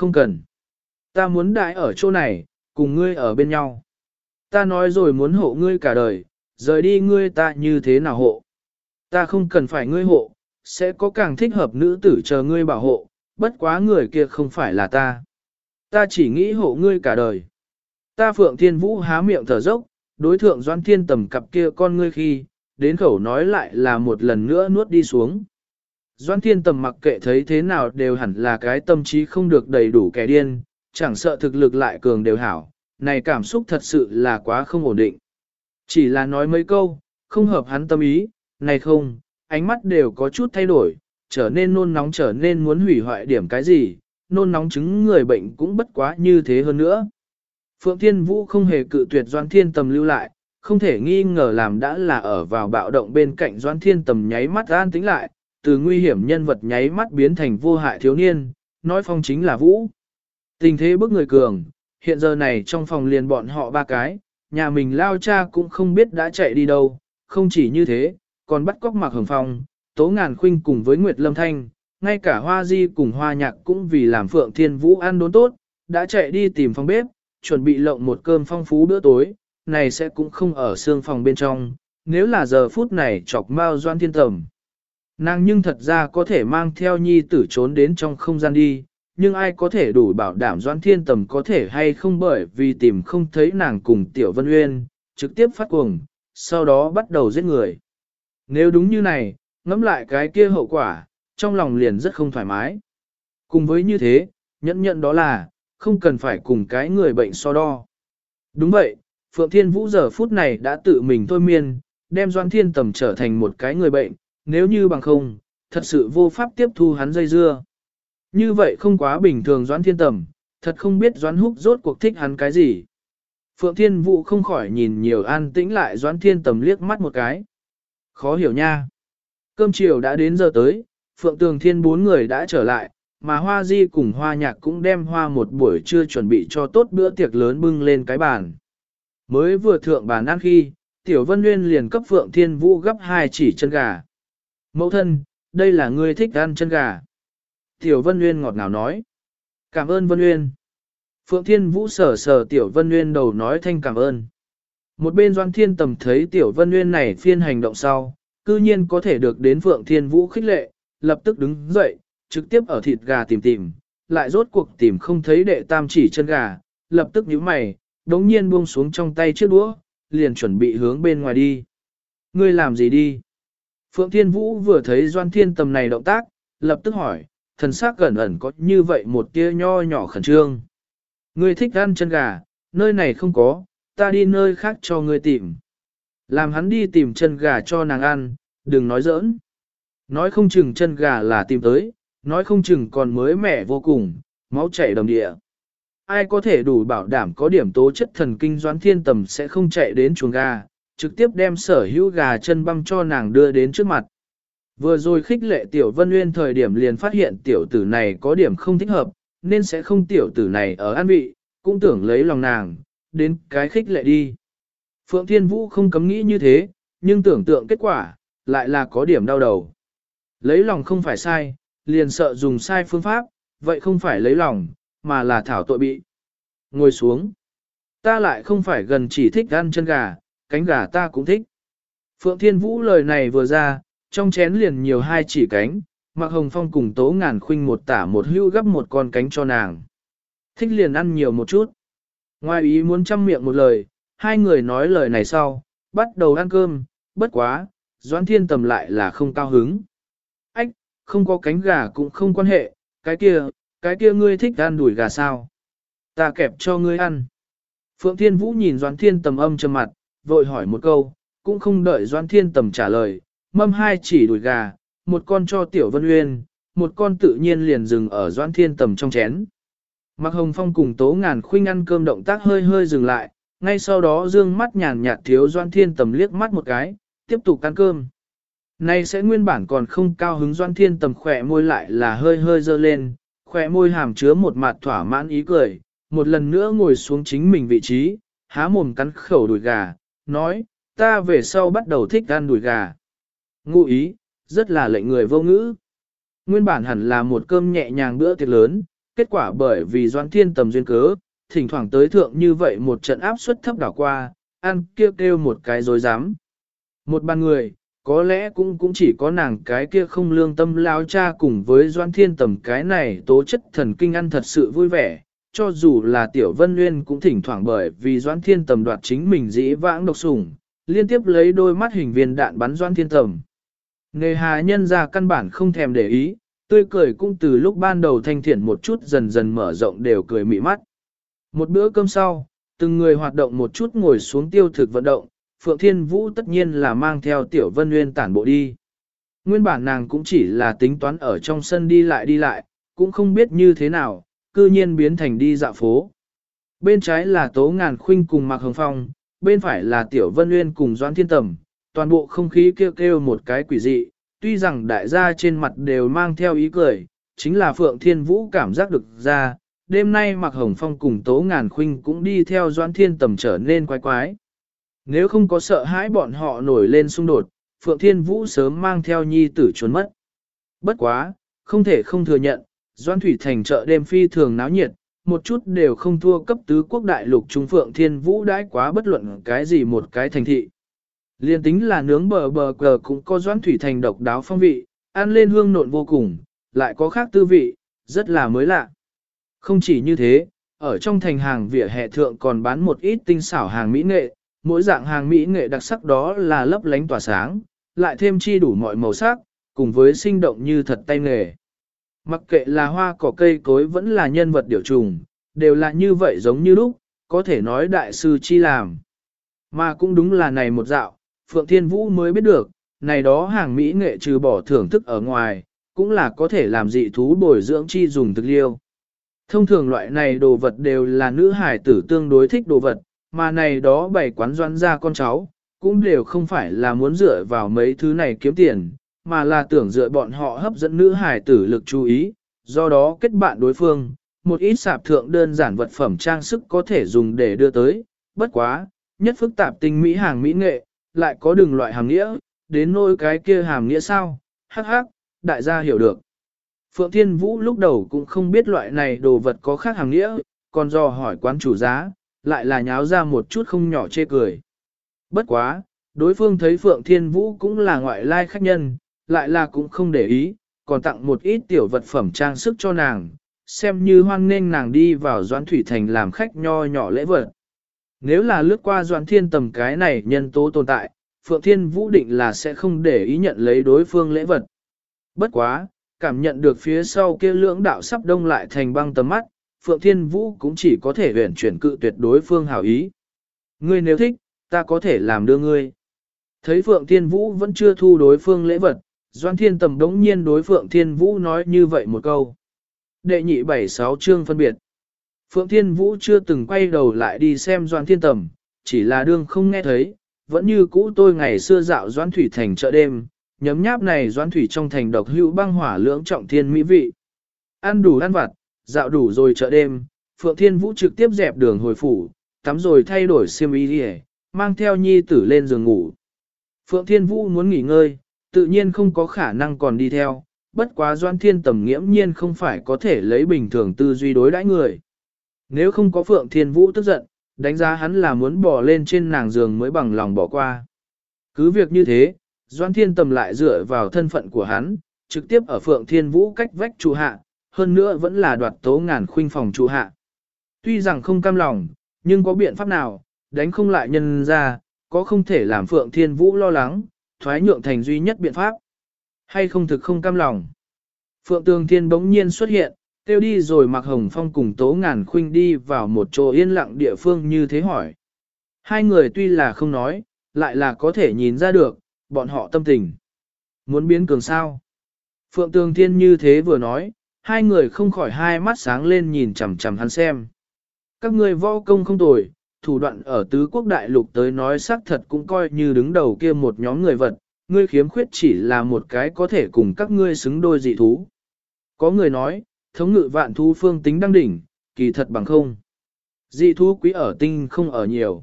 Không cần. Ta muốn đại ở chỗ này, cùng ngươi ở bên nhau. Ta nói rồi muốn hộ ngươi cả đời, rời đi ngươi ta như thế nào hộ. Ta không cần phải ngươi hộ, sẽ có càng thích hợp nữ tử chờ ngươi bảo hộ, bất quá người kia không phải là ta. Ta chỉ nghĩ hộ ngươi cả đời. Ta Phượng Thiên Vũ há miệng thở dốc, đối thượng Doan Thiên tầm cặp kia con ngươi khi, đến khẩu nói lại là một lần nữa nuốt đi xuống. Doan Thiên tầm mặc kệ thấy thế nào đều hẳn là cái tâm trí không được đầy đủ kẻ điên, chẳng sợ thực lực lại cường đều hảo, này cảm xúc thật sự là quá không ổn định. Chỉ là nói mấy câu, không hợp hắn tâm ý, này không, ánh mắt đều có chút thay đổi, trở nên nôn nóng trở nên muốn hủy hoại điểm cái gì, nôn nóng chứng người bệnh cũng bất quá như thế hơn nữa. Phượng Thiên Vũ không hề cự tuyệt Doan Thiên Tầm lưu lại, không thể nghi ngờ làm đã là ở vào bạo động bên cạnh Doan Thiên Tầm nháy mắt an tính lại, từ nguy hiểm nhân vật nháy mắt biến thành vô hại thiếu niên, nói phong chính là Vũ. Tình thế bức người cường, hiện giờ này trong phòng liền bọn họ ba cái, nhà mình lao cha cũng không biết đã chạy đi đâu, không chỉ như thế, còn bắt cóc mặc hồng phong, tố ngàn khuynh cùng với Nguyệt Lâm Thanh, ngay cả hoa di cùng hoa nhạc cũng vì làm Phượng Thiên Vũ ăn đốn tốt, đã chạy đi tìm phòng bếp, chuẩn bị lộng một cơm phong phú bữa tối, này sẽ cũng không ở xương phòng bên trong, nếu là giờ phút này chọc mau doan thiên tầm. Nàng nhưng thật ra có thể mang theo nhi tử trốn đến trong không gian đi, nhưng ai có thể đủ bảo đảm doan thiên tầm có thể hay không bởi vì tìm không thấy nàng cùng tiểu vân uyên, trực tiếp phát cuồng, sau đó bắt đầu giết người. Nếu đúng như này, ngẫm lại cái kia hậu quả, trong lòng liền rất không thoải mái. Cùng với như thế, nhẫn nhận đó là, không cần phải cùng cái người bệnh so đo. Đúng vậy, Phượng Thiên Vũ giờ phút này đã tự mình thôi miên, đem Doan Thiên Tầm trở thành một cái người bệnh, nếu như bằng không, thật sự vô pháp tiếp thu hắn dây dưa. Như vậy không quá bình thường doãn Thiên Tầm, thật không biết doãn Húc rốt cuộc thích hắn cái gì. Phượng Thiên Vũ không khỏi nhìn nhiều an tĩnh lại doãn Thiên Tầm liếc mắt một cái. Khó hiểu nha. Cơm chiều đã đến giờ tới, Phượng Tường Thiên bốn người đã trở lại, mà Hoa Di cùng Hoa Nhạc cũng đem hoa một buổi trưa chuẩn bị cho tốt bữa tiệc lớn bưng lên cái bàn. Mới vừa thượng bàn ăn khi, Tiểu Vân Nguyên liền cấp Phượng Thiên Vũ gấp hai chỉ chân gà. Mẫu thân, đây là ngươi thích ăn chân gà. Tiểu Vân Nguyên ngọt ngào nói. Cảm ơn Vân Nguyên. Phượng Thiên Vũ sờ sờ Tiểu Vân Nguyên đầu nói thanh cảm ơn. Một bên Doan Thiên Tầm thấy Tiểu Vân Nguyên này phiên hành động sau, cư nhiên có thể được đến Phượng Thiên Vũ khích lệ, lập tức đứng dậy, trực tiếp ở thịt gà tìm tìm, lại rốt cuộc tìm không thấy đệ tam chỉ chân gà, lập tức nhíu mày, đống nhiên buông xuống trong tay chiếc đũa, liền chuẩn bị hướng bên ngoài đi. Ngươi làm gì đi? Phượng Thiên Vũ vừa thấy Doan Thiên Tầm này động tác, lập tức hỏi, thần sắc gần ẩn có như vậy một tia nho nhỏ khẩn trương. Ngươi thích ăn chân gà, nơi này không có, ta đi nơi khác cho ngươi tìm. Làm hắn đi tìm chân gà cho nàng ăn, đừng nói giỡn. Nói không chừng chân gà là tìm tới, nói không chừng còn mới mẻ vô cùng, máu chảy đồng địa. Ai có thể đủ bảo đảm có điểm tố chất thần kinh doán thiên tầm sẽ không chạy đến chuồng gà, trực tiếp đem sở hữu gà chân băng cho nàng đưa đến trước mặt. Vừa rồi khích lệ tiểu vân nguyên thời điểm liền phát hiện tiểu tử này có điểm không thích hợp, nên sẽ không tiểu tử này ở an vị, cũng tưởng lấy lòng nàng, đến cái khích lệ đi. Phượng Thiên Vũ không cấm nghĩ như thế, nhưng tưởng tượng kết quả, lại là có điểm đau đầu. Lấy lòng không phải sai, liền sợ dùng sai phương pháp, vậy không phải lấy lòng, mà là thảo tội bị. Ngồi xuống. Ta lại không phải gần chỉ thích ăn chân gà, cánh gà ta cũng thích. Phượng Thiên Vũ lời này vừa ra, trong chén liền nhiều hai chỉ cánh, Mạc Hồng Phong cùng Tố Ngàn Khuynh một tả một hưu gấp một con cánh cho nàng. Thích liền ăn nhiều một chút. Ngoài ý muốn chăm miệng một lời, hai người nói lời này sau, bắt đầu ăn cơm, bất quá, Doãn Thiên Tầm lại là không cao hứng. Ách, không có cánh gà cũng không quan hệ, cái kia, cái kia ngươi thích ăn đuổi gà sao? Ta kẹp cho ngươi ăn. Phượng Thiên Vũ nhìn Doãn Thiên Tầm âm trầm mặt, vội hỏi một câu, cũng không đợi doan Thiên Tầm trả lời, mâm hai chỉ đùi gà, một con cho Tiểu Vân Uyên, một con tự nhiên liền dừng ở doan Thiên Tầm trong chén. Mạc Hồng Phong cùng Tố Ngàn Khuynh ăn cơm động tác hơi hơi dừng lại, ngay sau đó dương mắt nhàn nhạt thiếu Doan Thiên Tầm liếc mắt một cái, tiếp tục ăn cơm. Nay sẽ nguyên bản còn không cao hứng Doan Thiên Tầm khỏe môi lại là hơi hơi dơ lên, khỏe môi hàm chứa một mặt thỏa mãn ý cười, một lần nữa ngồi xuống chính mình vị trí, há mồm cắn khẩu đùi gà, nói, ta về sau bắt đầu thích ăn đùi gà. Ngụ ý, rất là lệnh người vô ngữ. Nguyên bản hẳn là một cơm nhẹ nhàng bữa tiệc lớn, kết quả bởi vì doãn thiên tầm duyên cớ, thỉnh thoảng tới thượng như vậy một trận áp suất thấp đảo qua, ăn kêu kêu một cái dối dám. Một bàn người, có lẽ cũng cũng chỉ có nàng cái kia không lương tâm lao cha cùng với doãn thiên tầm cái này tố chất thần kinh ăn thật sự vui vẻ, cho dù là tiểu vân nguyên cũng thỉnh thoảng bởi vì doãn thiên tầm đoạt chính mình dĩ vãng độc sủng, liên tiếp lấy đôi mắt hình viên đạn bắn doãn thiên tầm. Nghề hà nhân ra căn bản không thèm để ý, tươi cười cũng từ lúc ban đầu thanh thiện một chút dần dần mở rộng đều cười mị mắt. Một bữa cơm sau, từng người hoạt động một chút ngồi xuống tiêu thực vận động, Phượng Thiên Vũ tất nhiên là mang theo Tiểu Vân Nguyên tản bộ đi. Nguyên bản nàng cũng chỉ là tính toán ở trong sân đi lại đi lại, cũng không biết như thế nào, cư nhiên biến thành đi dạo phố. Bên trái là Tố Ngàn Khuynh cùng Mạc Hồng Phong, bên phải là Tiểu Vân Nguyên cùng Doãn Thiên Tầm, toàn bộ không khí kêu kêu một cái quỷ dị, tuy rằng đại gia trên mặt đều mang theo ý cười, chính là Phượng Thiên Vũ cảm giác được ra, đêm nay Mạc Hồng Phong cùng Tố Ngàn Khuynh cũng đi theo Doãn Thiên Tầm trở nên quái quái. Nếu không có sợ hãi bọn họ nổi lên xung đột, Phượng Thiên Vũ sớm mang theo nhi tử trốn mất. Bất quá, không thể không thừa nhận, Doan Thủy Thành chợ đêm phi thường náo nhiệt, một chút đều không thua cấp tứ quốc đại lục Trung Phượng Thiên Vũ đãi quá bất luận cái gì một cái thành thị. Liên tính là nướng bờ bờ cờ cũng có Doan Thủy Thành độc đáo phong vị, ăn lên hương nộn vô cùng, lại có khác tư vị, rất là mới lạ. Không chỉ như thế, ở trong thành hàng vỉa hè thượng còn bán một ít tinh xảo hàng mỹ nghệ, mỗi dạng hàng mỹ nghệ đặc sắc đó là lấp lánh tỏa sáng, lại thêm chi đủ mọi màu sắc, cùng với sinh động như thật tay nghề. Mặc kệ là hoa cỏ cây cối vẫn là nhân vật điều trùng, đều là như vậy giống như lúc, có thể nói đại sư chi làm. Mà cũng đúng là này một dạo, Phượng Thiên Vũ mới biết được, này đó hàng mỹ nghệ trừ bỏ thưởng thức ở ngoài, cũng là có thể làm dị thú bồi dưỡng chi dùng thực liêu. Thông thường loại này đồ vật đều là nữ hải tử tương đối thích đồ vật, mà này đó bảy quán doan ra con cháu, cũng đều không phải là muốn dựa vào mấy thứ này kiếm tiền, mà là tưởng dựa bọn họ hấp dẫn nữ hải tử lực chú ý, do đó kết bạn đối phương, một ít sạp thượng đơn giản vật phẩm trang sức có thể dùng để đưa tới, bất quá, nhất phức tạp tinh mỹ hàng mỹ nghệ, lại có đường loại hàng nghĩa, đến nôi cái kia hàng nghĩa sao, hắc hắc, đại gia hiểu được. Phượng Thiên Vũ lúc đầu cũng không biết loại này đồ vật có khác hàng nghĩa, còn do hỏi quán chủ giá, lại là nháo ra một chút không nhỏ chê cười. Bất quá, đối phương thấy Phượng Thiên Vũ cũng là ngoại lai khách nhân, lại là cũng không để ý, còn tặng một ít tiểu vật phẩm trang sức cho nàng, xem như hoan nghênh nàng đi vào Doãn Thủy Thành làm khách nho nhỏ lễ vật. Nếu là lướt qua Doãn Thiên tầm cái này nhân tố tồn tại, Phượng Thiên Vũ định là sẽ không để ý nhận lấy đối phương lễ vật. Bất quá, cảm nhận được phía sau kia lưỡng đạo sắp đông lại thành băng tầm mắt, Phượng Thiên Vũ cũng chỉ có thể huyển chuyển cự tuyệt đối phương hảo ý. Ngươi nếu thích, ta có thể làm đưa ngươi. Thấy Phượng Thiên Vũ vẫn chưa thu đối phương lễ vật, Doan Thiên Tầm đống nhiên đối Phượng Thiên Vũ nói như vậy một câu. Đệ nhị bảy sáu chương phân biệt. Phượng Thiên Vũ chưa từng quay đầu lại đi xem Doan Thiên Tầm, chỉ là đương không nghe thấy, vẫn như cũ tôi ngày xưa dạo Doan Thủy thành chợ đêm, nhấm nháp này Doan Thủy trong thành độc hữu băng hỏa lưỡng trọng thiên mỹ vị. Ăn đủ ăn vặt, dạo đủ rồi chợ đêm, Phượng Thiên Vũ trực tiếp dẹp đường hồi phủ, tắm rồi thay đổi xiêm y đi mang theo nhi tử lên giường ngủ. Phượng Thiên Vũ muốn nghỉ ngơi, tự nhiên không có khả năng còn đi theo, bất quá Doan Thiên Tầm nghiễm nhiên không phải có thể lấy bình thường tư duy đối đãi người. Nếu không có Phượng Thiên Vũ tức giận, đánh giá hắn là muốn bỏ lên trên nàng giường mới bằng lòng bỏ qua. Cứ việc như thế, Doan Thiên Tầm lại dựa vào thân phận của hắn, trực tiếp ở Phượng Thiên Vũ cách vách trụ hạ, hơn nữa vẫn là đoạt tố ngàn khuynh phòng trụ hạ. Tuy rằng không cam lòng, nhưng có biện pháp nào, đánh không lại nhân ra, có không thể làm Phượng Thiên Vũ lo lắng, thoái nhượng thành duy nhất biện pháp. Hay không thực không cam lòng. Phượng Tường Thiên bỗng nhiên xuất hiện, tiêu đi rồi mặc hồng phong cùng tố ngàn khuynh đi vào một chỗ yên lặng địa phương như thế hỏi. Hai người tuy là không nói, lại là có thể nhìn ra được, bọn họ tâm tình. Muốn biến cường sao? Phượng Tường Thiên như thế vừa nói, hai người không khỏi hai mắt sáng lên nhìn chằm chằm hắn xem. Các ngươi võ công không tồi, thủ đoạn ở tứ quốc đại lục tới nói xác thật cũng coi như đứng đầu kia một nhóm người vật, ngươi khiếm khuyết chỉ là một cái có thể cùng các ngươi xứng đôi dị thú. Có người nói, thống ngự vạn thú phương tính đăng đỉnh, kỳ thật bằng không. Dị thú quý ở tinh không ở nhiều.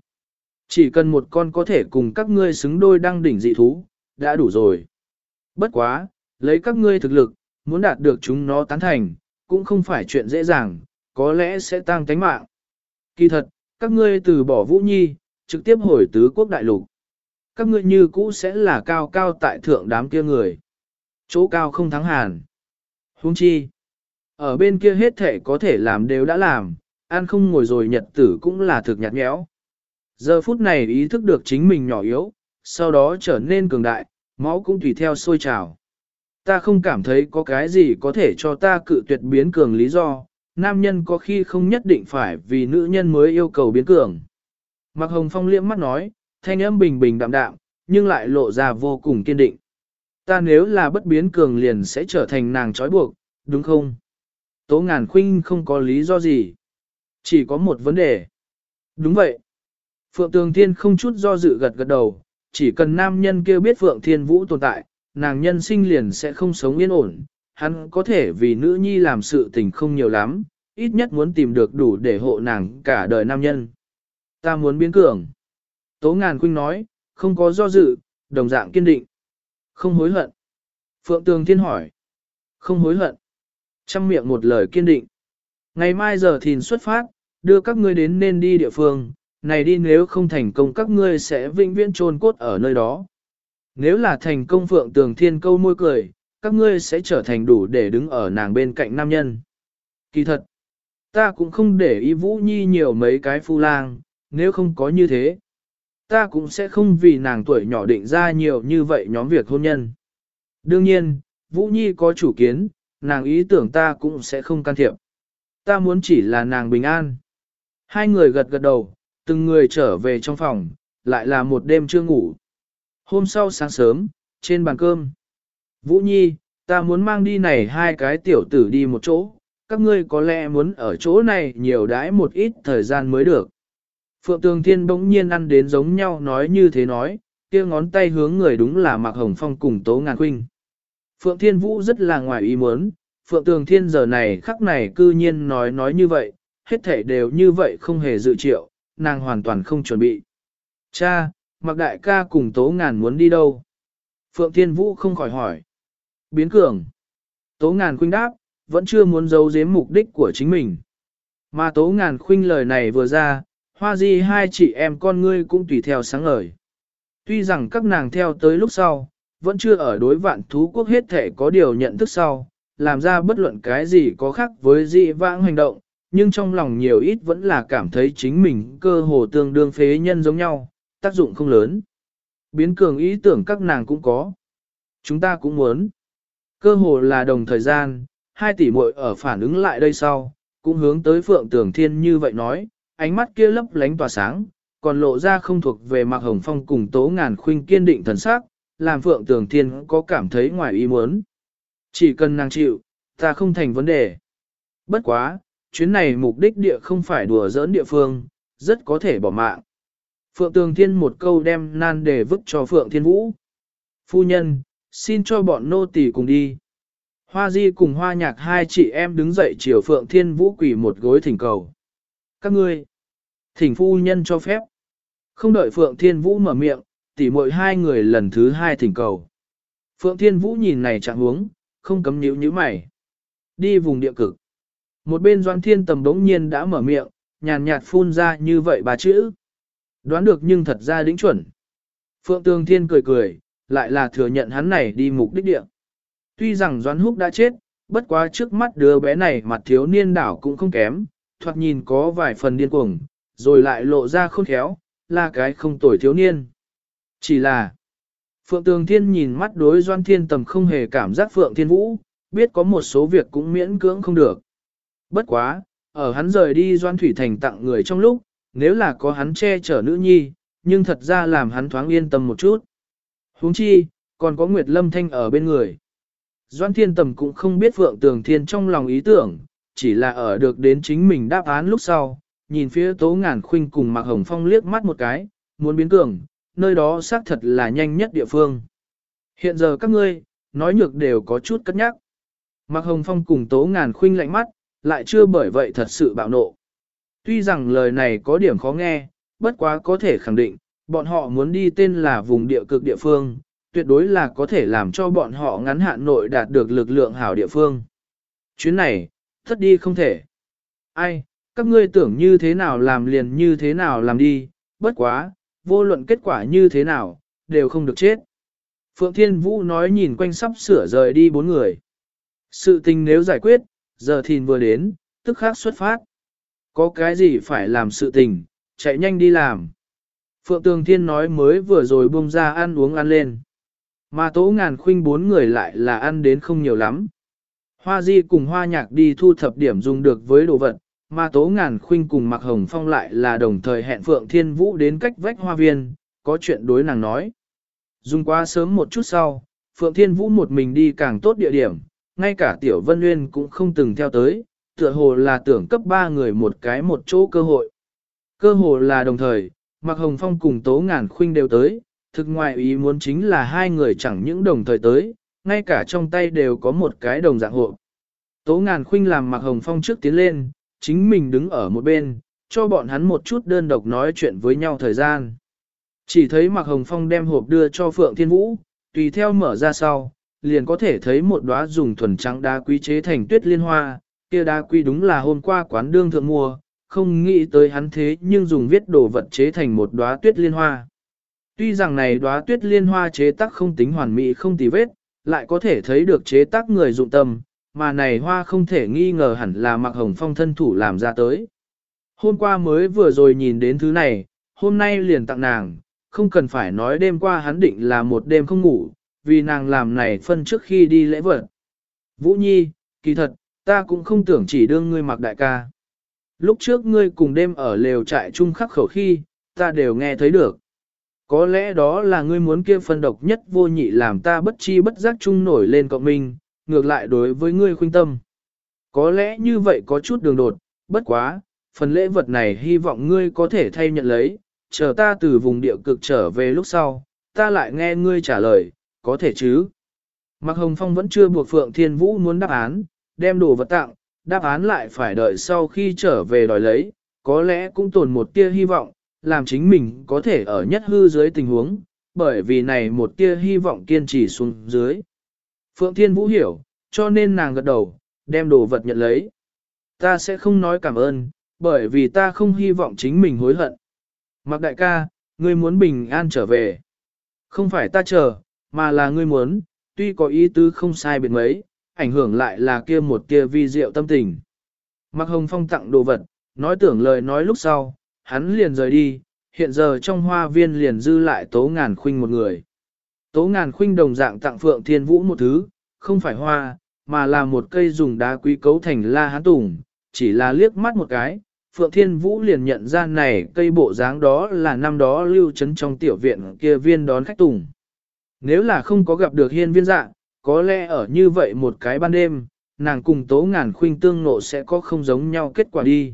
Chỉ cần một con có thể cùng các ngươi xứng đôi đăng đỉnh dị thú, đã đủ rồi. Bất quá, lấy các ngươi thực lực, muốn đạt được chúng nó tán thành, cũng không phải chuyện dễ dàng, có lẽ sẽ tăng tánh mạng. Kỳ thật, các ngươi từ bỏ Vũ Nhi, trực tiếp hồi tứ quốc đại lục. Các ngươi như cũ sẽ là cao cao tại thượng đám kia người. Chỗ cao không thắng hàn. Huống chi. Ở bên kia hết thể có thể làm đều đã làm, ăn không ngồi rồi nhật tử cũng là thực nhạt nhẽo. Giờ phút này ý thức được chính mình nhỏ yếu, sau đó trở nên cường đại, máu cũng tùy theo sôi trào. Ta không cảm thấy có cái gì có thể cho ta cự tuyệt biến cường lý do, nam nhân có khi không nhất định phải vì nữ nhân mới yêu cầu biến cường. Mạc Hồng Phong liễm mắt nói, thanh âm bình bình đạm đạm, nhưng lại lộ ra vô cùng kiên định. Ta nếu là bất biến cường liền sẽ trở thành nàng trói buộc, đúng không? Tố ngàn khuynh không có lý do gì. Chỉ có một vấn đề. Đúng vậy. Phượng Tường Thiên không chút do dự gật gật đầu, chỉ cần nam nhân kia biết Phượng Thiên Vũ tồn tại, nàng nhân sinh liền sẽ không sống yên ổn, hắn có thể vì nữ nhi làm sự tình không nhiều lắm, ít nhất muốn tìm được đủ để hộ nàng cả đời nam nhân. Ta muốn biến cường. Tố ngàn khuynh nói, không có do dự, đồng dạng kiên định. Không hối hận. Phượng Tường Thiên hỏi. Không hối hận. Trăm miệng một lời kiên định. Ngày mai giờ thìn xuất phát, đưa các ngươi đến nên đi địa phương, này đi nếu không thành công các ngươi sẽ vĩnh viễn trôn cốt ở nơi đó. Nếu là thành công Phượng Tường Thiên câu môi cười, các ngươi sẽ trở thành đủ để đứng ở nàng bên cạnh nam nhân. Kỳ thật, ta cũng không để ý Vũ Nhi nhiều mấy cái phu lang, nếu không có như thế. Ta cũng sẽ không vì nàng tuổi nhỏ định ra nhiều như vậy nhóm việc hôn nhân. Đương nhiên, Vũ Nhi có chủ kiến, nàng ý tưởng ta cũng sẽ không can thiệp. Ta muốn chỉ là nàng bình an. Hai người gật gật đầu, từng người trở về trong phòng, lại là một đêm chưa ngủ. Hôm sau sáng sớm, trên bàn cơm. Vũ Nhi, ta muốn mang đi này hai cái tiểu tử đi một chỗ, các ngươi có lẽ muốn ở chỗ này nhiều đãi một ít thời gian mới được. Phượng Tường Thiên bỗng nhiên ăn đến giống nhau nói như thế nói, kia ngón tay hướng người đúng là Mạc Hồng Phong cùng Tố Ngàn Khuynh. Phượng Thiên Vũ rất là ngoài ý muốn, Phượng Tường Thiên giờ này khắc này cư nhiên nói nói như vậy, hết thể đều như vậy không hề dự triệu, nàng hoàn toàn không chuẩn bị. Cha, Mạc Đại ca cùng Tố Ngàn muốn đi đâu? Phượng Thiên Vũ không khỏi hỏi. Biến cường. Tố Ngàn Khuynh đáp, vẫn chưa muốn giấu giếm mục đích của chính mình. Mà Tố Ngàn Khuynh lời này vừa ra, hoa di hai chị em con ngươi cũng tùy theo sáng ngời. Tuy rằng các nàng theo tới lúc sau, vẫn chưa ở đối vạn thú quốc hết thể có điều nhận thức sau, làm ra bất luận cái gì có khác với dị vãng hành động, nhưng trong lòng nhiều ít vẫn là cảm thấy chính mình cơ hồ tương đương phế nhân giống nhau, tác dụng không lớn. Biến cường ý tưởng các nàng cũng có. Chúng ta cũng muốn. Cơ hồ là đồng thời gian, hai tỷ muội ở phản ứng lại đây sau, cũng hướng tới Phượng Tường Thiên như vậy nói, ánh mắt kia lấp lánh tỏa sáng, còn lộ ra không thuộc về Mạc Hồng Phong cùng Tố Ngàn Khuynh kiên định thần sắc, làm Phượng Tường Thiên có cảm thấy ngoài ý muốn. Chỉ cần nàng chịu, ta không thành vấn đề. Bất quá, chuyến này mục đích địa không phải đùa giỡn địa phương, rất có thể bỏ mạng. Phượng Tường Thiên một câu đem nan đề vứt cho Phượng Thiên Vũ. Phu nhân, xin cho bọn nô tỳ cùng đi. Hoa Di cùng Hoa Nhạc hai chị em đứng dậy chiều Phượng Thiên Vũ quỳ một gối thỉnh cầu. Các ngươi, thỉnh phu nhân cho phép. Không đợi Phượng Thiên Vũ mở miệng, tỉ muội hai người lần thứ hai thỉnh cầu. Phượng Thiên Vũ nhìn này trạng huống, không cấm nhíu nhíu mày. Đi vùng địa cực. Một bên Doan Thiên Tầm đống nhiên đã mở miệng, nhàn nhạt phun ra như vậy bà chữ. Đoán được nhưng thật ra đính chuẩn. Phượng Tường Thiên cười cười, lại là thừa nhận hắn này đi mục đích địa. Tuy rằng Doan Húc đã chết, bất quá trước mắt đứa bé này mặt thiếu niên đảo cũng không kém, thoạt nhìn có vài phần điên cuồng, rồi lại lộ ra khôn khéo, là cái không tuổi thiếu niên. Chỉ là, Phượng Tường Thiên nhìn mắt đối Doan Thiên Tầm không hề cảm giác Phượng Thiên Vũ, biết có một số việc cũng miễn cưỡng không được. Bất quá, ở hắn rời đi Doan Thủy Thành tặng người trong lúc, nếu là có hắn che chở nữ nhi, nhưng thật ra làm hắn thoáng yên tâm một chút huống chi, còn có Nguyệt Lâm Thanh ở bên người. Doan Thiên Tầm cũng không biết Phượng Tường Thiên trong lòng ý tưởng, chỉ là ở được đến chính mình đáp án lúc sau, nhìn phía Tố Ngàn Khuynh cùng Mạc Hồng Phong liếc mắt một cái, muốn biến cường, nơi đó xác thật là nhanh nhất địa phương. Hiện giờ các ngươi, nói nhược đều có chút cất nhắc. Mạc Hồng Phong cùng Tố Ngàn Khuynh lạnh mắt, lại chưa bởi vậy thật sự bạo nộ. Tuy rằng lời này có điểm khó nghe, bất quá có thể khẳng định, bọn họ muốn đi tên là vùng địa cực địa phương, tuyệt đối là có thể làm cho bọn họ ngắn hạn nội đạt được lực lượng hảo địa phương. Chuyến này, Thất đi không thể. Ai, các ngươi tưởng như thế nào làm liền như thế nào làm đi, bất quá, vô luận kết quả như thế nào, đều không được chết. Phượng Thiên Vũ nói nhìn quanh sắp sửa rời đi bốn người. Sự tình nếu giải quyết, giờ thìn vừa đến, tức khắc xuất phát. Có cái gì phải làm sự tình, chạy nhanh đi làm. Phượng Tường Thiên nói mới vừa rồi buông ra ăn uống ăn lên. Mà tố ngàn khuynh bốn người lại là ăn đến không nhiều lắm. Hoa di cùng hoa nhạc đi thu thập điểm dùng được với đồ vật, mà tố ngàn khuynh cùng mặc hồng phong lại là đồng thời hẹn Phượng Thiên Vũ đến cách vách hoa viên, có chuyện đối nàng nói. Dùng quá sớm một chút sau, Phượng Thiên Vũ một mình đi càng tốt địa điểm, ngay cả Tiểu Vân Nguyên cũng không từng theo tới, tựa hồ là tưởng cấp ba người một cái một chỗ cơ hội. Cơ hồ là đồng thời, Mạc Hồng Phong cùng Tố Ngàn Khuynh đều tới, thực ngoại ý muốn chính là hai người chẳng những đồng thời tới, ngay cả trong tay đều có một cái đồng dạng hộp. Tố Ngàn Khuynh làm Mạc Hồng Phong trước tiến lên, chính mình đứng ở một bên, cho bọn hắn một chút đơn độc nói chuyện với nhau thời gian. Chỉ thấy Mạc Hồng Phong đem hộp đưa cho Phượng Thiên Vũ, tùy theo mở ra sau, liền có thể thấy một đóa dùng thuần trắng đá quý chế thành tuyết liên hoa, kia đá quý đúng là hôm qua quán đương thượng mua, không nghĩ tới hắn thế nhưng dùng viết đồ vật chế thành một đóa tuyết liên hoa. Tuy rằng này đóa tuyết liên hoa chế tác không tính hoàn mỹ không tì vết, lại có thể thấy được chế tác người dụng tâm, mà này hoa không thể nghi ngờ hẳn là mặc hồng phong thân thủ làm ra tới. Hôm qua mới vừa rồi nhìn đến thứ này, hôm nay liền tặng nàng, không cần phải nói đêm qua hắn định là một đêm không ngủ, vì nàng làm này phân trước khi đi lễ vật. Vũ Nhi, kỳ thật, ta cũng không tưởng chỉ đương ngươi mặc đại ca. Lúc trước ngươi cùng đêm ở lều trại chung khắc khẩu khi, ta đều nghe thấy được. Có lẽ đó là ngươi muốn kia phân độc nhất vô nhị làm ta bất chi bất giác chung nổi lên cộng minh, ngược lại đối với ngươi khuyên tâm. Có lẽ như vậy có chút đường đột, bất quá, phần lễ vật này hy vọng ngươi có thể thay nhận lấy, chờ ta từ vùng địa cực trở về lúc sau, ta lại nghe ngươi trả lời, có thể chứ. Mạc Hồng Phong vẫn chưa buộc Phượng Thiên Vũ muốn đáp án, đem đồ vật tặng, đáp án lại phải đợi sau khi trở về đòi lấy, có lẽ cũng tồn một tia hy vọng, làm chính mình có thể ở nhất hư dưới tình huống, bởi vì này một tia hy vọng kiên trì xuống dưới. Phượng Thiên Vũ hiểu, cho nên nàng gật đầu, đem đồ vật nhận lấy. Ta sẽ không nói cảm ơn, bởi vì ta không hy vọng chính mình hối hận. Mạc đại ca, ngươi muốn bình an trở về. Không phải ta chờ, mà là ngươi muốn, tuy có ý tứ không sai biệt mấy, ảnh hưởng lại là kia một kia vi diệu tâm tình. Mạc Hồng Phong tặng đồ vật, nói tưởng lời nói lúc sau, hắn liền rời đi, hiện giờ trong hoa viên liền dư lại tố ngàn khuynh một người. Tố ngàn khuynh đồng dạng tặng Phượng Thiên Vũ một thứ, không phải hoa, mà là một cây dùng đá quý cấu thành la hán tùng, chỉ là liếc mắt một cái, Phượng Thiên Vũ liền nhận ra này cây bộ dáng đó là năm đó lưu trấn trong tiểu viện kia viên đón khách tùng. Nếu là không có gặp được hiên viên dạ, có lẽ ở như vậy một cái ban đêm, nàng cùng tố ngàn khuynh tương nộ sẽ có không giống nhau kết quả đi.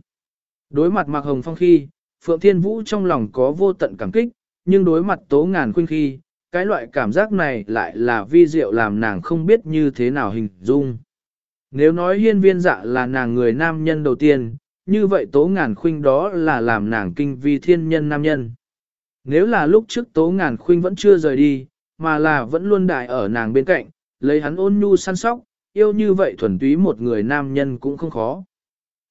Đối mặt Mạc Hồng Phong khi, Phượng Thiên Vũ trong lòng có vô tận cảm kích, nhưng đối mặt tố ngàn khuynh khi, cái loại cảm giác này lại là vi diệu làm nàng không biết như thế nào hình dung. Nếu nói hiên viên dạ là nàng người nam nhân đầu tiên, như vậy tố ngàn khuynh đó là làm nàng kinh vi thiên nhân nam nhân. Nếu là lúc trước tố ngàn khuynh vẫn chưa rời đi, mà là vẫn luôn đại ở nàng bên cạnh, lấy hắn ôn nhu săn sóc, yêu như vậy thuần túy một người nam nhân cũng không khó.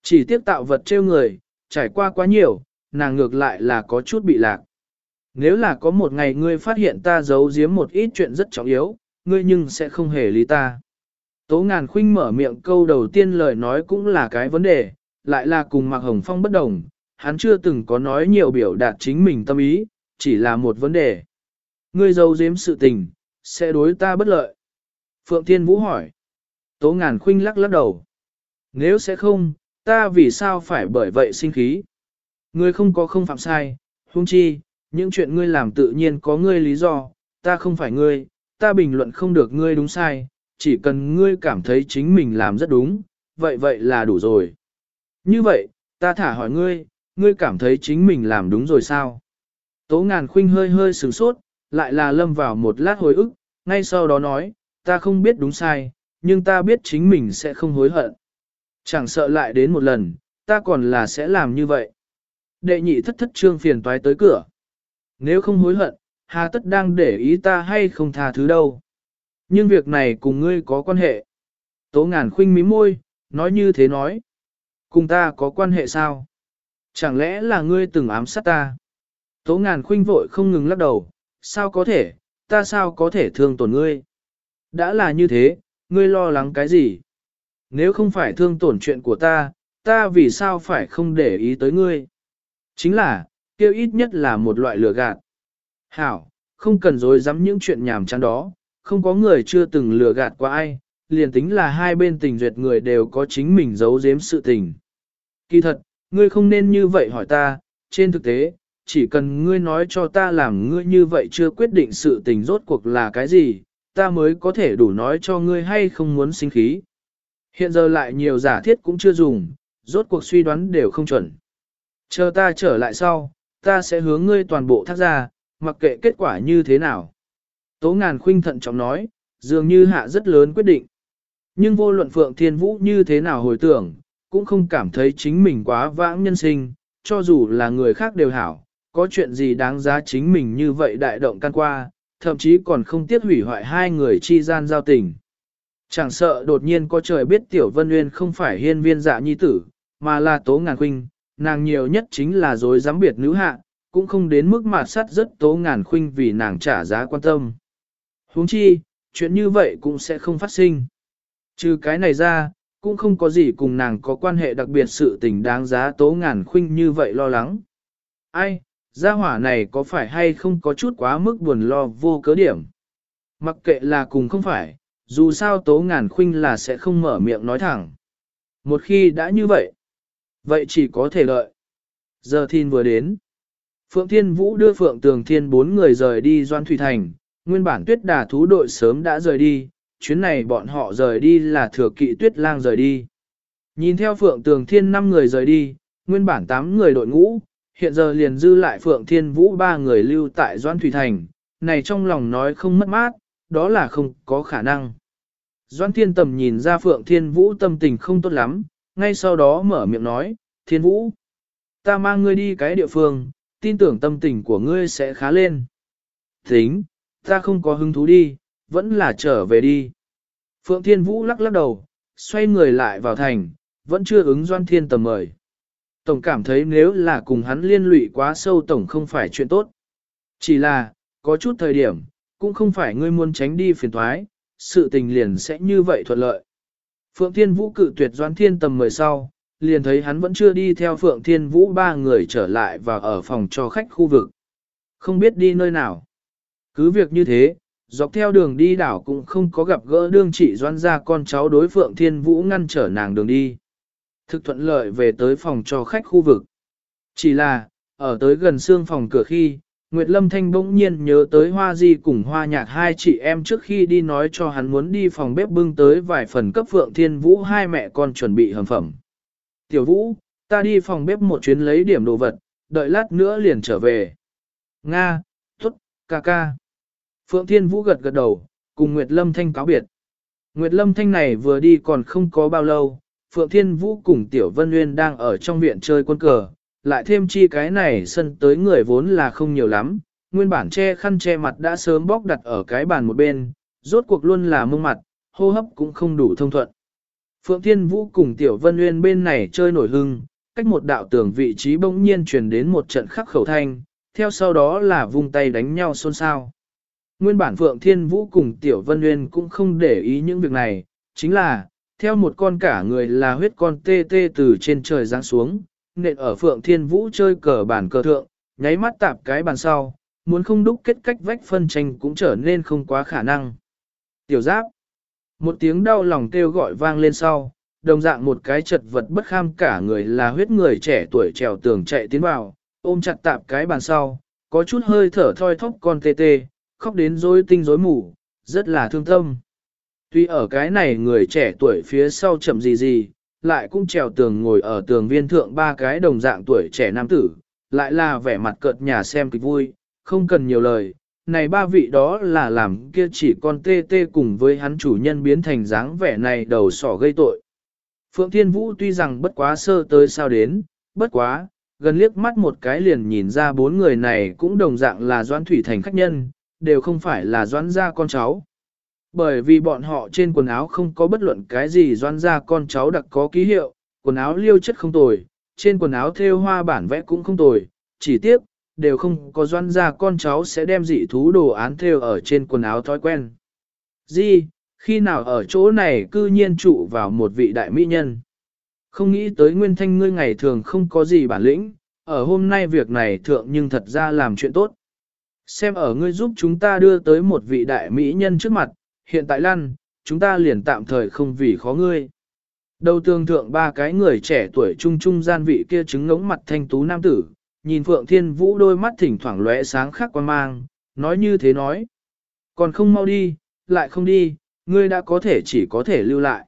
Chỉ tiếc tạo vật trêu người, trải qua quá nhiều, nàng ngược lại là có chút bị lạc. Nếu là có một ngày ngươi phát hiện ta giấu giếm một ít chuyện rất trọng yếu, ngươi nhưng sẽ không hề lý ta. Tố ngàn khuynh mở miệng câu đầu tiên lời nói cũng là cái vấn đề, lại là cùng Mạc Hồng Phong bất đồng, hắn chưa từng có nói nhiều biểu đạt chính mình tâm ý, chỉ là một vấn đề. Ngươi giấu giếm sự tình, sẽ đối ta bất lợi. Phượng Thiên Vũ hỏi. Tố ngàn khuynh lắc lắc đầu. Nếu sẽ không, ta vì sao phải bởi vậy sinh khí? Ngươi không có không phạm sai, huống chi, những chuyện ngươi làm tự nhiên có ngươi lý do, ta không phải ngươi, ta bình luận không được ngươi đúng sai, chỉ cần ngươi cảm thấy chính mình làm rất đúng, vậy vậy là đủ rồi. Như vậy, ta thả hỏi ngươi, ngươi cảm thấy chính mình làm đúng rồi sao? Tố ngàn khuynh hơi hơi sửng sốt, lại là lâm vào một lát hồi ức, ngay sau đó nói, ta không biết đúng sai, nhưng ta biết chính mình sẽ không hối hận. Chẳng sợ lại đến một lần, ta còn là sẽ làm như vậy. Đệ nhị thất thất trương phiền toái tới cửa. Nếu không hối hận, hà tất đang để ý ta hay không tha thứ đâu. Nhưng việc này cùng ngươi có quan hệ. Tố ngàn khuynh mí môi, nói như thế nói. Cùng ta có quan hệ sao? Chẳng lẽ là ngươi từng ám sát ta? Tố ngàn khuynh vội không ngừng lắc đầu, sao có thể, ta sao có thể thương tổn ngươi? Đã là như thế, ngươi lo lắng cái gì? Nếu không phải thương tổn chuyện của ta, ta vì sao phải không để ý tới ngươi? Chính là, kêu ít nhất là một loại lừa gạt. Hảo, không cần dối dám những chuyện nhảm chán đó, không có người chưa từng lừa gạt qua ai, liền tính là hai bên tình duyệt người đều có chính mình giấu giếm sự tình. Kỳ thật, ngươi không nên như vậy hỏi ta, trên thực tế, chỉ cần ngươi nói cho ta làm ngươi như vậy chưa quyết định sự tình rốt cuộc là cái gì, ta mới có thể đủ nói cho ngươi hay không muốn sinh khí. Hiện giờ lại nhiều giả thiết cũng chưa dùng, rốt cuộc suy đoán đều không chuẩn. Chờ ta trở lại sau, ta sẽ hướng ngươi toàn bộ thác ra, mặc kệ kết quả như thế nào. Tố ngàn khuynh thận trọng nói, dường như hạ rất lớn quyết định. Nhưng vô luận Phượng Thiên Vũ như thế nào hồi tưởng, cũng không cảm thấy chính mình quá vãng nhân sinh, cho dù là người khác đều hảo, có chuyện gì đáng giá chính mình như vậy đại động can qua, thậm chí còn không tiếc hủy hoại hai người chi gian giao tình. Chẳng sợ đột nhiên có trời biết Tiểu Vân Nguyên không phải hiên viên dạ nhi tử, mà là tố ngàn khuynh, nàng nhiều nhất chính là dối dám biệt nữ hạ, cũng không đến mức mà sát rất tố ngàn khuynh vì nàng trả giá quan tâm. huống chi, chuyện như vậy cũng sẽ không phát sinh. Trừ cái này ra, cũng không có gì cùng nàng có quan hệ đặc biệt sự tình đáng giá tố ngàn khuynh như vậy lo lắng. Ai, gia hỏa này có phải hay không có chút quá mức buồn lo vô cớ điểm. Mặc kệ là cùng không phải, dù sao tố ngàn khuynh là sẽ không mở miệng nói thẳng. Một khi đã như vậy, vậy chỉ có thể lợi. Giờ thiên vừa đến. Phượng Thiên Vũ đưa Phượng Tường Thiên bốn người rời đi Doan Thủy Thành, nguyên bản tuyết đà thú đội sớm đã rời đi, chuyến này bọn họ rời đi là thừa kỵ tuyết lang rời đi. Nhìn theo Phượng Tường Thiên năm người rời đi, nguyên bản tám người đội ngũ, hiện giờ liền dư lại Phượng Thiên Vũ ba người lưu tại Doan Thủy Thành, này trong lòng nói không mất mát, đó là không có khả năng. Doan Thiên Tầm nhìn ra Phượng Thiên Vũ tâm tình không tốt lắm, ngay sau đó mở miệng nói, Thiên Vũ, ta mang ngươi đi cái địa phương, tin tưởng tâm tình của ngươi sẽ khá lên. Tính, ta không có hứng thú đi, vẫn là trở về đi. Phượng Thiên Vũ lắc lắc đầu, xoay người lại vào thành, vẫn chưa ứng Doan Thiên Tầm mời. Tổng cảm thấy nếu là cùng hắn liên lụy quá sâu Tổng không phải chuyện tốt. Chỉ là, có chút thời điểm, cũng không phải ngươi muốn tránh đi phiền thoái, sự tình liền sẽ như vậy thuận lợi. Phượng Thiên Vũ cự tuyệt Doan Thiên Tầm mời sau, liền thấy hắn vẫn chưa đi theo Phượng Thiên Vũ ba người trở lại và ở phòng cho khách khu vực. Không biết đi nơi nào. Cứ việc như thế, dọc theo đường đi đảo cũng không có gặp gỡ đương trị doan gia con cháu đối Phượng Thiên Vũ ngăn trở nàng đường đi. Thực thuận lợi về tới phòng cho khách khu vực. Chỉ là, ở tới gần xương phòng cửa khi, Nguyệt Lâm Thanh bỗng nhiên nhớ tới Hoa Di cùng Hoa Nhạc hai chị em trước khi đi nói cho hắn muốn đi phòng bếp bưng tới vài phần cấp Phượng Thiên Vũ hai mẹ con chuẩn bị hầm phẩm. Tiểu Vũ, ta đi phòng bếp một chuyến lấy điểm đồ vật, đợi lát nữa liền trở về. Nga, tốt, ca ca. Phượng Thiên Vũ gật gật đầu, cùng Nguyệt Lâm Thanh cáo biệt. Nguyệt Lâm Thanh này vừa đi còn không có bao lâu, Phượng Thiên Vũ cùng Tiểu Vân Nguyên đang ở trong viện chơi quân cờ, lại thêm chi cái này sân tới người vốn là không nhiều lắm, nguyên bản che khăn che mặt đã sớm bóc đặt ở cái bàn một bên, rốt cuộc luôn là mông mặt, hô hấp cũng không đủ thông thuận. Phượng Thiên Vũ cùng Tiểu Vân Nguyên bên này chơi nổi hưng, cách một đạo tường vị trí bỗng nhiên truyền đến một trận khắc khẩu thanh, theo sau đó là vung tay đánh nhau xôn xao. Nguyên bản Phượng Thiên Vũ cùng Tiểu Vân Nguyên cũng không để ý những việc này, chính là, theo một con cả người là huyết con tê tê từ trên trời giáng xuống, nện ở Phượng Thiên Vũ chơi cờ bản cờ thượng, nháy mắt tạp cái bàn sau, muốn không đúc kết cách vách phân tranh cũng trở nên không quá khả năng. Tiểu giáp, một tiếng đau lòng kêu gọi vang lên sau, đồng dạng một cái chật vật bất kham cả người là huyết người trẻ tuổi trèo tường chạy tiến vào, ôm chặt tạp cái bàn sau, có chút hơi thở thoi thóp con tê tê, khóc đến rối tinh rối mù, rất là thương tâm. Tuy ở cái này người trẻ tuổi phía sau chậm gì gì, lại cũng trèo tường ngồi ở tường viên thượng ba cái đồng dạng tuổi trẻ nam tử, lại là vẻ mặt cợt nhà xem kịch vui, không cần nhiều lời. Này ba vị đó là làm kia chỉ con tê tê cùng với hắn chủ nhân biến thành dáng vẻ này đầu sỏ gây tội. Phượng Thiên Vũ tuy rằng bất quá sơ tới sao đến, bất quá, gần liếc mắt một cái liền nhìn ra bốn người này cũng đồng dạng là Doãn Thủy Thành khách nhân, đều không phải là Doãn gia con cháu. Bởi vì bọn họ trên quần áo không có bất luận cái gì doan ra con cháu đặc có ký hiệu, quần áo liêu chất không tồi, trên quần áo thêu hoa bản vẽ cũng không tồi, chỉ tiếc, đều không có doan ra con cháu sẽ đem dị thú đồ án thêu ở trên quần áo thói quen. Di, khi nào ở chỗ này cư nhiên trụ vào một vị đại mỹ nhân. Không nghĩ tới nguyên thanh ngươi ngày thường không có gì bản lĩnh, ở hôm nay việc này thượng nhưng thật ra làm chuyện tốt. Xem ở ngươi giúp chúng ta đưa tới một vị đại mỹ nhân trước mặt, hiện tại lăn, chúng ta liền tạm thời không vì khó ngươi. Đầu tường thượng ba cái người trẻ tuổi trung trung gian vị kia chứng ngống mặt thanh tú nam tử, nhìn Phượng Thiên Vũ đôi mắt thỉnh thoảng lóe sáng khắc quan mang, nói như thế nói. Còn không mau đi, lại không đi, ngươi đã có thể chỉ có thể lưu lại.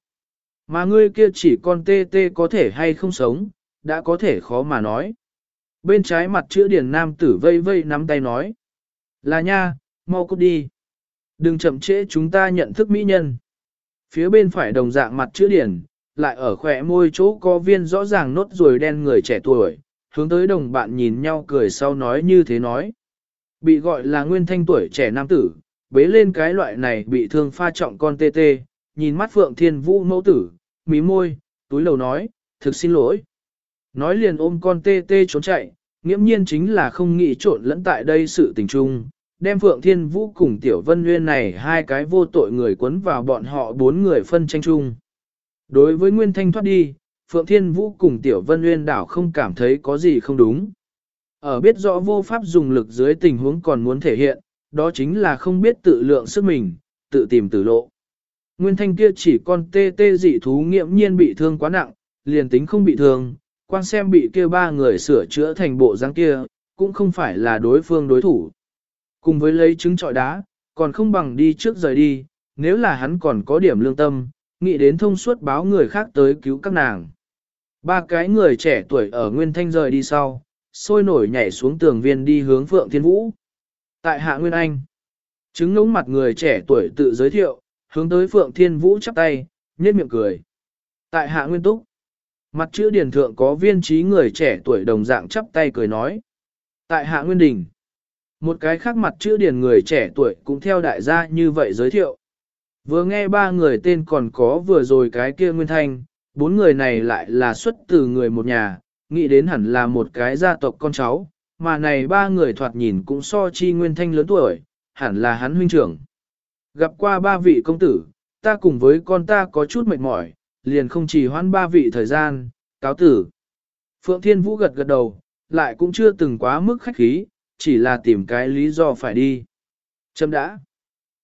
Mà ngươi kia chỉ con tê tê có thể hay không sống, đã có thể khó mà nói. Bên trái mặt chữ điển nam tử vây vây nắm tay nói. Là nha, mau cút đi. Đừng chậm trễ chúng ta nhận thức mỹ nhân. Phía bên phải đồng dạng mặt chữ điển, lại ở khỏe môi chỗ có viên rõ ràng nốt ruồi đen người trẻ tuổi, hướng tới đồng bạn nhìn nhau cười sau nói như thế nói. Bị gọi là nguyên thanh tuổi trẻ nam tử, bế lên cái loại này bị thương pha trọng con tê tê, nhìn mắt Phượng Thiên Vũ mẫu tử, mí môi, túi lầu nói, thực xin lỗi. Nói liền ôm con tê tê trốn chạy, nghiễm nhiên chính là không nghĩ trộn lẫn tại đây sự tình trung, đem Phượng Thiên Vũ cùng Tiểu Vân Nguyên này hai cái vô tội người quấn vào bọn họ bốn người phân tranh chung. Đối với Nguyên Thanh thoát đi, Phượng Thiên Vũ cùng Tiểu Vân Nguyên đảo không cảm thấy có gì không đúng. Ở biết rõ vô pháp dùng lực dưới tình huống còn muốn thể hiện, đó chính là không biết tự lượng sức mình, tự tìm tử lộ. Nguyên thanh kia chỉ con tê tê dị thú nghiệm nhiên bị thương quá nặng, liền tính không bị thương, quan xem bị kia ba người sửa chữa thành bộ dáng kia, cũng không phải là đối phương đối thủ. Cùng với lấy trứng trọi đá, còn không bằng đi trước rời đi, nếu là hắn còn có điểm lương tâm, nghĩ đến thông suốt báo người khác tới cứu các nàng. Ba cái người trẻ tuổi ở Nguyên Thanh rời đi sau, sôi nổi nhảy xuống tường viên đi hướng Phượng Thiên Vũ. Tại Hạ Nguyên Anh, chứng ngống mặt người trẻ tuổi tự giới thiệu, hướng tới Phượng Thiên Vũ chắp tay, nhếch miệng cười. Tại Hạ Nguyên Túc, mặt chữ điển thượng có viên trí người trẻ tuổi đồng dạng chắp tay cười nói. Tại Hạ Nguyên Đình, một cái khác mặt chữ điển người trẻ tuổi cũng theo đại gia như vậy giới thiệu. Vừa nghe ba người tên còn có vừa rồi cái kia Nguyên Thanh, bốn người này lại là xuất từ người một nhà, nghĩ đến hẳn là một cái gia tộc con cháu, mà này ba người thoạt nhìn cũng so chi Nguyên Thanh lớn tuổi, hẳn là hắn huynh trưởng. Gặp qua ba vị công tử, ta cùng với con ta có chút mệt mỏi, liền không chỉ hoãn ba vị thời gian, cáo tử. Phượng Thiên Vũ gật gật đầu, lại cũng chưa từng quá mức khách khí, chỉ là tìm cái lý do phải đi. Chấm đã.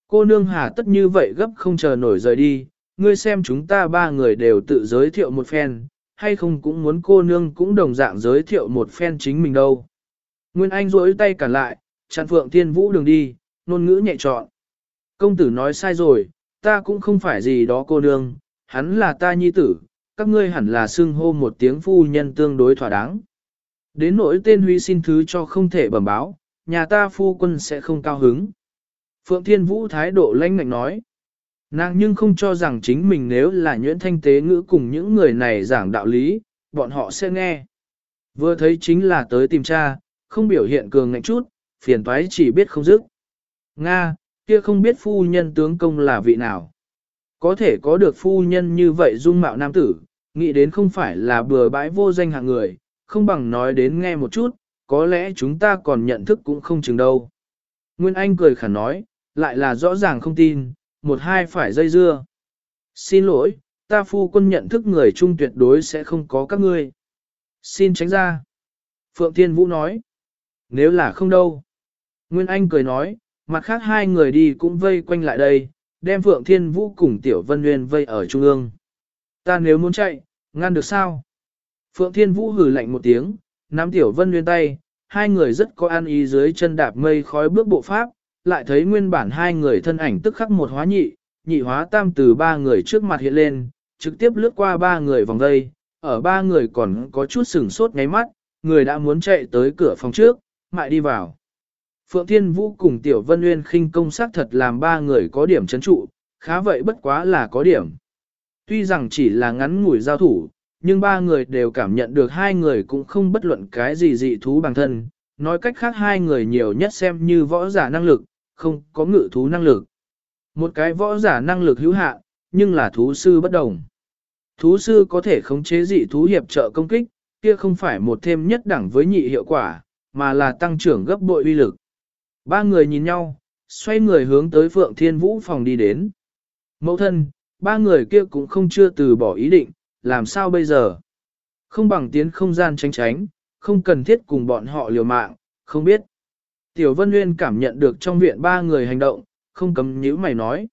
Cô nương hà tất như vậy gấp không chờ nổi rời đi, ngươi xem chúng ta ba người đều tự giới thiệu một phen, hay không cũng muốn cô nương cũng đồng dạng giới thiệu một phen chính mình đâu. Nguyên Anh rỗi tay cản lại, chặn Phượng Thiên Vũ đường đi, ngôn ngữ nhẹ trọn. Công tử nói sai rồi, ta cũng không phải gì đó cô nương, hắn là ta nhi tử, các ngươi hẳn là xưng hô một tiếng phu nhân tương đối thỏa đáng. Đến nỗi tên huy xin thứ cho không thể bẩm báo, nhà ta phu quân sẽ không cao hứng. Phượng Thiên Vũ thái độ lãnh ngạnh nói. Nàng nhưng không cho rằng chính mình nếu là nhuyễn thanh tế ngữ cùng những người này giảng đạo lý, bọn họ sẽ nghe. Vừa thấy chính là tới tìm cha, không biểu hiện cường ngạnh chút, phiền toái chỉ biết không dứt. Nga, kia không biết phu nhân tướng công là vị nào. Có thể có được phu nhân như vậy dung mạo nam tử, nghĩ đến không phải là bừa bãi vô danh hạng người, không bằng nói đến nghe một chút, có lẽ chúng ta còn nhận thức cũng không chừng đâu. Nguyên Anh cười khả nói, lại là rõ ràng không tin, một hai phải dây dưa. Xin lỗi, ta phu quân nhận thức người chung tuyệt đối sẽ không có các ngươi. Xin tránh ra. Phượng Thiên Vũ nói. Nếu là không đâu. Nguyên Anh cười nói, mặt khác hai người đi cũng vây quanh lại đây, đem Phượng Thiên Vũ cùng Tiểu Vân Nguyên vây ở trung ương. Ta nếu muốn chạy, ngăn được sao? Phượng Thiên Vũ hừ lạnh một tiếng, nắm Tiểu Vân Nguyên tay, hai người rất có an ý dưới chân đạp mây khói bước bộ pháp, lại thấy nguyên bản hai người thân ảnh tức khắc một hóa nhị, nhị hóa tam từ ba người trước mặt hiện lên, trực tiếp lướt qua ba người vòng đây, ở ba người còn có chút sừng sốt ngáy mắt, người đã muốn chạy tới cửa phòng trước, mại đi vào. Phượng Thiên Vũ cùng Tiểu Vân Nguyên khinh công sát thật làm ba người có điểm chấn trụ, khá vậy bất quá là có điểm. Tuy rằng chỉ là ngắn ngủi giao thủ, nhưng ba người đều cảm nhận được hai người cũng không bất luận cái gì dị thú bằng thân, nói cách khác hai người nhiều nhất xem như võ giả năng lực, không có ngự thú năng lực. Một cái võ giả năng lực hữu hạn, nhưng là thú sư bất đồng. Thú sư có thể khống chế dị thú hiệp trợ công kích, kia không phải một thêm nhất đẳng với nhị hiệu quả, mà là tăng trưởng gấp bội uy lực. Ba người nhìn nhau, xoay người hướng tới Phượng Thiên Vũ phòng đi đến. Mẫu thân, ba người kia cũng không chưa từ bỏ ý định, làm sao bây giờ? Không bằng tiến không gian tránh tránh, không cần thiết cùng bọn họ liều mạng, không biết. Tiểu Vân Nguyên cảm nhận được trong viện ba người hành động, không cấm nhíu mày nói.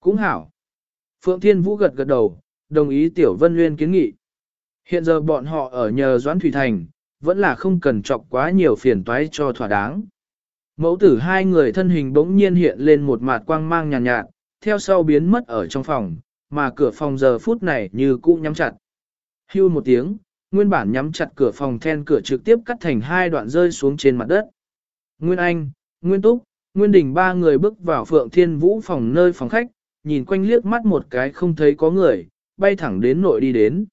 Cũng hảo. Phượng Thiên Vũ gật gật đầu, đồng ý Tiểu Vân Nguyên kiến nghị. Hiện giờ bọn họ ở nhờ Doãn Thủy Thành, vẫn là không cần chọc quá nhiều phiền toái cho thỏa đáng. Mẫu tử hai người thân hình bỗng nhiên hiện lên một mặt quang mang nhàn nhạt, nhạt, theo sau biến mất ở trong phòng, mà cửa phòng giờ phút này như cũ nhắm chặt. Hưu một tiếng, nguyên bản nhắm chặt cửa phòng then cửa trực tiếp cắt thành hai đoạn rơi xuống trên mặt đất. Nguyên Anh, Nguyên Túc, Nguyên Đình ba người bước vào Phượng Thiên Vũ phòng nơi phòng khách, nhìn quanh liếc mắt một cái không thấy có người, bay thẳng đến nội đi đến.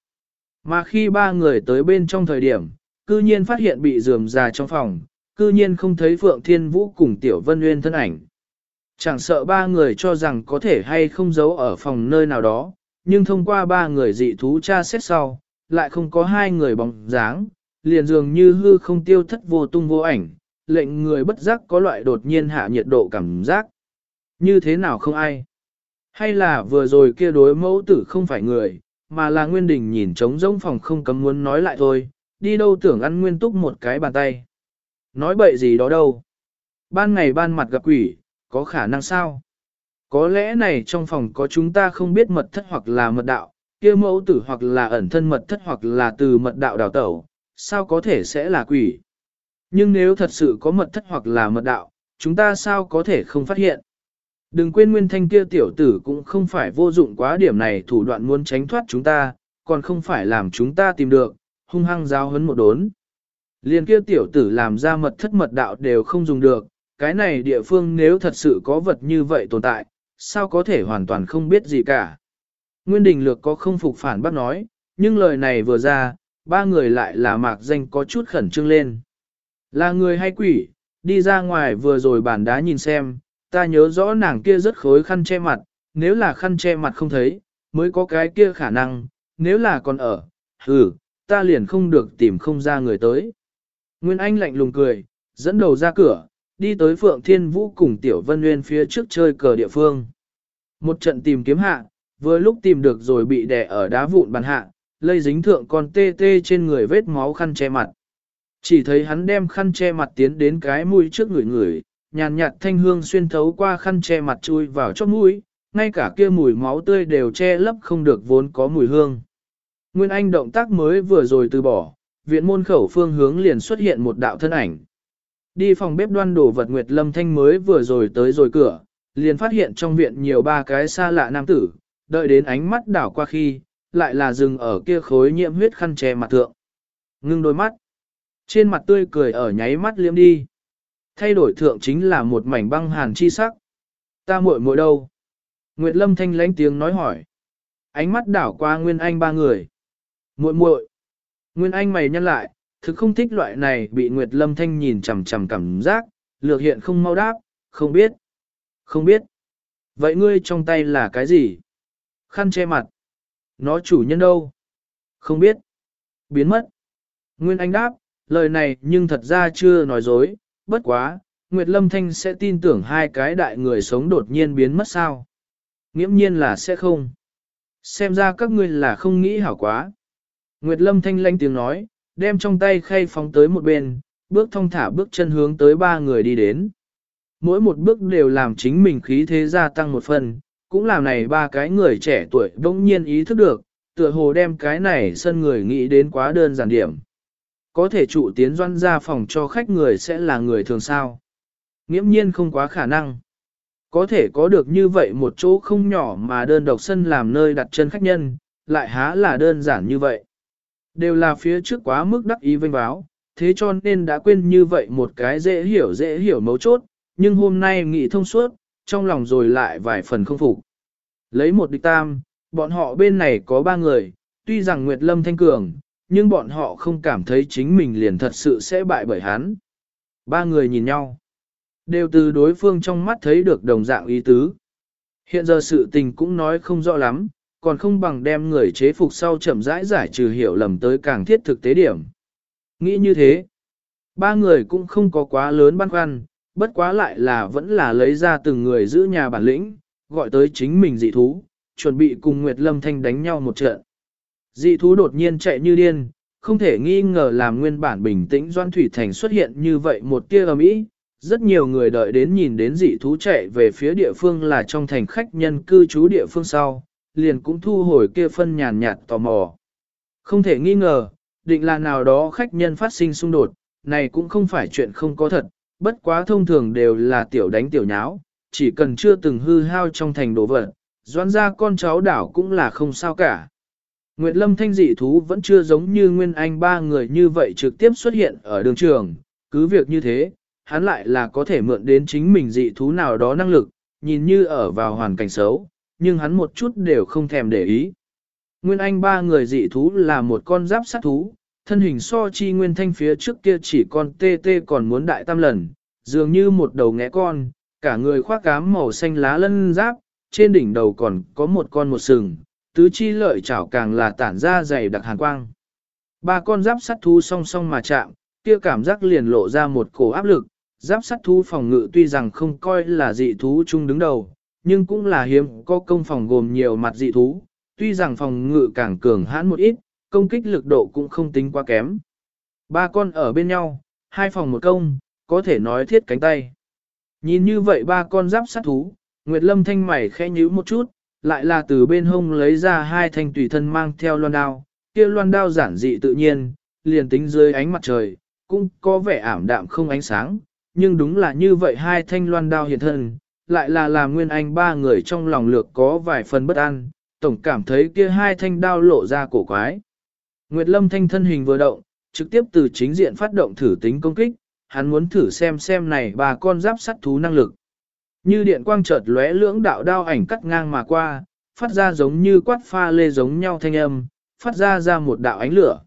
Mà khi ba người tới bên trong thời điểm, cư nhiên phát hiện bị rườm rà trong phòng, cư nhiên không thấy Phượng Thiên Vũ cùng Tiểu Vân Nguyên thân ảnh. Chẳng sợ ba người cho rằng có thể hay không giấu ở phòng nơi nào đó, nhưng thông qua ba người dị thú tra xét sau, lại không có hai người bóng dáng, liền dường như hư không tiêu thất vô tung vô ảnh, lệnh người bất giác có loại đột nhiên hạ nhiệt độ cảm giác. Như thế nào không ai? Hay là vừa rồi kia đối mẫu tử không phải người, mà là Nguyên Đình nhìn trống rỗng phòng không cấm muốn nói lại thôi, đi đâu tưởng ăn Nguyên Túc một cái bàn tay. Nói bậy gì đó đâu. Ban ngày ban mặt gặp quỷ, có khả năng sao? Có lẽ này trong phòng có chúng ta không biết mật thất hoặc là mật đạo, kia mẫu tử hoặc là ẩn thân mật thất hoặc là từ mật đạo đào tẩu, sao có thể sẽ là quỷ? Nhưng nếu thật sự có mật thất hoặc là mật đạo, chúng ta sao có thể không phát hiện? Đừng quên nguyên thanh kia tiểu tử cũng không phải vô dụng quá điểm này thủ đoạn muốn tránh thoát chúng ta, còn không phải làm chúng ta tìm được, hung hăng giao hấn một đốn. Liên kia tiểu tử làm ra mật thất mật đạo đều không dùng được, cái này địa phương nếu thật sự có vật như vậy tồn tại, sao có thể hoàn toàn không biết gì cả. Nguyên Đình Lược có không phục phản bác nói, nhưng lời này vừa ra, ba người lại là mạc danh có chút khẩn trương lên. Là người hay quỷ, đi ra ngoài vừa rồi bản đá nhìn xem, ta nhớ rõ nàng kia rất khối khăn che mặt, nếu là khăn che mặt không thấy, mới có cái kia khả năng, nếu là còn ở, ừ, ta liền không được tìm không ra người tới. Nguyên Anh lạnh lùng cười, dẫn đầu ra cửa, đi tới Phượng Thiên Vũ cùng Tiểu Vân Nguyên phía trước chơi cờ địa phương. Một trận tìm kiếm hạ, vừa lúc tìm được rồi bị đè ở đá vụn bàn hạ, lây dính thượng con tê tê trên người vết máu khăn che mặt. Chỉ thấy hắn đem khăn che mặt tiến đến cái mũi trước người người, nhàn nhạt thanh hương xuyên thấu qua khăn che mặt chui vào chóp mũi, ngay cả kia mùi máu tươi đều che lấp không được vốn có mùi hương. Nguyên Anh động tác mới vừa rồi từ bỏ, viện môn khẩu phương hướng liền xuất hiện một đạo thân ảnh. Đi phòng bếp đoan đổ vật Nguyệt Lâm Thanh mới vừa rồi tới rồi cửa, liền phát hiện trong viện nhiều ba cái xa lạ nam tử, đợi đến ánh mắt đảo qua khi, lại là dừng ở kia khối nhiễm huyết khăn che mặt thượng. Ngưng đôi mắt, trên mặt tươi cười ở nháy mắt liếm đi. Thay đổi thượng chính là một mảnh băng hàn chi sắc. Ta muội muội đâu? Nguyệt Lâm Thanh lánh tiếng nói hỏi. Ánh mắt đảo qua Nguyên Anh ba người. Muội muội. Nguyên Anh mày nhăn lại, thực không thích loại này bị Nguyệt Lâm Thanh nhìn chằm chằm cảm giác, lược hiện không mau đáp, không biết. Không biết. Vậy ngươi trong tay là cái gì? Khăn che mặt. Nó chủ nhân đâu? Không biết. Biến mất. Nguyên Anh đáp, lời này nhưng thật ra chưa nói dối, bất quá, Nguyệt Lâm Thanh sẽ tin tưởng hai cái đại người sống đột nhiên biến mất sao? Nghiễm nhiên là sẽ không. Xem ra các ngươi là không nghĩ hảo quá. Nguyệt Lâm Thanh lanh tiếng nói, đem trong tay khay phóng tới một bên, bước thong thả bước chân hướng tới ba người đi đến. Mỗi một bước đều làm chính mình khí thế gia tăng một phần, cũng làm này ba cái người trẻ tuổi bỗng nhiên ý thức được, tựa hồ đem cái này sân người nghĩ đến quá đơn giản điểm. Có thể trụ tiến doan ra phòng cho khách người sẽ là người thường sao. Nghiễm nhiên không quá khả năng. Có thể có được như vậy một chỗ không nhỏ mà đơn độc sân làm nơi đặt chân khách nhân, lại há là đơn giản như vậy. Đều là phía trước quá mức đắc ý vinh báo, thế cho nên đã quên như vậy một cái dễ hiểu dễ hiểu mấu chốt, nhưng hôm nay nghĩ thông suốt, trong lòng rồi lại vài phần không phục. Lấy một địch tam, bọn họ bên này có ba người, tuy rằng Nguyệt Lâm thanh cường, nhưng bọn họ không cảm thấy chính mình liền thật sự sẽ bại bởi hắn. Ba người nhìn nhau, đều từ đối phương trong mắt thấy được đồng dạng ý tứ. Hiện giờ sự tình cũng nói không rõ lắm, còn không bằng đem người chế phục sau chậm rãi giải trừ hiểu lầm tới càng thiết thực tế điểm. Nghĩ như thế, ba người cũng không có quá lớn băn khoăn, bất quá lại là vẫn là lấy ra từng người giữ nhà bản lĩnh, gọi tới chính mình dị thú, chuẩn bị cùng Nguyệt Lâm Thanh đánh nhau một trận. Dị thú đột nhiên chạy như điên, không thể nghi ngờ làm nguyên bản bình tĩnh Doan Thủy Thành xuất hiện như vậy một tia ầm ĩ. Rất nhiều người đợi đến nhìn đến dị thú chạy về phía địa phương là trong thành khách nhân cư trú địa phương sau, liền cũng thu hồi kia phân nhàn nhạt tò mò. Không thể nghi ngờ, định là nào đó khách nhân phát sinh xung đột, này cũng không phải chuyện không có thật, bất quá thông thường đều là tiểu đánh tiểu nháo, chỉ cần chưa từng hư hao trong thành đồ vật, doãn ra con cháu đảo cũng là không sao cả. Nguyệt Lâm thanh dị thú vẫn chưa giống như Nguyên Anh ba người như vậy trực tiếp xuất hiện ở đường trường, cứ việc như thế, hắn lại là có thể mượn đến chính mình dị thú nào đó năng lực, nhìn như ở vào hoàn cảnh xấu, nhưng hắn một chút đều không thèm để ý. Nguyên Anh ba người dị thú là một con giáp sát thú, thân hình so chi Nguyên Thanh phía trước kia chỉ con tê tê còn muốn đại tam lần, dường như một đầu ngẽ con, cả người khoác cám màu xanh lá lân giáp, trên đỉnh đầu còn có một con một sừng, tứ chi lợi chảo càng là tản ra dày đặc hàn quang. Ba con giáp sắt thú song song mà chạm, kia cảm giác liền lộ ra một cổ áp lực, giáp sắt thú phòng ngự tuy rằng không coi là dị thú chung đứng đầu, nhưng cũng là hiếm có công phòng gồm nhiều mặt dị thú, tuy rằng phòng ngự càng cường hãn một ít, công kích lực độ cũng không tính quá kém. Ba con ở bên nhau, hai phòng một công, có thể nói thiết cánh tay. Nhìn như vậy ba con giáp sát thú, Nguyệt Lâm thanh mày khẽ nhíu một chút, lại là từ bên hông lấy ra hai thanh tùy thân mang theo loan đao, kia loan đao giản dị tự nhiên, liền tính dưới ánh mặt trời, cũng có vẻ ảm đạm không ánh sáng, nhưng đúng là như vậy hai thanh loan đao hiện thân, lại là làm Nguyên Anh ba người trong lòng lược có vài phần bất an, tổng cảm thấy kia hai thanh đao lộ ra cổ quái. Nguyệt Lâm thanh thân hình vừa động, trực tiếp từ chính diện phát động thử tính công kích, hắn muốn thử xem xem này ba con giáp sắt thú năng lực. Như điện quang chợt lóe lưỡng đạo đao ảnh cắt ngang mà qua, phát ra giống như quát pha lê giống nhau thanh âm, phát ra ra một đạo ánh lửa.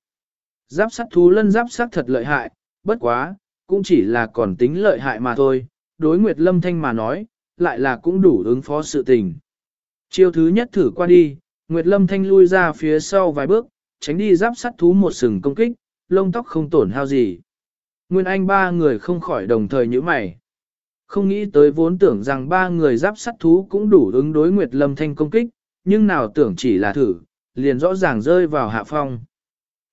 Giáp sắt thú lân giáp sắt thật lợi hại, bất quá, cũng chỉ là còn tính lợi hại mà thôi, đối Nguyệt Lâm Thanh mà nói, lại là cũng đủ ứng phó sự tình. Chiêu thứ nhất thử qua đi, Nguyệt Lâm Thanh lui ra phía sau vài bước, tránh đi giáp sắt thú một sừng công kích, lông tóc không tổn hao gì. Nguyên Anh ba người không khỏi đồng thời nhíu mày. Không nghĩ tới vốn tưởng rằng ba người giáp sắt thú cũng đủ ứng đối Nguyệt Lâm Thanh công kích, nhưng nào tưởng chỉ là thử, liền rõ ràng rơi vào hạ phong.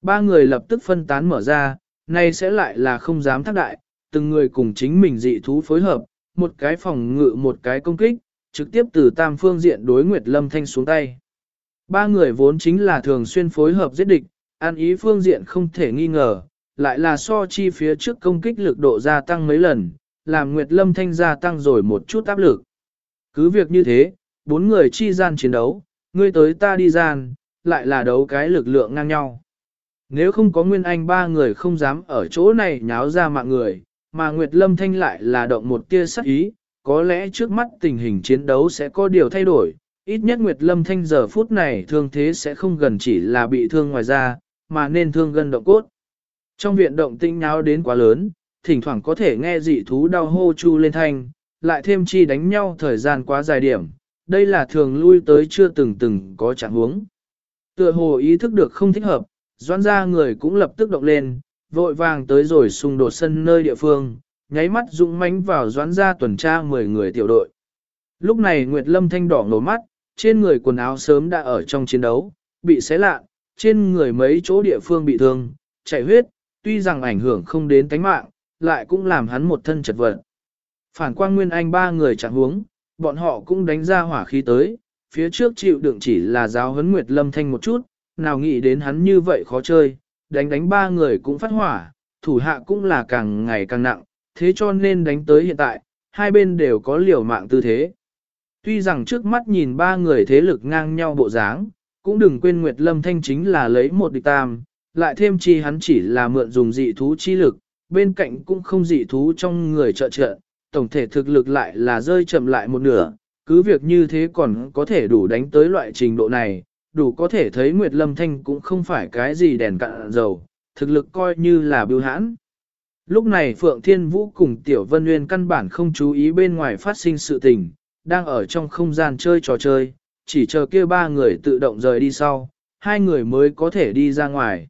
Ba người lập tức phân tán mở ra, nay sẽ lại là không dám thác đại, từng người cùng chính mình dị thú phối hợp, một cái phòng ngự một cái công kích, trực tiếp từ tam phương diện đối Nguyệt Lâm Thanh xuống tay. Ba người vốn chính là thường xuyên phối hợp giết địch, an ý phương diện không thể nghi ngờ, lại là so chi phía trước công kích lực độ gia tăng mấy lần, làm Nguyệt Lâm Thanh gia tăng rồi một chút áp lực. Cứ việc như thế, bốn người chi gian chiến đấu, ngươi tới ta đi gian, lại là đấu cái lực lượng ngang nhau. Nếu không có Nguyên Anh ba người không dám ở chỗ này nháo ra mạng người, mà Nguyệt Lâm Thanh lại là động một tia sắc ý, có lẽ trước mắt tình hình chiến đấu sẽ có điều thay đổi, ít nhất Nguyệt Lâm Thanh giờ phút này thương thế sẽ không gần chỉ là bị thương ngoài da, mà nên thương gần động cốt. Trong viện động tinh nháo đến quá lớn, thỉnh thoảng có thể nghe dị thú đau hô chu lên thanh, lại thêm chi đánh nhau thời gian quá dài điểm, đây là thường lui tới chưa từng từng có trạng huống. Tựa hồ ý thức được không thích hợp, doãn ra người cũng lập tức động lên, vội vàng tới rồi xung đột sân nơi địa phương, nháy mắt dũng mãnh vào doãn ra tuần tra 10 người tiểu đội. Lúc này Nguyệt Lâm thanh đỏ nổ mắt, trên người quần áo sớm đã ở trong chiến đấu, bị xé lạ, trên người mấy chỗ địa phương bị thương, chảy huyết, tuy rằng ảnh hưởng không đến tánh mạng, lại cũng làm hắn một thân chật vật. Phản quang nguyên anh ba người chẳng huống, bọn họ cũng đánh ra hỏa khí tới, phía trước chịu đựng chỉ là giáo huấn Nguyệt Lâm Thanh một chút, nào nghĩ đến hắn như vậy khó chơi, đánh đánh ba người cũng phát hỏa, thủ hạ cũng là càng ngày càng nặng, thế cho nên đánh tới hiện tại, hai bên đều có liều mạng tư thế. Tuy rằng trước mắt nhìn ba người thế lực ngang nhau bộ dáng, cũng đừng quên Nguyệt Lâm Thanh chính là lấy một địch tam, lại thêm chi hắn chỉ là mượn dùng dị thú chi lực, bên cạnh cũng không dị thú trong người trợ trợ, tổng thể thực lực lại là rơi chậm lại một nửa, cứ việc như thế còn có thể đủ đánh tới loại trình độ này, đủ có thể thấy Nguyệt Lâm Thanh cũng không phải cái gì đèn cạn dầu, thực lực coi như là biêu hãn. Lúc này Phượng Thiên Vũ cùng Tiểu Vân Nguyên căn bản không chú ý bên ngoài phát sinh sự tình, đang ở trong không gian chơi trò chơi, chỉ chờ kia ba người tự động rời đi sau, hai người mới có thể đi ra ngoài.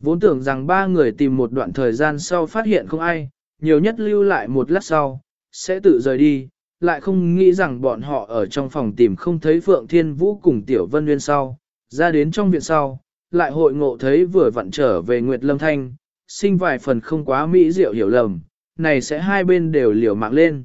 Vốn tưởng rằng ba người tìm một đoạn thời gian sau phát hiện không ai, nhiều nhất lưu lại một lát sau, sẽ tự rời đi, lại không nghĩ rằng bọn họ ở trong phòng tìm không thấy Phượng Thiên Vũ cùng Tiểu Vân Nguyên sau, ra đến trong viện sau, lại hội ngộ thấy vừa vặn trở về Nguyệt Lâm Thanh, sinh vài phần không quá mỹ diệu hiểu lầm, này sẽ hai bên đều liều mạng lên.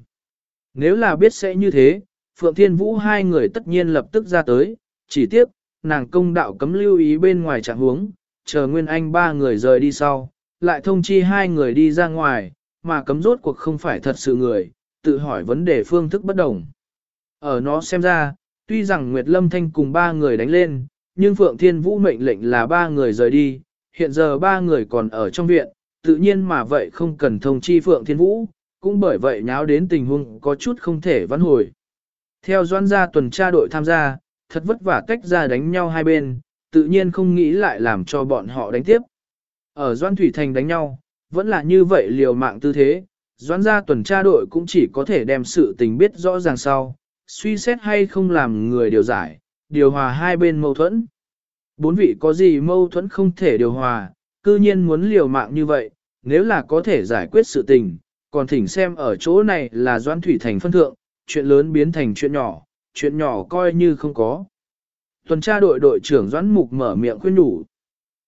Nếu là biết sẽ như thế, Phượng Thiên Vũ hai người tất nhiên lập tức ra tới, chỉ tiếc, nàng công đạo cấm lưu ý bên ngoài trạng huống, chờ Nguyên Anh ba người rời đi sau, lại thông chi hai người đi ra ngoài, mà cấm rốt cuộc không phải thật sự người, tự hỏi vấn đề phương thức bất đồng. Ở nó xem ra, tuy rằng Nguyệt Lâm Thanh cùng ba người đánh lên, nhưng Phượng Thiên Vũ mệnh lệnh là ba người rời đi, hiện giờ ba người còn ở trong viện, tự nhiên mà vậy không cần thông chi Phượng Thiên Vũ, cũng bởi vậy nháo đến tình huống có chút không thể vãn hồi. Theo doan gia tuần tra đội tham gia, thật vất vả tách ra đánh nhau hai bên, tự nhiên không nghĩ lại làm cho bọn họ đánh tiếp. Ở Doan Thủy Thành đánh nhau, vẫn là như vậy liều mạng tư thế, Doãn gia tuần tra đội cũng chỉ có thể đem sự tình biết rõ ràng sau, suy xét hay không làm người điều giải, điều hòa hai bên mâu thuẫn. Bốn vị có gì mâu thuẫn không thể điều hòa, cư nhiên muốn liều mạng như vậy, nếu là có thể giải quyết sự tình, còn thỉnh xem ở chỗ này là Doãn Thủy Thành phân thượng, chuyện lớn biến thành chuyện nhỏ, chuyện nhỏ coi như không có. Tuần tra đội đội trưởng Doãn Mục mở miệng khuyên nhủ.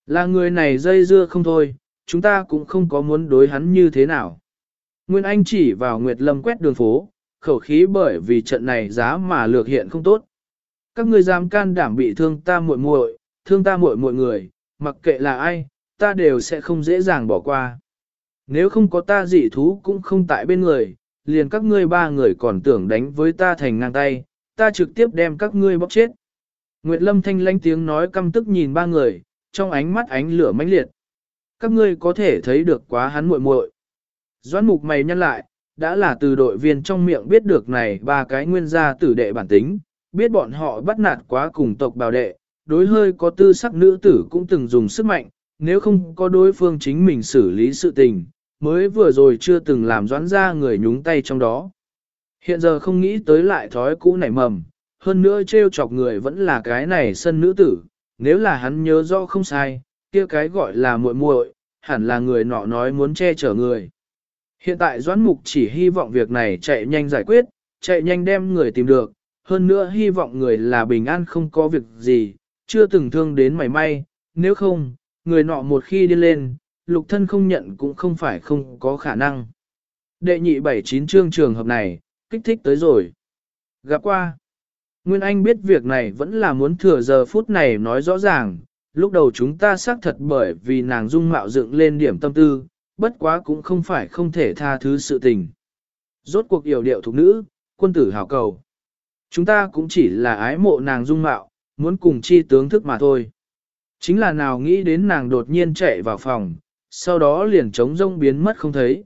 Là người này dây dưa không thôi, chúng ta cũng không có muốn đối hắn như thế nào. Nguyên Anh chỉ vào Nguyệt Lâm quét đường phố, khẩu khí bởi vì trận này giá mà lược hiện không tốt. Các ngươi dám can đảm bị thương ta muội muội, thương ta muội muội người, mặc kệ là ai, ta đều sẽ không dễ dàng bỏ qua. Nếu không có ta dị thú cũng không tại bên người, liền các ngươi ba người còn tưởng đánh với ta thành ngang tay, ta trực tiếp đem các ngươi bóc chết. Nguyệt Lâm thanh lãnh tiếng nói căm tức nhìn ba người, trong ánh mắt ánh lửa mãnh liệt. Các ngươi có thể thấy được quá hắn muội muội. Doãn mục mày nhăn lại, đã là từ đội viên trong miệng biết được này ba cái nguyên gia tử đệ bản tính, biết bọn họ bắt nạt quá cùng tộc bào đệ, đối hơi có tư sắc nữ tử cũng từng dùng sức mạnh, nếu không có đối phương chính mình xử lý sự tình, mới vừa rồi chưa từng làm doãn ra người nhúng tay trong đó. Hiện giờ không nghĩ tới lại thói cũ nảy mầm, hơn nữa trêu chọc người vẫn là cái này sân nữ tử, nếu là hắn nhớ rõ không sai, kia cái gọi là muội muội, hẳn là người nọ nói muốn che chở người. Hiện tại Doãn Mục chỉ hy vọng việc này chạy nhanh giải quyết, chạy nhanh đem người tìm được, hơn nữa hy vọng người là bình an không có việc gì, chưa từng thương đến mảy may, nếu không, người nọ một khi đi lên, lục thân không nhận cũng không phải không có khả năng. Đệ nhị bảy chín chương trường hợp này, kích thích tới rồi. Gặp qua. Nguyên Anh biết việc này vẫn là muốn thừa giờ phút này nói rõ ràng, lúc đầu chúng ta xác thật bởi vì nàng dung mạo dựng lên điểm tâm tư, bất quá cũng không phải không thể tha thứ sự tình. Rốt cuộc yểu điệu thuộc nữ, quân tử hảo cầu. Chúng ta cũng chỉ là ái mộ nàng dung mạo, muốn cùng chi tướng thức mà thôi. Chính là nào nghĩ đến nàng đột nhiên chạy vào phòng, sau đó liền trống rông biến mất không thấy.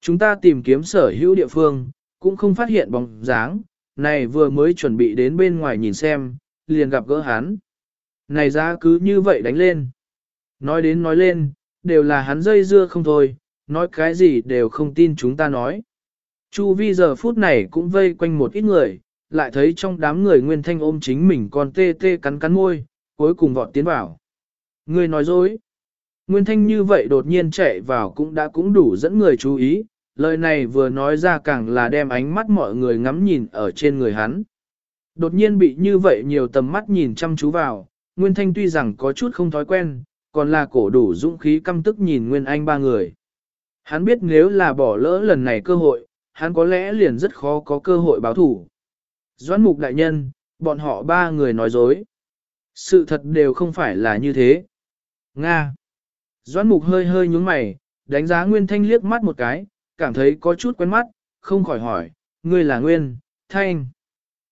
Chúng ta tìm kiếm sở hữu địa phương, cũng không phát hiện bóng dáng, này vừa mới chuẩn bị đến bên ngoài nhìn xem, liền gặp gỡ hắn. Này ra cứ như vậy đánh lên. Nói đến nói lên, đều là hắn dây dưa không thôi, nói cái gì đều không tin chúng ta nói. Chu vi giờ phút này cũng vây quanh một ít người, lại thấy trong đám người Nguyên Thanh ôm chính mình còn tê tê cắn cắn môi, cuối cùng vọt tiến vào. Người nói dối. Nguyên Thanh như vậy đột nhiên chạy vào cũng đã cũng đủ dẫn người chú ý, lời này vừa nói ra càng là đem ánh mắt mọi người ngắm nhìn ở trên người hắn. Đột nhiên bị như vậy nhiều tầm mắt nhìn chăm chú vào, Nguyên Thanh tuy rằng có chút không thói quen, còn là cổ đủ dũng khí căm tức nhìn Nguyên Anh ba người. Hắn biết nếu là bỏ lỡ lần này cơ hội, hắn có lẽ liền rất khó có cơ hội báo thủ. Doãn mục đại nhân, bọn họ ba người nói dối. Sự thật đều không phải là như thế. Nga. Doãn mục hơi hơi nhúng mày, đánh giá Nguyên Thanh liếc mắt một cái, cảm thấy có chút quen mắt, không khỏi hỏi, ngươi là Nguyên, Thanh.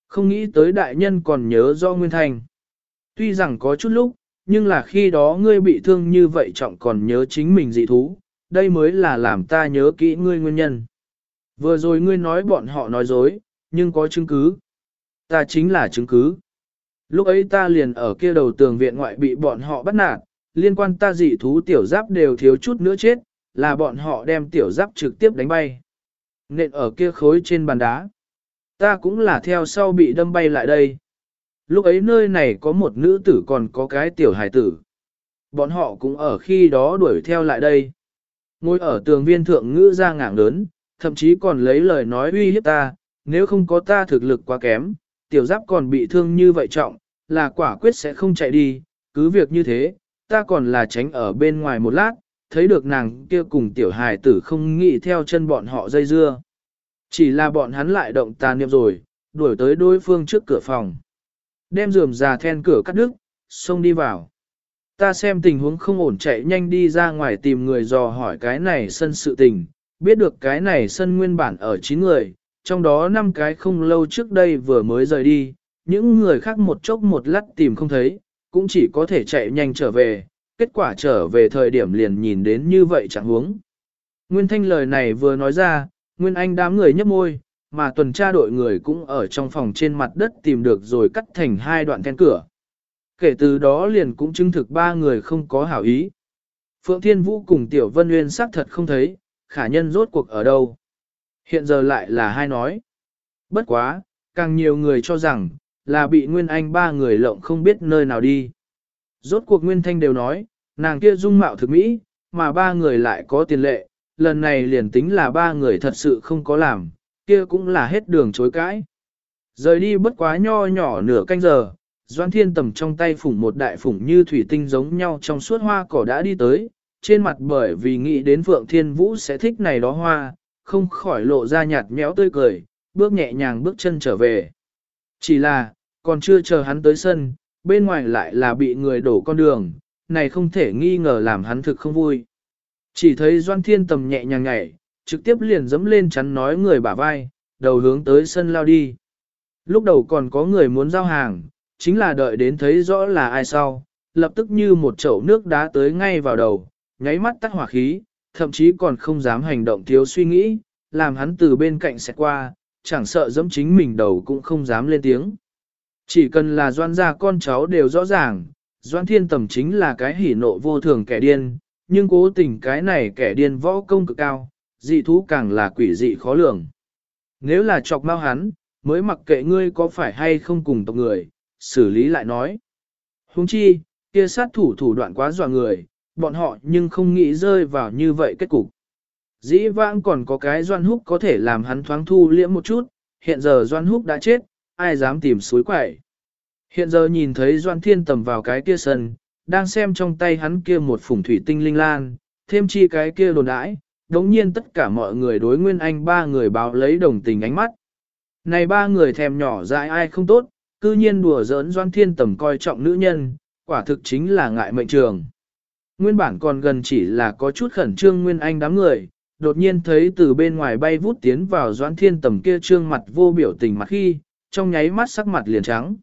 Không nghĩ tới đại nhân còn nhớ do Nguyên Thanh. Tuy rằng có chút lúc, nhưng là khi đó ngươi bị thương như vậy trọng còn nhớ chính mình dị thú, đây mới là làm ta nhớ kỹ ngươi nguyên nhân. Vừa rồi ngươi nói bọn họ nói dối, nhưng có chứng cứ. Ta chính là chứng cứ. Lúc ấy ta liền ở kia đầu tường viện ngoại bị bọn họ bắt nạt, liên quan ta dị thú tiểu giáp đều thiếu chút nữa chết, là bọn họ đem tiểu giáp trực tiếp đánh bay. Nện ở kia khối trên bàn đá. Ta cũng là theo sau bị đâm bay lại đây. Lúc ấy nơi này có một nữ tử còn có cái tiểu hài tử. Bọn họ cũng ở khi đó đuổi theo lại đây. Ngồi ở tường viên thượng ngữ ra ngảng lớn, thậm chí còn lấy lời nói uy hiếp ta, nếu không có ta thực lực quá kém, tiểu giáp còn bị thương như vậy trọng, là quả quyết sẽ không chạy đi, cứ việc như thế, ta còn là tránh ở bên ngoài một lát, thấy được nàng kia cùng tiểu hài tử không nghĩ theo chân bọn họ dây dưa. Chỉ là bọn hắn lại động tà niệm rồi, đuổi tới đối phương trước cửa phòng. Đem rườm già then cửa cắt đứt, xông đi vào. Ta xem tình huống không ổn chạy nhanh đi ra ngoài tìm người dò hỏi cái này sân sự tình, biết được cái này sân nguyên bản ở 9 người, trong đó 5 cái không lâu trước đây vừa mới rời đi, những người khác một chốc một lát tìm không thấy, cũng chỉ có thể chạy nhanh trở về, kết quả trở về thời điểm liền nhìn đến như vậy chẳng huống. Nguyên Thanh lời này vừa nói ra, Nguyên Anh đám người nhấp môi, mà tuần tra đội người cũng ở trong phòng trên mặt đất tìm được rồi cắt thành hai đoạn then cửa. Kể từ đó liền cũng chứng thực ba người không có hảo ý. Phượng Thiên Vũ cùng Tiểu Vân Nguyên xác thật không thấy, khả nhân rốt cuộc ở đâu. Hiện giờ lại là hai nói. Bất quá, càng nhiều người cho rằng, là bị Nguyên Anh ba người lộng không biết nơi nào đi. Rốt cuộc Nguyên Thanh đều nói, nàng kia dung mạo thực mỹ, mà ba người lại có tiền lệ, lần này liền tính là ba người thật sự không có làm, kia cũng là hết đường chối cãi. Rời đi bất quá nho nhỏ nửa canh giờ, Doan Thiên Tầm trong tay phủng một đại phủng như thủy tinh giống nhau trong suốt hoa cỏ đã đi tới, trên mặt bởi vì nghĩ đến Phượng Thiên Vũ sẽ thích này đó hoa, không khỏi lộ ra nhạt méo tươi cười, bước nhẹ nhàng bước chân trở về. Chỉ là, còn chưa chờ hắn tới sân, bên ngoài lại là bị người đổ con đường, này không thể nghi ngờ làm hắn thực không vui. Chỉ thấy Doan Thiên Tầm nhẹ nhàng nhảy, trực tiếp liền dẫm lên chắn nói người bả vai, đầu hướng tới sân lao đi. Lúc đầu còn có người muốn giao hàng, chính là đợi đến thấy rõ là ai sau, lập tức như một chậu nước đá tới ngay vào đầu, nháy mắt tắt hỏa khí, thậm chí còn không dám hành động thiếu suy nghĩ, làm hắn từ bên cạnh sẽ qua, chẳng sợ dẫm chính mình đầu cũng không dám lên tiếng. Chỉ cần là doan gia con cháu đều rõ ràng, doan thiên tầm chính là cái hỉ nộ vô thường kẻ điên, nhưng cố tình cái này kẻ điên võ công cực cao, dị thú càng là quỷ dị khó lường. Nếu là chọc mau hắn, mới mặc kệ ngươi có phải hay không cùng tộc người, xử lý lại nói. Huống chi, kia sát thủ thủ đoạn quá dọa người, bọn họ nhưng không nghĩ rơi vào như vậy kết cục. Dĩ vãng còn có cái Doan Húc có thể làm hắn thoáng thu liễm một chút, hiện giờ Doan Húc đã chết, ai dám tìm suối quẩy. Hiện giờ nhìn thấy Doan Thiên tầm vào cái kia sân, đang xem trong tay hắn kia một phủng thủy tinh linh lan, thêm chi cái kia đồn đãi, đống nhiên tất cả mọi người đối Nguyên Anh ba người báo lấy đồng tình ánh mắt. Này ba người thèm nhỏ dại ai không tốt, cư nhiên đùa giỡn Doan Thiên tầm coi trọng nữ nhân, quả thực chính là ngại mệnh trường. Nguyên bản còn gần chỉ là có chút khẩn trương Nguyên Anh đám người, đột nhiên thấy từ bên ngoài bay vút tiến vào Doan Thiên tầm kia trương mặt vô biểu tình mặt khi, trong nháy mắt sắc mặt liền trắng.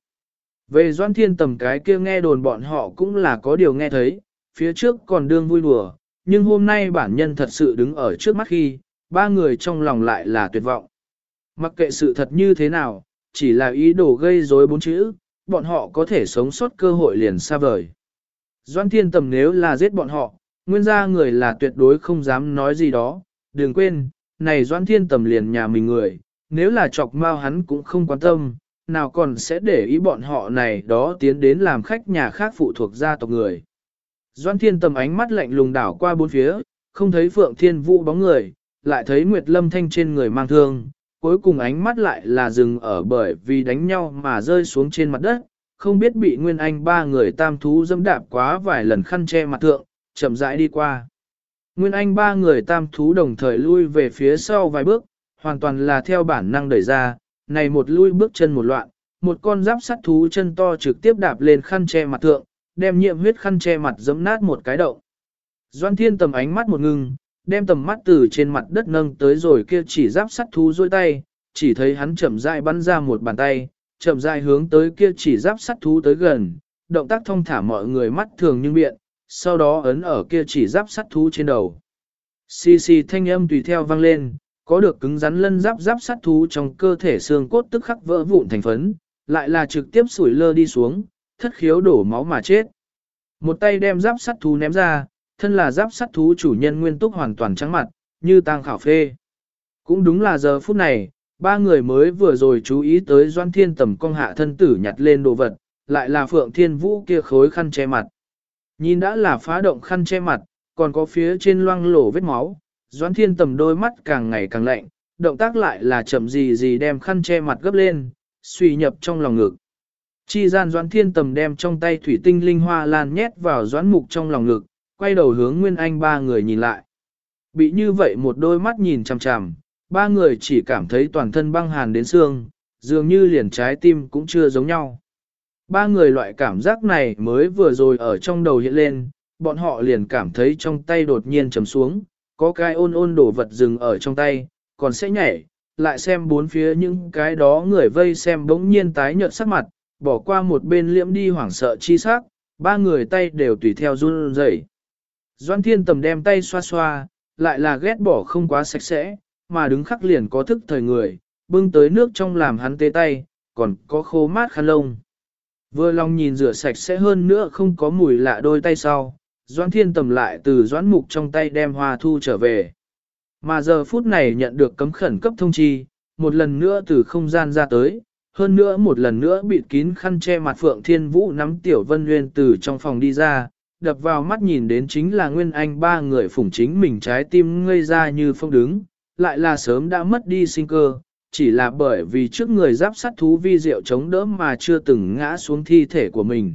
Về Doan Thiên tầm cái kia nghe đồn bọn họ cũng là có điều nghe thấy, phía trước còn đương vui đùa, nhưng hôm nay bản nhân thật sự đứng ở trước mắt khi, ba người trong lòng lại là tuyệt vọng. Mặc kệ sự thật như thế nào, chỉ là ý đồ gây rối bốn chữ, bọn họ có thể sống sót cơ hội liền xa vời. Doan thiên tầm nếu là giết bọn họ, nguyên gia người là tuyệt đối không dám nói gì đó, đừng quên, này doan thiên tầm liền nhà mình người, nếu là chọc mau hắn cũng không quan tâm, nào còn sẽ để ý bọn họ này đó tiến đến làm khách nhà khác phụ thuộc gia tộc người. Doan thiên tầm ánh mắt lạnh lùng đảo qua bốn phía, không thấy phượng thiên vũ bóng người, lại thấy Nguyệt Lâm Thanh trên người mang thương, cuối cùng ánh mắt lại là dừng ở bởi vì đánh nhau mà rơi xuống trên mặt đất, không biết bị Nguyên Anh ba người tam thú dâm đạp quá vài lần khăn che mặt thượng, chậm rãi đi qua. Nguyên Anh ba người tam thú đồng thời lui về phía sau vài bước, hoàn toàn là theo bản năng đẩy ra, này một lui bước chân một loạn, một con giáp sắt thú chân to trực tiếp đạp lên khăn che mặt thượng, đem nhiệm huyết khăn che mặt giấm nát một cái động. Doan thiên tầm ánh mắt một ngưng, đem tầm mắt từ trên mặt đất nâng tới rồi kia chỉ giáp sắt thú dôi tay, chỉ thấy hắn chậm rãi bắn ra một bàn tay, chậm rãi hướng tới kia chỉ giáp sắt thú tới gần, động tác thông thả mọi người mắt thường nhưng biện, sau đó ấn ở kia chỉ giáp sắt thú trên đầu. Xì xì thanh âm tùy theo vang lên, có được cứng rắn lân giáp giáp sắt thú trong cơ thể xương cốt tức khắc vỡ vụn thành phấn, lại là trực tiếp sủi lơ đi xuống, thất khiếu đổ máu mà chết. Một tay đem giáp sắt thú ném ra, thân là giáp sắt thú chủ nhân nguyên túc hoàn toàn trắng mặt, như tang khảo phê. Cũng đúng là giờ phút này, ba người mới vừa rồi chú ý tới Doan Thiên Tầm cong hạ thân tử nhặt lên đồ vật, lại là Phượng Thiên Vũ kia khối khăn che mặt. Nhìn đã là phá động khăn che mặt, còn có phía trên loang lổ vết máu, Doan Thiên Tầm đôi mắt càng ngày càng lạnh, động tác lại là chậm gì gì đem khăn che mặt gấp lên, suy nhập trong lòng ngực. Chi gian Doan Thiên Tầm đem trong tay thủy tinh linh hoa lan nhét vào Doan Mục trong lòng ngực, quay đầu hướng Nguyên Anh ba người nhìn lại. Bị như vậy một đôi mắt nhìn chằm chằm, ba người chỉ cảm thấy toàn thân băng hàn đến xương, dường như liền trái tim cũng chưa giống nhau. Ba người loại cảm giác này mới vừa rồi ở trong đầu hiện lên, bọn họ liền cảm thấy trong tay đột nhiên chầm xuống, có cái ôn ôn đổ vật dừng ở trong tay, còn sẽ nhảy, lại xem bốn phía những cái đó người vây xem bỗng nhiên tái nhợt sắc mặt, bỏ qua một bên liễm đi hoảng sợ chi sắc, ba người tay đều tùy theo run rẩy. Doan thiên tầm đem tay xoa xoa, lại là ghét bỏ không quá sạch sẽ, mà đứng khắc liền có thức thời người, bưng tới nước trong làm hắn tê tay, còn có khô mát khăn lông. Vừa lòng nhìn rửa sạch sẽ hơn nữa không có mùi lạ đôi tay sau, Doãn Thiên tầm lại từ Doãn Mục trong tay đem hoa thu trở về. Mà giờ phút này nhận được cấm khẩn cấp thông chi, một lần nữa từ không gian ra tới, hơn nữa một lần nữa bịt kín khăn che mặt Phượng Thiên Vũ nắm Tiểu Vân Nguyên từ trong phòng đi ra, đập vào mắt nhìn đến chính là Nguyên Anh ba người phủng chính mình trái tim ngây ra như phong đứng, lại là sớm đã mất đi sinh cơ, chỉ là bởi vì trước người giáp sát thú vi diệu chống đỡ mà chưa từng ngã xuống thi thể của mình.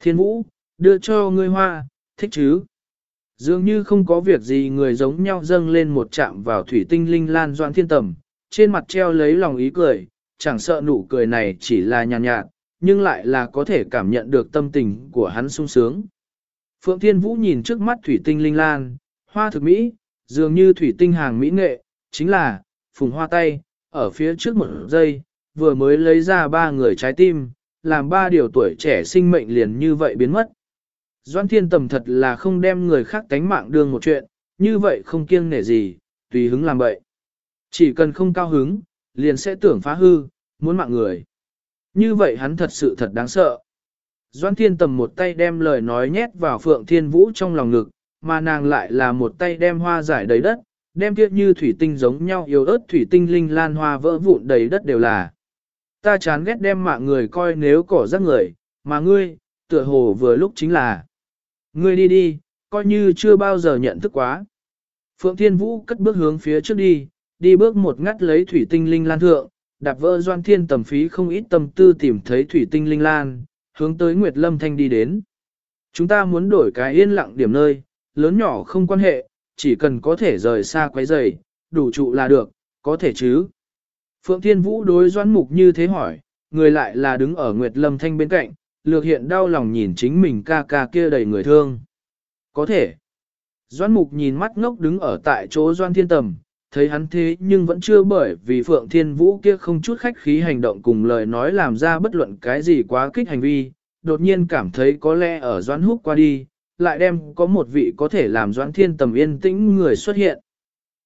Thiên Vũ, đưa cho ngươi hoa, thích chứ? Dường như không có việc gì người giống nhau dâng lên một chạm vào thủy tinh linh lan doan thiên tầm, trên mặt treo lấy lòng ý cười, chẳng sợ nụ cười này chỉ là nhàn nhạt, nhạt, nhưng lại là có thể cảm nhận được tâm tình của hắn sung sướng. Phượng Thiên Vũ nhìn trước mắt thủy tinh linh lan, hoa thực mỹ, dường như thủy tinh hàng mỹ nghệ, chính là, phùng hoa tay, ở phía trước một giây, vừa mới lấy ra ba người trái tim, làm ba điều tuổi trẻ sinh mệnh liền như vậy biến mất. Doan thiên tầm thật là không đem người khác tánh mạng đương một chuyện, như vậy không kiêng nể gì, tùy hứng làm vậy. Chỉ cần không cao hứng, liền sẽ tưởng phá hư, muốn mạng người. Như vậy hắn thật sự thật đáng sợ. Doan thiên tầm một tay đem lời nói nhét vào phượng thiên vũ trong lòng ngực, mà nàng lại là một tay đem hoa giải đầy đất, đem kia như thủy tinh giống nhau yếu ớt thủy tinh linh lan hoa vỡ vụn đầy đất đều là. Ta chán ghét đem mạng người coi nếu cỏ rác người, mà ngươi, tựa hồ vừa lúc chính là. Ngươi đi đi, coi như chưa bao giờ nhận thức quá. Phượng Thiên Vũ cất bước hướng phía trước đi, đi bước một ngắt lấy thủy tinh linh lan thượng, đạp vỡ doan thiên tầm phí không ít tâm tư tìm thấy thủy tinh linh lan, hướng tới Nguyệt Lâm Thanh đi đến. Chúng ta muốn đổi cái yên lặng điểm nơi, lớn nhỏ không quan hệ, chỉ cần có thể rời xa quấy rầy, đủ trụ là được, có thể chứ. Phượng Thiên Vũ đối doan Mục như thế hỏi, người lại là đứng ở Nguyệt Lâm Thanh bên cạnh, lược hiện đau lòng nhìn chính mình ca ca kia đầy người thương. Có thể. Doan Mục nhìn mắt ngốc đứng ở tại chỗ Doan Thiên Tầm, thấy hắn thế nhưng vẫn chưa bởi vì Phượng Thiên Vũ kia không chút khách khí hành động cùng lời nói làm ra bất luận cái gì quá kích hành vi, đột nhiên cảm thấy có lẽ ở Doãn Húc qua đi, lại đem có một vị có thể làm doãn thiên tầm yên tĩnh người xuất hiện.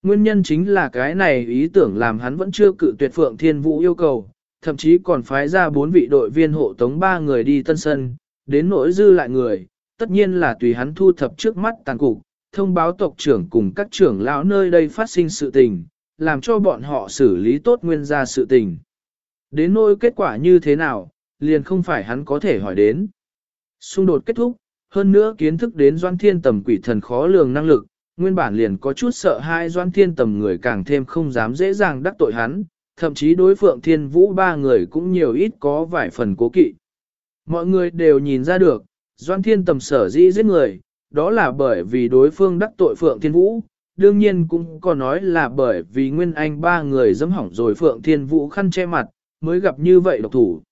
Nguyên nhân chính là cái này ý tưởng làm hắn vẫn chưa cự tuyệt Phượng Thiên Vũ yêu cầu, thậm chí còn phái ra bốn vị đội viên hộ tống ba người đi tân sân, đến nỗi dư lại người, tất nhiên là tùy hắn thu thập trước mắt tàn cục, thông báo tộc trưởng cùng các trưởng lão nơi đây phát sinh sự tình, làm cho bọn họ xử lý tốt nguyên ra sự tình. Đến nỗi kết quả như thế nào, liền không phải hắn có thể hỏi đến. Xung đột kết thúc, hơn nữa kiến thức đến Doan Thiên Tầm quỷ thần khó lường năng lực, nguyên bản liền có chút sợ hai Doan Thiên Tầm người càng thêm không dám dễ dàng đắc tội hắn, thậm chí đối Phượng Thiên Vũ ba người cũng nhiều ít có vài phần cố kỵ. Mọi người đều nhìn ra được, Doan Thiên Tầm sở dĩ giết người, đó là bởi vì đối phương đắc tội Phượng Thiên Vũ, đương nhiên cũng có nói là bởi vì Nguyên Anh ba người dẫm hỏng rồi Phượng Thiên Vũ khăn che mặt, mới gặp như vậy độc thủ.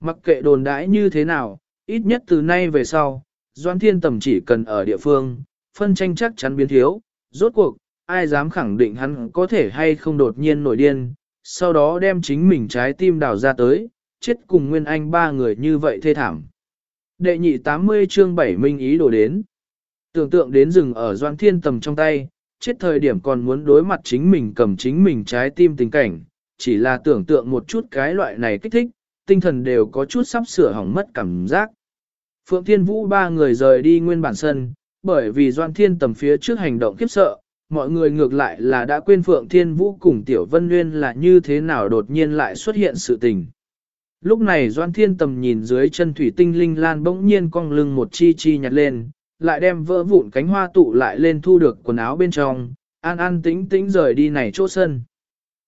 Mặc kệ đồn đãi như thế nào, ít nhất từ nay về sau, Doan Thiên Tầm chỉ cần ở địa phương, phân tranh chắc chắn biến thiếu, rốt cuộc, ai dám khẳng định hắn có thể hay không đột nhiên nổi điên, sau đó đem chính mình trái tim đào ra tới, chết cùng Nguyên Anh ba người như vậy thê thảm. Đệ nhị 80 chương 7 minh ý đổ đến. Tưởng tượng đến rừng ở Doan Thiên Tầm trong tay, chết thời điểm còn muốn đối mặt chính mình cầm chính mình trái tim tình cảnh, chỉ là tưởng tượng một chút cái loại này kích thích, tinh thần đều có chút sắp sửa hỏng mất cảm giác. Phượng Thiên Vũ ba người rời đi nguyên bản sân, bởi vì Doan Thiên tầm phía trước hành động khiếp sợ, mọi người ngược lại là đã quên Phượng Thiên Vũ cùng Tiểu Vân Nguyên là như thế nào đột nhiên lại xuất hiện sự tình. Lúc này Doan Thiên Tầm nhìn dưới chân thủy tinh linh lan bỗng nhiên cong lưng một chi chi nhặt lên, lại đem vỡ vụn cánh hoa tụ lại lên thu được quần áo bên trong, an an tĩnh tĩnh rời đi này chỗ sân.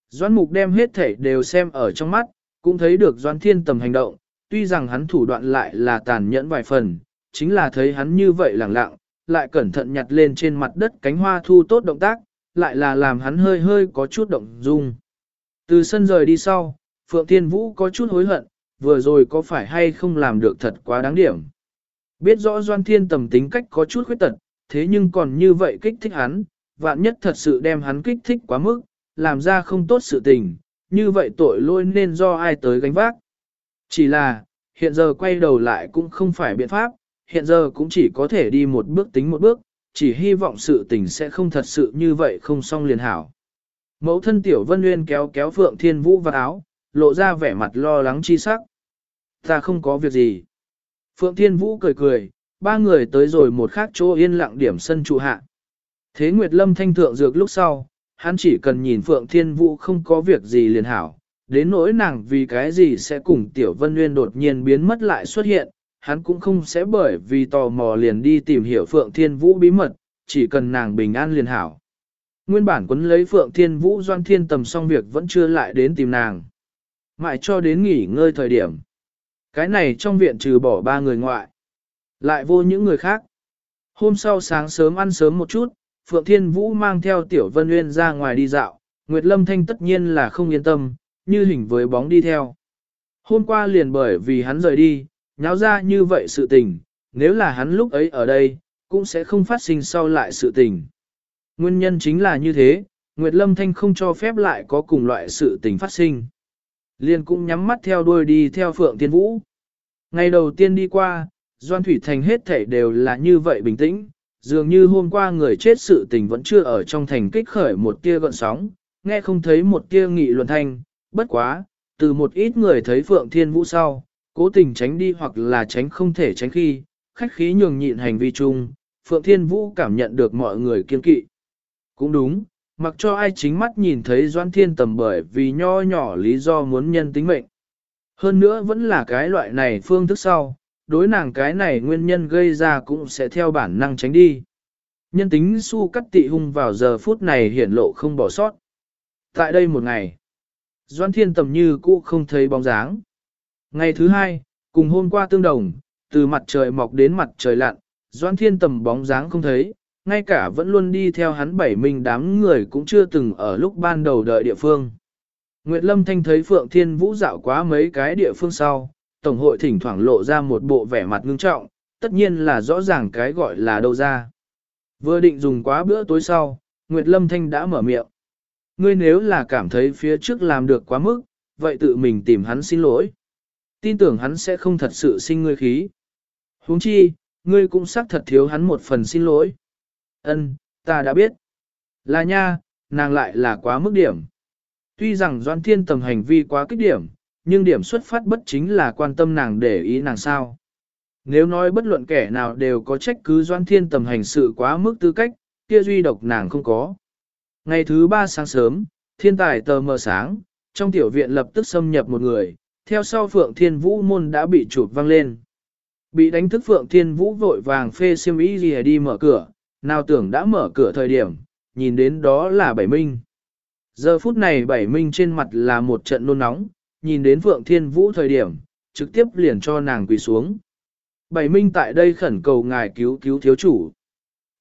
Doan Mục đem hết thể đều xem ở trong mắt, cũng thấy được Doan Thiên Tầm hành động, tuy rằng hắn thủ đoạn lại là tàn nhẫn vài phần, chính là thấy hắn như vậy lẳng lặng, lại cẩn thận nhặt lên trên mặt đất cánh hoa thu tốt động tác, lại là làm hắn hơi hơi có chút động dung. Từ sân rời đi sau, Phượng Thiên Vũ có chút hối hận, vừa rồi có phải hay không làm được thật quá đáng điểm. Biết rõ Doan Thiên tầm tính cách có chút khuyết tật, thế nhưng còn như vậy kích thích hắn, vạn nhất thật sự đem hắn kích thích quá mức, làm ra không tốt sự tình, như vậy tội lỗi nên do ai tới gánh vác. Chỉ là, hiện giờ quay đầu lại cũng không phải biện pháp, hiện giờ cũng chỉ có thể đi một bước tính một bước, chỉ hy vọng sự tình sẽ không thật sự như vậy không xong liền hảo. Mẫu thân tiểu vân nguyên kéo kéo Phượng Thiên Vũ vào áo, lộ ra vẻ mặt lo lắng chi sắc. Ta không có việc gì. Phượng Thiên Vũ cười cười, ba người tới rồi một khác chỗ yên lặng điểm sân trụ hạ. Thế Nguyệt Lâm thanh thượng dược lúc sau, hắn chỉ cần nhìn Phượng Thiên Vũ không có việc gì liền hảo. Đến nỗi nàng vì cái gì sẽ cùng Tiểu Vân Nguyên đột nhiên biến mất lại xuất hiện, hắn cũng không sẽ bởi vì tò mò liền đi tìm hiểu Phượng Thiên Vũ bí mật, chỉ cần nàng bình an liền hảo. Nguyên bản quấn lấy Phượng Thiên Vũ doan thiên tầm xong việc vẫn chưa lại đến tìm nàng. Mãi cho đến nghỉ ngơi thời điểm. Cái này trong viện trừ bỏ ba người ngoại. Lại vô những người khác. Hôm sau sáng sớm ăn sớm một chút, Phượng Thiên Vũ mang theo Tiểu Vân Nguyên ra ngoài đi dạo, Nguyệt Lâm Thanh tất nhiên là không yên tâm, như hình với bóng đi theo. Hôm qua liền bởi vì hắn rời đi, nháo ra như vậy sự tình, nếu là hắn lúc ấy ở đây, cũng sẽ không phát sinh sau lại sự tình. Nguyên nhân chính là như thế, Nguyệt Lâm Thanh không cho phép lại có cùng loại sự tình phát sinh. Liên cũng nhắm mắt theo đuôi đi theo Phượng Tiên Vũ. Ngày đầu tiên đi qua, Doan Thủy Thành hết thảy đều là như vậy bình tĩnh, dường như hôm qua người chết sự tình vẫn chưa ở trong thành kích khởi một tia gợn sóng, nghe không thấy một tia nghị luận thanh, bất quá, từ một ít người thấy Phượng Thiên Vũ sau, cố tình tránh đi hoặc là tránh không thể tránh khi, khách khí nhường nhịn hành vi chung, Phượng Thiên Vũ cảm nhận được mọi người kiên kỵ. Cũng đúng, mặc cho ai chính mắt nhìn thấy Doan Thiên Tầm bởi vì nho nhỏ lý do muốn nhân tính mệnh. Hơn nữa vẫn là cái loại này phương thức sau, đối nàng cái này nguyên nhân gây ra cũng sẽ theo bản năng tránh đi. Nhân tính su cắt tị hung vào giờ phút này hiển lộ không bỏ sót. Tại đây một ngày, Doan Thiên Tầm như cũ không thấy bóng dáng. Ngày thứ hai, cùng hôm qua tương đồng, từ mặt trời mọc đến mặt trời lặn, Doan Thiên Tầm bóng dáng không thấy, ngay cả vẫn luôn đi theo hắn bảy mình đám người cũng chưa từng ở lúc ban đầu đợi địa phương. Nguyệt Lâm Thanh thấy Phượng Thiên Vũ dạo quá mấy cái địa phương sau, Tổng hội thỉnh thoảng lộ ra một bộ vẻ mặt ngưng trọng, tất nhiên là rõ ràng cái gọi là đâu ra. Vừa định dùng quá bữa tối sau, Nguyệt Lâm Thanh đã mở miệng. Ngươi nếu là cảm thấy phía trước làm được quá mức, vậy tự mình tìm hắn xin lỗi. Tin tưởng hắn sẽ không thật sự sinh ngươi khí. huống chi, ngươi cũng xác thật thiếu hắn một phần xin lỗi. Ân, ta đã biết. Là nha, nàng lại là quá mức điểm. Tuy rằng Doan Thiên tầm hành vi quá kích điểm, nhưng điểm xuất phát bất chính là quan tâm nàng để ý nàng sao. Nếu nói bất luận kẻ nào đều có trách cứ Doan Thiên tầm hành sự quá mức tư cách, kia duy độc nàng không có. Ngày thứ ba sáng sớm, thiên tài tờ mờ sáng, trong tiểu viện lập tức xâm nhập một người, theo sau Phượng Thiên Vũ môn đã bị chụp văng lên. Bị đánh thức Phượng Thiên Vũ vội vàng phê xiêm ý gì đi mở cửa, nào tưởng đã mở cửa thời điểm, nhìn đến đó là Bảy Minh. Giờ phút này Bảy Minh trên mặt là một trận nôn nóng, nhìn đến Phượng Thiên Vũ thời điểm, trực tiếp liền cho nàng quỳ xuống. Bảy Minh tại đây khẩn cầu ngài cứu cứu thiếu chủ.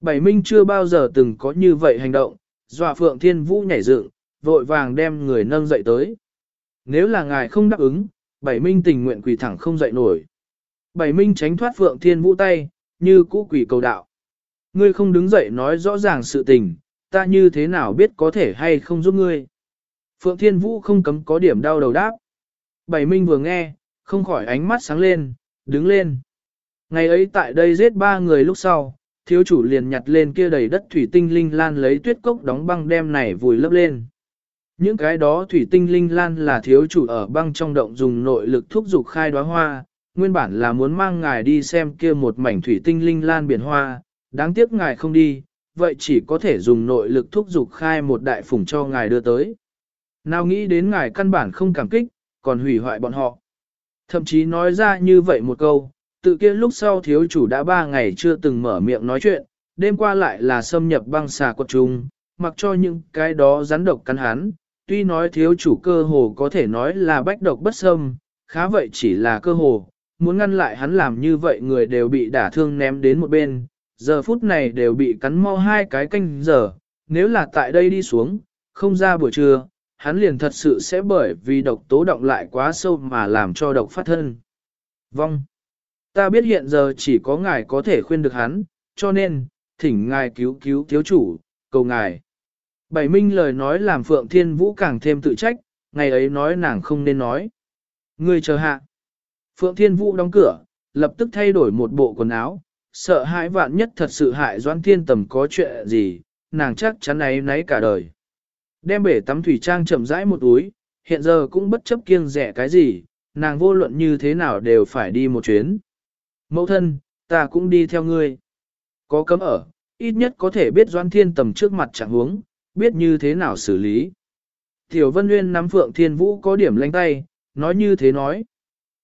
Bảy Minh chưa bao giờ từng có như vậy hành động, dọa Phượng Thiên Vũ nhảy dựng, vội vàng đem người nâng dậy tới. Nếu là ngài không đáp ứng, Bảy Minh tình nguyện quỳ thẳng không dậy nổi. Bảy Minh tránh thoát Phượng Thiên Vũ tay, như cũ quỳ cầu đạo. Ngươi không đứng dậy nói rõ ràng sự tình, ta như thế nào biết có thể hay không giúp ngươi. Phượng Thiên Vũ không cấm có điểm đau đầu đáp. Bảy Minh vừa nghe, không khỏi ánh mắt sáng lên, đứng lên. Ngày ấy tại đây giết ba người lúc sau, thiếu chủ liền nhặt lên kia đầy đất thủy tinh linh lan lấy tuyết cốc đóng băng đem này vùi lấp lên. Những cái đó thủy tinh linh lan là thiếu chủ ở băng trong động dùng nội lực thúc dục khai đóa hoa, nguyên bản là muốn mang ngài đi xem kia một mảnh thủy tinh linh lan biển hoa, đáng tiếc ngài không đi, vậy chỉ có thể dùng nội lực thúc dục khai một đại phủng cho ngài đưa tới. Nào nghĩ đến ngài căn bản không cảm kích, còn hủy hoại bọn họ. Thậm chí nói ra như vậy một câu, tự kia lúc sau thiếu chủ đã ba ngày chưa từng mở miệng nói chuyện, đêm qua lại là xâm nhập băng xà quật trung, mặc cho những cái đó rắn độc cắn hắn, tuy nói thiếu chủ cơ hồ có thể nói là bách độc bất xâm, khá vậy chỉ là cơ hồ, muốn ngăn lại hắn làm như vậy người đều bị đả thương ném đến một bên, giờ phút này đều bị cắn mau hai cái canh giờ, nếu là tại đây đi xuống, không ra buổi trưa, hắn liền thật sự sẽ bởi vì độc tố động lại quá sâu mà làm cho độc phát thân. Vong. Ta biết hiện giờ chỉ có ngài có thể khuyên được hắn, cho nên, thỉnh ngài cứu cứu thiếu chủ, cầu ngài. Bảy minh lời nói làm Phượng Thiên Vũ càng thêm tự trách, ngày ấy nói nàng không nên nói. Ngươi chờ hạ. Phượng Thiên Vũ đóng cửa, lập tức thay đổi một bộ quần áo, sợ hãi vạn nhất thật sự hại Doan Thiên Tầm có chuyện gì, nàng chắc chắn ấy nấy cả đời. Đem bể tắm thủy trang chậm rãi một túi, hiện giờ cũng bất chấp kiêng rẻ cái gì, nàng vô luận như thế nào đều phải đi một chuyến. Mẫu thân, ta cũng đi theo ngươi. Có cấm ở, ít nhất có thể biết Doan Thiên Tầm trước mặt chẳng huống, biết như thế nào xử lý. Tiểu Vân Nguyên nắm Phượng Thiên Vũ có điểm lanh tay, nói như thế nói.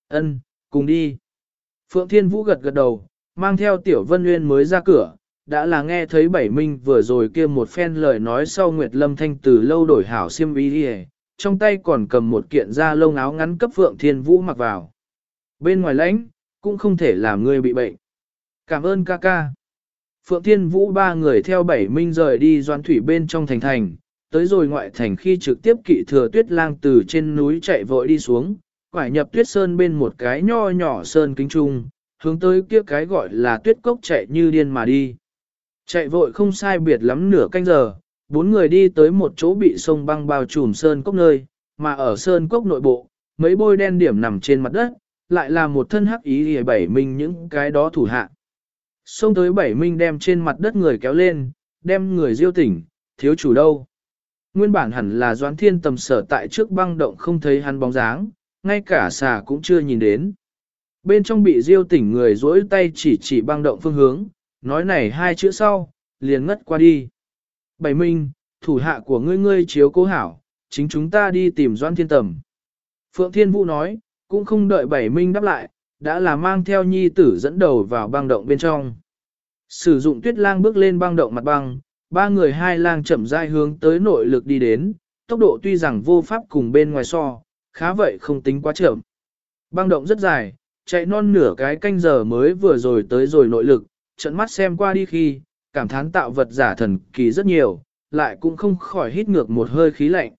ân, cùng đi. Phượng Thiên Vũ gật gật đầu, mang theo Tiểu Vân Nguyên mới ra cửa, đã là nghe thấy Bảy Minh vừa rồi kia một phen lời nói sau Nguyệt Lâm Thanh từ lâu đổi hảo xiêm y đi trong tay còn cầm một kiện da lông áo ngắn cấp Phượng Thiên Vũ mặc vào. Bên ngoài lãnh, cũng không thể làm ngươi bị bệnh. Cảm ơn ca ca. Phượng Thiên Vũ ba người theo Bảy Minh rời đi doan thủy bên trong thành thành, tới rồi ngoại thành khi trực tiếp kỵ thừa tuyết lang từ trên núi chạy vội đi xuống, quải nhập tuyết sơn bên một cái nho nhỏ sơn kính trung, hướng tới kia cái gọi là tuyết cốc chạy như điên mà đi. Chạy vội không sai biệt lắm nửa canh giờ, bốn người đi tới một chỗ bị sông băng bao trùm sơn cốc nơi, mà ở sơn cốc nội bộ, mấy bôi đen điểm nằm trên mặt đất, lại là một thân hắc ý hề bảy minh những cái đó thủ hạ. Xông tới bảy minh đem trên mặt đất người kéo lên, đem người diêu tỉnh, thiếu chủ đâu. Nguyên bản hẳn là Doãn Thiên tầm sở tại trước băng động không thấy hắn bóng dáng, ngay cả xà cũng chưa nhìn đến. Bên trong bị diêu tỉnh người dỗi tay chỉ chỉ băng động phương hướng, nói này hai chữ sau, liền ngất qua đi. Bảy minh, thủ hạ của ngươi ngươi chiếu cố hảo, chính chúng ta đi tìm doan Thiên tầm. Phượng Thiên Vũ nói, cũng không đợi bảy minh đáp lại, đã là mang theo nhi tử dẫn đầu vào băng động bên trong. Sử dụng tuyết lang bước lên băng động mặt băng, ba người hai lang chậm rãi hướng tới nội lực đi đến, tốc độ tuy rằng vô pháp cùng bên ngoài so, khá vậy không tính quá chậm. Băng động rất dài, chạy non nửa cái canh giờ mới vừa rồi tới rồi nội lực, trận mắt xem qua đi khi, cảm thán tạo vật giả thần kỳ rất nhiều, lại cũng không khỏi hít ngược một hơi khí lạnh.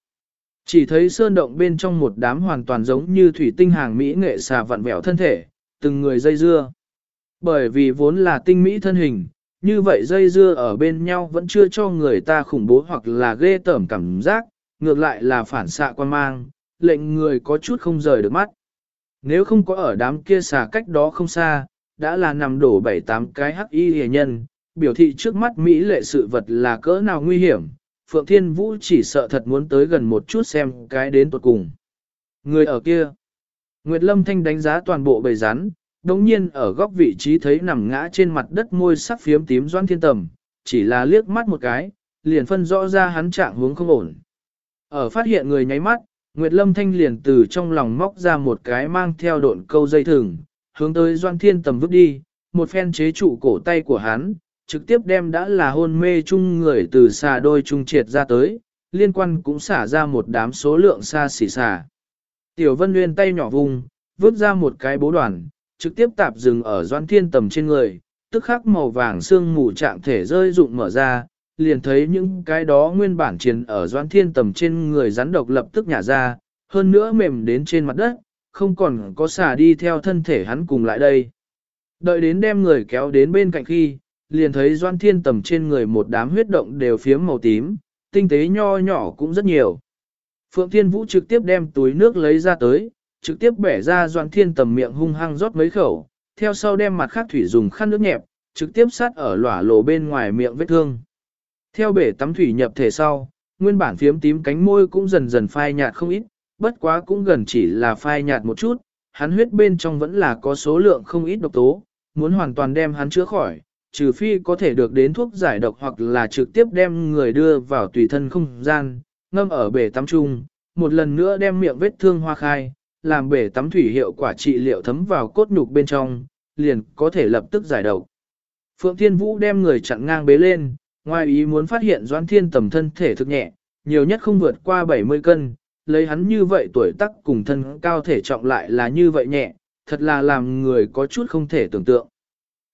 Chỉ thấy sơn động bên trong một đám hoàn toàn giống như thủy tinh hàng mỹ nghệ xà vặn vẹo thân thể, từng người dây dưa. Bởi vì vốn là tinh mỹ thân hình, như vậy dây dưa ở bên nhau vẫn chưa cho người ta khủng bố hoặc là ghê tởm cảm giác, ngược lại là phản xạ quan mang, lệnh người có chút không rời được mắt. Nếu không có ở đám kia xà cách đó không xa, đã là nằm đổ bảy tám cái hắc y hề nhân, biểu thị trước mắt Mỹ lệ sự vật là cỡ nào nguy hiểm, Phượng Thiên Vũ chỉ sợ thật muốn tới gần một chút xem cái đến tuột cùng. Người ở kia, Nguyệt Lâm Thanh đánh giá toàn bộ bầy rắn, đồng nhiên ở góc vị trí thấy nằm ngã trên mặt đất môi sắc phiếm tím doan thiên tầm, chỉ là liếc mắt một cái, liền phân rõ ra hắn trạng hướng không ổn. Ở phát hiện người nháy mắt, Nguyệt Lâm Thanh liền từ trong lòng móc ra một cái mang theo độn câu dây thừng, hướng tới doan thiên tầm vứt đi, một phen chế trụ cổ tay của hắn, trực tiếp đem đã là hôn mê chung người từ xà đôi trung triệt ra tới, liên quan cũng xả ra một đám số lượng xa xỉ xả. Tiểu Vân Nguyên tay nhỏ vùng, vứt ra một cái bố đoàn, trực tiếp tạp dừng ở doan thiên tầm trên người, tức khắc màu vàng xương mù trạng thể rơi rụng mở ra, liền thấy những cái đó nguyên bản chiến ở doan thiên tầm trên người rắn độc lập tức nhả ra, hơn nữa mềm đến trên mặt đất, không còn có xả đi theo thân thể hắn cùng lại đây. Đợi đến đem người kéo đến bên cạnh khi, liền thấy doan thiên tầm trên người một đám huyết động đều phiếm màu tím, tinh tế nho nhỏ cũng rất nhiều. Phượng Thiên Vũ trực tiếp đem túi nước lấy ra tới, trực tiếp bẻ ra doan thiên tầm miệng hung hăng rót mấy khẩu, theo sau đem mặt khác thủy dùng khăn nước nhẹp, trực tiếp sát ở lỏa lộ bên ngoài miệng vết thương. Theo bể tắm thủy nhập thể sau, nguyên bản phiếm tím cánh môi cũng dần dần phai nhạt không ít, bất quá cũng gần chỉ là phai nhạt một chút, hắn huyết bên trong vẫn là có số lượng không ít độc tố, muốn hoàn toàn đem hắn chữa khỏi, trừ phi có thể được đến thuốc giải độc hoặc là trực tiếp đem người đưa vào tùy thân không gian, ngâm ở bể tắm chung, một lần nữa đem miệng vết thương hoa khai, làm bể tắm thủy hiệu quả trị liệu thấm vào cốt nhục bên trong, liền có thể lập tức giải độc. Phượng Thiên Vũ đem người chặn ngang bế lên, ngoài ý muốn phát hiện Doãn Thiên tầm thân thể thực nhẹ, nhiều nhất không vượt qua 70 cân, lấy hắn như vậy tuổi tác cùng thân cao thể trọng lại là như vậy nhẹ, thật là làm người có chút không thể tưởng tượng.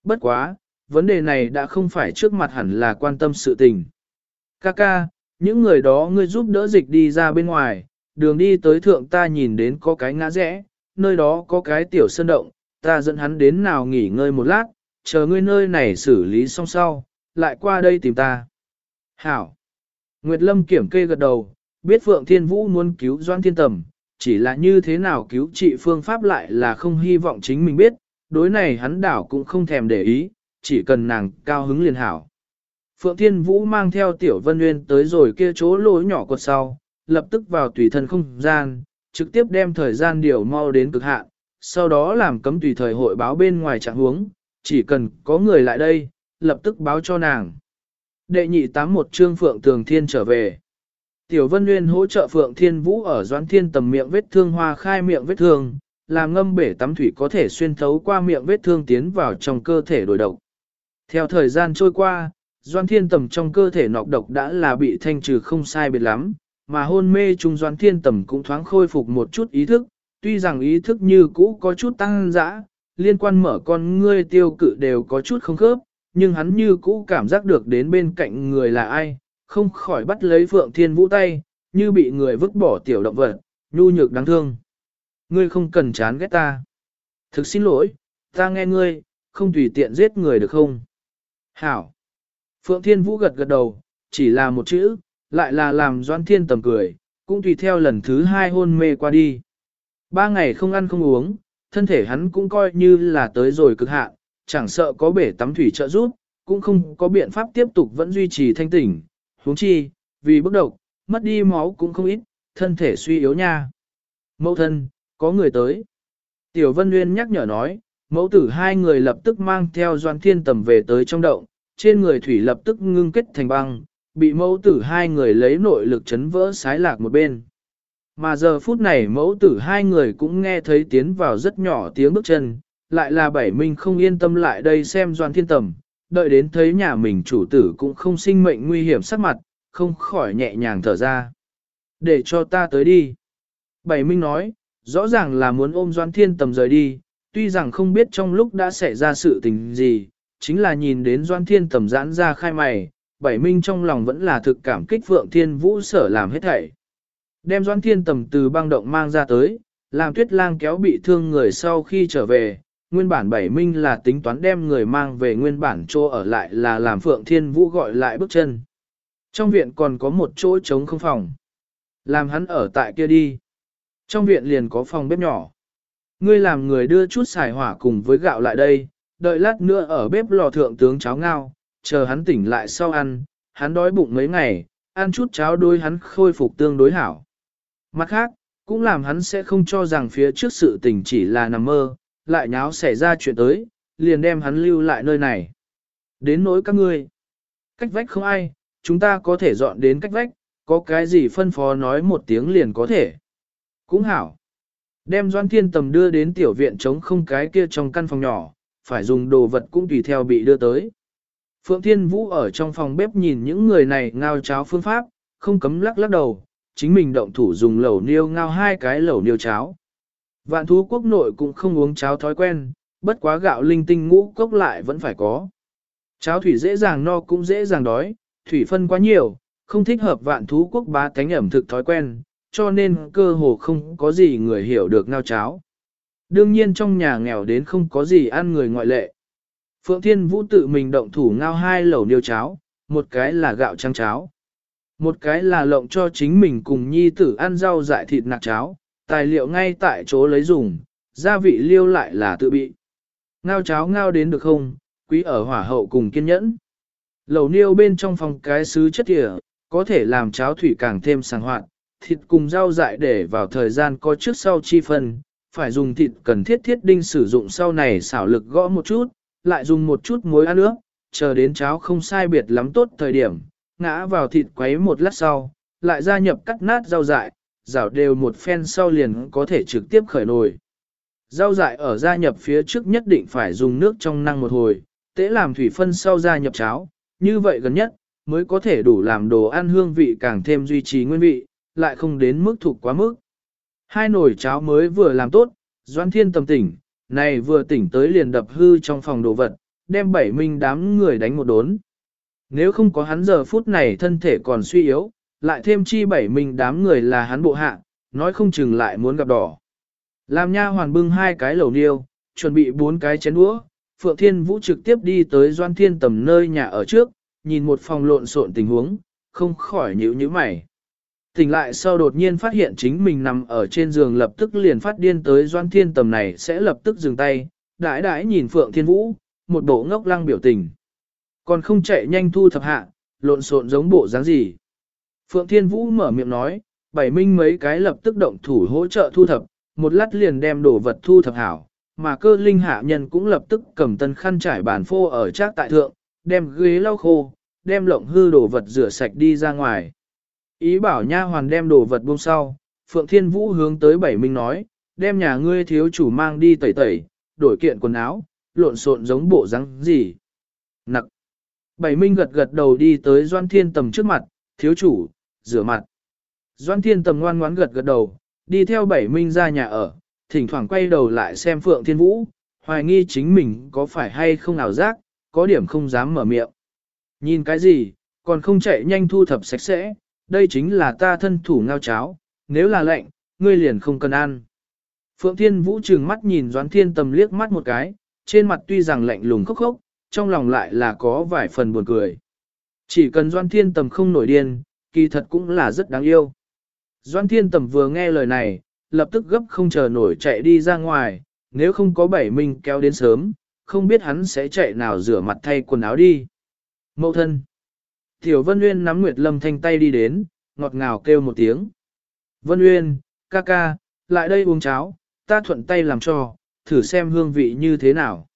Bất quá, vấn đề này đã không phải trước mặt hẳn là quan tâm sự tình. Kaka, những người đó ngươi giúp đỡ dịch đi ra bên ngoài, đường đi tới thượng ta nhìn đến có cái ngã rẽ, nơi đó có cái tiểu sơn động, ta dẫn hắn đến nào nghỉ ngơi một lát, chờ ngươi nơi này xử lý xong sau, lại qua đây tìm ta. Hảo. Nguyệt Lâm kiểm kê gật đầu, biết Phượng Thiên Vũ muốn cứu Doan Thiên Tầm, chỉ là như thế nào cứu trị phương pháp lại là không hy vọng chính mình biết, đối này hắn đảo cũng không thèm để ý, chỉ cần nàng cao hứng liền hảo. Phượng Thiên Vũ mang theo Tiểu Vân Nguyên tới rồi kia chỗ lối nhỏ cột sau, lập tức vào tùy thân không gian, trực tiếp đem thời gian điều mau đến cực hạn, sau đó làm cấm tùy thời hội báo bên ngoài trạng huống, chỉ cần có người lại đây, lập tức báo cho nàng. Đệ nhị tám một trương Phượng Tường Thiên trở về. Tiểu Vân Nguyên hỗ trợ Phượng Thiên Vũ ở Doãn Thiên tầm miệng vết thương hoa khai miệng vết thương, làm ngâm bể tắm thủy có thể xuyên thấu qua miệng vết thương tiến vào trong cơ thể đổi độc. Theo thời gian trôi qua, Doan Thiên Tầm trong cơ thể nọc độc đã là bị thanh trừ không sai biệt lắm, mà hôn mê trung Doan Thiên Tầm cũng thoáng khôi phục một chút ý thức, tuy rằng ý thức như cũ có chút tăng dã, liên quan mở con ngươi tiêu cự đều có chút không khớp, nhưng hắn như cũ cảm giác được đến bên cạnh người là ai, không khỏi bắt lấy Phượng Thiên Vũ tay, như bị người vứt bỏ tiểu động vật, nhu nhược đáng thương. Ngươi không cần chán ghét ta. Thực xin lỗi, ta nghe ngươi, không tùy tiện giết người được không? Hảo. Phượng Thiên Vũ gật gật đầu, chỉ là một chữ, lại là làm Doan Thiên tầm cười, cũng tùy theo lần thứ hai hôn mê qua đi. Ba ngày không ăn không uống, thân thể hắn cũng coi như là tới rồi cực hạn, chẳng sợ có bể tắm thủy trợ giúp, cũng không có biện pháp tiếp tục vẫn duy trì thanh tỉnh, huống chi, vì bức độc, mất đi máu cũng không ít, thân thể suy yếu nha. Mẫu thân, có người tới. Tiểu Vân Nguyên nhắc nhở nói, mẫu tử hai người lập tức mang theo Doan Thiên Tầm về tới trong động, trên người thủy lập tức ngưng kết thành băng, bị mẫu tử hai người lấy nội lực chấn vỡ sái lạc một bên. Mà giờ phút này mẫu tử hai người cũng nghe thấy tiến vào rất nhỏ tiếng bước chân, lại là bảy minh không yên tâm lại đây xem Doan Thiên Tầm, đợi đến thấy nhà mình chủ tử cũng không sinh mệnh nguy hiểm sắc mặt, không khỏi nhẹ nhàng thở ra. Để cho ta tới đi. Bảy minh nói, rõ ràng là muốn ôm Doan Thiên Tầm rời đi, tuy rằng không biết trong lúc đã xảy ra sự tình gì, chính là nhìn đến Doan Thiên Tầm giãn ra khai mày, bảy minh trong lòng vẫn là thực cảm kích Phượng Thiên Vũ sở làm hết thảy. Đem Doan Thiên Tầm từ băng động mang ra tới, làm tuyết lang kéo bị thương người sau khi trở về, nguyên bản bảy minh là tính toán đem người mang về nguyên bản chỗ ở lại là làm Phượng Thiên Vũ gọi lại bước chân. Trong viện còn có một chỗ trống không phòng. Làm hắn ở tại kia đi. Trong viện liền có phòng bếp nhỏ. Ngươi làm người đưa chút xài hỏa cùng với gạo lại đây, đợi lát nữa ở bếp lò thượng tướng cháo ngao, chờ hắn tỉnh lại sau ăn, hắn đói bụng mấy ngày, ăn chút cháo đôi hắn khôi phục tương đối hảo. Mặt khác, cũng làm hắn sẽ không cho rằng phía trước sự tình chỉ là nằm mơ, lại nháo xảy ra chuyện tới, liền đem hắn lưu lại nơi này. Đến nỗi các ngươi, cách vách không ai, chúng ta có thể dọn đến cách vách, có cái gì phân phó nói một tiếng liền có thể. Cũng hảo. Đem Doan Thiên Tầm đưa đến tiểu viện chống không cái kia trong căn phòng nhỏ, phải dùng đồ vật cũng tùy theo bị đưa tới. Phượng Thiên Vũ ở trong phòng bếp nhìn những người này ngao cháo phương pháp, không cấm lắc lắc đầu, chính mình động thủ dùng lẩu niêu ngao hai cái lẩu niêu cháo. Vạn thú quốc nội cũng không uống cháo thói quen, bất quá gạo linh tinh ngũ cốc lại vẫn phải có. Cháo thủy dễ dàng no cũng dễ dàng đói, thủy phân quá nhiều, không thích hợp vạn thú quốc bá tánh ẩm thực thói quen, cho nên cơ hồ không có gì người hiểu được ngao cháo. Đương nhiên trong nhà nghèo đến không có gì ăn người ngoại lệ. Phượng Thiên Vũ tự mình động thủ ngao hai lẩu niêu cháo, một cái là gạo trắng cháo. Một cái là lộng cho chính mình cùng nhi tử ăn rau dại thịt nạc cháo, tài liệu ngay tại chỗ lấy dùng, gia vị liêu lại là tự bị. Ngao cháo ngao đến được không, quý ở hỏa hậu cùng kiên nhẫn. Lẩu niêu bên trong phòng cái sứ chất thịa, có thể làm cháo thủy càng thêm sàng hoạt, thịt cùng rau dại để vào thời gian có trước sau chi phân, phải dùng thịt cần thiết thiết đinh sử dụng sau này xảo lực gõ một chút, lại dùng một chút muối ăn nước, chờ đến cháo không sai biệt lắm tốt thời điểm, ngã vào thịt quấy một lát sau, lại gia nhập cắt nát rau dại, rảo đều một phen sau liền có thể trực tiếp khởi nồi. Rau dại ở gia nhập phía trước nhất định phải dùng nước trong năng một hồi, tế làm thủy phân sau gia nhập cháo, như vậy gần nhất, mới có thể đủ làm đồ ăn hương vị càng thêm duy trì nguyên vị, lại không đến mức thuộc quá mức. Hai nồi cháo mới vừa làm tốt, Doan Thiên tầm tỉnh, này vừa tỉnh tới liền đập hư trong phòng đồ vật, đem bảy minh đám người đánh một đốn. Nếu không có hắn giờ phút này thân thể còn suy yếu, lại thêm chi bảy mình đám người là hắn bộ hạ, nói không chừng lại muốn gặp đỏ. Làm nha hoàn bưng hai cái lẩu niêu, chuẩn bị bốn cái chén đũa, Phượng Thiên Vũ trực tiếp đi tới Doan Thiên tầm nơi nhà ở trước, nhìn một phòng lộn xộn tình huống, không khỏi nhíu nhíu mày. Tỉnh lại sau đột nhiên phát hiện chính mình nằm ở trên giường lập tức liền phát điên tới Doan Thiên tầm này sẽ lập tức dừng tay, đãi đãi nhìn Phượng Thiên Vũ, một bộ ngốc lăng biểu tình. Còn không chạy nhanh thu thập hạ, lộn xộn giống bộ dáng gì. Phượng Thiên Vũ mở miệng nói, bảy minh mấy cái lập tức động thủ hỗ trợ thu thập, một lát liền đem đồ vật thu thập hảo, mà cơ linh hạ nhân cũng lập tức cầm tân khăn trải bàn phô ở trác tại thượng, đem ghế lau khô, đem lộng hư đồ vật rửa sạch đi ra ngoài. Ý bảo nha hoàn đem đồ vật buông sau, Phượng Thiên Vũ hướng tới bảy minh nói, đem nhà ngươi thiếu chủ mang đi tẩy tẩy, đổi kiện quần áo, lộn xộn giống bộ răng gì. Nặc. Bảy minh gật gật đầu đi tới Doan Thiên Tầm trước mặt, thiếu chủ, rửa mặt. Doan Thiên Tầm ngoan ngoãn gật gật đầu, đi theo bảy minh ra nhà ở, thỉnh thoảng quay đầu lại xem Phượng Thiên Vũ, hoài nghi chính mình có phải hay không ảo giác, có điểm không dám mở miệng. Nhìn cái gì, còn không chạy nhanh thu thập sạch sẽ, đây chính là ta thân thủ ngao cháo, nếu là lạnh, ngươi liền không cần ăn. Phượng Thiên Vũ trừng mắt nhìn Doan Thiên Tầm liếc mắt một cái, trên mặt tuy rằng lạnh lùng khốc khốc, trong lòng lại là có vài phần buồn cười. Chỉ cần Doan Thiên Tầm không nổi điên, kỳ thật cũng là rất đáng yêu. Doan Thiên Tầm vừa nghe lời này, lập tức gấp không chờ nổi chạy đi ra ngoài, nếu không có bảy minh kéo đến sớm, không biết hắn sẽ chạy nào rửa mặt thay quần áo đi. Mậu thân. Tiểu Vân Uyên nắm Nguyệt Lâm thanh tay đi đến, ngọt ngào kêu một tiếng. Vân Uyên, ca ca, lại đây uống cháo, ta thuận tay làm cho, thử xem hương vị như thế nào.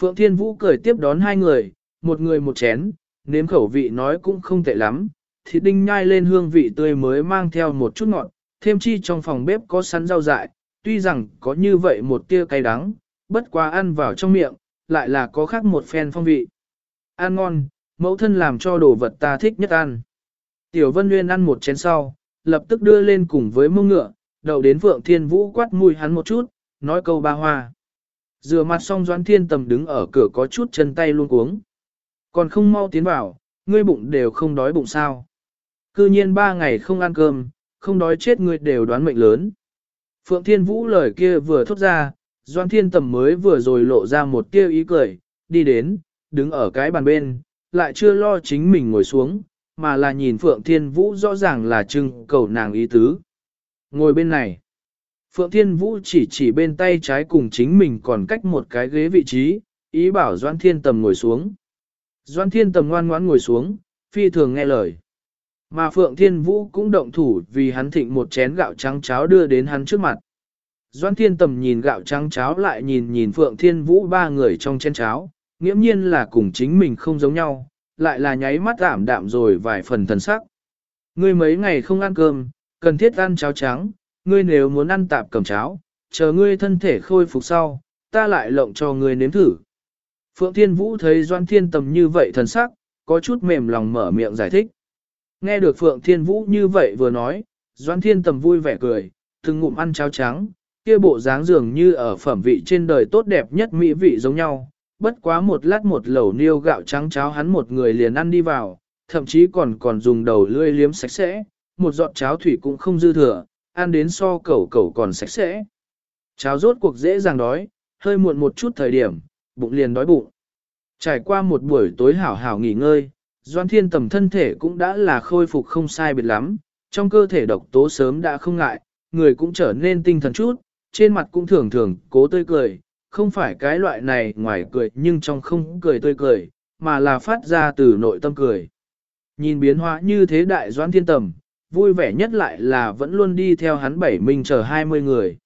Phượng Thiên Vũ cười tiếp đón hai người, một người một chén, nếm khẩu vị nói cũng không tệ lắm, thịt đinh nhai lên hương vị tươi mới mang theo một chút ngọt, thêm chi trong phòng bếp có sắn rau dại, tuy rằng có như vậy một tia cay đắng, bất quá ăn vào trong miệng, lại là có khác một phen phong vị. Ăn ngon, mẫu thân làm cho đồ vật ta thích nhất ăn. Tiểu Vân Nguyên ăn một chén sau, lập tức đưa lên cùng với mông ngựa, đầu đến Phượng Thiên Vũ quát mùi hắn một chút, nói câu ba hoa. Rửa mặt xong Doãn Thiên Tầm đứng ở cửa có chút chân tay luôn cuống. Còn không mau tiến vào, ngươi bụng đều không đói bụng sao. Cư nhiên ba ngày không ăn cơm, không đói chết ngươi đều đoán mệnh lớn. Phượng Thiên Vũ lời kia vừa thốt ra, Doan Thiên Tầm mới vừa rồi lộ ra một tia ý cười, đi đến, đứng ở cái bàn bên, lại chưa lo chính mình ngồi xuống, mà là nhìn Phượng Thiên Vũ rõ ràng là trưng cầu nàng ý tứ. Ngồi bên này. Phượng Thiên Vũ chỉ chỉ bên tay trái cùng chính mình còn cách một cái ghế vị trí, ý bảo Doan Thiên Tầm ngồi xuống. Doan Thiên Tầm ngoan ngoãn ngồi xuống, phi thường nghe lời. Mà Phượng Thiên Vũ cũng động thủ vì hắn thịnh một chén gạo trắng cháo đưa đến hắn trước mặt. Doan Thiên Tầm nhìn gạo trắng cháo lại nhìn nhìn Phượng Thiên Vũ ba người trong chén cháo, nghiễm nhiên là cùng chính mình không giống nhau, lại là nháy mắt ảm đạm rồi vài phần thần sắc. Ngươi mấy ngày không ăn cơm, cần thiết ăn cháo trắng, ngươi nếu muốn ăn tạp cầm cháo, chờ ngươi thân thể khôi phục sau, ta lại lộng cho ngươi nếm thử. Phượng Thiên Vũ thấy Doan Thiên Tầm như vậy thần sắc, có chút mềm lòng mở miệng giải thích. Nghe được Phượng Thiên Vũ như vậy vừa nói, Doan Thiên Tầm vui vẻ cười, từng ngụm ăn cháo trắng, kia bộ dáng dường như ở phẩm vị trên đời tốt đẹp nhất mỹ vị giống nhau. Bất quá một lát một lẩu niêu gạo trắng cháo hắn một người liền ăn đi vào, thậm chí còn còn dùng đầu lươi liếm sạch sẽ, một giọt cháo thủy cũng không dư thừa, ăn đến so cẩu cẩu còn sạch sẽ. Cháo rốt cuộc dễ dàng đói, hơi muộn một chút thời điểm, bụng liền đói bụng. Trải qua một buổi tối hảo hảo nghỉ ngơi, Doan Thiên Tầm thân thể cũng đã là khôi phục không sai biệt lắm, trong cơ thể độc tố sớm đã không ngại, người cũng trở nên tinh thần chút, trên mặt cũng thường thường cố tươi cười, không phải cái loại này ngoài cười nhưng trong không cười tươi cười, mà là phát ra từ nội tâm cười. Nhìn biến hóa như thế đại Doan Thiên Tầm, vui vẻ nhất lại là vẫn luôn đi theo hắn bảy mình chờ 20 người.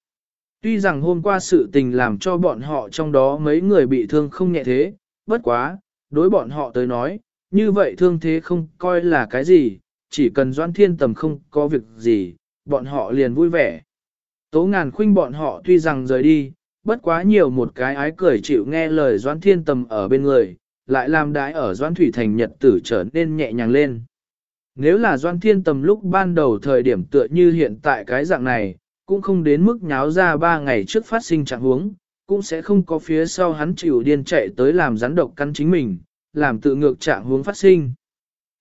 Tuy rằng hôm qua sự tình làm cho bọn họ trong đó mấy người bị thương không nhẹ thế, bất quá, Đối bọn họ tới nói, như vậy thương thế không coi là cái gì, chỉ cần Doãn Thiên Tầm không có việc gì, bọn họ liền vui vẻ. Tố ngàn khuynh bọn họ tuy rằng rời đi, bất quá nhiều một cái ái cười chịu nghe lời Doãn Thiên Tầm ở bên người, lại làm đái ở Doãn Thủy Thành Nhật tử trở nên nhẹ nhàng lên. Nếu là Doan Thiên Tầm lúc ban đầu thời điểm tựa như hiện tại cái dạng này, cũng không đến mức nháo ra ba ngày trước phát sinh trạng huống, cũng sẽ không có phía sau hắn chịu điên chạy tới làm rắn độc căn chính mình, làm tự ngược trạng huống phát sinh.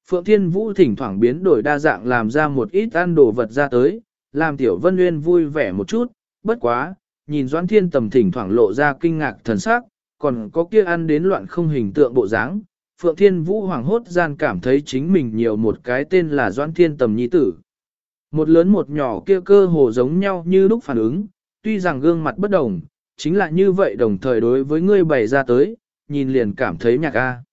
Phượng Thiên Vũ thỉnh thoảng biến đổi đa dạng làm ra một ít ăn đồ vật ra tới, làm Tiểu Vân Nguyên vui vẻ một chút, bất quá, nhìn Doãn Thiên Tầm thỉnh thoảng lộ ra kinh ngạc thần sắc, còn có kia ăn đến loạn không hình tượng bộ dáng. Phượng Thiên Vũ hoàng hốt gian cảm thấy chính mình nhiều một cái tên là Doãn Thiên Tầm nhi tử. Một lớn một nhỏ kia cơ hồ giống nhau như lúc phản ứng, tuy rằng gương mặt bất đồng, chính là như vậy đồng thời đối với ngươi bày ra tới, nhìn liền cảm thấy nhạc a.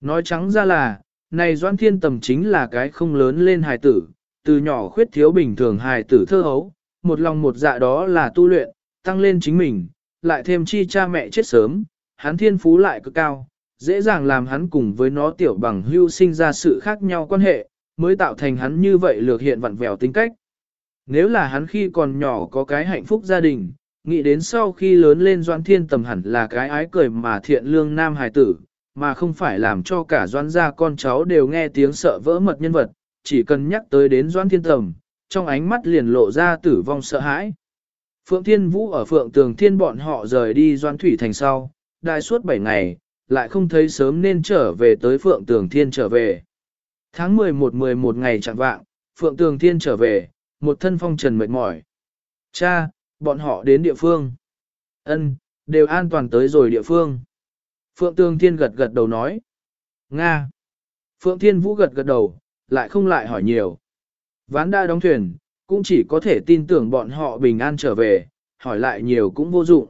Nói trắng ra là, này Doan Thiên Tầm chính là cái không lớn lên hài tử, từ nhỏ khuyết thiếu bình thường hài tử thơ hấu, một lòng một dạ đó là tu luyện, tăng lên chính mình, lại thêm chi cha mẹ chết sớm, hắn thiên phú lại cực cao, dễ dàng làm hắn cùng với nó tiểu bằng hưu sinh ra sự khác nhau quan hệ, mới tạo thành hắn như vậy lược hiện vặn vẹo tính cách. Nếu là hắn khi còn nhỏ có cái hạnh phúc gia đình, nghĩ đến sau khi lớn lên Doan Thiên Tầm hẳn là cái ái cười mà thiện lương nam hài tử, mà không phải làm cho cả Doan gia con cháu đều nghe tiếng sợ vỡ mật nhân vật, chỉ cần nhắc tới đến Doan Thiên Tầm, trong ánh mắt liền lộ ra tử vong sợ hãi. Phượng Thiên Vũ ở Phượng Tường Thiên bọn họ rời đi Doan Thủy Thành sau, đại suốt 7 ngày, lại không thấy sớm nên trở về tới Phượng Tường Thiên trở về. Tháng 11-11 ngày chẳng vạng, Phượng Tường Thiên trở về, một thân phong trần mệt mỏi. Cha, bọn họ đến địa phương. Ân, đều an toàn tới rồi địa phương. Phượng Tường Thiên gật gật đầu nói. Nga. Phượng Thiên Vũ gật gật đầu, lại không lại hỏi nhiều. Ván đã đóng thuyền, cũng chỉ có thể tin tưởng bọn họ bình an trở về, hỏi lại nhiều cũng vô dụng.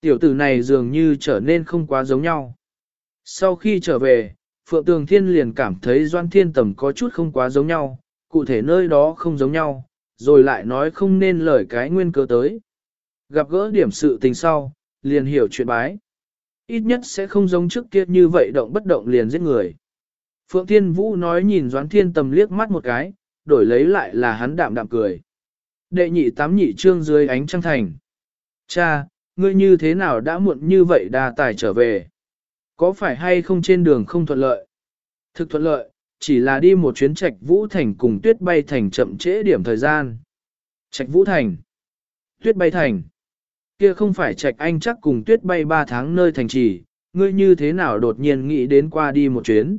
Tiểu tử này dường như trở nên không quá giống nhau. Sau khi trở về, Phượng Tường Thiên liền cảm thấy Doan Thiên Tầm có chút không quá giống nhau, cụ thể nơi đó không giống nhau, rồi lại nói không nên lời cái nguyên cớ tới. Gặp gỡ điểm sự tình sau, liền hiểu chuyện bái. Ít nhất sẽ không giống trước kia như vậy động bất động liền giết người. Phượng Thiên Vũ nói nhìn Doãn Thiên Tầm liếc mắt một cái, đổi lấy lại là hắn đạm đạm cười. Đệ nhị tám nhị trương dưới ánh trăng thành. Cha, ngươi như thế nào đã muộn như vậy đa tài trở về? Có phải hay không trên đường không thuận lợi? Thực thuận lợi, chỉ là đi một chuyến trạch Vũ Thành cùng tuyết bay thành chậm trễ điểm thời gian. Trạch Vũ Thành. Tuyết bay thành. Kia không phải trạch anh chắc cùng tuyết bay ba tháng nơi thành trì, ngươi như thế nào đột nhiên nghĩ đến qua đi một chuyến.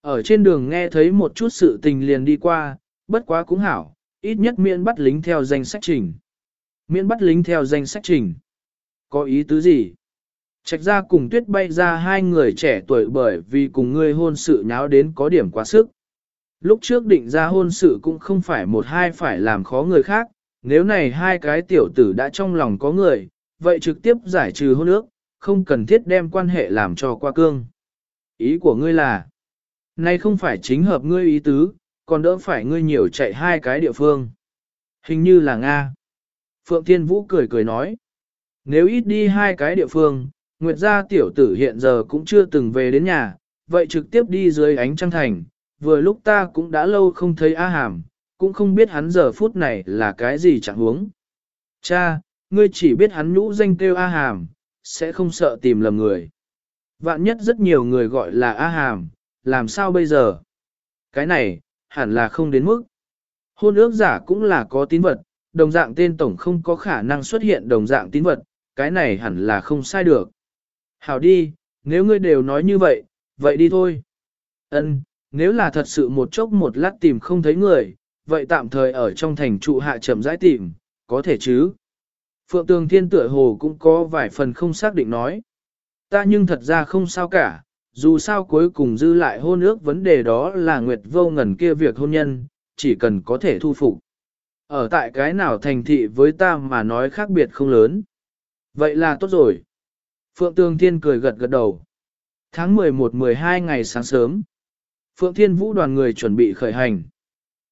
Ở trên đường nghe thấy một chút sự tình liền đi qua, bất quá cũng hảo, ít nhất miễn bắt lính theo danh sách trình. Miễn bắt lính theo danh sách trình. Có ý tứ gì? Trạch ra cùng tuyết bay ra hai người trẻ tuổi bởi vì cùng ngươi hôn sự nháo đến có điểm quá sức. Lúc trước định ra hôn sự cũng không phải một hai phải làm khó người khác, nếu này hai cái tiểu tử đã trong lòng có người, vậy trực tiếp giải trừ hôn ước, không cần thiết đem quan hệ làm cho qua cương. Ý của ngươi là, nay không phải chính hợp ngươi ý tứ, còn đỡ phải ngươi nhiều chạy hai cái địa phương. Hình như là Nga. Phượng Thiên Vũ cười cười nói, nếu ít đi hai cái địa phương, Nguyệt gia tiểu tử hiện giờ cũng chưa từng về đến nhà, vậy trực tiếp đi dưới ánh trăng thành, vừa lúc ta cũng đã lâu không thấy A Hàm, cũng không biết hắn giờ phút này là cái gì chẳng huống. Cha, ngươi chỉ biết hắn nhũ danh kêu A Hàm, sẽ không sợ tìm lầm người. Vạn nhất rất nhiều người gọi là A Hàm, làm sao bây giờ? Cái này, hẳn là không đến mức. Hôn ước giả cũng là có tín vật, đồng dạng tên tổng không có khả năng xuất hiện đồng dạng tín vật, cái này hẳn là không sai được. Hảo đi, nếu ngươi đều nói như vậy, vậy đi thôi. Ân, nếu là thật sự một chốc một lát tìm không thấy người, vậy tạm thời ở trong thành trụ hạ chậm rãi tìm, có thể chứ. Phượng Tường Thiên tựa hồ cũng có vài phần không xác định nói. Ta nhưng thật ra không sao cả, dù sao cuối cùng dư lại hôn ước vấn đề đó là Nguyệt vô ngần kia việc hôn nhân, chỉ cần có thể thu phục. Ở tại cái nào thành thị với ta mà nói khác biệt không lớn. Vậy là tốt rồi. Phượng Tường Thiên cười gật gật đầu. Tháng 11-12 ngày sáng sớm, Phượng Thiên Vũ đoàn người chuẩn bị khởi hành.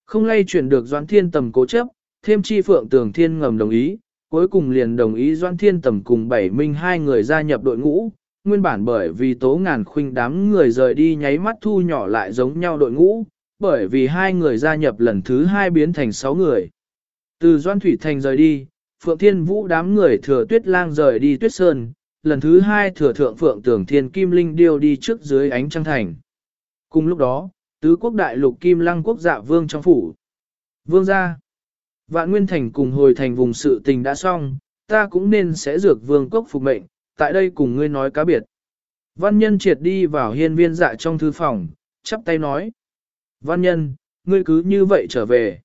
Không lay chuyển được Doan Thiên Tầm cố chấp, thêm chi Phượng Tường Thiên ngầm đồng ý, cuối cùng liền đồng ý Doan Thiên Tầm cùng bảy minh hai người gia nhập đội ngũ, nguyên bản bởi vì tố ngàn khuynh đám người rời đi nháy mắt thu nhỏ lại giống nhau đội ngũ, bởi vì hai người gia nhập lần thứ hai biến thành sáu người. Từ Doan Thủy Thành rời đi, Phượng Thiên Vũ đám người thừa tuyết lang rời đi tuyết sơn, lần thứ hai thừa thượng Phượng tường Thiên Kim Linh điêu đi trước dưới ánh trăng thành. Cùng lúc đó, tứ quốc đại lục Kim Lăng quốc dạ vương trong phủ. Vương gia, vạn nguyên thành cùng hồi thành vùng sự tình đã xong, ta cũng nên sẽ dược vương quốc phục mệnh, tại đây cùng ngươi nói cá biệt. Văn nhân triệt đi vào hiên viên dạ trong thư phòng, chắp tay nói. Văn nhân, ngươi cứ như vậy trở về.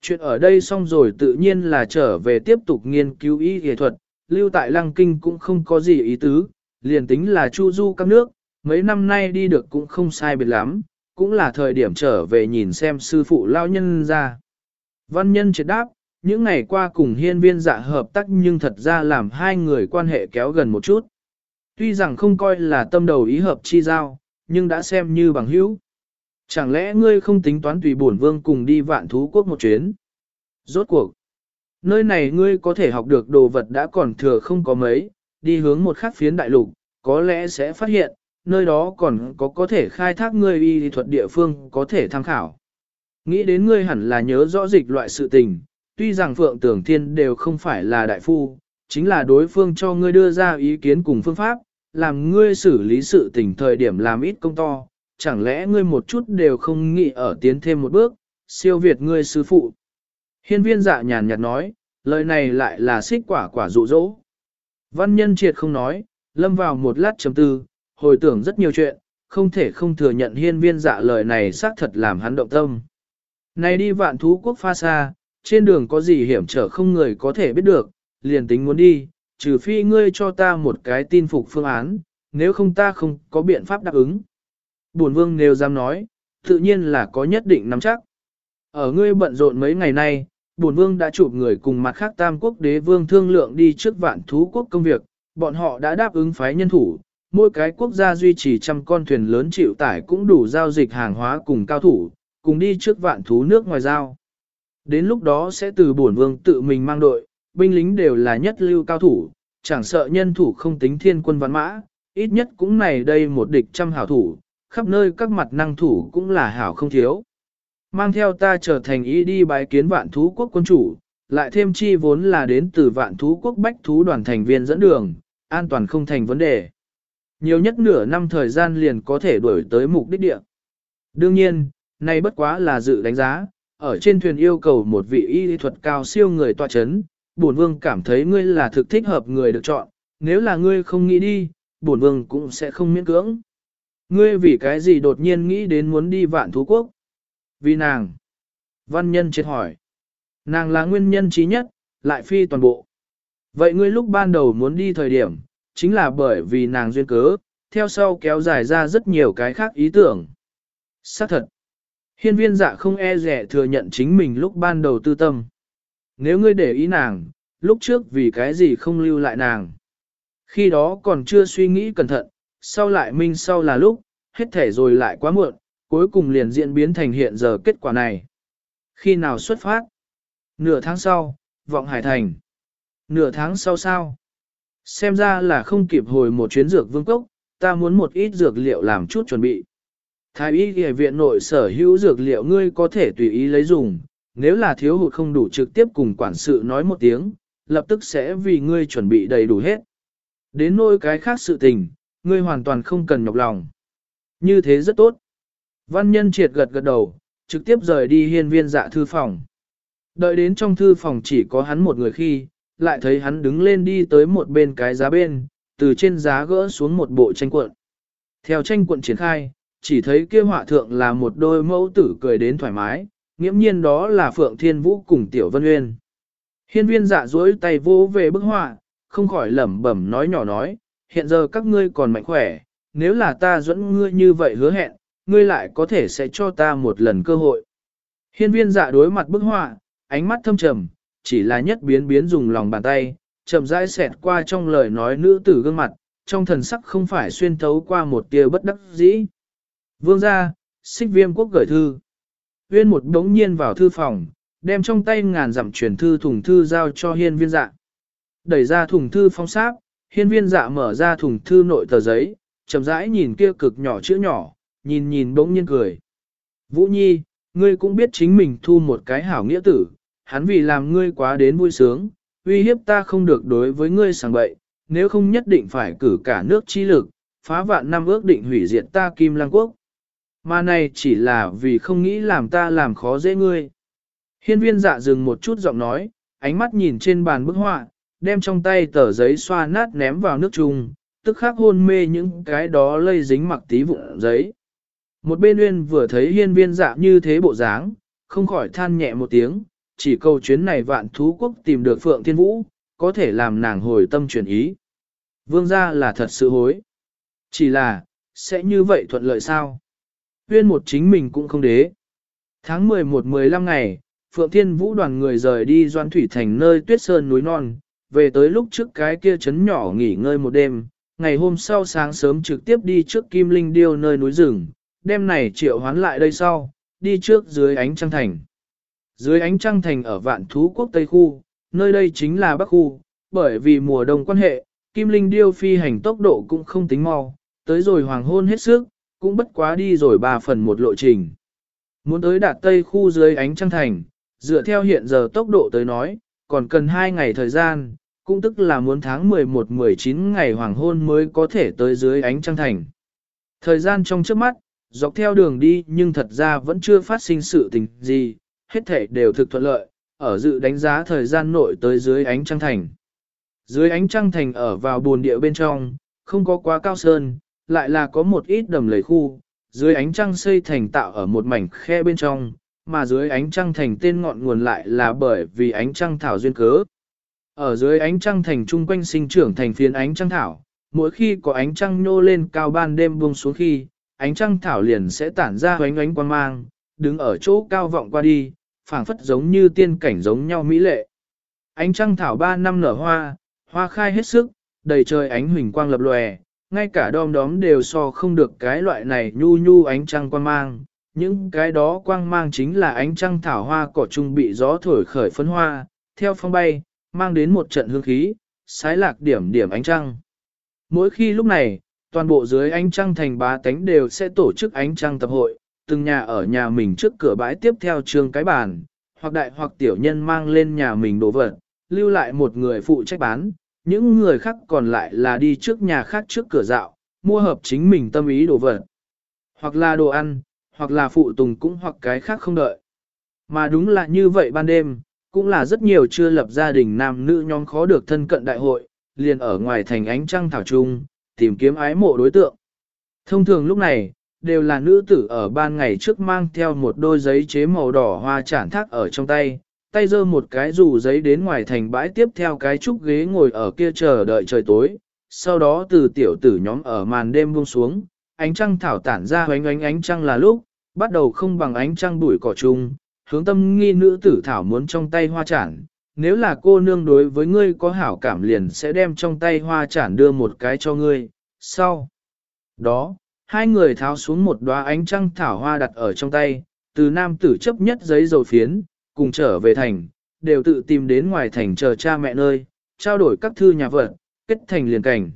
Chuyện ở đây xong rồi tự nhiên là trở về tiếp tục nghiên cứu y y thuật, lưu tại lăng kinh cũng không có gì ý tứ, liền tính là chu du các nước, mấy năm nay đi được cũng không sai biệt lắm, cũng là thời điểm trở về nhìn xem sư phụ lao nhân ra. Văn nhân triệt đáp, những ngày qua cùng hiên viên dạ hợp tác nhưng thật ra làm hai người quan hệ kéo gần một chút. Tuy rằng không coi là tâm đầu ý hợp chi giao, nhưng đã xem như bằng hữu. Chẳng lẽ ngươi không tính toán tùy bổn vương cùng đi vạn thú quốc một chuyến? Rốt cuộc, nơi này ngươi có thể học được đồ vật đã còn thừa không có mấy, đi hướng một khắc phiến đại lục, có lẽ sẽ phát hiện, nơi đó còn có có thể khai thác ngươi y thuật địa phương có thể tham khảo. Nghĩ đến ngươi hẳn là nhớ rõ dịch loại sự tình, tuy rằng Phượng Tưởng Thiên đều không phải là đại phu, chính là đối phương cho ngươi đưa ra ý kiến cùng phương pháp, làm ngươi xử lý sự tình thời điểm làm ít công to, chẳng lẽ ngươi một chút đều không nghĩ ở tiến thêm một bước, siêu việt ngươi sư phụ. Hiên viên dạ nhàn nhạt nói, lời này lại là xích quả quả dụ dỗ. Văn nhân triệt không nói, lâm vào một lát chấm tư, hồi tưởng rất nhiều chuyện, không thể không thừa nhận hiên viên dạ lời này xác thật làm hắn động tâm. Này đi vạn thú quốc pha xa, trên đường có gì hiểm trở không người có thể biết được, liền tính muốn đi, trừ phi ngươi cho ta một cái tin phục phương án, nếu không ta không có biện pháp đáp ứng. Bổn vương nếu dám nói, tự nhiên là có nhất định nắm chắc. Ở ngươi bận rộn mấy ngày nay, bổn vương đã chụp người cùng mặt khác tam quốc đế vương thương lượng đi trước vạn thú quốc công việc, bọn họ đã đáp ứng phái nhân thủ, mỗi cái quốc gia duy trì trăm con thuyền lớn chịu tải cũng đủ giao dịch hàng hóa cùng cao thủ, cùng đi trước vạn thú nước ngoài giao. Đến lúc đó sẽ từ bổn vương tự mình mang đội, binh lính đều là nhất lưu cao thủ, chẳng sợ nhân thủ không tính thiên quân văn mã, ít nhất cũng này đây một địch trăm hảo thủ, khắp nơi các mặt năng thủ cũng là hảo không thiếu. Mang theo ta trở thành ý đi bái kiến vạn thú quốc quân chủ, lại thêm chi vốn là đến từ vạn thú quốc bách thú đoàn thành viên dẫn đường, an toàn không thành vấn đề. Nhiều nhất nửa năm thời gian liền có thể đuổi tới mục đích địa. Đương nhiên, này bất quá là dự đánh giá, ở trên thuyền yêu cầu một vị y thuật cao siêu người tọa chấn, bổn vương cảm thấy ngươi là thực thích hợp người được chọn, nếu là ngươi không nghĩ đi, bổn vương cũng sẽ không miễn cưỡng. Ngươi vì cái gì đột nhiên nghĩ đến muốn đi vạn thú quốc? Vì nàng. Văn nhân chết hỏi. Nàng là nguyên nhân trí nhất, lại phi toàn bộ. Vậy ngươi lúc ban đầu muốn đi thời điểm, chính là bởi vì nàng duyên cớ, theo sau kéo dài ra rất nhiều cái khác ý tưởng. Xác thật. Hiên viên dạ không e rẻ thừa nhận chính mình lúc ban đầu tư tâm. Nếu ngươi để ý nàng, lúc trước vì cái gì không lưu lại nàng. Khi đó còn chưa suy nghĩ cẩn thận, sau lại minh sau là lúc, hết thể rồi lại quá muộn, cuối cùng liền diễn biến thành hiện giờ kết quả này. Khi nào xuất phát? Nửa tháng sau, vọng hải thành. Nửa tháng sau sao? Xem ra là không kịp hồi một chuyến dược vương cốc, ta muốn một ít dược liệu làm chút chuẩn bị. Thái y y viện nội sở hữu dược liệu ngươi có thể tùy ý lấy dùng, nếu là thiếu hụt không đủ trực tiếp cùng quản sự nói một tiếng, lập tức sẽ vì ngươi chuẩn bị đầy đủ hết. Đến nỗi cái khác sự tình, ngươi hoàn toàn không cần nhọc lòng. Như thế rất tốt. Văn nhân triệt gật gật đầu, trực tiếp rời đi hiên viên dạ thư phòng. Đợi đến trong thư phòng chỉ có hắn một người khi, lại thấy hắn đứng lên đi tới một bên cái giá bên, từ trên giá gỡ xuống một bộ tranh cuộn. Theo tranh cuộn triển khai, chỉ thấy kia họa thượng là một đôi mẫu tử cười đến thoải mái, nghiễm nhiên đó là Phượng Thiên Vũ cùng Tiểu Vân Uyên. Hiên viên dạ duỗi tay vô về bức họa, không khỏi lẩm bẩm nói nhỏ nói, hiện giờ các ngươi còn mạnh khỏe, nếu là ta dẫn ngươi như vậy hứa hẹn, ngươi lại có thể sẽ cho ta một lần cơ hội. Hiên viên dạ đối mặt bức họa, ánh mắt thâm trầm, chỉ là nhất biến biến dùng lòng bàn tay, chậm rãi xẹt qua trong lời nói nữ tử gương mặt, trong thần sắc không phải xuyên thấu qua một tia bất đắc dĩ. Vương gia, xích viêm quốc gửi thư. Huyên một đống nhiên vào thư phòng, đem trong tay ngàn dặm truyền thư thùng thư giao cho hiên viên dạ. Đẩy ra thùng thư phong sáp, hiên viên dạ mở ra thùng thư nội tờ giấy, chậm rãi nhìn kia cực nhỏ chữ nhỏ, nhìn nhìn bỗng nhiên cười. Vũ Nhi, ngươi cũng biết chính mình thu một cái hảo nghĩa tử, hắn vì làm ngươi quá đến vui sướng, uy hiếp ta không được đối với ngươi sàng bậy, nếu không nhất định phải cử cả nước chi lực, phá vạn năm ước định hủy diệt ta Kim Lăng Quốc. Mà này chỉ là vì không nghĩ làm ta làm khó dễ ngươi. Hiên viên dạ dừng một chút giọng nói, ánh mắt nhìn trên bàn bức họa, đem trong tay tờ giấy xoa nát ném vào nước chung, tức khắc hôn mê những cái đó lây dính mặc tí vụn giấy. Một bên uyên vừa thấy hiên viên dạ như thế bộ dáng, không khỏi than nhẹ một tiếng, chỉ câu chuyến này vạn thú quốc tìm được Phượng Thiên Vũ, có thể làm nàng hồi tâm chuyển ý. Vương gia là thật sự hối. Chỉ là, sẽ như vậy thuận lợi sao? Huyên một chính mình cũng không đế. Tháng 11-15 ngày, Phượng Thiên Vũ đoàn người rời đi Doan Thủy Thành nơi tuyết sơn núi non, về tới lúc trước cái kia trấn nhỏ nghỉ ngơi một đêm, ngày hôm sau sáng sớm trực tiếp đi trước Kim Linh Điêu nơi núi rừng, đêm này triệu hoán lại đây sau, đi trước dưới ánh trăng thành. Dưới ánh trăng thành ở vạn thú quốc Tây Khu, nơi đây chính là Bắc Khu, bởi vì mùa đông quan hệ, Kim Linh Điêu phi hành tốc độ cũng không tính mau, tới rồi hoàng hôn hết sức, cũng bất quá đi rồi 3 phần một lộ trình. Muốn tới đạt Tây Khu dưới ánh trăng thành, dựa theo hiện giờ tốc độ tới nói, còn cần 2 ngày thời gian, cũng tức là muốn tháng 11-19 ngày hoàng hôn mới có thể tới dưới ánh trăng thành. Thời gian trong trước mắt, dọc theo đường đi nhưng thật ra vẫn chưa phát sinh sự tình gì, hết thể đều thực thuận lợi, ở dự đánh giá thời gian nội tới dưới ánh trăng thành. Dưới ánh trăng thành ở vào buồn địa bên trong, không có quá cao sơn, lại là có một ít đầm lầy khu, dưới ánh trăng xây thành tạo ở một mảnh khe bên trong, mà dưới ánh trăng thành tên ngọn nguồn lại là bởi vì ánh trăng thảo duyên cớ. Ở dưới ánh trăng thành trung quanh sinh trưởng thành phiến ánh trăng thảo, mỗi khi có ánh trăng nhô lên cao ban đêm buông xuống khi, ánh trăng thảo liền sẽ tản ra ánh ánh quang mang, đứng ở chỗ cao vọng qua đi, phảng phất giống như tiên cảnh giống nhau mỹ lệ. Ánh trăng thảo ba năm nở hoa, hoa khai hết sức, đầy trời ánh huỳnh quang lập lòe, ngay cả đom đóm đều so không được cái loại này nhu nhu ánh trăng quang mang. Những cái đó quang mang chính là ánh trăng thảo hoa cỏ trung bị gió thổi khởi phấn hoa, theo phong bay, mang đến một trận hương khí, sái lạc điểm điểm ánh trăng. Mỗi khi lúc này, toàn bộ dưới ánh trăng thành bá tánh đều sẽ tổ chức ánh trăng tập hội, từng nhà ở nhà mình trước cửa bãi tiếp theo trường cái bàn, hoặc đại hoặc tiểu nhân mang lên nhà mình đồ vật, lưu lại một người phụ trách bán, những người khác còn lại là đi trước nhà khác trước cửa dạo, mua hợp chính mình tâm ý đồ vật. Hoặc là đồ ăn, hoặc là phụ tùng cũng hoặc cái khác không đợi. Mà đúng là như vậy ban đêm, cũng là rất nhiều chưa lập gia đình nam nữ nhóm khó được thân cận đại hội, liền ở ngoài thành ánh trăng thảo trung, tìm kiếm ái mộ đối tượng. Thông thường lúc này, đều là nữ tử ở ban ngày trước mang theo một đôi giấy chế màu đỏ hoa chản thác ở trong tay, tay giơ một cái dù giấy đến ngoài thành bãi tiếp theo cái trúc ghế ngồi ở kia chờ đợi trời tối, sau đó từ tiểu tử nhóm ở màn đêm buông xuống, ánh trăng thảo tản ra ánh ánh ánh trăng là lúc, bắt đầu không bằng ánh trăng bụi cỏ chung, hướng tâm nghi nữ tử thảo muốn trong tay hoa chản, nếu là cô nương đối với ngươi có hảo cảm liền sẽ đem trong tay hoa chản đưa một cái cho ngươi, sau đó, hai người tháo xuống một đóa ánh trăng thảo hoa đặt ở trong tay, từ nam tử chấp nhất giấy dầu phiến, cùng trở về thành, đều tự tìm đến ngoài thành chờ cha mẹ nơi, trao đổi các thư nhà vật, kết thành liền cảnh.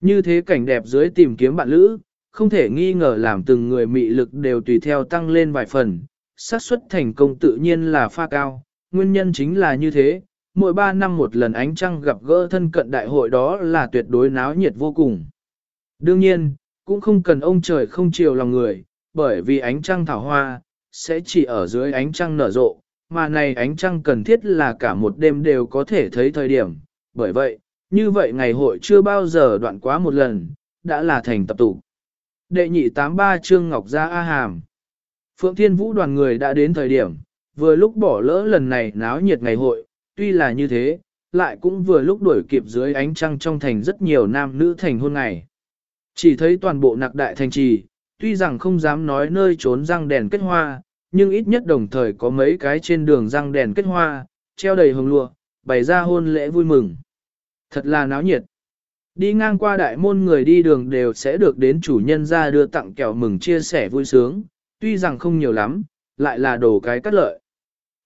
Như thế cảnh đẹp dưới tìm kiếm bạn lữ, không thể nghi ngờ làm từng người mị lực đều tùy theo tăng lên vài phần, xác suất thành công tự nhiên là pha cao, nguyên nhân chính là như thế, mỗi 3 năm một lần ánh trăng gặp gỡ thân cận đại hội đó là tuyệt đối náo nhiệt vô cùng. Đương nhiên, cũng không cần ông trời không chiều lòng người, bởi vì ánh trăng thảo hoa, sẽ chỉ ở dưới ánh trăng nở rộ, mà này ánh trăng cần thiết là cả một đêm đều có thể thấy thời điểm. Bởi vậy, như vậy ngày hội chưa bao giờ đoạn quá một lần, đã là thành tập tụ. Đệ nhị 83 Trương Ngọc Gia A Hàm Phượng Thiên Vũ đoàn người đã đến thời điểm, vừa lúc bỏ lỡ lần này náo nhiệt ngày hội, tuy là như thế, lại cũng vừa lúc đuổi kịp dưới ánh trăng trong thành rất nhiều nam nữ thành hôn ngày. Chỉ thấy toàn bộ nặc đại thành trì, tuy rằng không dám nói nơi trốn răng đèn kết hoa, nhưng ít nhất đồng thời có mấy cái trên đường răng đèn kết hoa, treo đầy hồng lụa, bày ra hôn lễ vui mừng. Thật là náo nhiệt. Đi ngang qua đại môn người đi đường đều sẽ được đến chủ nhân ra đưa tặng kẹo mừng chia sẻ vui sướng, tuy rằng không nhiều lắm, lại là đồ cái cắt lợi.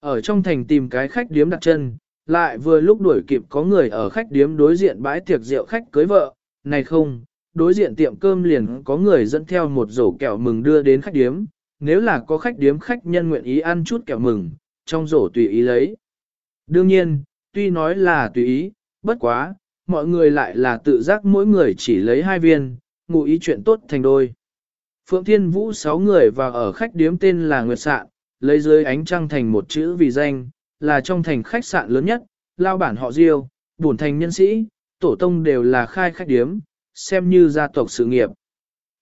Ở trong thành tìm cái khách điếm đặt chân, lại vừa lúc đuổi kịp có người ở khách điếm đối diện bãi tiệc rượu khách cưới vợ, này không, đối diện tiệm cơm liền có người dẫn theo một rổ kẹo mừng đưa đến khách điếm, nếu là có khách điếm khách nhân nguyện ý ăn chút kẹo mừng, trong rổ tùy ý lấy. Đương nhiên, tuy nói là tùy ý, bất quá, mọi người lại là tự giác mỗi người chỉ lấy hai viên, ngụ ý chuyện tốt thành đôi. Phượng Thiên Vũ sáu người vào ở khách điếm tên là Nguyệt Sạn, lấy dưới ánh trăng thành một chữ vì danh, là trong thành khách sạn lớn nhất, lao bản họ Diêu, bổn thành nhân sĩ, tổ tông đều là khai khách điếm, xem như gia tộc sự nghiệp.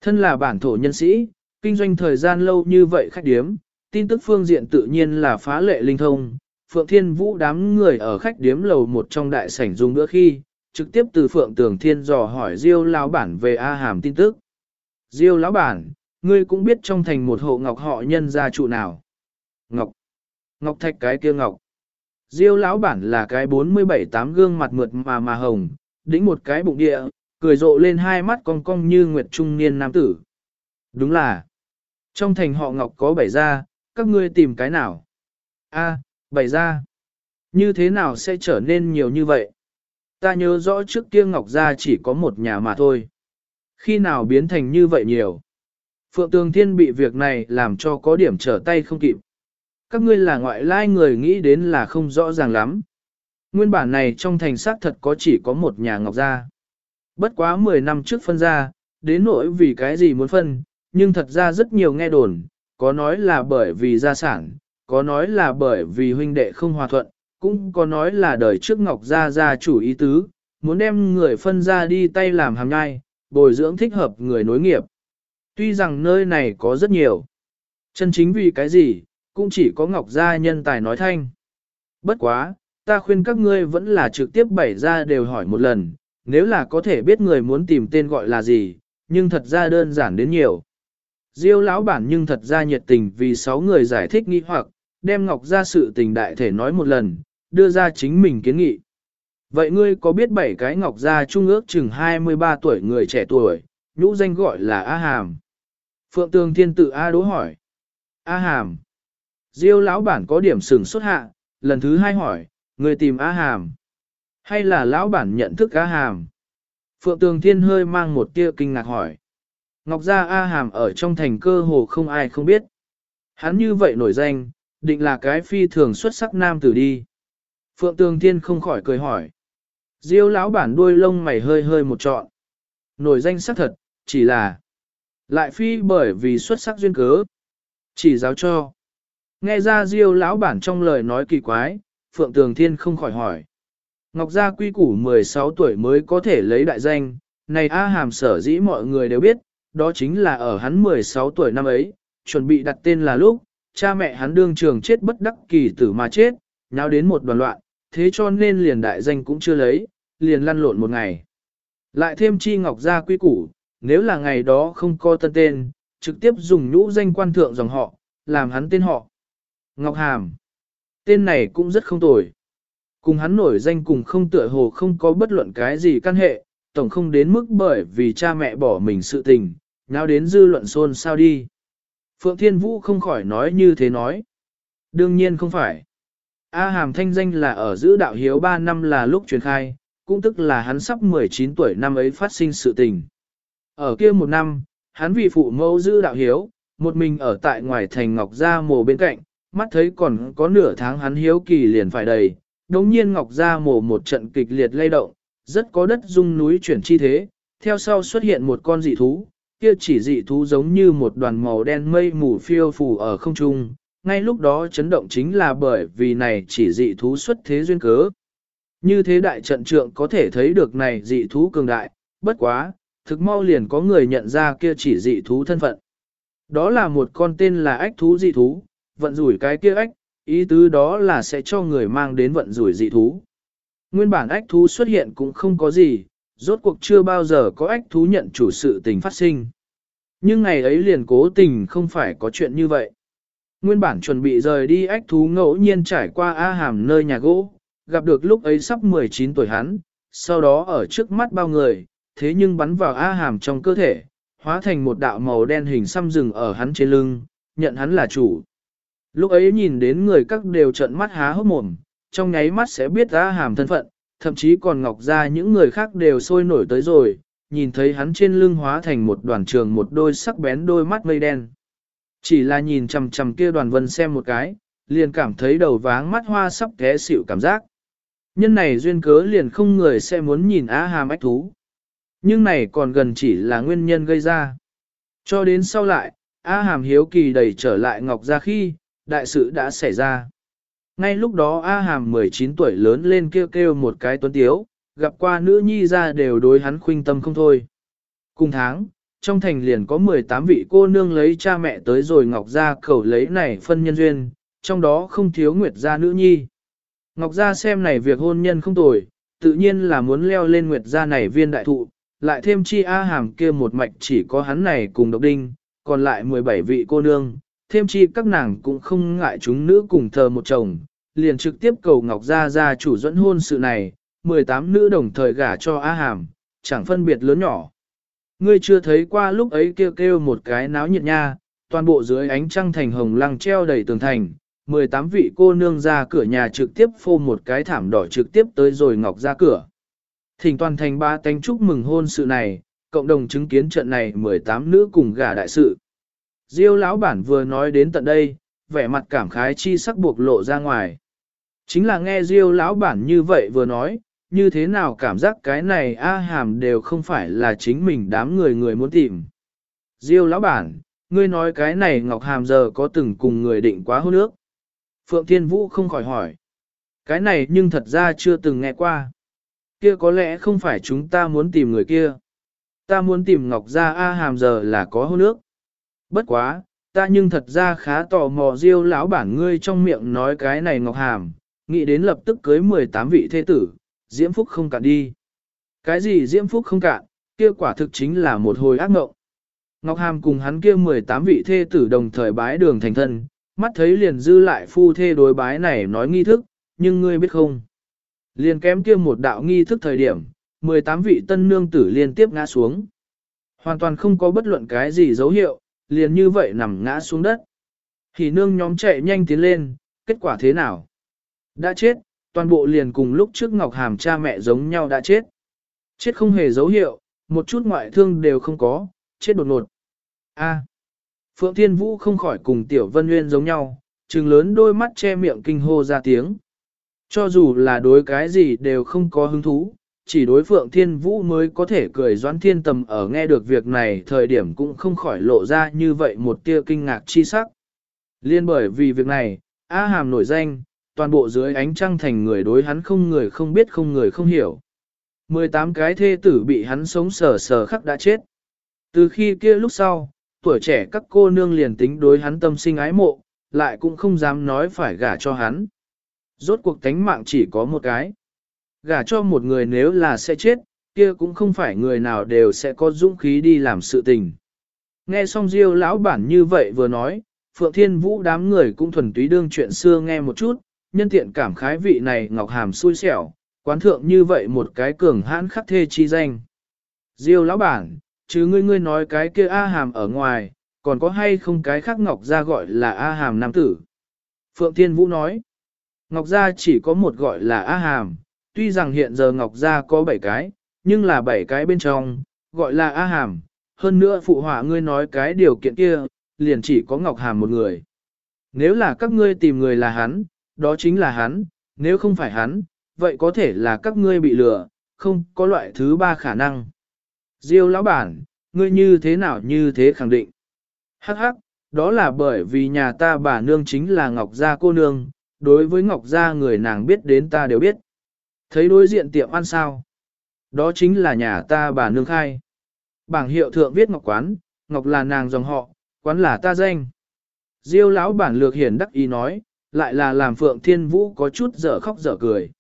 Thân là bản thổ nhân sĩ, kinh doanh thời gian lâu như vậy khách điếm, tin tức phương diện tự nhiên là phá lệ linh thông. Phượng Thiên Vũ đám người ở khách điếm lầu một trong đại sảnh dùng bữa khi, trực tiếp từ Phượng Tường Thiên dò hỏi Diêu lão bản về A Hàm tin tức. Diêu lão bản, ngươi cũng biết trong thành một hộ ngọc họ nhân gia trụ nào. Ngọc. Ngọc thạch cái kia ngọc. Diêu lão bản là cái 47 tám gương mặt mượt mà mà hồng, đĩnh một cái bụng địa, cười rộ lên hai mắt cong cong như nguyệt trung niên nam tử. Đúng là, trong thành họ ngọc có bảy gia, các ngươi tìm cái nào? A, bảy gia. Như thế nào sẽ trở nên nhiều như vậy? Ta nhớ rõ trước kia ngọc gia chỉ có một nhà mà thôi. Khi nào biến thành như vậy nhiều? Phượng Tường Thiên bị việc này làm cho có điểm trở tay không kịp. Các ngươi là ngoại lai người nghĩ đến là không rõ ràng lắm. Nguyên bản này trong thành xác thật có chỉ có một nhà ngọc gia. Bất quá 10 năm trước phân ra, đến nỗi vì cái gì muốn phân, nhưng thật ra rất nhiều nghe đồn, có nói là bởi vì gia sản, có nói là bởi vì huynh đệ không hòa thuận, cũng có nói là đời trước Ngọc Gia Gia chủ ý tứ, muốn đem người phân ra đi tay làm hàng nhai, bồi dưỡng thích hợp người nối nghiệp. Tuy rằng nơi này có rất nhiều, chân chính vì cái gì, cũng chỉ có Ngọc Gia nhân tài nói thanh. Bất quá, ta khuyên các ngươi vẫn là trực tiếp bảy ra đều hỏi một lần, nếu là có thể biết người muốn tìm tên gọi là gì, nhưng thật ra đơn giản đến nhiều. Diêu lão bản nhưng thật ra nhiệt tình vì sáu người giải thích nghi hoặc, đem Ngọc ra sự tình đại thể nói một lần, đưa ra chính mình kiến nghị. Vậy ngươi có biết bảy cái Ngọc gia trung ước chừng 23 tuổi người trẻ tuổi, nhũ danh gọi là A Hàm. Phượng Tường Thiên tự A đố hỏi. A Hàm. Diêu lão bản có điểm sừng xuất hạ, lần thứ hai hỏi, người tìm A Hàm. Hay là lão bản nhận thức A Hàm? Phượng Tường Thiên hơi mang một tia kinh ngạc hỏi. Ngọc Gia A Hàm ở trong thành cơ hồ không ai không biết. Hắn như vậy nổi danh, định là cái phi thường xuất sắc nam tử đi. Phượng Tường Thiên không khỏi cười hỏi. Diêu lão bản đuôi lông mày hơi hơi một trọn. Nổi danh sắc thật, chỉ là lại phi bởi vì xuất sắc duyên cớ. Chỉ giáo cho. Nghe ra Diêu lão bản trong lời nói kỳ quái, Phượng Tường Thiên không khỏi hỏi. Ngọc Gia quy củ 16 tuổi mới có thể lấy đại danh, này A Hàm sở dĩ mọi người đều biết, đó chính là ở hắn 16 tuổi năm ấy, chuẩn bị đặt tên là lúc, cha mẹ hắn đương trường chết bất đắc kỳ tử mà chết, nháo đến một đoàn loạn, thế cho nên liền đại danh cũng chưa lấy, liền lăn lộn một ngày. Lại thêm chi Ngọc Gia quy củ, nếu là ngày đó không có tân tên, trực tiếp dùng nhũ danh quan thượng dòng họ, làm hắn tên họ. Ngọc Hàm. Tên này cũng rất không tồi. Cùng hắn nổi danh cùng không tựa hồ không có bất luận cái gì căn hệ, tổng không đến mức bởi vì cha mẹ bỏ mình sự tình, nào đến dư luận xôn sao đi. Phượng Thiên Vũ không khỏi nói như thế nói. Đương nhiên không phải. A Hàm thanh danh là ở giữ đạo hiếu 3 năm là lúc truyền khai, cũng tức là hắn sắp 19 tuổi năm ấy phát sinh sự tình. Ở kia một năm, hắn vì phụ mẫu giữ đạo hiếu, một mình ở tại ngoài thành Ngọc Gia mồ bên cạnh, mắt thấy còn có nửa tháng hắn hiếu kỳ liền phải đầy, đồng nhiên Ngọc Gia mổ một trận kịch liệt lay động, rất có đất rung núi chuyển chi thế, theo sau xuất hiện một con dị thú, kia chỉ dị thú giống như một đoàn màu đen mây mù phiêu phù ở không trung, ngay lúc đó chấn động chính là bởi vì này chỉ dị thú xuất thế duyên cớ. Như thế đại trận trượng có thể thấy được này dị thú cường đại, bất quá, thực mau liền có người nhận ra kia chỉ dị thú thân phận. Đó là một con tên là ách thú dị thú, vận rủi cái kia ách, ý tứ đó là sẽ cho người mang đến vận rủi dị thú. Nguyên bản ách thú xuất hiện cũng không có gì, rốt cuộc chưa bao giờ có ách thú nhận chủ sự tình phát sinh. Nhưng ngày ấy liền cố tình không phải có chuyện như vậy. Nguyên bản chuẩn bị rời đi ách thú ngẫu nhiên trải qua A Hàm nơi nhà gỗ, gặp được lúc ấy sắp 19 tuổi hắn, sau đó ở trước mắt bao người, thế nhưng bắn vào A Hàm trong cơ thể, hóa thành một đạo màu đen hình xăm rừng ở hắn trên lưng, nhận hắn là chủ. Lúc ấy nhìn đến người các đều trợn mắt há hốc mồm, trong nháy mắt sẽ biết ra Hàm thân phận, thậm chí còn Ngọc ra những người khác đều sôi nổi tới rồi, nhìn thấy hắn trên lưng hóa thành một đoàn trường một đôi sắc bén đôi mắt mây đen. Chỉ là nhìn chằm chằm kia đoàn vân xem một cái, liền cảm thấy đầu váng mắt hoa sắp té xỉu cảm giác. Nhân này duyên cớ liền không người sẽ muốn nhìn á hàm ách thú. Nhưng này còn gần chỉ là nguyên nhân gây ra. Cho đến sau lại, Á Hàm hiếu kỳ đẩy trở lại Ngọc ra khi, đại sự đã xảy ra. Ngay lúc đó A Hàm 19 tuổi lớn lên kêu kêu một cái tuấn tiếu, gặp qua nữ nhi ra đều đối hắn khuynh tâm không thôi. Cùng tháng, trong thành liền có 18 vị cô nương lấy cha mẹ tới rồi Ngọc Gia khẩu lấy này phân nhân duyên, trong đó không thiếu Nguyệt Gia nữ nhi. Ngọc Gia xem này việc hôn nhân không tồi, tự nhiên là muốn leo lên Nguyệt Gia này viên đại thụ, lại thêm chi A hàm kia một mạch chỉ có hắn này cùng độc đinh, còn lại 17 vị cô nương, thêm chi các nàng cũng không ngại chúng nữ cùng thờ một chồng, liền trực tiếp cầu Ngọc Gia gia chủ dẫn hôn sự này, 18 nữ đồng thời gả cho A hàm, chẳng phân biệt lớn nhỏ. Ngươi chưa thấy qua lúc ấy kêu kêu một cái náo nhiệt nha, toàn bộ dưới ánh trăng thành hồng lăng treo đầy tường thành, 18 vị cô nương ra cửa nhà trực tiếp phô một cái thảm đỏ trực tiếp tới rồi Ngọc ra cửa. Thỉnh toàn thành ba tánh chúc mừng hôn sự này, cộng đồng chứng kiến trận này 18 nữ cùng gả đại sự. Diêu lão bản vừa nói đến tận đây, vẻ mặt cảm khái chi sắc buộc lộ ra ngoài. Chính là nghe Diêu lão bản như vậy vừa nói, như thế nào cảm giác cái này A hàm đều không phải là chính mình đám người người muốn tìm. Diêu lão bản, ngươi nói cái này Ngọc Hàm giờ có từng cùng người định quá hôn nước. Phượng Thiên Vũ không khỏi hỏi. Cái này nhưng thật ra chưa từng nghe qua. Kia có lẽ không phải chúng ta muốn tìm người kia. Ta muốn tìm Ngọc Gia A Hàm giờ là có hôn nước. Bất quá, ta nhưng thật ra khá tò mò diêu lão bản ngươi trong miệng nói cái này Ngọc Hàm, nghĩ đến lập tức cưới 18 vị thế tử, diễm phúc không cạn đi. Cái gì diễm phúc không cạn, kia quả thực chính là một hồi ác mộng. Ngọc Hàm cùng hắn kia 18 vị thê tử đồng thời bái đường thành thân, mắt thấy liền dư lại phu thê đối bái này nói nghi thức, nhưng ngươi biết không? Liền kém kia một đạo nghi thức thời điểm, 18 vị tân nương tử liên tiếp ngã xuống. Hoàn toàn không có bất luận cái gì dấu hiệu, liền như vậy nằm ngã xuống đất. Hỉ nương nhóm chạy nhanh tiến lên, kết quả thế nào? Đã chết, toàn bộ liền cùng lúc trước Ngọc Hàm cha mẹ giống nhau đã chết. Chết không hề dấu hiệu, một chút ngoại thương đều không có, chết đột ngột. A. Phượng Thiên Vũ không khỏi cùng Tiểu Vân Nguyên giống nhau, trừng lớn đôi mắt che miệng kinh hô ra tiếng. Cho dù là đối cái gì đều không có hứng thú, chỉ đối Phượng Thiên Vũ mới có thể cười doãn thiên tầm ở nghe được việc này thời điểm cũng không khỏi lộ ra như vậy một tia kinh ngạc chi sắc. Liên bởi vì việc này, A Hàm nổi danh, toàn bộ dưới ánh trăng thành người đối hắn không người không biết không người không hiểu. 18 cái thê tử bị hắn sống sờ sờ khắc đã chết. Từ khi kia lúc sau, tuổi trẻ các cô nương liền tính đối hắn tâm sinh ái mộ, lại cũng không dám nói phải gả cho hắn. Rốt cuộc tánh mạng chỉ có một cái. Gả cho một người nếu là sẽ chết, kia cũng không phải người nào đều sẽ có dũng khí đi làm sự tình. Nghe xong Diêu lão bản như vậy vừa nói, Phượng Thiên Vũ đám người cũng thuần túy đương chuyện xưa nghe một chút, nhân tiện cảm khái vị này Ngọc Hàm xui xẻo, quán thượng như vậy một cái cường hãn khắc thê chi danh. Diêu lão bản, chứ ngươi ngươi nói cái kia A Hàm ở ngoài, còn có hay không cái khác Ngọc Gia gọi là A Hàm nam tử? Phượng Thiên Vũ nói, Ngọc Gia chỉ có một gọi là A Hàm, tuy rằng hiện giờ Ngọc Gia có 7 cái, nhưng là 7 cái bên trong, gọi là A Hàm, hơn nữa phụ họa ngươi nói cái điều kiện kia, liền chỉ có Ngọc Hàm một người. Nếu là các ngươi tìm người là hắn, đó chính là hắn, nếu không phải hắn, vậy có thể là các ngươi bị lừa, không có loại thứ ba khả năng. Diêu lão bản, ngươi như thế nào như thế khẳng định. Hắc hắc, đó là bởi vì nhà ta bà nương chính là Ngọc Gia cô nương, đối với Ngọc Gia người nàng biết đến ta đều biết. Thấy đối diện tiệm ăn sao? Đó chính là nhà ta bà nương khai. Bảng hiệu thượng viết Ngọc Quán, Ngọc là nàng dòng họ, quán là ta danh. Diêu lão bản lược hiển đắc ý nói, lại là làm Phượng Thiên Vũ có chút dở khóc dở cười.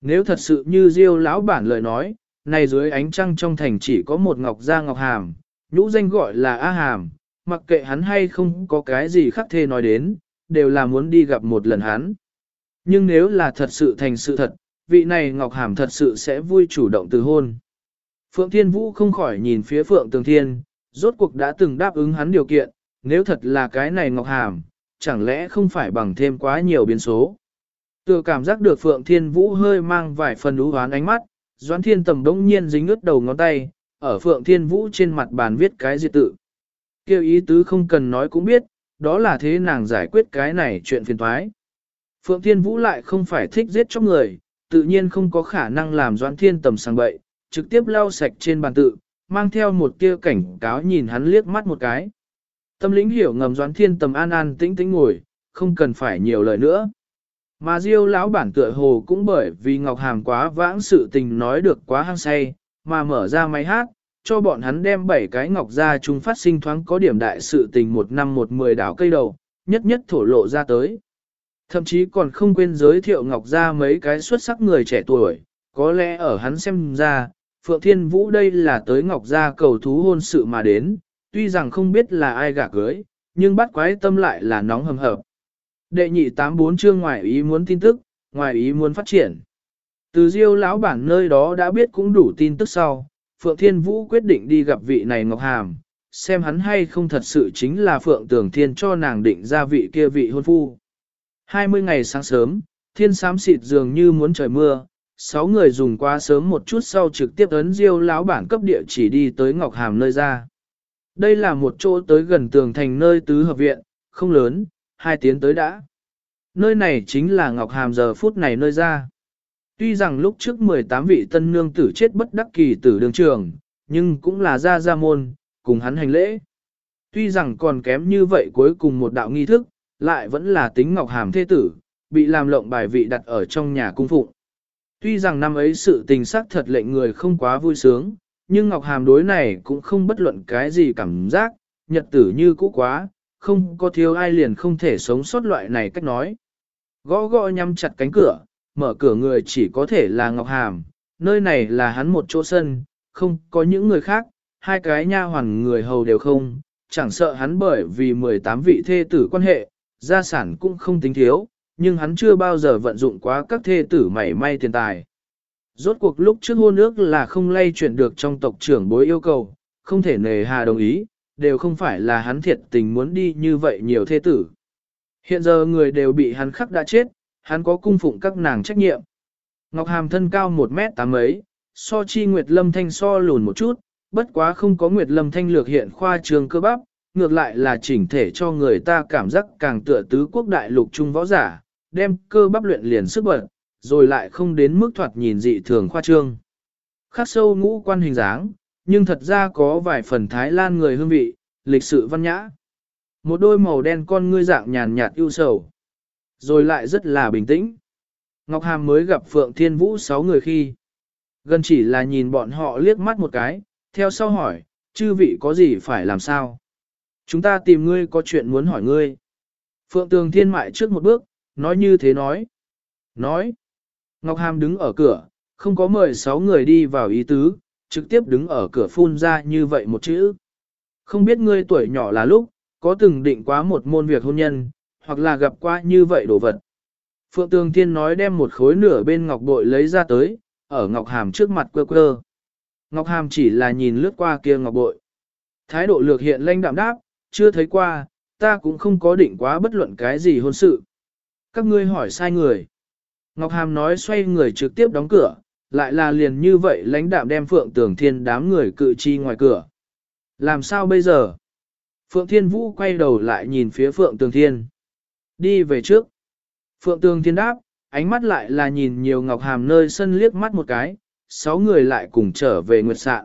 Nếu thật sự như Diêu lão bản lời nói, này dưới ánh trăng trong thành chỉ có một ngọc gia ngọc hàm, nhũ danh gọi là A Hàm, mặc kệ hắn hay không có cái gì khác thê nói đến, đều là muốn đi gặp một lần hắn. Nhưng nếu là thật sự thành sự thật, vị này Ngọc Hàm thật sự sẽ vui chủ động từ hôn. Phượng Thiên Vũ không khỏi nhìn phía Phượng Tường Thiên, rốt cuộc đã từng đáp ứng hắn điều kiện, nếu thật là cái này Ngọc Hàm, chẳng lẽ không phải bằng thêm quá nhiều biến số. Từ cảm giác được Phượng Thiên Vũ hơi mang vài phần ú hoán ánh mắt, Doãn Thiên Tầm đống nhiên dính ướt đầu ngón tay, ở Phượng Thiên Vũ trên mặt bàn viết cái diệt tự. Kêu ý tứ không cần nói cũng biết, đó là thế nàng giải quyết cái này chuyện phiền toái. Phượng Thiên Vũ lại không phải thích giết chóc người, tự nhiên không có khả năng làm Doãn Thiên Tầm sang bậy, trực tiếp lau sạch trên bàn tự, mang theo một tia cảnh cáo nhìn hắn liếc mắt một cái. Tâm lĩnh hiểu ngầm Doãn Thiên Tầm an an tĩnh tĩnh ngồi, không cần phải nhiều lời nữa. Mà Diêu lão bản tựa hồ cũng bởi vì Ngọc Hàm quá vãng sự tình nói được quá hăng say, mà mở ra máy hát, cho bọn hắn đem bảy cái ngọc ra chúng phát sinh thoáng có điểm đại sự tình một năm một mười đảo cây đầu, nhất nhất thổ lộ ra tới. Thậm chí còn không quên giới thiệu ngọc ra mấy cái xuất sắc người trẻ tuổi, có lẽ ở hắn xem ra, Phượng Thiên Vũ đây là tới ngọc gia cầu thú hôn sự mà đến, tuy rằng không biết là ai gả cưới, nhưng bắt quái tâm lại là nóng hầm hập. Đệ nhị 84 chương ngoài ý muốn tin tức, ngoài ý muốn phát triển. Từ diêu lão bản nơi đó đã biết cũng đủ tin tức sau, Phượng Thiên Vũ quyết định đi gặp vị này Ngọc Hàm, xem hắn hay không thật sự chính là Phượng Tường Thiên cho nàng định ra vị kia vị hôn phu. 20 ngày sáng sớm, thiên sám xịt dường như muốn trời mưa, sáu người dùng quá sớm một chút sau trực tiếp ấn diêu lão bản cấp địa chỉ đi tới Ngọc Hàm nơi ra. Đây là một chỗ tới gần tường thành nơi tứ hợp viện, không lớn, hai tiến tới đã. Nơi này chính là Ngọc Hàm giờ phút này nơi ra. Tuy rằng lúc trước 18 vị tân nương tử chết bất đắc kỳ tử đường trường, nhưng cũng là ra gia môn, cùng hắn hành lễ. Tuy rằng còn kém như vậy cuối cùng một đạo nghi thức, lại vẫn là tính Ngọc Hàm thế tử, bị làm lộng bài vị đặt ở trong nhà cung phụng. Tuy rằng năm ấy sự tình sắc thật lệnh người không quá vui sướng, nhưng Ngọc Hàm đối này cũng không bất luận cái gì cảm giác, nhật tử như cũ quá, không có thiếu ai liền không thể sống sót loại này cách nói. Gõ gõ nhắm chặt cánh cửa, mở cửa người chỉ có thể là Ngọc Hàm, nơi này là hắn một chỗ sân, không có những người khác, hai cái nha hoàn người hầu đều không, chẳng sợ hắn bởi vì 18 vị thê tử quan hệ, gia sản cũng không tính thiếu, nhưng hắn chưa bao giờ vận dụng quá các thê tử mảy may tiền tài. Rốt cuộc lúc trước hôn ước là không lay chuyển được trong tộc trưởng bối yêu cầu, không thể nề hà đồng ý, đều không phải là hắn thiệt tình muốn đi như vậy nhiều thê tử. Hiện giờ người đều bị hắn khắc đã chết, hắn có cung phụng các nàng trách nhiệm. Ngọc Hàm thân cao 1 mét 8 ấy, so chi Nguyệt Lâm Thanh so lùn một chút, bất quá không có Nguyệt Lâm Thanh lược hiện khoa trường cơ bắp, ngược lại là chỉnh thể cho người ta cảm giác càng tựa tứ quốc đại lục trung võ giả, đem cơ bắp luyện liền sức bật, rồi lại không đến mức thoạt nhìn dị thường khoa trương. Khắc sâu ngũ quan hình dáng, nhưng thật ra có vài phần Thái Lan người hương vị, lịch sự văn nhã. Một đôi màu đen con ngươi dạng nhàn nhạt ưu sầu. Rồi lại rất là bình tĩnh. Ngọc Hàm mới gặp Phượng Thiên Vũ sáu người khi. Gần chỉ là nhìn bọn họ liếc mắt một cái, theo sau hỏi, chư vị có gì phải làm sao? Chúng ta tìm ngươi có chuyện muốn hỏi ngươi. Phượng Tường Thiên mại trước một bước, nói như thế nói. Nói. Ngọc Hàm đứng ở cửa, không có mời sáu người đi vào ý tứ, trực tiếp đứng ở cửa phun ra như vậy một chữ. Không biết ngươi tuổi nhỏ là lúc, có từng định quá một môn việc hôn nhân, hoặc là gặp qua như vậy đồ vật. Phượng Tường Thiên nói đem một khối nửa bên ngọc bội lấy ra tới, ở ngọc hàm trước mặt quơ quơ. Ngọc hàm chỉ là nhìn lướt qua kia ngọc bội. Thái độ lược hiện lanh đạm đáp, chưa thấy qua, ta cũng không có định quá bất luận cái gì hôn sự. Các ngươi hỏi sai người. Ngọc Hàm nói xoay người trực tiếp đóng cửa, lại là liền như vậy lãnh đạm đem Phượng Tường Thiên đám người cự chi ngoài cửa. Làm sao bây giờ? Phượng Thiên Vũ quay đầu lại nhìn phía Phượng Tường Thiên. Đi về trước. Phượng Tường Thiên đáp, ánh mắt lại là nhìn nhiều ngọc hàm nơi sân liếc mắt một cái, sáu người lại cùng trở về nguyệt sạn.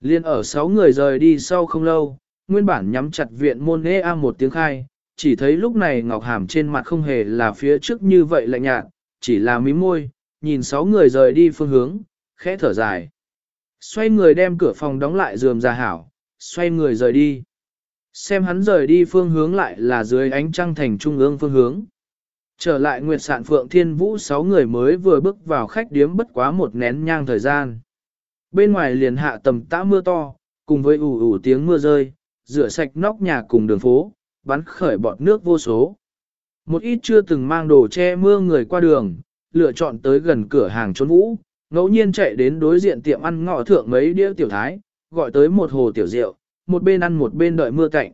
Liên ở sáu người rời đi sau không lâu, nguyên bản nhắm chặt viện môn nghe a một tiếng khai, chỉ thấy lúc này ngọc hàm trên mặt không hề là phía trước như vậy lạnh nhạt, chỉ là mí môi, nhìn sáu người rời đi phương hướng, khẽ thở dài. Xoay người đem cửa phòng đóng lại dườm ra hảo, xoay người rời đi. Xem hắn rời đi phương hướng lại là dưới ánh trăng thành trung ương phương hướng. Trở lại Nguyệt Sạn Phượng Thiên Vũ sáu người mới vừa bước vào khách điếm bất quá một nén nhang thời gian. Bên ngoài liền hạ tầm tã mưa to, cùng với ủ ủ tiếng mưa rơi, rửa sạch nóc nhà cùng đường phố, bắn khởi bọt nước vô số. Một ít chưa từng mang đồ che mưa người qua đường, lựa chọn tới gần cửa hàng trốn vũ, ngẫu nhiên chạy đến đối diện tiệm ăn ngọ thượng mấy đĩa tiểu thái, gọi tới một hồ tiểu rượu, một bên ăn một bên đợi mưa cạnh.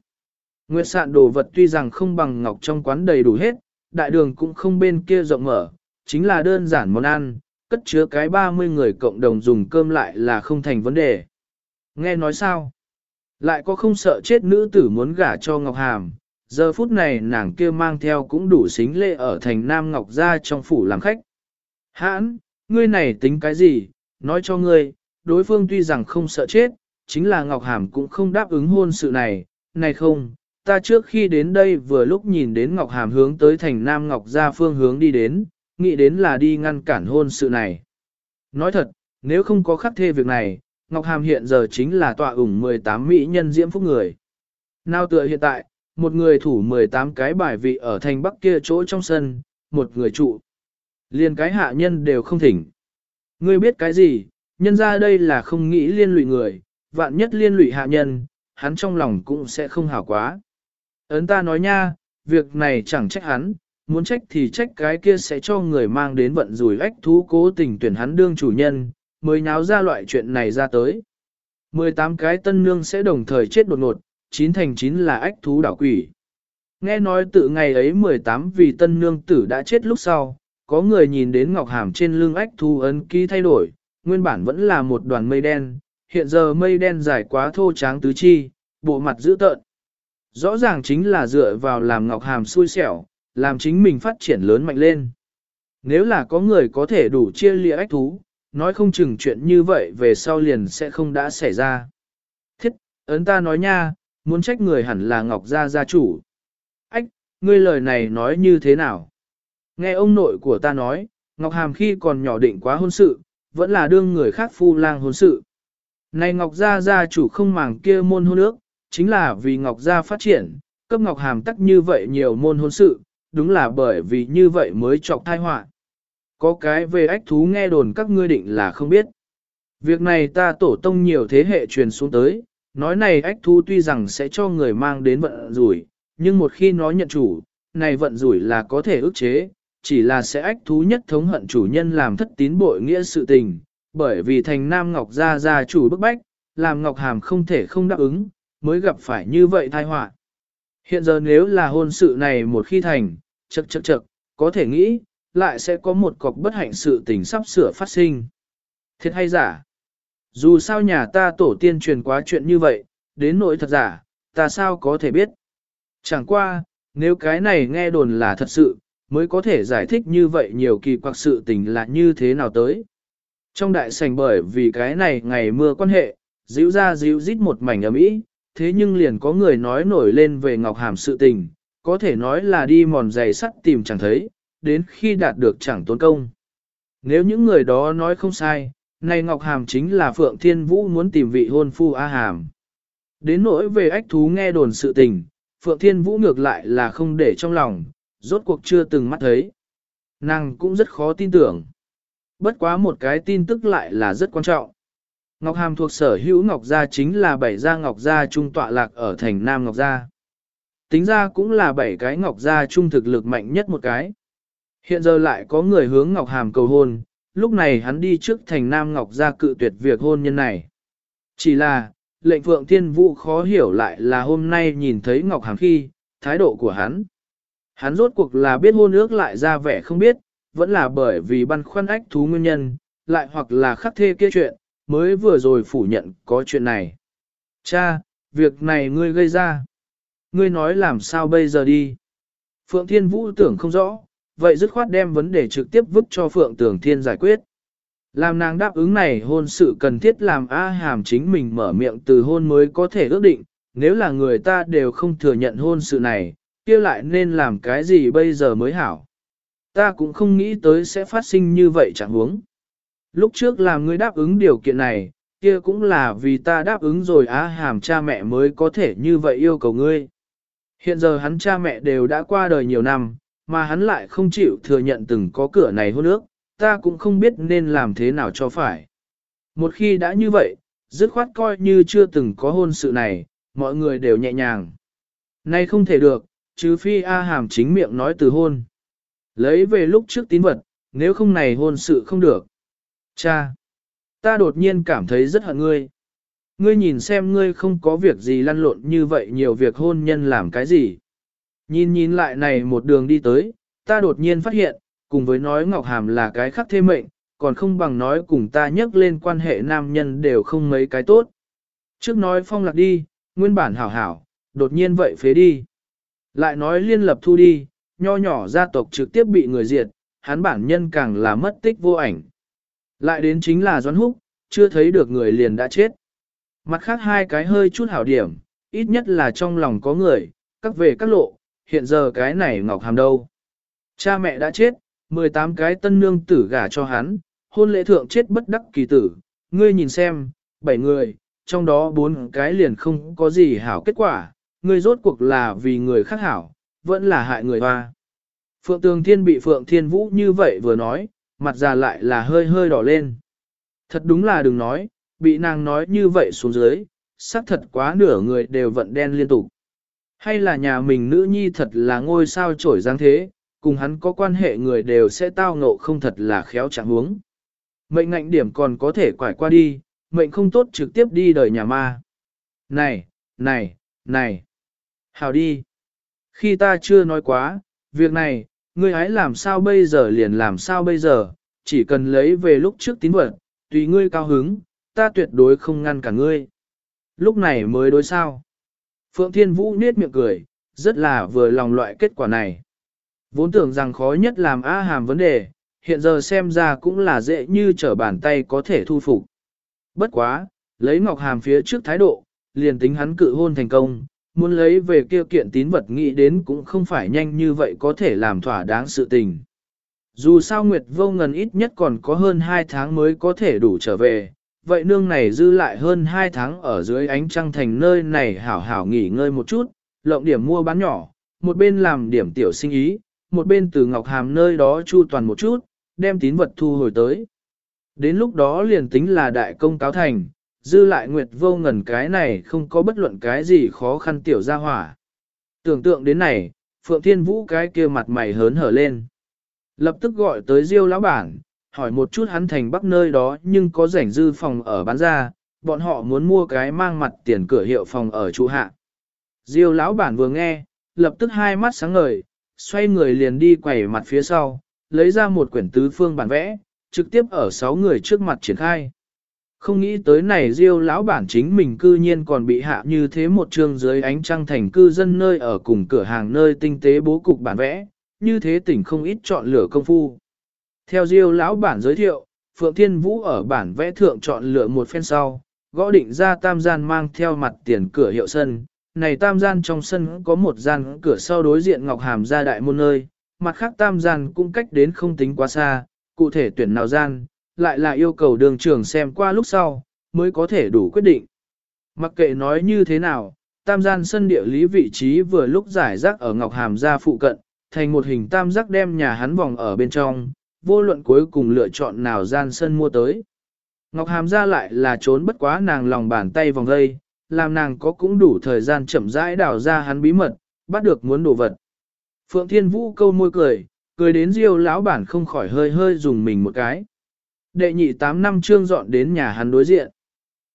Nguyệt sạn đồ vật tuy rằng không bằng ngọc trong quán đầy đủ hết, đại đường cũng không bên kia rộng mở, chính là đơn giản món ăn, cất chứa cái 30 người cộng đồng dùng cơm lại là không thành vấn đề. Nghe nói sao? Lại có không sợ chết nữ tử muốn gả cho Ngọc Hàm, giờ phút này nàng kia mang theo cũng đủ xính lệ ở thành Nam Ngọc Gia trong phủ làm khách. Hãn, ngươi này tính cái gì, nói cho ngươi, đối phương tuy rằng không sợ chết, chính là Ngọc Hàm cũng không đáp ứng hôn sự này, này không, ta trước khi đến đây vừa lúc nhìn đến Ngọc Hàm hướng tới thành Nam Ngọc Gia phương hướng đi đến, nghĩ đến là đi ngăn cản hôn sự này. Nói thật, nếu không có khắc thê việc này, Ngọc Hàm hiện giờ chính là tọa ủng 18 mỹ nhân diễm phúc người. Nào tựa hiện tại, một người thủ 18 cái bài vị ở thành bắc kia chỗ trong sân, một người trụ. Liên cái hạ nhân đều không thỉnh. Ngươi biết cái gì, nhân ra đây là không nghĩ liên lụy người, vạn nhất liên lụy hạ nhân, hắn trong lòng cũng sẽ không hảo quá. Ấn ta nói nha, việc này chẳng trách hắn, muốn trách thì trách cái kia sẽ cho người mang đến vận rủi ách thú cố tình tuyển hắn đương chủ nhân, mới nháo ra loại chuyện này ra tới. 18 cái tân nương sẽ đồng thời chết đột ngột, 9 thành 9 là ách thú đảo quỷ. Nghe nói từ ngày ấy 18 vì tân nương tử đã chết lúc sau, có người nhìn đến ngọc hàm trên lưng ách thú ấn ký thay đổi, nguyên bản vẫn là một đoàn mây đen, hiện giờ mây đen dài quá thô tráng tứ chi, bộ mặt dữ tợn. Rõ ràng chính là dựa vào làm ngọc hàm xui xẻo, làm chính mình phát triển lớn mạnh lên. Nếu là có người có thể đủ chia lịa ách thú, nói không chừng chuyện như vậy về sau liền sẽ không đã xảy ra. Thiết, ấn ta nói nha, muốn trách người hẳn là Ngọc Gia gia chủ. Ách, ngươi lời này nói như thế nào? Nghe ông nội của ta nói, Ngọc Hàm khi còn nhỏ định quá hôn sự, vẫn là đương người khác phu lang hôn sự. Này Ngọc Gia gia chủ không màng kia môn hôn ước, chính là vì Ngọc Gia phát triển, cấp Ngọc Hàm tắc như vậy nhiều môn hôn sự, đúng là bởi vì như vậy mới trọc tai họa. Có cái về ách thú nghe đồn các ngươi định là không biết. Việc này ta tổ tông nhiều thế hệ truyền xuống tới, nói này ách thú tuy rằng sẽ cho người mang đến vận rủi, nhưng một khi nó nhận chủ, này vận rủi là có thể ức chế, chỉ là sẽ ách thú nhất thống hận chủ nhân làm thất tín bội nghĩa sự tình, bởi vì thành Nam Ngọc gia gia chủ bức bách, làm Ngọc Hàm không thể không đáp ứng, mới gặp phải như vậy tai họa. Hiện giờ nếu là hôn sự này một khi thành, chậc chậc chậc, có thể nghĩ, lại sẽ có một cọc bất hạnh sự tình sắp sửa phát sinh. Thiệt hay giả? Dù sao nhà ta tổ tiên truyền quá chuyện như vậy, đến nỗi thật giả, ta sao có thể biết? Chẳng qua, nếu cái này nghe đồn là thật sự, mới có thể giải thích như vậy nhiều kỳ quặc sự tình là như thế nào tới. Trong đại sảnh bởi vì cái này ngày mưa quan hệ, díu ra díu rít một mảnh ấm ý, thế nhưng liền có người nói nổi lên về Ngọc Hàm sự tình, có thể nói là đi mòn giày sắt tìm chẳng thấy, đến khi đạt được chẳng tốn công. Nếu những người đó nói không sai, này Ngọc Hàm chính là Phượng Thiên Vũ muốn tìm vị hôn phu A Hàm. Đến nỗi về ách thú nghe đồn sự tình, Phượng Thiên Vũ ngược lại là không để trong lòng, rốt cuộc chưa từng mắt thấy. Nàng cũng rất khó tin tưởng. Bất quá một cái tin tức lại là rất quan trọng. Ngọc Hàm thuộc sở hữu Ngọc Gia chính là bảy gia Ngọc Gia trung tọa lạc ở thành Nam Ngọc Gia. Tính ra cũng là bảy cái Ngọc Gia trung thực lực mạnh nhất một cái. Hiện giờ lại có người hướng Ngọc Hàm cầu hôn, lúc này hắn đi trước thành Nam Ngọc ra cự tuyệt việc hôn nhân này. Chỉ là, lệnh Phượng Thiên Vũ khó hiểu lại là hôm nay nhìn thấy Ngọc Hàm khi, thái độ của hắn. Hắn rốt cuộc là biết hôn ước lại ra vẻ không biết, vẫn là bởi vì băn khoăn ách thú nguyên nhân, lại hoặc là khắc thê kia chuyện, mới vừa rồi phủ nhận có chuyện này. Cha, việc này ngươi gây ra. Ngươi nói làm sao bây giờ đi. Phượng Thiên Vũ tưởng không rõ, vậy dứt khoát đem vấn đề trực tiếp vứt cho Phượng Tường Thiên giải quyết. Làm nàng đáp ứng này hôn sự cần thiết làm A Hàm chính mình mở miệng từ hôn mới có thể ước định, nếu là người ta đều không thừa nhận hôn sự này, kia lại nên làm cái gì bây giờ mới hảo. Ta cũng không nghĩ tới sẽ phát sinh như vậy chẳng huống. Lúc trước làm ngươi đáp ứng điều kiện này, kia cũng là vì ta đáp ứng rồi á hàm cha mẹ mới có thể như vậy yêu cầu ngươi. Hiện giờ hắn cha mẹ đều đã qua đời nhiều năm, mà hắn lại không chịu thừa nhận từng có cửa này hôn ước, ta cũng không biết nên làm thế nào cho phải. Một khi đã như vậy, dứt khoát coi như chưa từng có hôn sự này, mọi người đều nhẹ nhàng. Nay không thể được, chứ phi A Hàm chính miệng nói từ hôn. Lấy về lúc trước tín vật, nếu không này hôn sự không được. Cha! Ta đột nhiên cảm thấy rất hận ngươi. Ngươi nhìn xem ngươi không có việc gì lăn lộn như vậy nhiều việc hôn nhân làm cái gì. Nhìn nhìn lại này một đường đi tới, ta đột nhiên phát hiện, cùng với nói Ngọc Hàm là cái khắc thêm mệnh, còn không bằng nói cùng ta nhắc lên quan hệ nam nhân đều không mấy cái tốt. Trước nói phong lạc đi, nguyên bản hảo hảo, đột nhiên vậy phế đi. Lại nói liên lập thu đi, nho nhỏ gia tộc trực tiếp bị người diệt, hắn bản nhân càng là mất tích vô ảnh. Lại đến chính là Doãn Húc, chưa thấy được người liền đã chết. Mặt khác hai cái hơi chút hảo điểm, ít nhất là trong lòng có người, các về các lộ, hiện giờ cái này Ngọc Hàm đâu. Cha mẹ đã chết, 18 cái tân nương tử gả cho hắn, hôn lễ thượng chết bất đắc kỳ tử, ngươi nhìn xem, 7 người, trong đó bốn cái liền không có gì hảo kết quả, ngươi rốt cuộc là vì người khác hảo, vẫn là hại người hoa. Phượng Tường Thiên bị Phượng Thiên Vũ như vậy vừa nói, mặt già lại là hơi hơi đỏ lên. Thật đúng là đừng nói, bị nàng nói như vậy xuống dưới, xác thật quá nửa người đều vận đen liên tục. Hay là nhà mình nữ nhi thật là ngôi sao trổi dáng thế, cùng hắn có quan hệ người đều sẽ tao ngộ không thật là khéo chẳng huống. Mệnh ngạnh điểm còn có thể quải qua đi, mệnh không tốt trực tiếp đi đời nhà ma. Này, này, này, hào đi. Khi ta chưa nói quá, việc này, ngươi ấy làm sao bây giờ liền làm sao bây giờ, chỉ cần lấy về lúc trước tín vật, tùy ngươi cao hứng, ta tuyệt đối không ngăn cả ngươi. Lúc này mới đối sao. Phượng Thiên Vũ nết miệng cười, rất là vừa lòng loại kết quả này. Vốn tưởng rằng khó nhất làm A hàm vấn đề, hiện giờ xem ra cũng là dễ như trở bàn tay có thể thu phục. Bất quá, lấy Ngọc Hàm phía trước thái độ, liền tính hắn cự hôn thành công, muốn lấy về kia kiện tín vật nghĩ đến cũng không phải nhanh như vậy có thể làm thỏa đáng sự tình. Dù sao Nguyệt Vô Ngần ít nhất còn có hơn 2 tháng mới có thể đủ trở về, vậy nương này dư lại hơn 2 tháng ở dưới ánh trăng thành nơi này hảo hảo nghỉ ngơi một chút, lộng điểm mua bán nhỏ, một bên làm điểm tiểu sinh ý, một bên từ Ngọc Hàm nơi đó chu toàn một chút, đem tín vật thu hồi tới. Đến lúc đó liền tính là đại công cáo thành, dư lại Nguyệt Vô Ngần cái này không có bất luận cái gì khó khăn tiểu ra hỏa. Tưởng tượng đến này, Phượng Thiên Vũ cái kia mặt mày hớn hở lên. Lập tức gọi tới Diêu lão bản, hỏi một chút hắn thành bắc nơi đó nhưng có rảnh dư phòng ở bán ra, bọn họ muốn mua cái mang mặt tiền cửa hiệu phòng ở trụ hạ. Diêu lão bản vừa nghe, lập tức hai mắt sáng ngời, xoay người liền đi quẩy mặt phía sau, lấy ra một quyển tứ phương bản vẽ, trực tiếp ở sáu người trước mặt triển khai. Không nghĩ tới này Diêu lão bản chính mình cư nhiên còn bị hạ như thế một trường dưới ánh trăng thành cư dân nơi ở cùng cửa hàng nơi tinh tế bố cục bản vẽ, như thế tỉnh không ít chọn lựa công phu. Theo Diêu lão bản giới thiệu, Phượng Thiên Vũ ở bản vẽ thượng chọn lựa một phen sau, gõ định ra tam gian mang theo mặt tiền cửa hiệu sân. Này tam gian trong sân có một gian cửa sau đối diện Ngọc Hàm ra đại môn nơi, mặt khác tam gian cũng cách đến không tính quá xa, cụ thể tuyển nào gian, lại là yêu cầu đường trưởng xem qua lúc sau, mới có thể đủ quyết định. Mặc kệ nói như thế nào, tam gian sân địa lý vị trí vừa lúc giải rác ở Ngọc Hàm gia phụ cận, thành một hình tam giác đem nhà hắn vòng ở bên trong, vô luận cuối cùng lựa chọn nào gian sân mua tới. Ngọc Hàm ra lại là trốn bất quá nàng lòng bàn tay vòng gây, làm nàng có cũng đủ thời gian chậm rãi đào ra hắn bí mật, bắt được muốn đồ vật. Phượng Thiên Vũ câu môi cười, cười đến Diêu lão bản không khỏi hơi hơi dùng mình một cái. Đệ nhị 8 năm trương dọn đến nhà hắn đối diện.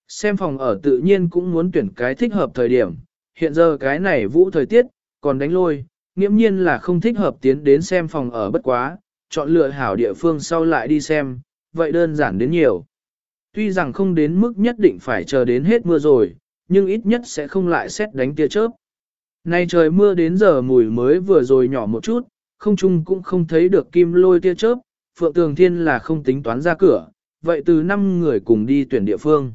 Xem phòng ở tự nhiên cũng muốn tuyển cái thích hợp thời điểm, hiện giờ cái này vũ thời tiết, còn đánh lôi, nghiễm nhiên là không thích hợp tiến đến xem phòng ở bất quá, chọn lựa hảo địa phương sau lại đi xem, vậy đơn giản đến nhiều. Tuy rằng không đến mức nhất định phải chờ đến hết mưa rồi, nhưng ít nhất sẽ không lại xét đánh tia chớp. Nay trời mưa đến giờ mùi mới vừa rồi nhỏ một chút, không chung cũng không thấy được kim lôi tia chớp, Phượng Tường Thiên là không tính toán ra cửa, vậy từ 5 người cùng đi tuyển địa phương.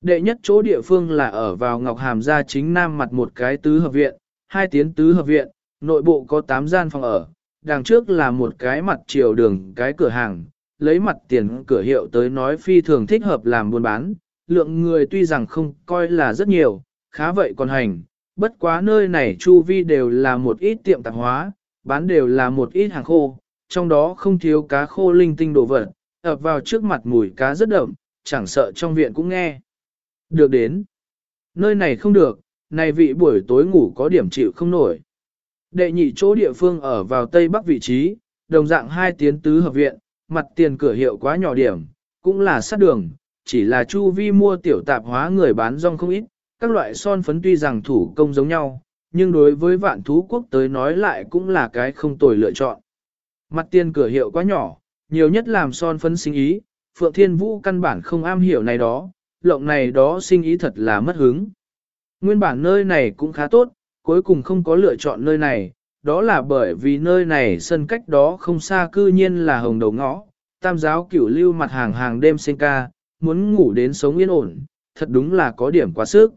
Đệ nhất chỗ địa phương là ở vào Ngọc Hàm gia chính nam mặt một cái tứ hợp viện, hai tiến tứ hợp viện, nội bộ có 8 gian phòng ở, đằng trước là một cái mặt chiều đường cái cửa hàng, lấy mặt tiền cửa hiệu tới nói phi thường thích hợp làm buôn bán, lượng người tuy rằng không coi là rất nhiều, khá vậy còn hành, bất quá nơi này chu vi đều là một ít tiệm tạp hóa, bán đều là một ít hàng khô, trong đó không thiếu cá khô linh tinh đồ vật, ập vào trước mặt mùi cá rất đậm, chẳng sợ trong viện cũng nghe. Được đến. Nơi này không được, này vị buổi tối ngủ có điểm chịu không nổi. Đệ nhị chỗ địa phương ở vào tây bắc vị trí, đồng dạng hai tiến tứ hợp viện, mặt tiền cửa hiệu quá nhỏ điểm, cũng là sát đường, chỉ là chu vi mua tiểu tạp hóa người bán rong không ít, các loại son phấn tuy rằng thủ công giống nhau, nhưng đối với vạn thú quốc tới nói lại cũng là cái không tồi lựa chọn. Mặt tiền cửa hiệu quá nhỏ, nhiều nhất làm son phấn sinh ý, Phượng Thiên Vũ căn bản không am hiểu này đó, lộng này đó sinh ý thật là mất hứng. Nguyên bản nơi này cũng khá tốt, cuối cùng không có lựa chọn nơi này, đó là bởi vì nơi này sân cách đó không xa cư nhiên là hồng đầu ngõ, tam giáo cửu lưu mặt hàng hàng đêm sinh ca, muốn ngủ đến sống yên ổn, thật đúng là có điểm quá sức.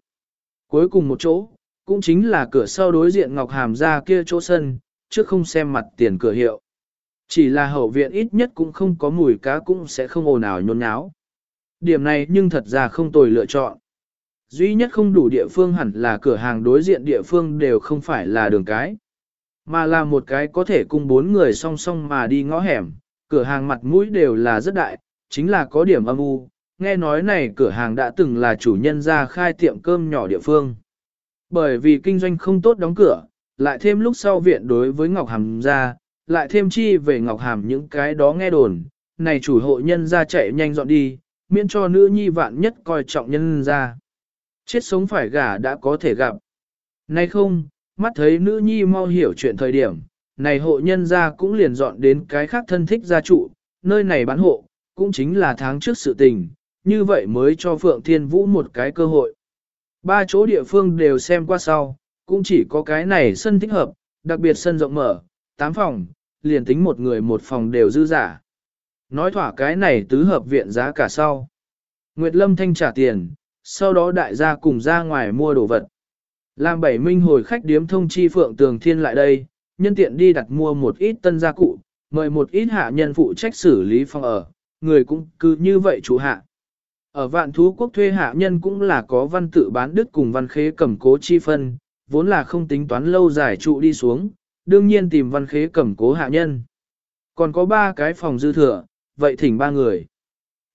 Cuối cùng một chỗ, cũng chính là cửa sau đối diện Ngọc Hàm ra kia chỗ sân, trước không xem mặt tiền cửa hiệu. Chỉ là hậu viện ít nhất cũng không có mùi cá cũng sẽ không ồn ào nhốn nháo. Điểm này nhưng thật ra không tồi lựa chọn. Duy nhất không đủ địa phương hẳn là cửa hàng đối diện địa phương đều không phải là đường cái. Mà là một cái có thể cùng bốn người song song mà đi ngõ hẻm, cửa hàng mặt mũi đều là rất đại, chính là có điểm âm u. Nghe nói này cửa hàng đã từng là chủ nhân ra khai tiệm cơm nhỏ địa phương. Bởi vì kinh doanh không tốt đóng cửa, lại thêm lúc sau viện đối với Ngọc Hàm ra, lại thêm chi về Ngọc Hàm những cái đó nghe đồn, này chủ hộ nhân ra chạy nhanh dọn đi, miễn cho nữ nhi vạn nhất coi trọng nhân ra. Chết sống phải gả đã có thể gặp. Nay không, mắt thấy nữ nhi mau hiểu chuyện thời điểm, này hộ nhân gia cũng liền dọn đến cái khác thân thích gia trụ, nơi này bán hộ, cũng chính là tháng trước sự tình, như vậy mới cho Phượng Thiên Vũ một cái cơ hội. Ba chỗ địa phương đều xem qua sau, cũng chỉ có cái này sân thích hợp, đặc biệt sân rộng mở, tám phòng, liền tính một người một phòng đều dư giả. Nói thỏa cái này tứ hợp viện giá cả sau. Nguyệt Lâm Thanh trả tiền, sau đó đại gia cùng ra ngoài mua đồ vật. Làm bảy minh hồi khách điếm thông chi Phượng Tường Thiên lại đây, nhân tiện đi đặt mua một ít tân gia cụ, mời một ít hạ nhân phụ trách xử lý phòng ở, người cũng cứ như vậy chủ hạ. Ở vạn thú quốc thuê hạ nhân cũng là có văn tự bán đức cùng văn khế cầm cố chi phân, vốn là không tính toán lâu dài trụ đi xuống, đương nhiên tìm văn khế cầm cố hạ nhân. Còn có ba cái phòng dư thừa, vậy thỉnh ba người.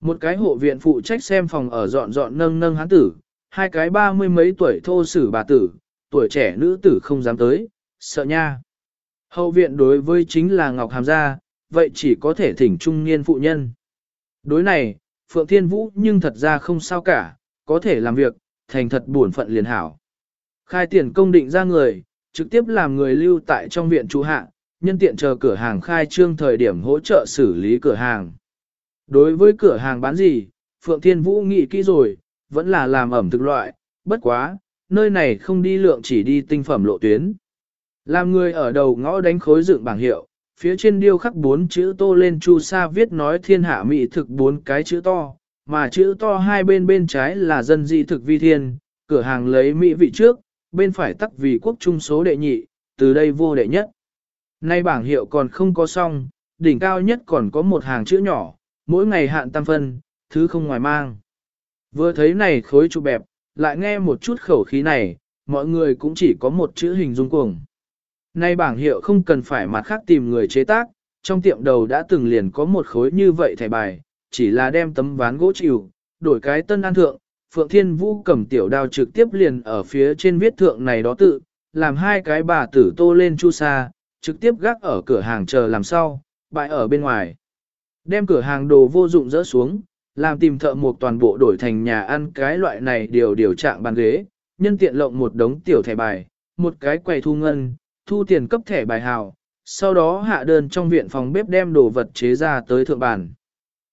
Một cái hộ viện phụ trách xem phòng ở dọn dọn nâng nâng hán tử, hai cái ba mươi mấy tuổi thô sử bà tử, tuổi trẻ nữ tử không dám tới, sợ nha. Hậu viện đối với chính là Ngọc Hàm Gia, vậy chỉ có thể thỉnh trung niên phụ nhân. Đối này, Phượng Thiên Vũ nhưng thật ra không sao cả, có thể làm việc, thành thật buồn phận liền hảo. Khai tiền công định ra người, trực tiếp làm người lưu tại trong viện trụ hạ, nhân tiện chờ cửa hàng khai trương thời điểm hỗ trợ xử lý cửa hàng. Đối với cửa hàng bán gì, Phượng Thiên Vũ nghĩ kỹ rồi, vẫn là làm ẩm thực loại, bất quá, nơi này không đi lượng chỉ đi tinh phẩm lộ tuyến. Làm người ở đầu ngõ đánh khối dựng bảng hiệu, phía trên điêu khắc bốn chữ tô lên chu sa viết nói thiên hạ mỹ thực bốn cái chữ to, mà chữ to hai bên bên trái là dân dị thực vi thiên, cửa hàng lấy mỹ vị trước, bên phải tắc vì quốc trung số đệ nhị, từ đây vô đệ nhất. Nay bảng hiệu còn không có xong, đỉnh cao nhất còn có một hàng chữ nhỏ, mỗi ngày hạn tam phân, thứ không ngoài mang. Vừa thấy này khối trụ bẹp, lại nghe một chút khẩu khí này, mọi người cũng chỉ có một chữ hình dung cuồng. Nay bảng hiệu không cần phải mặt khác tìm người chế tác, trong tiệm đầu đã từng liền có một khối như vậy thẻ bài, chỉ là đem tấm ván gỗ chịu, đổi cái tân an thượng, Phượng Thiên Vũ cầm tiểu đao trực tiếp liền ở phía trên viết thượng này đó tự, làm hai cái bà tử tô lên chu sa, trực tiếp gác ở cửa hàng chờ làm sau, bại ở bên ngoài. Đem cửa hàng đồ vô dụng dỡ xuống, làm tìm thợ một toàn bộ đổi thành nhà ăn cái loại này điều điều trạng bàn ghế, nhân tiện lộng một đống tiểu thẻ bài, một cái quầy thu ngân, thu tiền cấp thẻ bài hào, sau đó hạ đơn trong viện phòng bếp đem đồ vật chế ra tới thượng bàn.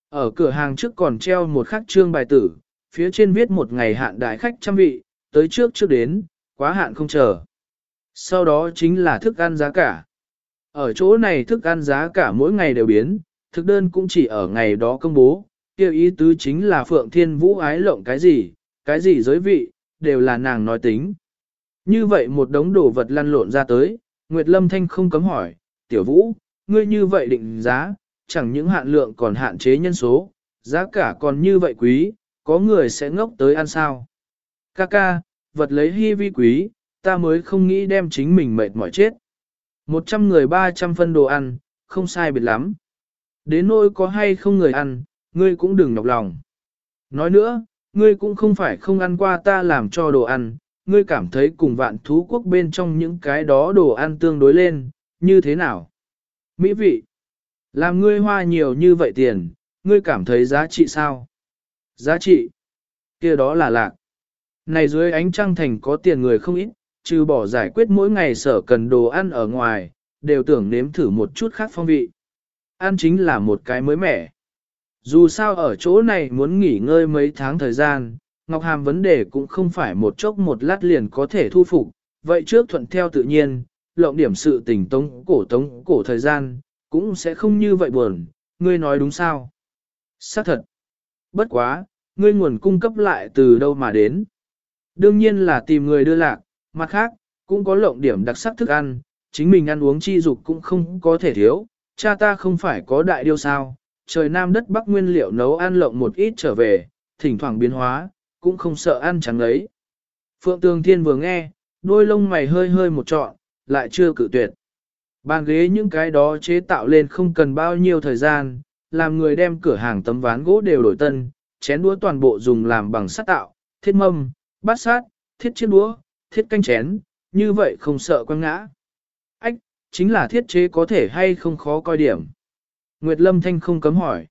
Ở cửa hàng trước còn treo một khắc trương bài tử, phía trên viết một ngày hạn đại khách trăm vị, tới trước trước đến, quá hạn không chờ. Sau đó chính là thức ăn giá cả. Ở chỗ này thức ăn giá cả mỗi ngày đều biến, thực đơn cũng chỉ ở ngày đó công bố, kêu ý tứ chính là Phượng Thiên Vũ ái lộng cái gì, cái gì giới vị, đều là nàng nói tính. Như vậy một đống đồ vật lăn lộn ra tới, Nguyệt Lâm Thanh không cấm hỏi, tiểu vũ, ngươi như vậy định giá, chẳng những hạn lượng còn hạn chế nhân số, giá cả còn như vậy quý, có người sẽ ngốc tới ăn sao. Ca ca, vật lấy hy vi quý, ta mới không nghĩ đem chính mình mệt mỏi chết. Một trăm người ba trăm phân đồ ăn, không sai biệt lắm. Đến nỗi có hay không người ăn, ngươi cũng đừng nhọc lòng. Nói nữa, ngươi cũng không phải không ăn qua ta làm cho đồ ăn, ngươi cảm thấy cùng vạn thú quốc bên trong những cái đó đồ ăn tương đối lên, như thế nào? Mỹ vị, làm ngươi hoa nhiều như vậy tiền, ngươi cảm thấy giá trị sao? Giá trị, kia đó là lạc. Này dưới ánh trăng thành có tiền người không ít, trừ bỏ giải quyết mỗi ngày sở cần đồ ăn ở ngoài, đều tưởng nếm thử một chút khác phong vị ăn chính là một cái mới mẻ. Dù sao ở chỗ này muốn nghỉ ngơi mấy tháng thời gian, Ngọc Hàm vấn đề cũng không phải một chốc một lát liền có thể thu phục, vậy trước thuận theo tự nhiên, lộng điểm sự tình tống cổ tống cổ thời gian, cũng sẽ không như vậy buồn, ngươi nói đúng sao? Xác thật. Bất quá, ngươi nguồn cung cấp lại từ đâu mà đến? Đương nhiên là tìm người đưa lạc, mặt khác, cũng có lộng điểm đặc sắc thức ăn, chính mình ăn uống chi dục cũng không có thể thiếu, cha ta không phải có đại điêu sao, trời nam đất bắc nguyên liệu nấu ăn lộng một ít trở về, thỉnh thoảng biến hóa, cũng không sợ ăn trắng ấy. Phượng Tường Thiên vừa nghe, đôi lông mày hơi hơi một trọn, lại chưa cự tuyệt. Bàn ghế những cái đó chế tạo lên không cần bao nhiêu thời gian, làm người đem cửa hàng tấm ván gỗ đều đổi tân, chén đũa toàn bộ dùng làm bằng sắt tạo, thiết mâm, bát sát, thiết chiếc đũa, thiết canh chén, như vậy không sợ quăng ngã. Chính là thiết chế có thể hay không khó coi điểm. Nguyệt Lâm Thanh không cấm hỏi.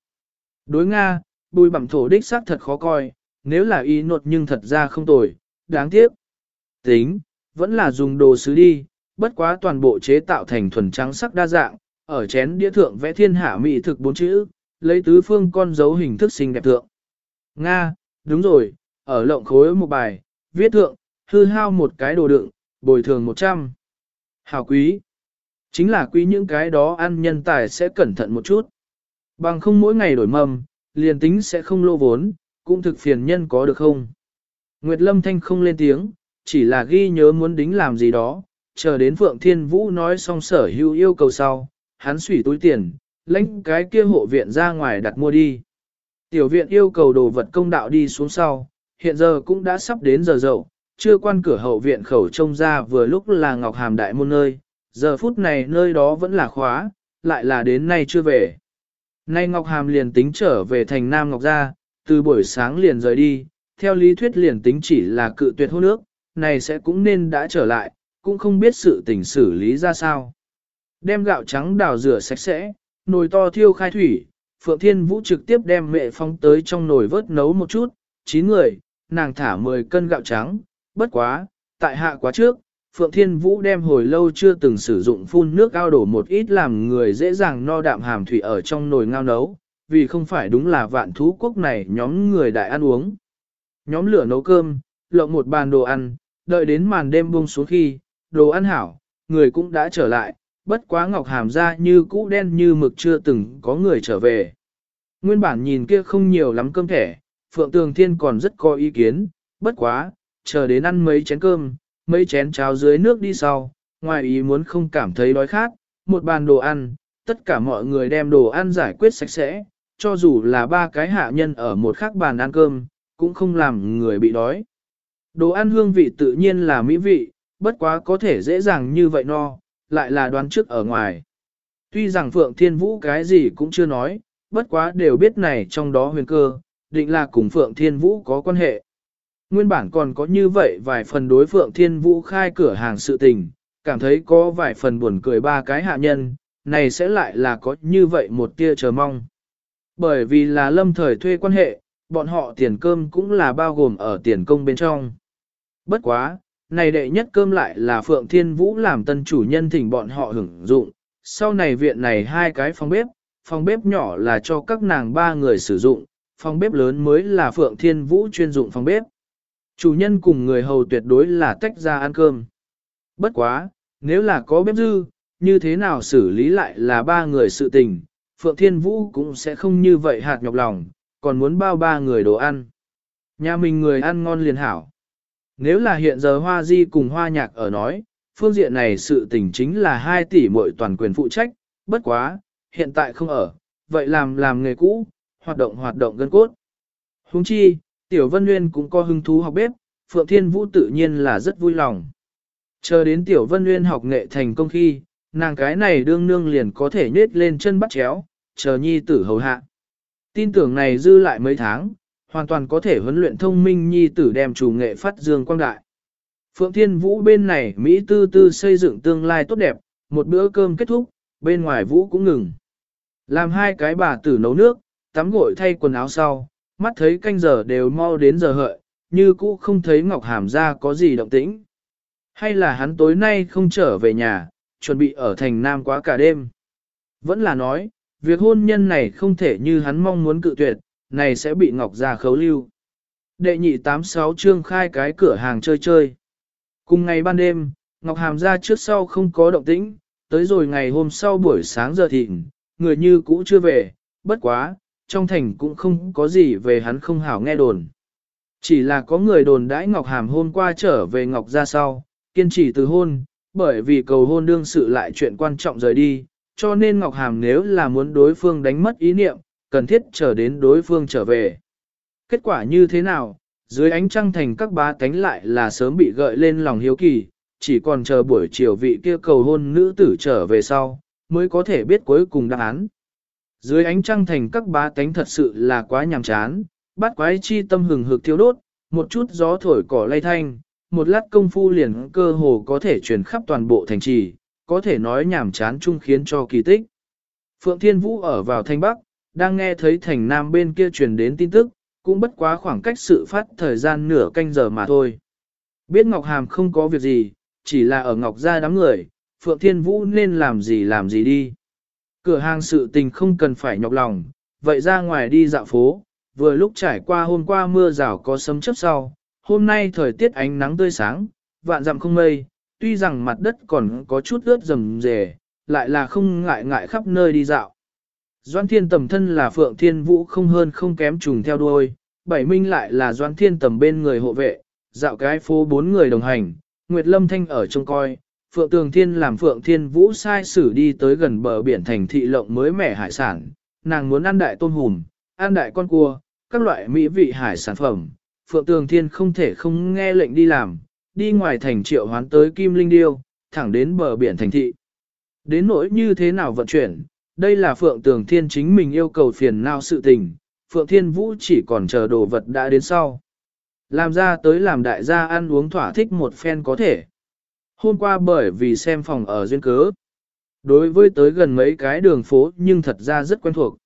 Đối Nga, bùi bẩm thổ đích xác thật khó coi, nếu là ý nột nhưng thật ra không tồi, đáng tiếc. Tính, vẫn là dùng đồ sứ đi, bất quá toàn bộ chế tạo thành thuần trắng sắc đa dạng, ở chén đĩa thượng vẽ thiên hạ mỹ thực bốn chữ, lấy tứ phương con dấu hình thức xinh đẹp thượng. Nga, đúng rồi, ở lộng khối một bài, viết thượng, hư hao một cái đồ đựng, bồi thường 100. Hào quý. Chính là quý những cái đó ăn nhân tài sẽ cẩn thận một chút. Bằng không mỗi ngày đổi mầm, liền tính sẽ không lô vốn, cũng thực phiền nhân có được không? Nguyệt Lâm Thanh không lên tiếng, chỉ là ghi nhớ muốn đính làm gì đó, chờ đến Phượng Thiên Vũ nói xong sở hữu yêu cầu sau, hắn xủy túi tiền, lãnh cái kia hộ viện ra ngoài đặt mua đi. Tiểu viện yêu cầu đồ vật công đạo đi xuống sau, hiện giờ cũng đã sắp đến giờ dậu, chưa quan cửa hậu viện khẩu trông ra vừa lúc là Ngọc Hàm đại môn nơi, giờ phút này nơi đó vẫn là khóa, lại là đến nay chưa về. Nay Ngọc Hàm liền tính trở về thành Nam Ngọc Gia, từ buổi sáng liền rời đi, theo lý thuyết liền tính chỉ là cự tuyệt hôn nước, này sẽ cũng nên đã trở lại, cũng không biết sự tình xử lý ra sao. Đem gạo trắng đào rửa sạch sẽ, nồi to thiêu khai thủy, Phượng Thiên Vũ trực tiếp đem mẹ phong tới trong nồi vớt nấu một chút, chín người, nàng thả 10 cân gạo trắng, bất quá, tại hạ quá trước, Phượng Thiên Vũ đem hồi lâu chưa từng sử dụng phun nước ao đổ một ít làm người dễ dàng no đạm hàm thủy ở trong nồi ngao nấu, vì không phải đúng là vạn thú quốc này nhóm người đại ăn uống. Nhóm lửa nấu cơm, lộng một bàn đồ ăn, đợi đến màn đêm buông xuống khi, đồ ăn hảo, người cũng đã trở lại, bất quá ngọc hàm ra như cũ đen như mực chưa từng có người trở về. Nguyên bản nhìn kia không nhiều lắm cơm thẻ, Phượng Tường Thiên còn rất có ý kiến, bất quá, chờ đến ăn mấy chén cơm, mấy chén cháo dưới nước đi sau, ngoài ý muốn không cảm thấy đói khát, một bàn đồ ăn, tất cả mọi người đem đồ ăn giải quyết sạch sẽ, cho dù là ba cái hạ nhân ở một khác bàn ăn cơm, cũng không làm người bị đói. Đồ ăn hương vị tự nhiên là mỹ vị, bất quá có thể dễ dàng như vậy no, lại là đoán trước ở ngoài. Tuy rằng Phượng Thiên Vũ cái gì cũng chưa nói, bất quá đều biết này trong đó huyền cơ, định là cùng Phượng Thiên Vũ có quan hệ. Nguyên bản còn có như vậy vài phần đối Phượng Thiên Vũ khai cửa hàng sự tình, cảm thấy có vài phần buồn cười ba cái hạ nhân, này sẽ lại là có như vậy một tia chờ mong. Bởi vì là lâm thời thuê quan hệ, bọn họ tiền cơm cũng là bao gồm ở tiền công bên trong. Bất quá, này đệ nhất cơm lại là Phượng Thiên Vũ làm tân chủ nhân thỉnh bọn họ hưởng dụng, sau này viện này hai cái phòng bếp, phòng bếp nhỏ là cho các nàng ba người sử dụng, phòng bếp lớn mới là Phượng Thiên Vũ chuyên dụng phòng bếp. Chủ nhân cùng người hầu tuyệt đối là tách ra ăn cơm. Bất quá, nếu là có bếp dư, như thế nào xử lý lại là ba người sự tình, Phượng Thiên Vũ cũng sẽ không như vậy hạt nhọc lòng, còn muốn bao ba người đồ ăn. Nhà mình người ăn ngon liền hảo. Nếu là hiện giờ Hoa Di cùng Hoa Nhạc ở nói, phương diện này sự tình chính là 2 tỷ mỗi toàn quyền phụ trách, bất quá, hiện tại không ở, vậy làm làm nghề cũ, hoạt động hoạt động gân cốt. Huống chi, Tiểu Vân Nguyên cũng có hứng thú học bếp, Phượng Thiên Vũ tự nhiên là rất vui lòng. Chờ đến Tiểu Vân Nguyên học nghệ thành công khi, nàng cái này đương nương liền có thể nết lên chân bắt chéo, chờ nhi tử hầu hạ. Tin tưởng này dư lại mấy tháng, hoàn toàn có thể huấn luyện thông minh nhi tử đem chủ nghệ phát dương quang đại. Phượng Thiên Vũ bên này Mỹ tư tư xây dựng tương lai tốt đẹp, một bữa cơm kết thúc, bên ngoài Vũ cũng ngừng. Làm hai cái bà tử nấu nước, tắm gội thay quần áo sau, mắt thấy canh giờ đều mau đến giờ hợi, như cũ không thấy Ngọc Hàm ra có gì động tĩnh. Hay là hắn tối nay không trở về nhà, chuẩn bị ở thành Nam quá cả đêm. Vẫn là nói, việc hôn nhân này không thể như hắn mong muốn cự tuyệt, này sẽ bị Ngọc Gia khấu lưu. Đệ nhị 86 trương khai cái cửa hàng chơi chơi. Cùng ngày ban đêm, Ngọc Hàm ra trước sau không có động tĩnh, tới rồi ngày hôm sau buổi sáng giờ thịnh, người như cũ chưa về, bất quá, trong thành cũng không có gì về hắn không hảo nghe đồn. Chỉ là có người đồn đãi Ngọc Hàm hôm qua trở về Ngọc ra sau, kiên trì từ hôn, bởi vì cầu hôn đương sự lại chuyện quan trọng rời đi, cho nên Ngọc Hàm nếu là muốn đối phương đánh mất ý niệm, cần thiết chờ đến đối phương trở về. Kết quả như thế nào, dưới ánh trăng thành các bá tánh lại là sớm bị gợi lên lòng hiếu kỳ, chỉ còn chờ buổi chiều vị kia cầu hôn nữ tử trở về sau, mới có thể biết cuối cùng đáp án. Dưới ánh trăng thành các bá tánh thật sự là quá nhàm chán, bắt quái chi tâm hừng hực thiêu đốt, một chút gió thổi cỏ lay thanh, một lát công phu liền cơ hồ có thể truyền khắp toàn bộ thành trì, có thể nói nhàm chán chung khiến cho kỳ tích. Phượng Thiên Vũ ở vào thành Bắc, đang nghe thấy thành Nam bên kia truyền đến tin tức, cũng bất quá khoảng cách sự phát thời gian nửa canh giờ mà thôi. Biết Ngọc Hàm không có việc gì, chỉ là ở Ngọc Gia đám người, Phượng Thiên Vũ nên làm gì làm gì đi. Cửa hàng sự tình không cần phải nhọc lòng, vậy ra ngoài đi dạo phố, vừa lúc trải qua hôm qua mưa rào có sấm chớp sau, hôm nay thời tiết ánh nắng tươi sáng, vạn dặm không mây, tuy rằng mặt đất còn có chút ướt rầm rề, lại là không ngại ngại khắp nơi đi dạo. Doan thiên tầm thân là Phượng Thiên Vũ không hơn không kém trùng theo đuôi, bảy minh lại là Doan thiên tầm bên người hộ vệ, dạo cái phố bốn người đồng hành, Nguyệt Lâm Thanh ở trông coi, Phượng Tường Thiên làm Phượng Thiên Vũ sai sử đi tới gần bờ biển thành thị lộng mới mẻ hải sản, nàng muốn ăn đại tôm hùm, ăn đại con cua, các loại mỹ vị hải sản phẩm. Phượng Tường Thiên không thể không nghe lệnh đi làm, đi ngoài thành triệu hoán tới Kim Linh Điêu, thẳng đến bờ biển thành thị. Đến nỗi như thế nào vận chuyển, đây là Phượng Tường Thiên chính mình yêu cầu phiền nào sự tình, Phượng Thiên Vũ chỉ còn chờ đồ vật đã đến sau. Làm ra tới làm đại gia ăn uống thỏa thích một phen có thể. Hôm qua bởi vì xem phòng ở duyên cớ. Đối với tới gần mấy cái đường phố nhưng thật ra rất quen thuộc.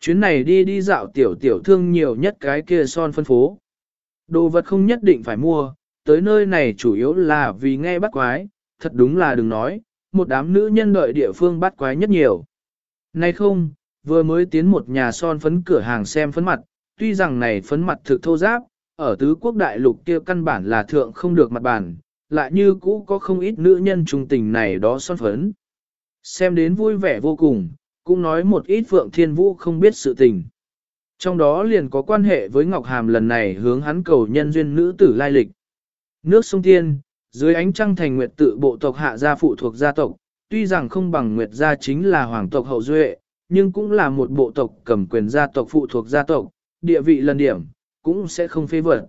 Chuyến này đi đi dạo tiểu tiểu thương nhiều nhất cái kia son phân phố. Đồ vật không nhất định phải mua, tới nơi này chủ yếu là vì nghe bắt quái, thật đúng là đừng nói, một đám nữ nhân đợi địa phương bắt quái nhất nhiều. Nay không, vừa mới tiến một nhà son phấn cửa hàng xem phấn mặt, tuy rằng này phấn mặt thực thô giáp, ở tứ quốc đại lục kia căn bản là thượng không được mặt bản, lại như cũ có không ít nữ nhân trung tình này đó son phấn. Xem đến vui vẻ vô cùng, cũng nói một ít Phượng Thiên Vũ không biết sự tình. Trong đó liền có quan hệ với Ngọc Hàm lần này hướng hắn cầu nhân duyên nữ tử lai lịch. Nước sông Tiên, dưới ánh trăng thành nguyệt tự bộ tộc hạ gia phụ thuộc gia tộc, tuy rằng không bằng nguyệt gia chính là hoàng tộc hậu duệ, nhưng cũng là một bộ tộc cầm quyền gia tộc phụ thuộc gia tộc, địa vị lần điểm, cũng sẽ không phê vượt.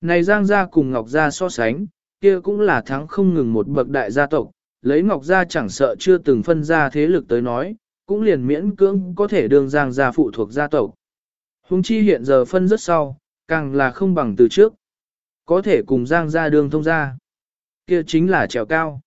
Này Giang gia cùng Ngọc gia so sánh, kia cũng là thắng không ngừng một bậc đại gia tộc, lấy Ngọc gia chẳng sợ chưa từng phân ra thế lực tới nói, cũng liền miễn cưỡng có thể đương Giang gia phụ thuộc gia tộc. Hùng chi hiện giờ phân rất sau, càng là không bằng từ trước. Có thể cùng Giang gia đường thông gia. Kia chính là trèo cao.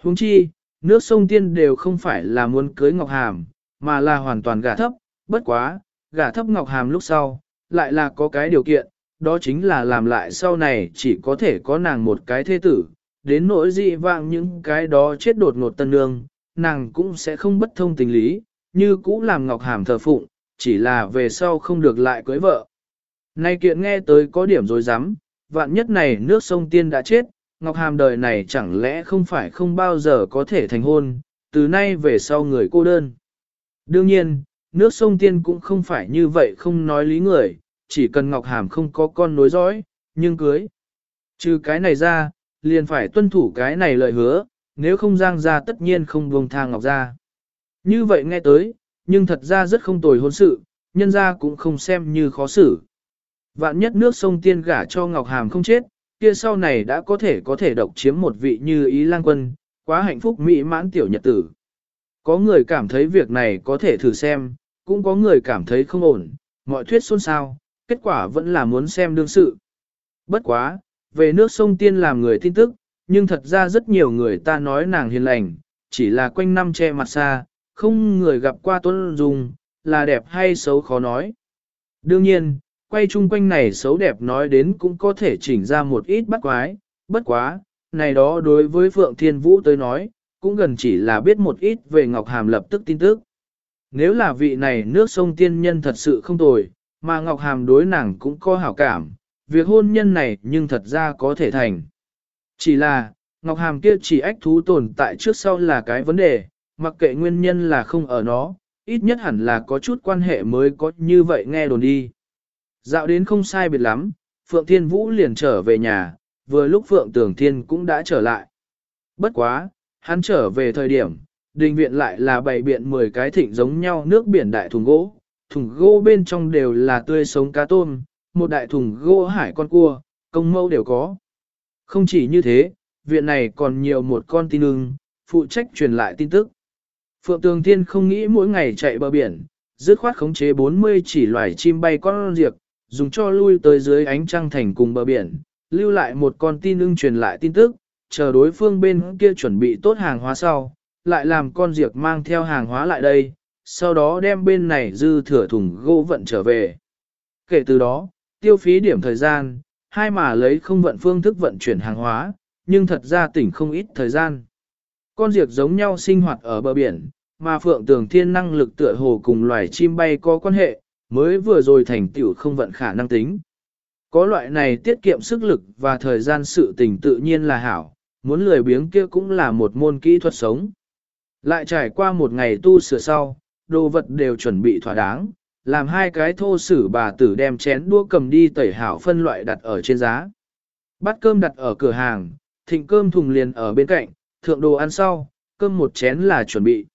Hùng chi, nước sông tiên đều không phải là muốn cưới Ngọc Hàm, mà là hoàn toàn gả thấp, bất quá, gả thấp Ngọc Hàm lúc sau, lại là có cái điều kiện, đó chính là làm lại sau này chỉ có thể có nàng một cái thế tử, đến nỗi dị vạng những cái đó chết đột ngột tân nương, nàng cũng sẽ không bất thông tình lý, như cũ làm Ngọc Hàm thờ phụng, chỉ là về sau không được lại cưới vợ. Nay kiện nghe tới có điểm rồi dám, vạn nhất này nước sông tiên đã chết, Ngọc Hàm đời này chẳng lẽ không phải không bao giờ có thể thành hôn, từ nay về sau người cô đơn. Đương nhiên, nước sông tiên cũng không phải như vậy không nói lý người, chỉ cần Ngọc Hàm không có con nối dõi, nhưng cưới. Trừ cái này ra, liền phải tuân thủ cái này lời hứa, nếu không giang ra tất nhiên không buông thang Ngọc ra. Như vậy nghe tới, nhưng thật ra rất không tồi hôn sự, nhân ra cũng không xem như khó xử. Vạn nhất nước sông tiên gả cho Ngọc Hàm không chết, kia sau này đã có thể có thể độc chiếm một vị như ý lang quân, quá hạnh phúc mỹ mãn tiểu nhật tử. Có người cảm thấy việc này có thể thử xem, cũng có người cảm thấy không ổn, mọi thuyết xôn xao, kết quả vẫn là muốn xem đương sự. Bất quá, về nước sông tiên làm người tin tức, nhưng thật ra rất nhiều người ta nói nàng hiền lành, chỉ là quanh năm che mặt xa, không người gặp qua tuấn dung, là đẹp hay xấu khó nói. Đương nhiên, quay chung quanh này xấu đẹp nói đến cũng có thể chỉnh ra một ít bắt quái, bất quá, này đó đối với Phượng Thiên Vũ tới nói, cũng gần chỉ là biết một ít về Ngọc Hàm lập tức tin tức. Nếu là vị này nước sông tiên nhân thật sự không tồi, mà Ngọc Hàm đối nàng cũng có hảo cảm, việc hôn nhân này nhưng thật ra có thể thành. Chỉ là, Ngọc Hàm kia chỉ ách thú tồn tại trước sau là cái vấn đề, mặc kệ nguyên nhân là không ở nó, ít nhất hẳn là có chút quan hệ mới có như vậy nghe đồn đi. Dạo đến không sai biệt lắm, Phượng Thiên Vũ liền trở về nhà, vừa lúc Phượng Tường Thiên cũng đã trở lại. Bất quá, hắn trở về thời điểm, đình viện lại là bày biện 10 cái thịnh giống nhau nước biển đại thùng gỗ, thùng gỗ bên trong đều là tươi sống cá tôm, một đại thùng gỗ hải con cua, công mẫu đều có. Không chỉ như thế, viện này còn nhiều một con tin ưng, phụ trách truyền lại tin tức. Phượng Tường Thiên không nghĩ mỗi ngày chạy bờ biển, dứt khoát khống chế 40 chỉ loài chim bay con diệt, dùng cho lui tới dưới ánh trăng thành cùng bờ biển, lưu lại một con tin ưng truyền lại tin tức, chờ đối phương bên kia chuẩn bị tốt hàng hóa sau, lại làm con diệt mang theo hàng hóa lại đây, sau đó đem bên này dư thừa thùng gỗ vận trở về. Kể từ đó, tiêu phí điểm thời gian, hai mà lấy không vận phương thức vận chuyển hàng hóa, nhưng thật ra tỉnh không ít thời gian. Con diệt giống nhau sinh hoạt ở bờ biển, mà phượng tường thiên năng lực tựa hồ cùng loài chim bay có quan hệ, mới vừa rồi thành tiểu không vận khả năng tính. Có loại này tiết kiệm sức lực và thời gian sự tình tự nhiên là hảo, muốn lười biếng kia cũng là một môn kỹ thuật sống. Lại trải qua một ngày tu sửa sau, đồ vật đều chuẩn bị thỏa đáng, làm hai cái thô sử bà tử đem chén đua cầm đi tẩy hảo phân loại đặt ở trên giá. Bát cơm đặt ở cửa hàng, thịnh cơm thùng liền ở bên cạnh, thượng đồ ăn sau, cơm một chén là chuẩn bị.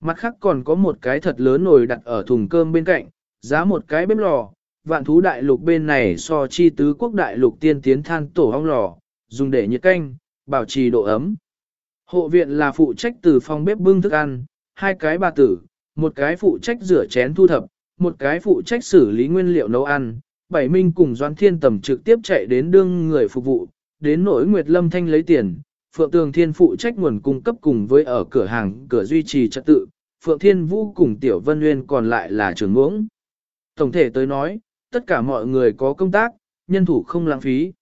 Mặt khác còn có một cái thật lớn nồi đặt ở thùng cơm bên cạnh, giá một cái bếp lò, vạn thú đại lục bên này so chi tứ quốc đại lục tiên tiến than tổ ong lò, dùng để nhiệt canh, bảo trì độ ấm. Hộ viện là phụ trách từ phòng bếp bưng thức ăn, hai cái bà tử, một cái phụ trách rửa chén thu thập, một cái phụ trách xử lý nguyên liệu nấu ăn. Bảy Minh cùng Doan Thiên Tầm trực tiếp chạy đến đương người phục vụ, đến nỗi Nguyệt Lâm Thanh lấy tiền, Phượng Tường Thiên phụ trách nguồn cung cấp cùng với ở cửa hàng cửa duy trì trật tự, Phượng Thiên Vũ cùng Tiểu Vân Nguyên còn lại là trưởng ngưỡng. Tổng thể tới nói, tất cả mọi người có công tác, nhân thủ không lãng phí.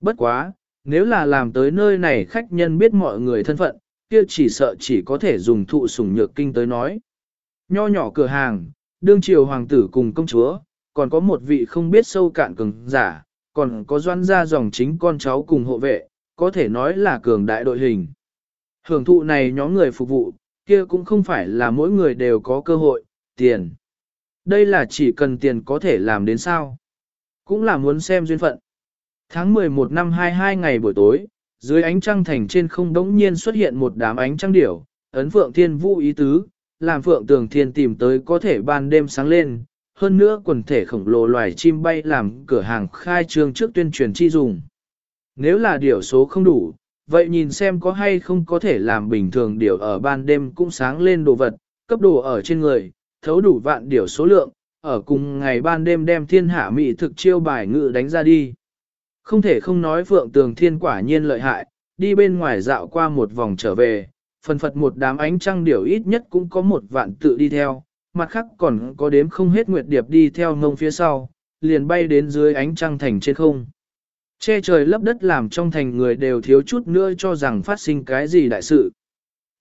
Bất quá, nếu là làm tới nơi này khách nhân biết mọi người thân phận, kia chỉ sợ chỉ có thể dùng thụ sủng nhược kinh tới nói. Nho nhỏ cửa hàng, đương triều hoàng tử cùng công chúa, còn có một vị không biết sâu cạn cường giả, còn có doan gia dòng chính con cháu cùng hộ vệ, có thể nói là cường đại đội hình. Hưởng thụ này nhóm người phục vụ, kia cũng không phải là mỗi người đều có cơ hội, tiền. Đây là chỉ cần tiền có thể làm đến sao. Cũng là muốn xem duyên phận. Tháng 11 năm 22 ngày buổi tối, dưới ánh trăng thành trên không đống nhiên xuất hiện một đám ánh trăng điểu, ấn phượng thiên vũ ý tứ, làm phượng tường thiên tìm tới có thể ban đêm sáng lên, hơn nữa quần thể khổng lồ loài chim bay làm cửa hàng khai trương trước tuyên truyền chi dùng. Nếu là điểu số không đủ, vậy nhìn xem có hay không có thể làm bình thường điểu ở ban đêm cũng sáng lên đồ vật, cấp đồ ở trên người, thấu đủ vạn điểu số lượng, ở cùng ngày ban đêm đem thiên hạ mỹ thực chiêu bài ngự đánh ra đi. Không thể không nói Phượng Tường Thiên quả nhiên lợi hại, đi bên ngoài dạo qua một vòng trở về, phần phật một đám ánh trăng điểu ít nhất cũng có một vạn tự đi theo, mặt khác còn có đếm không hết nguyệt điệp đi theo ngông phía sau, liền bay đến dưới ánh trăng thành trên không. Che trời lấp đất làm trong thành người đều thiếu chút nữa cho rằng phát sinh cái gì đại sự.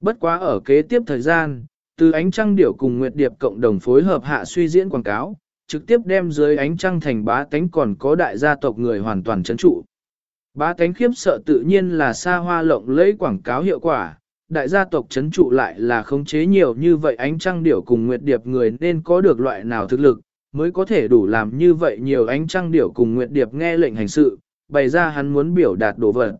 Bất quá ở kế tiếp thời gian, từ ánh trăng điểu cùng nguyệt điệp cộng đồng phối hợp hạ suy diễn quảng cáo, trực tiếp đem dưới ánh trăng thành bá tánh còn có đại gia tộc người hoàn toàn chấn trụ. Bá tánh khiếp sợ tự nhiên là xa hoa lộng lẫy quảng cáo hiệu quả, đại gia tộc chấn trụ lại là khống chế nhiều như vậy ánh trăng điểu cùng nguyệt điệp người nên có được loại nào thực lực, mới có thể đủ làm như vậy nhiều ánh trăng điểu cùng nguyệt điệp nghe lệnh hành sự, bày ra hắn muốn biểu đạt đồ vật.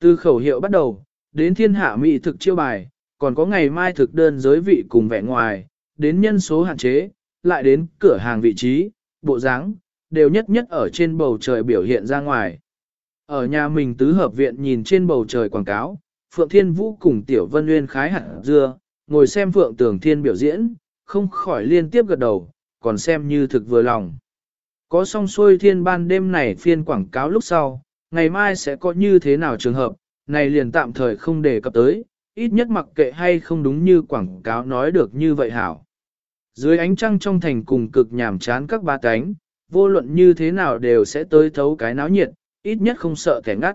Từ khẩu hiệu bắt đầu, đến thiên hạ mỹ thực chiêu bài, còn có ngày mai thực đơn giới vị cùng vẻ ngoài, đến nhân số hạn chế, lại đến cửa hàng vị trí, bộ dáng, đều nhất nhất ở trên bầu trời biểu hiện ra ngoài. Ở nhà mình tứ hợp viện nhìn trên bầu trời quảng cáo, Phượng Thiên Vũ cùng Tiểu Vân Nguyên khái hạt dưa, ngồi xem Phượng Tường Thiên biểu diễn, không khỏi liên tiếp gật đầu, còn xem như thực vừa lòng. Có song xuôi thiên ban đêm này phiên quảng cáo lúc sau, ngày mai sẽ có như thế nào trường hợp, này liền tạm thời không đề cập tới, ít nhất mặc kệ hay không đúng như quảng cáo nói được như vậy hảo. Dưới ánh trăng trong thành cùng cực nhàm chán các ba cánh, vô luận như thế nào đều sẽ tới thấu cái náo nhiệt, ít nhất không sợ kẻ ngắt.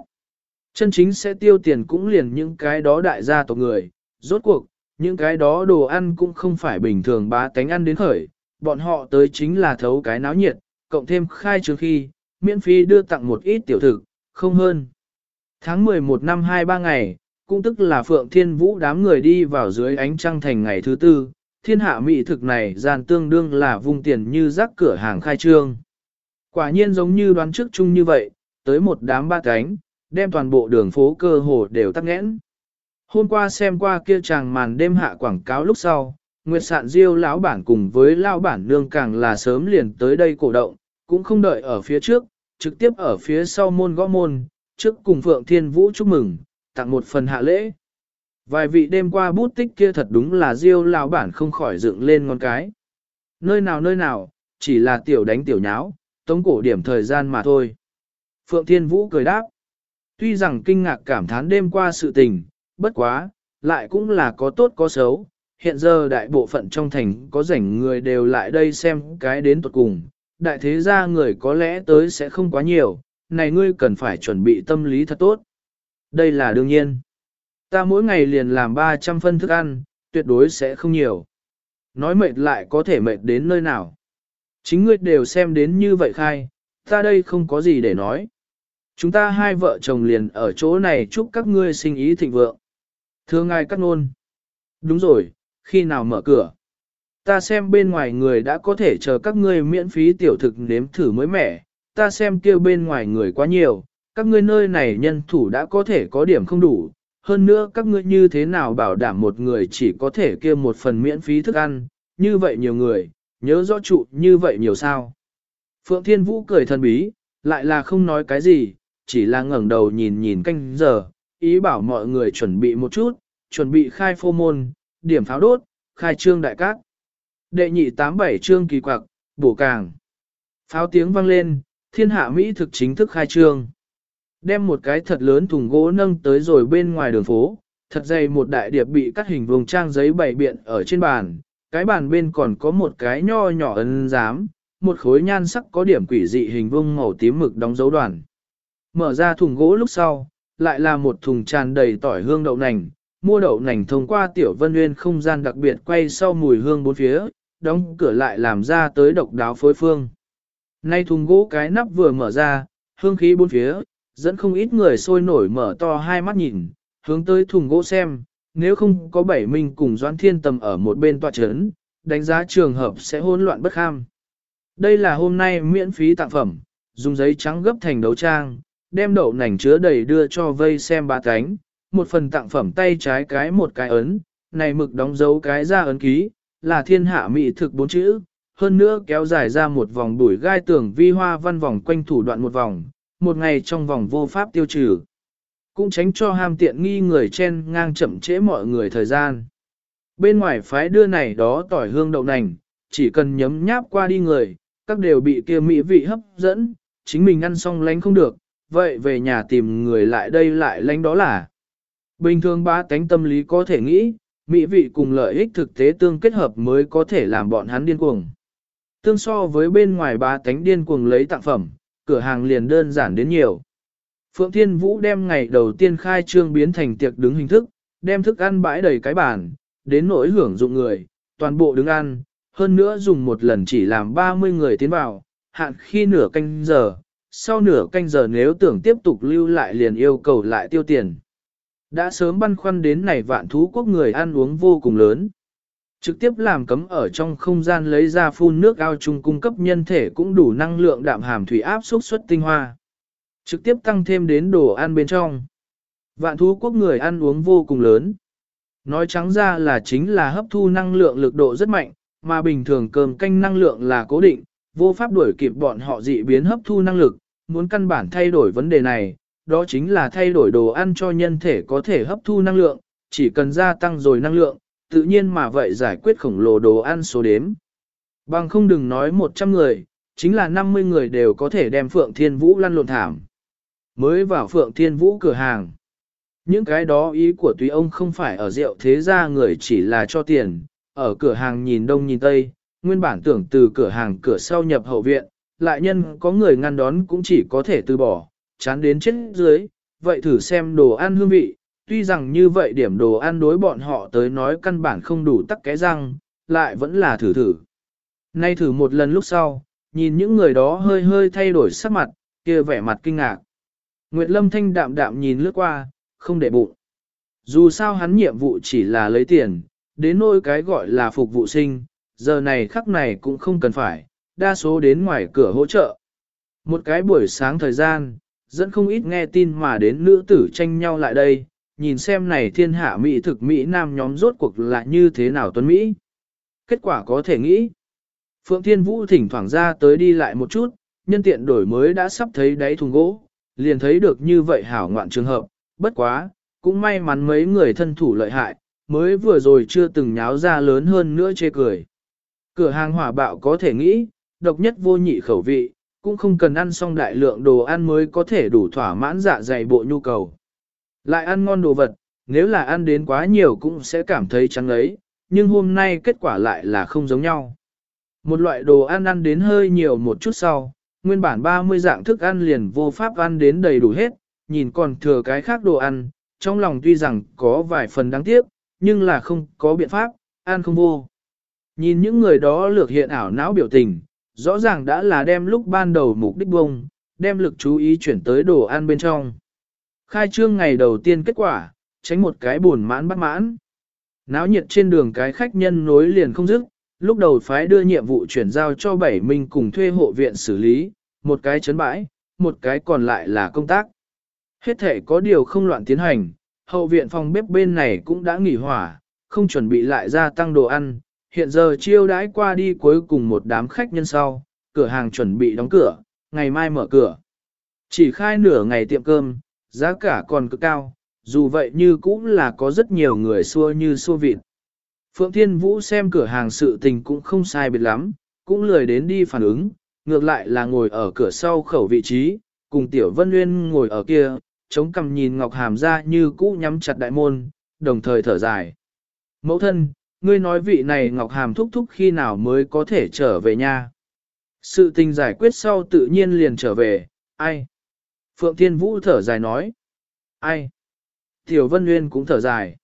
Chân chính sẽ tiêu tiền cũng liền những cái đó đại gia tộc người, rốt cuộc, những cái đó đồ ăn cũng không phải bình thường bá tánh ăn đến khởi, bọn họ tới chính là thấu cái náo nhiệt, cộng thêm khai trương khi, miễn phí đưa tặng một ít tiểu thực, không hơn. Tháng 11 năm 23 ngày, cũng tức là Phượng Thiên Vũ đám người đi vào dưới ánh trăng thành ngày thứ tư, thiên hạ mỹ thực này gian tương đương là vùng tiền như rác cửa hàng khai trương. Quả nhiên giống như đoán trước chung như vậy, tới một đám ba cánh, đem toàn bộ đường phố cơ hồ đều tắc nghẽn. Hôm qua xem qua kia chàng màn đêm hạ quảng cáo lúc sau, Nguyệt Sạn Diêu lão bản cùng với lão bản nương càng là sớm liền tới đây cổ động, cũng không đợi ở phía trước, trực tiếp ở phía sau môn gõ môn, trước cùng Phượng Thiên Vũ chúc mừng, tặng một phần hạ lễ. Vài vị đêm qua bút tích kia thật đúng là Diêu lão bản không khỏi dựng lên ngón cái. Nơi nào nơi nào, chỉ là tiểu đánh tiểu nháo, tống cổ điểm thời gian mà thôi. Phượng Thiên Vũ cười đáp. Tuy rằng kinh ngạc cảm thán đêm qua sự tình, bất quá, lại cũng là có tốt có xấu. Hiện giờ đại bộ phận trong thành có rảnh người đều lại đây xem cái đến tuột cùng. Đại thế gia người có lẽ tới sẽ không quá nhiều, này ngươi cần phải chuẩn bị tâm lý thật tốt. Đây là đương nhiên. Ta mỗi ngày liền làm 300 phân thức ăn, tuyệt đối sẽ không nhiều. Nói mệt lại có thể mệt đến nơi nào. Chính ngươi đều xem đến như vậy khai, ta đây không có gì để nói. Chúng ta hai vợ chồng liền ở chỗ này chúc các ngươi sinh ý thịnh vượng. Thưa ngài cắt nôn. Đúng rồi, khi nào mở cửa? Ta xem bên ngoài người đã có thể chờ các ngươi miễn phí tiểu thực nếm thử mới mẻ. Ta xem kêu bên ngoài người quá nhiều, các ngươi nơi này nhân thủ đã có thể có điểm không đủ. Hơn nữa các ngươi như thế nào bảo đảm một người chỉ có thể kêu một phần miễn phí thức ăn, như vậy nhiều người, nhớ rõ trụ như vậy nhiều sao. Phượng Thiên Vũ cười thần bí, lại là không nói cái gì, chỉ là ngẩng đầu nhìn nhìn canh giờ, ý bảo mọi người chuẩn bị một chút, chuẩn bị khai phô môn, điểm pháo đốt, khai trương đại các Đệ nhị tám bảy trương kỳ quặc, bổ càng. Pháo tiếng vang lên, thiên hạ Mỹ thực chính thức khai trương. Đem một cái thật lớn thùng gỗ nâng tới rồi bên ngoài đường phố, thật dày một đại điệp bị cắt hình vùng trang giấy bày biện ở trên bàn, cái bàn bên còn có một cái nho nhỏ ấn giám, một khối nhan sắc có điểm quỷ dị hình vuông màu tím mực đóng dấu đoàn. Mở ra thùng gỗ lúc sau, lại là một thùng tràn đầy tỏi hương đậu nành, mua đậu nành thông qua tiểu vân nguyên không gian đặc biệt quay sau mùi hương bốn phía, đóng cửa lại làm ra tới độc đáo phối phương. Nay thùng gỗ cái nắp vừa mở ra, hương khí bốn phía, dẫn không ít người sôi nổi mở to hai mắt nhìn, hướng tới thùng gỗ xem, nếu không có bảy minh cùng Doãn Thiên Tầm ở một bên tòa chấn, đánh giá trường hợp sẽ hỗn loạn bất kham. Đây là hôm nay miễn phí tặng phẩm, dùng giấy trắng gấp thành đấu trang, đem đậu nành chứa đầy đưa cho vây xem ba cánh, một phần tặng phẩm tay trái cái một cái ấn, này mực đóng dấu cái ra ấn ký, là thiên hạ mỹ thực bốn chữ, hơn nữa kéo dài ra một vòng đuổi gai tưởng vi hoa văn vòng quanh thủ đoạn một vòng, một ngày trong vòng vô pháp tiêu trừ. Cũng tránh cho ham tiện nghi người chen ngang chậm trễ mọi người thời gian. Bên ngoài phái đưa này đó tỏi hương đậu nành, chỉ cần nhấm nháp qua đi người, các đều bị kia mỹ vị hấp dẫn, chính mình ăn xong lánh không được, vậy về nhà tìm người lại đây lại lánh đó là. Bình thường ba tánh tâm lý có thể nghĩ, mỹ vị cùng lợi ích thực tế tương kết hợp mới có thể làm bọn hắn điên cuồng. Tương so với bên ngoài ba tánh điên cuồng lấy tặng phẩm, cửa hàng liền đơn giản đến nhiều. Phượng Thiên Vũ đem ngày đầu tiên khai trương biến thành tiệc đứng hình thức, đem thức ăn bãi đầy cái bàn, đến nỗi hưởng dụng người, toàn bộ đứng ăn, hơn nữa dùng một lần chỉ làm 30 người tiến vào, hạn khi nửa canh giờ, sau nửa canh giờ nếu tưởng tiếp tục lưu lại liền yêu cầu lại tiêu tiền. Đã sớm băn khoăn đến này vạn thú quốc người ăn uống vô cùng lớn. Trực tiếp làm cấm ở trong không gian lấy ra phun nước ao chung cung cấp nhân thể cũng đủ năng lượng đạm hàm thủy áp xúc xuất tinh hoa. Trực tiếp tăng thêm đến đồ ăn bên trong. Vạn thú quốc người ăn uống vô cùng lớn. Nói trắng ra là chính là hấp thu năng lượng lực độ rất mạnh, mà bình thường cơm canh năng lượng là cố định, vô pháp đuổi kịp bọn họ dị biến hấp thu năng lực, muốn căn bản thay đổi vấn đề này, đó chính là thay đổi đồ ăn cho nhân thể có thể hấp thu năng lượng, chỉ cần gia tăng rồi năng lượng, tự nhiên mà vậy giải quyết khổng lồ đồ ăn số đếm. Bằng không đừng nói 100 người, chính là 50 người đều có thể đem Phượng Thiên Vũ lăn lộn thảm. Mới vào Phượng Thiên Vũ cửa hàng. Những cái đó ý của tùy ông không phải ở rượu thế gia người chỉ là cho tiền, ở cửa hàng nhìn đông nhìn tây, nguyên bản tưởng từ cửa hàng cửa sau nhập hậu viện, lại nhân có người ngăn đón cũng chỉ có thể từ bỏ, chán đến chết dưới, vậy thử xem đồ ăn hương vị, tuy rằng như vậy điểm đồ ăn đối bọn họ tới nói căn bản không đủ tắc cái răng, lại vẫn là thử thử. Nay thử một lần lúc sau, nhìn những người đó hơi hơi thay đổi sắc mặt, kia vẻ mặt kinh ngạc. Nguyệt Lâm thanh đạm đạm nhìn lướt qua, không để bụng. Dù sao hắn nhiệm vụ chỉ là lấy tiền, đến nỗi cái gọi là phục vụ sinh, giờ này khắc này cũng không cần phải, đa số đến ngoài cửa hỗ trợ. Một cái buổi sáng thời gian, dẫn không ít nghe tin mà đến nữ tử tranh nhau lại đây, nhìn xem này thiên hạ Mỹ thực Mỹ Nam nhóm rốt cuộc là như thế nào tuấn Mỹ. Kết quả có thể nghĩ. Phượng Thiên Vũ thỉnh thoảng ra tới đi lại một chút, nhân tiện đổi mới đã sắp thấy đáy thùng gỗ, liền thấy được như vậy hảo ngoạn trường hợp, bất quá, cũng may mắn mấy người thân thủ lợi hại, mới vừa rồi chưa từng nháo ra lớn hơn nữa chê cười. Cửa hàng hỏa bạo có thể nghĩ, độc nhất vô nhị khẩu vị, cũng không cần ăn xong đại lượng đồ ăn mới có thể đủ thỏa mãn dạ dày bộ nhu cầu. Lại ăn ngon đồ vật, nếu là ăn đến quá nhiều cũng sẽ cảm thấy trắng ấy, nhưng hôm nay kết quả lại là không giống nhau. Một loại đồ ăn ăn đến hơi nhiều một chút sau, nguyên bản 30 dạng thức ăn liền vô pháp ăn đến đầy đủ hết, nhìn còn thừa cái khác đồ ăn, trong lòng tuy rằng có vài phần đáng tiếc, nhưng là không có biện pháp, ăn không vô. Nhìn những người đó lược hiện ảo não biểu tình, rõ ràng đã là đem lúc ban đầu mục đích bông, đem lực chú ý chuyển tới đồ ăn bên trong. Khai trương ngày đầu tiên kết quả, tránh một cái buồn mãn bắt mãn. Náo nhiệt trên đường cái khách nhân nối liền không dứt, lúc đầu phái đưa nhiệm vụ chuyển giao cho bảy minh cùng thuê hộ viện xử lý, một cái chấn bãi, một cái còn lại là công tác. Hết thể có điều không loạn tiến hành, hậu viện phòng bếp bên này cũng đã nghỉ hỏa, không chuẩn bị lại gia tăng đồ ăn, hiện giờ chiêu đãi qua đi cuối cùng một đám khách nhân sau, cửa hàng chuẩn bị đóng cửa, ngày mai mở cửa. Chỉ khai nửa ngày tiệm cơm, giá cả còn cực cao, dù vậy như cũng là có rất nhiều người xua như xua vịt. Phượng Thiên Vũ xem cửa hàng sự tình cũng không sai biệt lắm, cũng lười đến đi phản ứng, ngược lại là ngồi ở cửa sau khẩu vị trí, cùng Tiểu Vân Nguyên ngồi ở kia, chống cằm nhìn Ngọc Hàm ra như cũ nhắm chặt đại môn, đồng thời thở dài. Mẫu thân, ngươi nói vị này Ngọc Hàm thúc thúc khi nào mới có thể trở về nha. Sự tình giải quyết sau tự nhiên liền trở về, ai? Phượng Thiên Vũ thở dài nói. Ai? Tiểu Vân Nguyên cũng thở dài.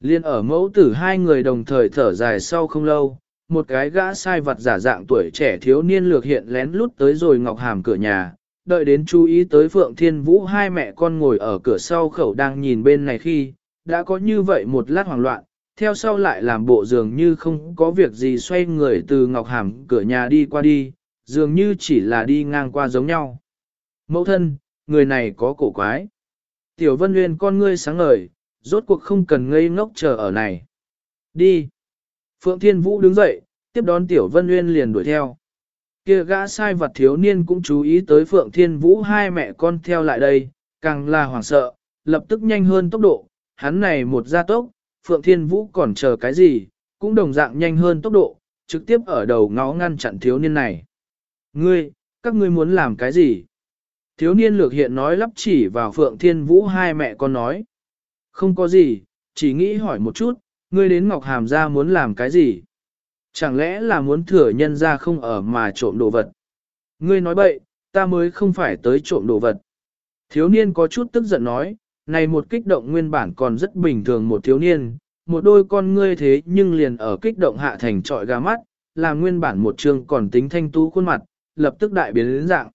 Liên ở mẫu tử hai người đồng thời thở dài sau không lâu, một cái gã sai vật giả dạng tuổi trẻ thiếu niên lược hiện lén lút tới rồi Ngọc Hàm cửa nhà, đợi đến chú ý tới Phượng Thiên Vũ hai mẹ con ngồi ở cửa sau khẩu đang nhìn bên này khi, đã có như vậy một lát hoảng loạn, theo sau lại làm bộ dường như không có việc gì xoay người từ Ngọc Hàm cửa nhà đi qua đi, dường như chỉ là đi ngang qua giống nhau. Mẫu thân, người này có cổ quái. Tiểu Vân Nguyên con ngươi sáng ngời, rốt cuộc không cần ngây ngốc chờ ở này. Đi. Phượng Thiên Vũ đứng dậy, tiếp đón Tiểu Vân Nguyên liền đuổi theo. Kia gã sai vật thiếu niên cũng chú ý tới Phượng Thiên Vũ hai mẹ con theo lại đây, càng là hoảng sợ, lập tức nhanh hơn tốc độ, hắn này một gia tốc, Phượng Thiên Vũ còn chờ cái gì, cũng đồng dạng nhanh hơn tốc độ, trực tiếp ở đầu ngó ngăn chặn thiếu niên này. Ngươi, các ngươi muốn làm cái gì? Thiếu niên lược hiện nói lắp chỉ vào Phượng Thiên Vũ hai mẹ con nói. Không có gì, chỉ nghĩ hỏi một chút, ngươi đến Ngọc Hàm ra muốn làm cái gì? Chẳng lẽ là muốn thừa nhân ra không ở mà trộm đồ vật? Ngươi nói bậy, ta mới không phải tới trộm đồ vật. Thiếu niên có chút tức giận nói, này một kích động nguyên bản còn rất bình thường một thiếu niên, một đôi con ngươi thế nhưng liền ở kích động hạ thành trọi gà mắt, làm nguyên bản một trường còn tính thanh tú khuôn mặt, lập tức đại biến đến dạng.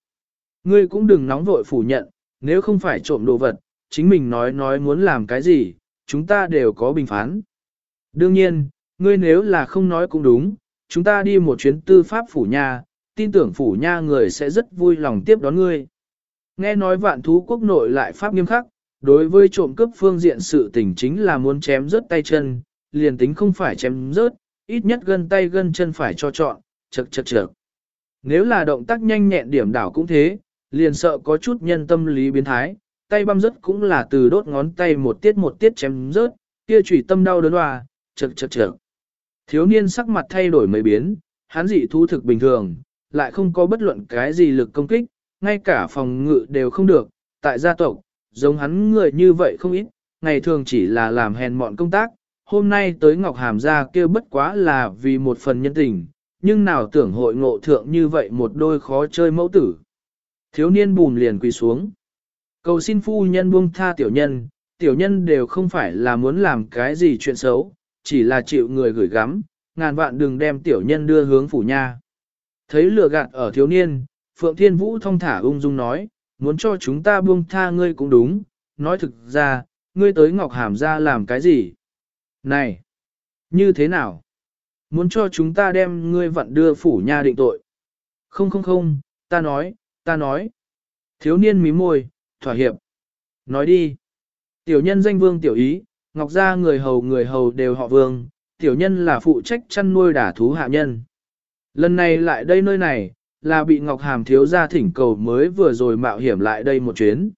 Ngươi cũng đừng nóng vội phủ nhận, nếu không phải trộm đồ vật, chính mình nói nói muốn làm cái gì, chúng ta đều có bình phán. Đương nhiên, ngươi nếu là không nói cũng đúng, chúng ta đi một chuyến tư pháp phủ nha, tin tưởng phủ nha người sẽ rất vui lòng tiếp đón ngươi. Nghe nói vạn thú quốc nội lại pháp nghiêm khắc, đối với trộm cướp phương diện sự tình chính là muốn chém rớt tay chân, liền tính không phải chém rớt, ít nhất gân tay gân chân phải cho chọn, chật chật chật. Nếu là động tác nhanh nhẹn điểm đảo cũng thế, liền sợ có chút nhân tâm lý biến thái, tay băm rớt cũng là từ đốt ngón tay một tiết một tiết chém rớt, kia chủy tâm đau đớn hòa, chật chật chật. Thiếu niên sắc mặt thay đổi mấy biến, hắn dị thu thực bình thường, lại không có bất luận cái gì lực công kích, ngay cả phòng ngự đều không được, tại gia tộc, giống hắn người như vậy không ít, ngày thường chỉ là làm hèn mọn công tác, hôm nay tới Ngọc Hàm gia kêu bất quá là vì một phần nhân tình, nhưng nào tưởng hội ngộ thượng như vậy một đôi khó chơi mẫu tử. Thiếu niên bùn liền quỳ xuống. Cầu xin phu nhân buông tha tiểu nhân, tiểu nhân đều không phải là muốn làm cái gì chuyện xấu, chỉ là chịu người gửi gắm, ngàn vạn đừng đem tiểu nhân đưa hướng phủ nha. Thấy lừa gạt ở thiếu niên, Phượng Thiên Vũ thông thả ung dung nói, muốn cho chúng ta buông tha ngươi cũng đúng, nói thực ra, ngươi tới Ngọc Hàm ra làm cái gì? Này! Như thế nào? Muốn cho chúng ta đem ngươi vận đưa phủ nha định tội. Không không không, ta nói, ta nói. Thiếu niên mí môi, thỏa hiệp. Nói đi. Tiểu nhân danh vương tiểu ý, ngọc gia người hầu người hầu đều họ vương, tiểu nhân là phụ trách chăn nuôi đả thú hạ nhân. Lần này lại đây nơi này, là bị Ngọc Hàm thiếu gia thỉnh cầu mới vừa rồi mạo hiểm lại đây một chuyến.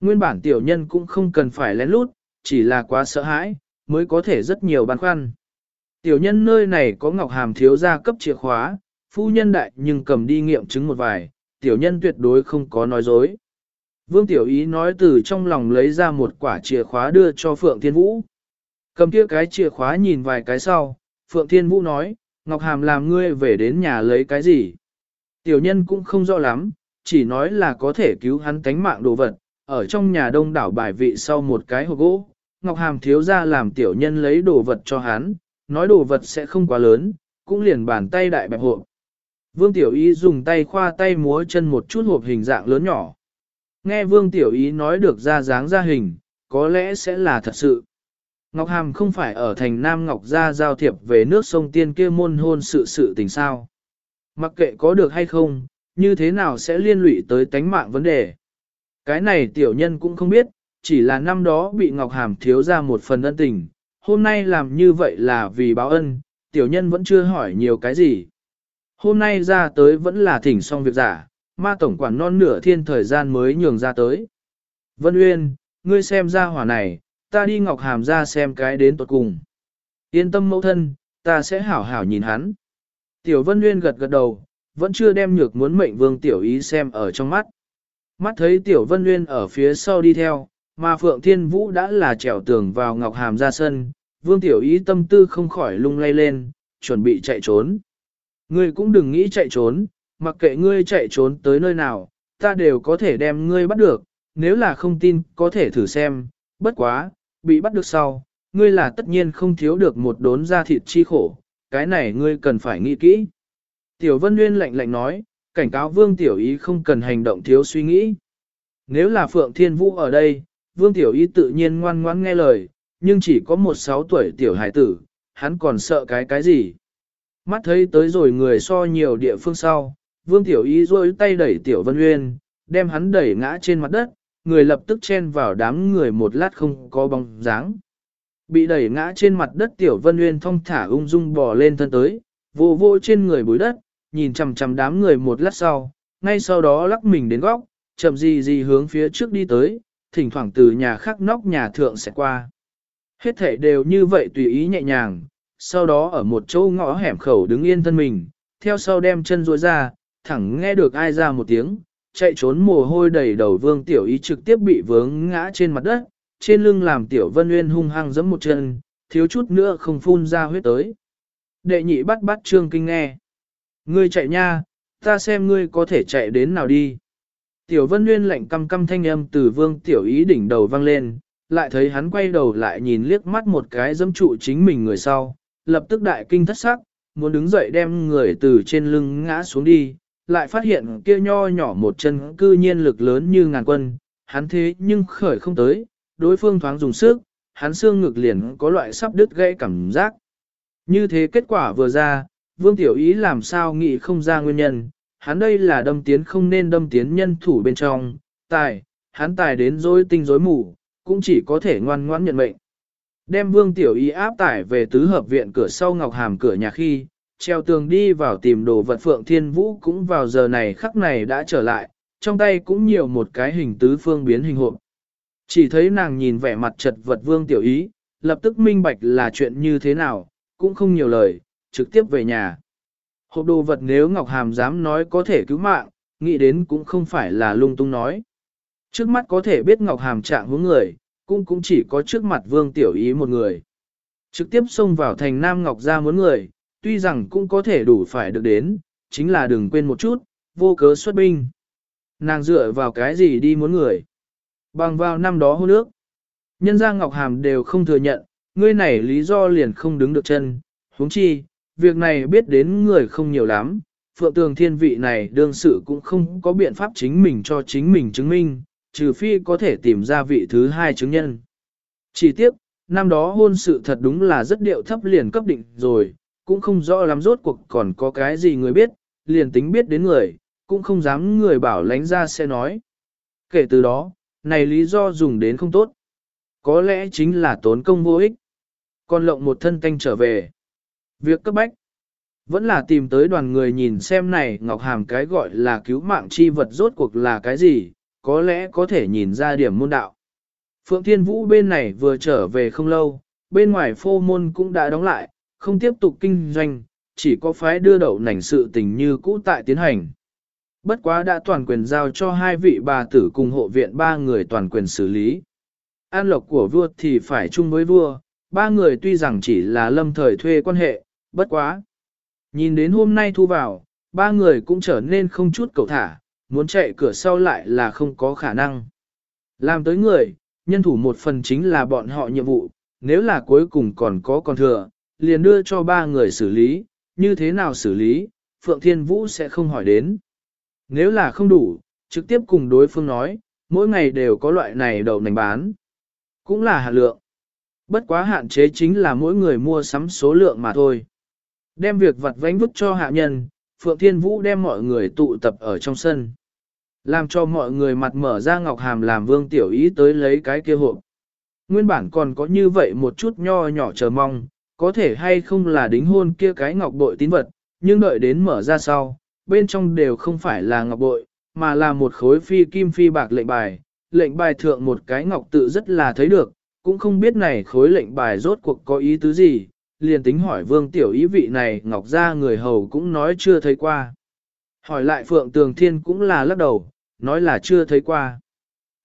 Nguyên bản tiểu nhân cũng không cần phải lén lút, chỉ là quá sợ hãi, mới có thể rất nhiều băn khoăn. Tiểu nhân nơi này có Ngọc Hàm thiếu gia cấp chìa khóa, phu nhân đại nhưng cầm đi nghiệm chứng một vài, tiểu nhân tuyệt đối không có nói dối. Vương Tiểu Ý nói từ trong lòng lấy ra một quả chìa khóa đưa cho Phượng Thiên Vũ. Cầm kia cái chìa khóa nhìn vài cái sau, Phượng Thiên Vũ nói, Ngọc Hàm làm ngươi về đến nhà lấy cái gì. Tiểu nhân cũng không rõ lắm, chỉ nói là có thể cứu hắn tánh mạng đồ vật, ở trong nhà đông đảo bài vị sau một cái hộp gỗ. Ngọc Hàm thiếu ra làm tiểu nhân lấy đồ vật cho hắn, nói đồ vật sẽ không quá lớn, cũng liền bàn tay đại bẹp hộp. Vương Tiểu Ý dùng tay khoa tay múa chân một chút hộp hình dạng lớn nhỏ. Nghe Vương Tiểu Ý nói được ra dáng ra hình, có lẽ sẽ là thật sự. Ngọc Hàm không phải ở thành Nam Ngọc Gia giao thiệp về nước sông Tiên kia môn hôn sự sự tình sao. Mặc kệ có được hay không, như thế nào sẽ liên lụy tới tánh mạng vấn đề. Cái này tiểu nhân cũng không biết, chỉ là năm đó bị Ngọc Hàm thiếu ra một phần ân tình, hôm nay làm như vậy là vì báo ân, tiểu nhân vẫn chưa hỏi nhiều cái gì. Hôm nay ra tới vẫn là thỉnh xong việc giả, ma tổng quản non nửa thiên thời gian mới nhường ra tới. Vân Uyên, ngươi xem ra hỏa này, ta đi Ngọc Hàm ra xem cái đến tuột cùng. Yên tâm mẫu thân, ta sẽ hảo hảo nhìn hắn. Tiểu Vân Nguyên gật gật đầu, vẫn chưa đem nhược muốn mệnh vương tiểu ý xem ở trong mắt. Mắt thấy Tiểu Vân Nguyên ở phía sau đi theo, mà Phượng Thiên Vũ đã là trèo tường vào Ngọc Hàm ra sân, vương tiểu ý tâm tư không khỏi lung lay lên, chuẩn bị chạy trốn. Ngươi cũng đừng nghĩ chạy trốn, mặc kệ ngươi chạy trốn tới nơi nào, ta đều có thể đem ngươi bắt được, nếu là không tin có thể thử xem, bất quá, bị bắt được sau, ngươi là tất nhiên không thiếu được một đốn da thịt chi khổ, cái này ngươi cần phải nghĩ kỹ. Tiểu Vân Nguyên lạnh lạnh nói, cảnh cáo Vương Tiểu Ý không cần hành động thiếu suy nghĩ. Nếu là Phượng Thiên Vũ ở đây, Vương Tiểu Ý tự nhiên ngoan ngoãn nghe lời, nhưng chỉ có một sáu tuổi tiểu hải tử, hắn còn sợ cái cái gì. Mắt thấy tới rồi người so nhiều địa phương sau, Vương Tiểu Ý rôi tay đẩy Tiểu Vân Nguyên, đem hắn đẩy ngã trên mặt đất, người lập tức chen vào đám người một lát không có bóng dáng. Bị đẩy ngã trên mặt đất Tiểu Vân Uyên thong thả ung dung bò lên thân tới, vô vô trên người bối đất, nhìn chằm chằm đám người một lát sau, ngay sau đó lắc mình đến góc, chậm gì gì hướng phía trước đi tới, thỉnh thoảng từ nhà khác nóc nhà thượng sẽ qua. Hết thể đều như vậy tùy ý nhẹ nhàng, sau đó ở một chỗ ngõ hẻm khẩu đứng yên thân mình, theo sau đem chân duỗi ra, thẳng nghe được ai ra một tiếng, chạy trốn mồ hôi đầy đầu vương tiểu ý trực tiếp bị vướng ngã trên mặt đất, trên lưng làm tiểu vân nguyên hung hăng giẫm một chân, thiếu chút nữa không phun ra huyết tới. Đệ nhị bắt bắt trương kinh nghe. Ngươi chạy nha, ta xem ngươi có thể chạy đến nào đi. Tiểu vân nguyên lạnh căm căm thanh âm từ vương tiểu ý đỉnh đầu vang lên, lại thấy hắn quay đầu lại nhìn liếc mắt một cái dâm trụ chính mình người sau, lập tức đại kinh thất sắc, muốn đứng dậy đem người từ trên lưng ngã xuống đi, lại phát hiện kia nho nhỏ một chân cư nhiên lực lớn như ngàn quân, hắn thế nhưng khởi không tới, đối phương thoáng dùng sức, hắn xương ngực liền có loại sắp đứt gãy cảm giác. Như thế kết quả vừa ra, Vương Tiểu Ý làm sao nghĩ không ra nguyên nhân, hắn đây là đâm tiến không nên đâm tiến nhân thủ bên trong, tài, hắn tài đến dối tinh dối mù, cũng chỉ có thể ngoan ngoãn nhận mệnh. Đem Vương Tiểu Ý áp tải về tứ hợp viện cửa sau Ngọc Hàm cửa nhà khi, treo tường đi vào tìm đồ vật Phượng Thiên Vũ cũng vào giờ này khắc này đã trở lại, trong tay cũng nhiều một cái hình tứ phương biến hình hộp. Chỉ thấy nàng nhìn vẻ mặt chật vật Vương Tiểu Ý, lập tức minh bạch là chuyện như thế nào, cũng không nhiều lời, trực tiếp về nhà. Hộp đồ vật nếu Ngọc Hàm dám nói có thể cứu mạng, nghĩ đến cũng không phải là lung tung nói. Trước mắt có thể biết Ngọc Hàm trạng hướng người, cũng cũng chỉ có trước mặt Vương Tiểu Ý một người. Trực tiếp xông vào thành Nam Ngọc ra muốn người, tuy rằng cũng có thể đủ phải được đến, chính là đừng quên một chút, vô cớ xuất binh. Nàng dựa vào cái gì đi muốn người? Bằng vào năm đó hôn nước. Nhân gia Ngọc Hàm đều không thừa nhận, ngươi này lý do liền không đứng được chân, huống chi, việc này biết đến người không nhiều lắm, Phượng Tường Thiên vị này đương sự cũng không có biện pháp chính mình cho chính mình chứng minh, trừ phi có thể tìm ra vị thứ hai chứng nhân. Chỉ tiếp, năm đó hôn sự thật đúng là rất điệu thấp liền cấp định rồi, cũng không rõ lắm rốt cuộc còn có cái gì người biết, liền tính biết đến người, cũng không dám người bảo lánh ra sẽ nói. Kể từ đó, này lý do dùng đến không tốt. Có lẽ chính là tốn công vô ích. Còn lộng một thân canh trở về. Việc cấp bách. Vẫn là tìm tới đoàn người nhìn xem này Ngọc Hàm cái gọi là cứu mạng chi vật rốt cuộc là cái gì, có lẽ có thể nhìn ra điểm môn đạo. Phượng Thiên Vũ bên này vừa trở về không lâu, bên ngoài phô môn cũng đã đóng lại, không tiếp tục kinh doanh, chỉ có phái đưa đậu nảnh sự tình như cũ tại tiến hành. Bất quá đã toàn quyền giao cho hai vị bà tử cùng hộ viện ba người toàn quyền xử lý. An lộc của vua thì phải chung với vua, ba người tuy rằng chỉ là lâm thời thuê quan hệ, bất quá. Nhìn đến hôm nay thu vào, ba người cũng trở nên không chút cầu thả, muốn chạy cửa sau lại là không có khả năng. Làm tới người, nhân thủ một phần chính là bọn họ nhiệm vụ, nếu là cuối cùng còn có còn thừa, liền đưa cho ba người xử lý, như thế nào xử lý, Phượng Thiên Vũ sẽ không hỏi đến. Nếu là không đủ, trực tiếp cùng đối phương nói, mỗi ngày đều có loại này đậu nành bán. Cũng là hạn lượng. Bất quá hạn chế chính là mỗi người mua sắm số lượng mà thôi. Đem việc vặt vánh vứt cho hạ nhân, Phượng Thiên Vũ đem mọi người tụ tập ở trong sân. Làm cho mọi người mặt mở ra ngọc hàm làm vương tiểu ý tới lấy cái kia hộp. Nguyên bản còn có như vậy một chút nho nhỏ chờ mong, có thể hay không là đính hôn kia cái ngọc bội tín vật, nhưng đợi đến mở ra sau, bên trong đều không phải là ngọc bội, mà là một khối phi kim phi bạc lệnh bài. Lệnh bài thượng một cái ngọc tự rất là thấy được, cũng không biết này khối lệnh bài rốt cuộc có ý tứ gì, liền tính hỏi vương tiểu ý vị này ngọc ra người hầu cũng nói chưa thấy qua. Hỏi lại Phượng Tường Thiên cũng là lắc đầu, nói là chưa thấy qua.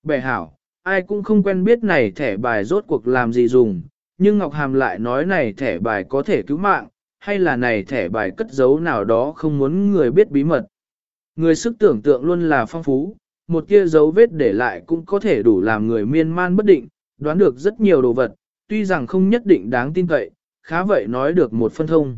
Bệ hảo, ai cũng không quen biết này thẻ bài rốt cuộc làm gì dùng, nhưng Ngọc Hàm lại nói này thẻ bài có thể cứu mạng, hay là này thẻ bài cất giấu nào đó không muốn người biết bí mật. Người sức tưởng tượng luôn là phong phú, một kia dấu vết để lại cũng có thể đủ làm người miên man bất định, đoán được rất nhiều đồ vật, tuy rằng không nhất định đáng tin cậy, khá vậy nói được một phân thông.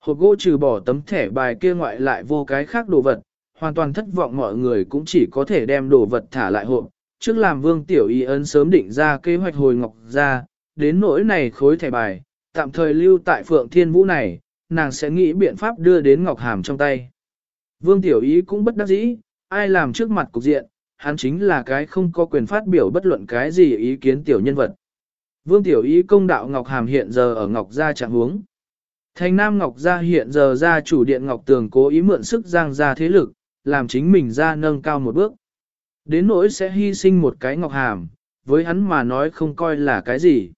Hộp gỗ trừ bỏ tấm thẻ bài kia ngoại lại vô cái khác đồ vật, hoàn toàn thất vọng mọi người cũng chỉ có thể đem đồ vật thả lại hộp. Trước làm vương tiểu y ấn sớm định ra kế hoạch hồi ngọc ra, đến nỗi này khối thẻ bài, tạm thời lưu tại phượng thiên vũ này, nàng sẽ nghĩ biện pháp đưa đến ngọc hàm trong tay. Vương tiểu ý cũng bất đắc dĩ, ai làm trước mặt cục diện, hắn chính là cái không có quyền phát biểu bất luận cái gì ý kiến tiểu nhân vật. Vương tiểu ý công đạo ngọc hàm hiện giờ ở ngọc gia trạng huống. Thành Nam Ngọc Gia hiện giờ ra chủ điện Ngọc Tường cố ý mượn sức giang ra thế lực, làm chính mình ra nâng cao một bước. Đến nỗi sẽ hy sinh một cái Ngọc Hàm, với hắn mà nói không coi là cái gì.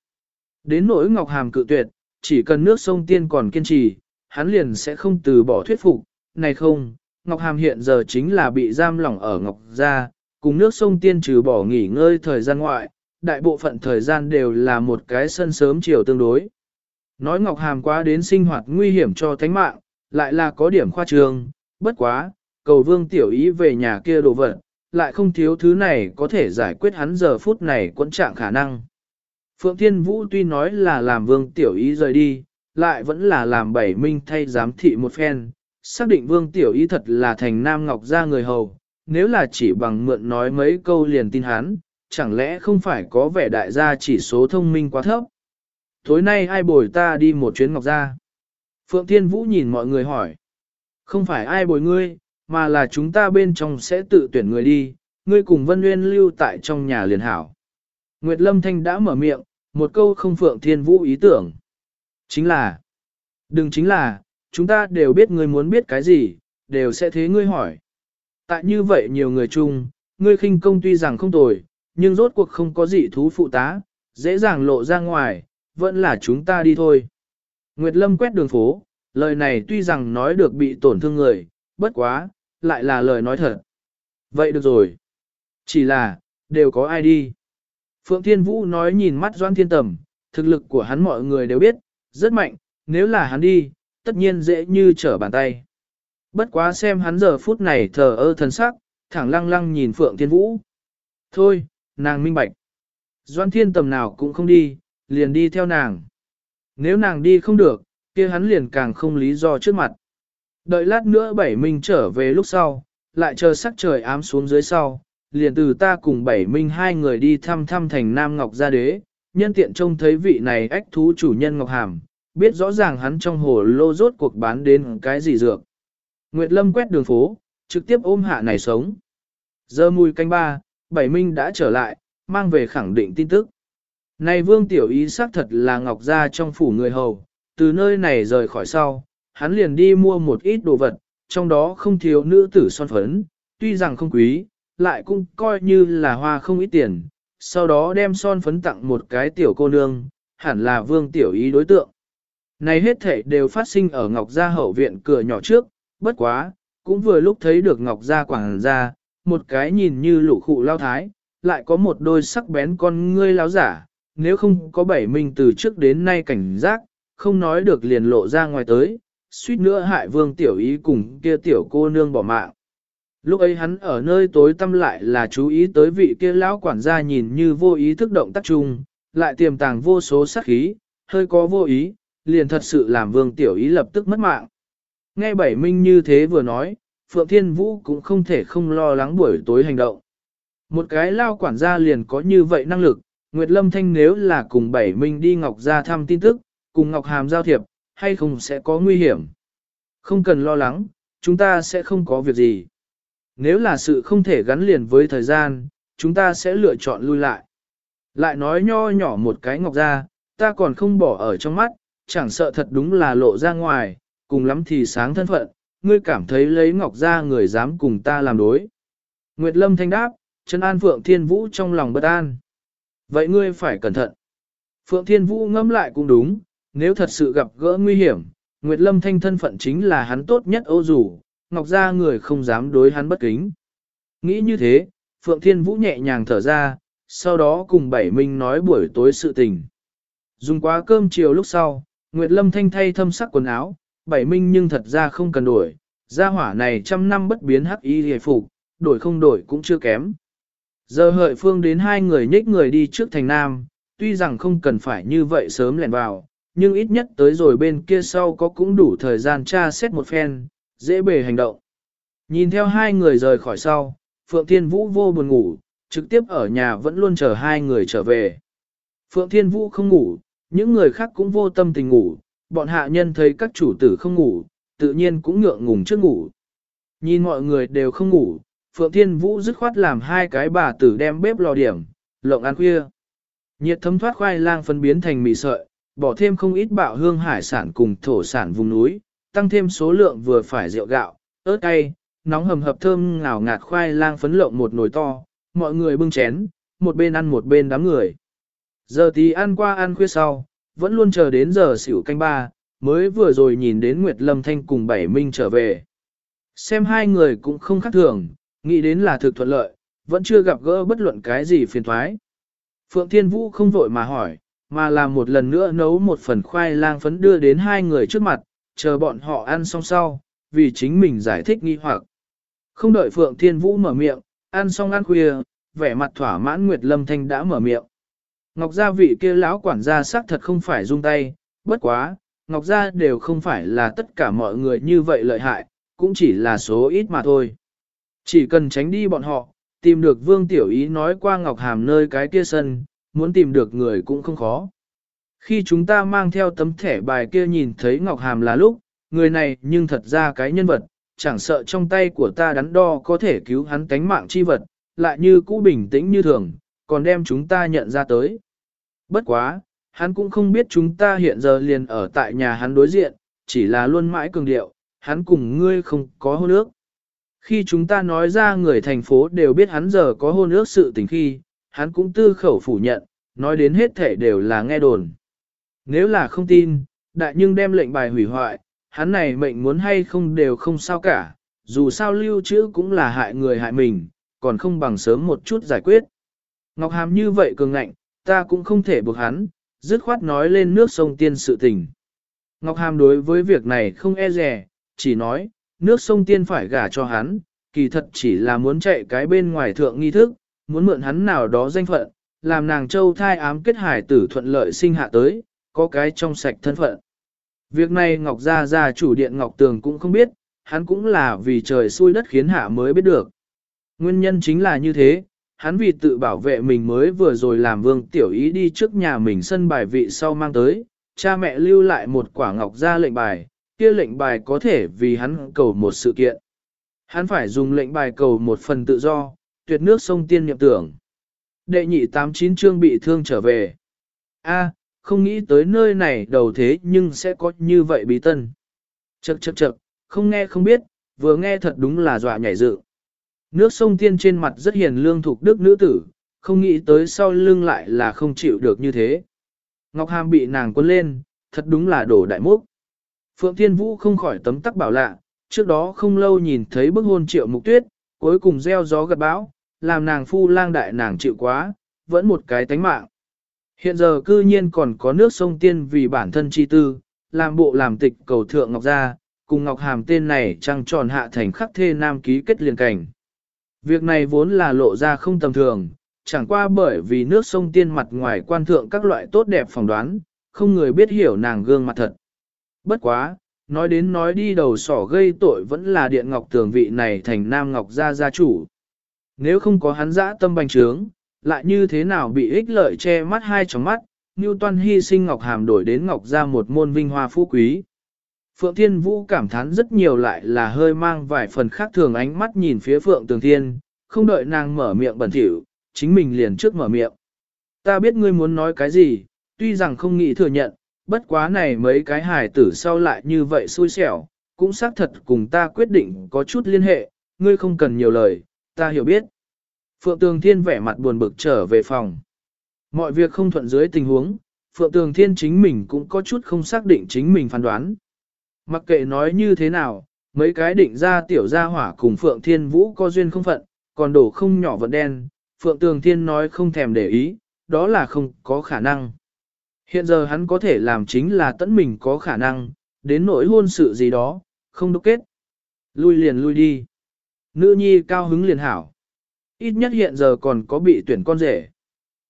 Đến nỗi Ngọc Hàm cự tuyệt, chỉ cần nước sông tiên còn kiên trì, hắn liền sẽ không từ bỏ thuyết phục. Này không, Ngọc Hàm hiện giờ chính là bị giam lỏng ở Ngọc Gia, cùng nước sông tiên trừ bỏ nghỉ ngơi thời gian ngoại, đại bộ phận thời gian đều là một cái sân sớm chiều tương đối. Nói Ngọc Hàm quá đến sinh hoạt nguy hiểm cho thánh mạng, lại là có điểm khoa trương, bất quá, cầu vương tiểu ý về nhà kia đồ vật, lại không thiếu thứ này có thể giải quyết hắn giờ phút này quẫn trạng khả năng. Phượng Thiên Vũ tuy nói là làm vương tiểu ý rời đi, lại vẫn là làm bảy minh thay giám thị một phen, xác định vương tiểu ý thật là thành nam ngọc gia người hầu, nếu là chỉ bằng mượn nói mấy câu liền tin hắn, chẳng lẽ không phải có vẻ đại gia chỉ số thông minh quá thấp. Tối nay ai bồi ta đi một chuyến ngọc gia? Phượng Thiên Vũ nhìn mọi người hỏi. Không phải ai bồi ngươi, mà là chúng ta bên trong sẽ tự tuyển người đi, ngươi cùng Vân Nguyên lưu tại trong nhà liền hảo. Nguyệt Lâm Thanh đã mở miệng, một câu không Phượng Thiên Vũ ý tưởng. Chính là, đừng chính là, chúng ta đều biết ngươi muốn biết cái gì, đều sẽ thế ngươi hỏi. Tại như vậy nhiều người chung, ngươi khinh công tuy rằng không tồi, nhưng rốt cuộc không có gì thú phụ tá, dễ dàng lộ ra ngoài, vẫn là chúng ta đi thôi. Nguyệt Lâm quét đường phố, lời này tuy rằng nói được bị tổn thương người, bất quá, lại là lời nói thật. Vậy được rồi. Chỉ là, đều có ai đi. Phượng Thiên Vũ nói nhìn mắt Doan Thiên Tầm, thực lực của hắn mọi người đều biết, rất mạnh, nếu là hắn đi, tất nhiên dễ như trở bàn tay. Bất quá xem hắn giờ phút này thờ ơ thần sắc, thẳng lăng lăng nhìn Phượng Thiên Vũ. Thôi, nàng minh bạch. Doan thiên tầm nào cũng không đi, liền đi theo nàng. Nếu nàng đi không được, kia hắn liền càng không lý do trước mặt. Đợi lát nữa bảy minh trở về lúc sau, lại chờ sắc trời ám xuống dưới sau, liền từ ta cùng bảy minh hai người đi thăm thăm thành Nam Ngọc Gia Đế, nhân tiện trông thấy vị này ách thú chủ nhân Ngọc Hàm, biết rõ ràng hắn trong hồ lô rốt cuộc bán đến cái gì dược. Nguyệt Lâm quét đường phố, trực tiếp ôm hạ này sống. Giờ mùi canh ba, bảy minh đã trở lại, mang về khẳng định tin tức. Này vương tiểu ý xác thật là Ngọc Gia trong phủ người hầu, từ nơi này rời khỏi sau, hắn liền đi mua một ít đồ vật, trong đó không thiếu nữ tử son phấn, tuy rằng không quý, lại cũng coi như là hoa không ít tiền, sau đó đem son phấn tặng một cái tiểu cô nương, hẳn là vương tiểu ý đối tượng. Này hết thể đều phát sinh ở Ngọc Gia hậu viện cửa nhỏ trước, bất quá, cũng vừa lúc thấy được Ngọc Gia quảng ra, một cái nhìn như lũ khụ lao thái, lại có một đôi sắc bén con ngươi lao giả, nếu không có bảy minh từ trước đến nay cảnh giác, không nói được liền lộ ra ngoài tới, suýt nữa hại vương tiểu ý cùng kia tiểu cô nương bỏ mạng. Lúc ấy hắn ở nơi tối tăm lại là chú ý tới vị kia lão quản gia nhìn như vô ý thức động tác chung, lại tiềm tàng vô số sát khí, hơi có vô ý, liền thật sự làm vương tiểu ý lập tức mất mạng. Nghe bảy minh như thế vừa nói, Phượng Thiên Vũ cũng không thể không lo lắng buổi tối hành động. Một cái lao quản gia liền có như vậy năng lực, Nguyệt Lâm Thanh nếu là cùng bảy minh đi Ngọc ra thăm tin tức, cùng Ngọc Hàm giao thiệp, hay không sẽ có nguy hiểm. Không cần lo lắng, chúng ta sẽ không có việc gì. Nếu là sự không thể gắn liền với thời gian, chúng ta sẽ lựa chọn lui lại. Lại nói nho nhỏ một cái ngọc ra, ta còn không bỏ ở trong mắt, chẳng sợ thật đúng là lộ ra ngoài, cùng lắm thì sáng thân phận, ngươi cảm thấy lấy ngọc ra người dám cùng ta làm đối. Nguyệt Lâm thanh đáp, chân an Phượng Thiên Vũ trong lòng bất an. Vậy ngươi phải cẩn thận. Phượng Thiên Vũ ngẫm lại cũng đúng, nếu thật sự gặp gỡ nguy hiểm, Nguyệt Lâm thanh thân phận chính là hắn tốt nhất ô dù. Ngọc Gia người không dám đối hắn bất kính. Nghĩ như thế, Phượng Thiên Vũ nhẹ nhàng thở ra, sau đó cùng Bảy Minh nói buổi tối sự tình. Dùng quá cơm chiều lúc sau, Nguyệt Lâm thanh thay thâm sắc quần áo, Bảy Minh nhưng thật ra không cần đổi, gia hỏa này trăm năm bất biến hắc y hề phục, đổi không đổi cũng chưa kém. Giờ hợi phương đến hai người nhích người đi trước thành nam, tuy rằng không cần phải như vậy sớm lẻn vào, nhưng ít nhất tới rồi bên kia sau có cũng đủ thời gian tra xét một phen, dễ bề hành động. Nhìn theo hai người rời khỏi sau, Phượng Thiên Vũ vô buồn ngủ, trực tiếp ở nhà vẫn luôn chờ hai người trở về. Phượng Thiên Vũ không ngủ, những người khác cũng vô tâm tình ngủ, bọn hạ nhân thấy các chủ tử không ngủ, tự nhiên cũng ngượng ngùng trước ngủ. Nhìn mọi người đều không ngủ, Phượng Thiên Vũ dứt khoát làm hai cái bà tử đem bếp lò điểm, lộng ăn khuya. Nhiệt thấm thoát khoai lang phân biến thành mì sợi, bỏ thêm không ít bạo hương hải sản cùng thổ sản vùng núi, tăng thêm số lượng vừa phải rượu gạo, ớt cay, nóng hầm hập thơm ngào ngạt khoai lang phấn lộng một nồi to, mọi người bưng chén, một bên ăn một bên đám người. Giờ thì ăn qua ăn khuya sau, vẫn luôn chờ đến giờ xỉu canh ba, mới vừa rồi nhìn đến Nguyệt Lâm Thanh cùng Bảy Minh trở về. Xem hai người cũng không khác thường, nghĩ đến là thực thuận lợi, vẫn chưa gặp gỡ bất luận cái gì phiền thoái. Phượng Thiên Vũ không vội mà hỏi, mà là một lần nữa nấu một phần khoai lang phấn đưa đến hai người trước mặt, chờ bọn họ ăn xong sau, vì chính mình giải thích nghi hoặc. Không đợi Phượng Thiên Vũ mở miệng, ăn xong ăn khuya, vẻ mặt thỏa mãn Nguyệt Lâm Thanh đã mở miệng. Ngọc gia vị kia lão quản gia xác thật không phải dung tay, bất quá, Ngọc gia đều không phải là tất cả mọi người như vậy lợi hại, cũng chỉ là số ít mà thôi. Chỉ cần tránh đi bọn họ, tìm được Vương Tiểu Ý nói qua Ngọc Hàm nơi cái kia sân, muốn tìm được người cũng không khó. Khi chúng ta mang theo tấm thẻ bài kia nhìn thấy Ngọc Hàm là lúc, người này nhưng thật ra cái nhân vật, chẳng sợ trong tay của ta đắn đo có thể cứu hắn tánh mạng chi vật, lại như cũ bình tĩnh như thường, còn đem chúng ta nhận ra tới. Bất quá, hắn cũng không biết chúng ta hiện giờ liền ở tại nhà hắn đối diện, chỉ là luôn mãi cường điệu, hắn cùng ngươi không có hôn ước. Khi chúng ta nói ra người thành phố đều biết hắn giờ có hôn ước sự tình khi, hắn cũng tư khẩu phủ nhận, nói đến hết thể đều là nghe đồn. Nếu là không tin, đại nhưng đem lệnh bài hủy hoại, hắn này mệnh muốn hay không đều không sao cả, dù sao lưu trữ cũng là hại người hại mình, còn không bằng sớm một chút giải quyết. Ngọc Hàm như vậy cường ngạnh, ta cũng không thể buộc hắn, dứt khoát nói lên nước sông tiên sự tình. Ngọc Hàm đối với việc này không e rè, chỉ nói, nước sông tiên phải gả cho hắn, kỳ thật chỉ là muốn chạy cái bên ngoài thượng nghi thức, muốn mượn hắn nào đó danh phận, làm nàng châu thai ám kết hải tử thuận lợi sinh hạ tới, có cái trong sạch thân phận. Việc này Ngọc Gia Gia chủ điện Ngọc Tường cũng không biết, hắn cũng là vì trời xui đất khiến hạ mới biết được. Nguyên nhân chính là như thế, hắn vì tự bảo vệ mình mới vừa rồi làm vương tiểu ý đi trước nhà mình sân bài vị sau mang tới, cha mẹ lưu lại một quả ngọc Gia lệnh bài, kia lệnh bài có thể vì hắn cầu một sự kiện. Hắn phải dùng lệnh bài cầu một phần tự do, tuyệt nước sông tiên niệm tưởng. Đệ nhị tám chín chương bị thương trở về. A, không nghĩ tới nơi này đầu thế nhưng sẽ có như vậy bí tân. Chậc chậc chậc, không nghe không biết, vừa nghe thật đúng là dọa nhảy dựng. Nước sông tiên trên mặt rất hiền lương thuộc đức nữ tử, không nghĩ tới sau lưng lại là không chịu được như thế. Ngọc Hàm bị nàng quân lên, thật đúng là đổ đại mốc. Phượng Thiên Vũ không khỏi tấm tắc bảo lạ, trước đó không lâu nhìn thấy bức hôn triệu mục tuyết, cuối cùng gieo gió gặt bão, làm nàng phu lang đại nàng chịu quá, vẫn một cái tánh mạng. Hiện giờ cư nhiên còn có nước sông tiên vì bản thân chi tư, làm bộ làm tịch cầu thượng Ngọc Gia, cùng Ngọc Hàm tên này trăng tròn hạ thành khắc thê nam ký kết liền cảnh. Việc này vốn là lộ ra không tầm thường, chẳng qua bởi vì nước sông tiên mặt ngoài quan thượng các loại tốt đẹp phỏng đoán, không người biết hiểu nàng gương mặt thật. Bất quá, nói đến nói đi đầu sỏ gây tội vẫn là điện ngọc tường vị này thành nam ngọc gia gia chủ. Nếu không có hắn dã tâm bành trướng, lại như thế nào bị ích lợi che mắt hai tròng mắt, Newton hy sinh ngọc hàm đổi đến ngọc ra một môn vinh hoa phú quý. Phượng Thiên Vũ cảm thán rất nhiều lại là hơi mang vài phần khác thường ánh mắt nhìn phía Phượng Tường Thiên, không đợi nàng mở miệng bẩn thỉu, chính mình liền trước mở miệng. Ta biết ngươi muốn nói cái gì, tuy rằng không nghĩ thừa nhận, bất quá này mấy cái hài tử sau lại như vậy xui xẻo, cũng xác thật cùng ta quyết định có chút liên hệ, ngươi không cần nhiều lời, ta hiểu biết. Phượng Tường Thiên vẻ mặt buồn bực trở về phòng. Mọi việc không thuận dưới tình huống, Phượng Tường Thiên chính mình cũng có chút không xác định chính mình phán đoán. Mặc kệ nói như thế nào, mấy cái định ra tiểu gia hỏa cùng Phượng Thiên Vũ có duyên không phận, còn đổ không nhỏ vận đen, Phượng Tường Thiên nói không thèm để ý, đó là không có khả năng. Hiện giờ hắn có thể làm chính là tẫn mình có khả năng, đến nỗi hôn sự gì đó, không đúc kết. Lui liền lui đi. Nữ nhi cao hứng liền hảo. Ít nhất hiện giờ còn có bị tuyển con rể.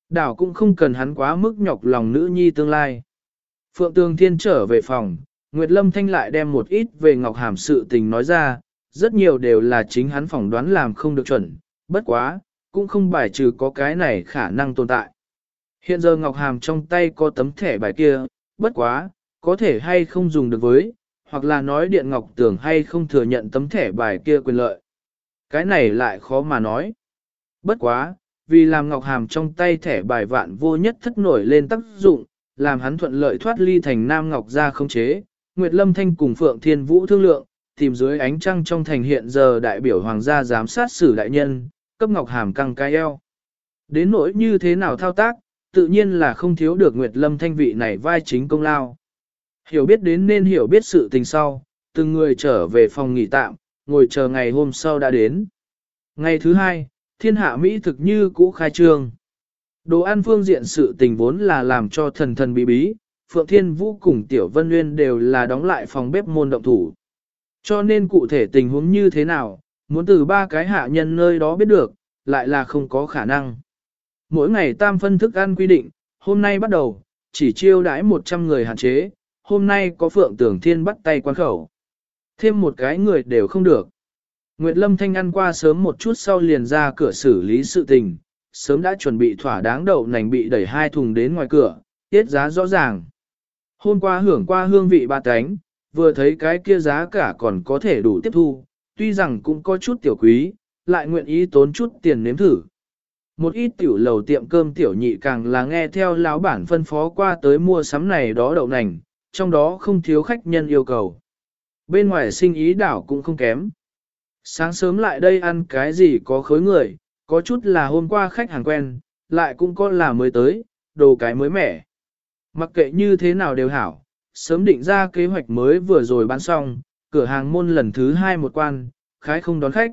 Đảo cũng không cần hắn quá mức nhọc lòng nữ nhi tương lai. Phượng Tường Thiên trở về phòng, Nguyệt Lâm Thanh lại đem một ít về Ngọc Hàm sự tình nói ra, rất nhiều đều là chính hắn phỏng đoán làm không được chuẩn, bất quá, cũng không bài trừ có cái này khả năng tồn tại. Hiện giờ Ngọc Hàm trong tay có tấm thẻ bài kia, bất quá, có thể hay không dùng được với, hoặc là nói Điện Ngọc Tưởng hay không thừa nhận tấm thẻ bài kia quyền lợi. Cái này lại khó mà nói. Bất quá, vì làm Ngọc Hàm trong tay thẻ bài vạn vô nhất thất nổi lên tác dụng, làm hắn thuận lợi thoát ly thành Nam Ngọc ra không chế, Nguyệt Lâm Thanh cùng Phượng Thiên Vũ thương lượng, tìm dưới ánh trăng trong thành hiện giờ đại biểu hoàng gia giám sát xử đại nhân, cấp Ngọc Hàm căng cai eo. Đến nỗi như thế nào thao tác, tự nhiên là không thiếu được Nguyệt Lâm Thanh vị này vai chính công lao. Hiểu biết đến nên hiểu biết sự tình sau, từng người trở về phòng nghỉ tạm, ngồi chờ ngày hôm sau đã đến. Ngày thứ hai, thiên hạ Mỹ thực như cũ khai trương. Đồ ăn phương diện sự tình vốn là làm cho thần thần bí bí, Phượng Thiên Vũ cùng Tiểu Vân Nguyên đều là đóng lại phòng bếp môn động thủ. Cho nên cụ thể tình huống như thế nào, muốn từ ba cái hạ nhân nơi đó biết được, lại là không có khả năng. Mỗi ngày tam phân thức ăn quy định, hôm nay bắt đầu, chỉ chiêu đãi 100 người hạn chế, hôm nay có Phượng Tưởng Thiên bắt tay quan khẩu. Thêm một cái người đều không được. Nguyệt Lâm Thanh ăn qua sớm một chút sau liền ra cửa xử lý sự tình, sớm đã chuẩn bị thỏa đáng đậu nành bị đẩy hai thùng đến ngoài cửa, tiết giá rõ ràng. Hôm qua hưởng qua hương vị ba cánh, vừa thấy cái kia giá cả còn có thể đủ tiếp thu, tuy rằng cũng có chút tiểu quý, lại nguyện ý tốn chút tiền nếm thử. Một ít tiểu lầu tiệm cơm tiểu nhị càng là nghe theo lão bản phân phó qua tới mua sắm này đó đậu nành, trong đó không thiếu khách nhân yêu cầu. Bên ngoài sinh ý đảo cũng không kém. Sáng sớm lại đây ăn cái gì có khối người, có chút là hôm qua khách hàng quen, lại cũng có là mới tới, đồ cái mới mẻ. Mặc kệ như thế nào đều hảo, sớm định ra kế hoạch mới vừa rồi bán xong, cửa hàng môn lần thứ hai một quan, khái không đón khách.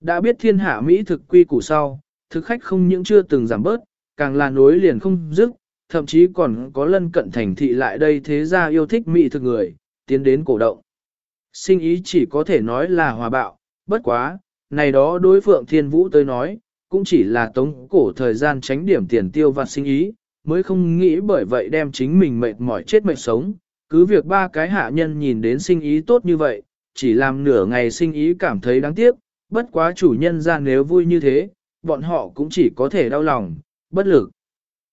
Đã biết thiên hạ Mỹ thực quy củ sau, thực khách không những chưa từng giảm bớt, càng là nối liền không dứt, thậm chí còn có lân cận thành thị lại đây thế ra yêu thích Mỹ thực người, tiến đến cổ động. Sinh ý chỉ có thể nói là hòa bạo, bất quá, này đó đối phượng thiên vũ tới nói, cũng chỉ là tống cổ thời gian tránh điểm tiền tiêu vặt sinh ý, mới không nghĩ bởi vậy đem chính mình mệt mỏi chết mệt sống. Cứ việc ba cái hạ nhân nhìn đến sinh ý tốt như vậy, chỉ làm nửa ngày sinh ý cảm thấy đáng tiếc, bất quá chủ nhân ra nếu vui như thế, bọn họ cũng chỉ có thể đau lòng, bất lực.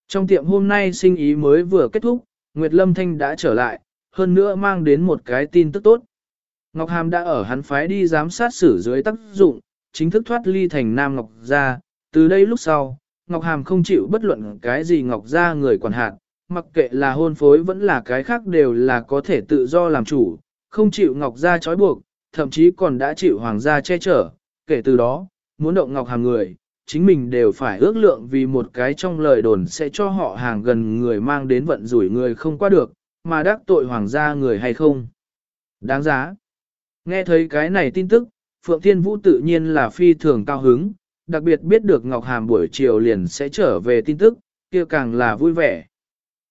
Trong tiệm hôm nay sinh ý mới vừa kết thúc, Nguyệt Lâm Thanh đã trở lại, hơn nữa mang đến một cái tin tức tốt. Ngọc Hàm đã ở hắn phái đi giám sát xử dưới tác dụng, chính thức thoát ly thành Nam Ngọc Gia. Từ đây lúc sau, Ngọc Hàm không chịu bất luận cái gì Ngọc Gia người quản hạt, mặc kệ là hôn phối vẫn là cái khác đều là có thể tự do làm chủ, không chịu Ngọc Gia trói buộc, thậm chí còn đã chịu Hoàng gia che chở. Kể từ đó, muốn động Ngọc Hàm người, chính mình đều phải ước lượng vì một cái trong lời đồn sẽ cho họ hàng gần người mang đến vận rủi người không qua được, mà đắc tội Hoàng gia người hay không. Đáng giá. Nghe thấy cái này tin tức, Phượng Thiên Vũ tự nhiên là phi thường cao hứng, đặc biệt biết được Ngọc Hàm buổi chiều liền sẽ trở về tin tức, kia càng là vui vẻ.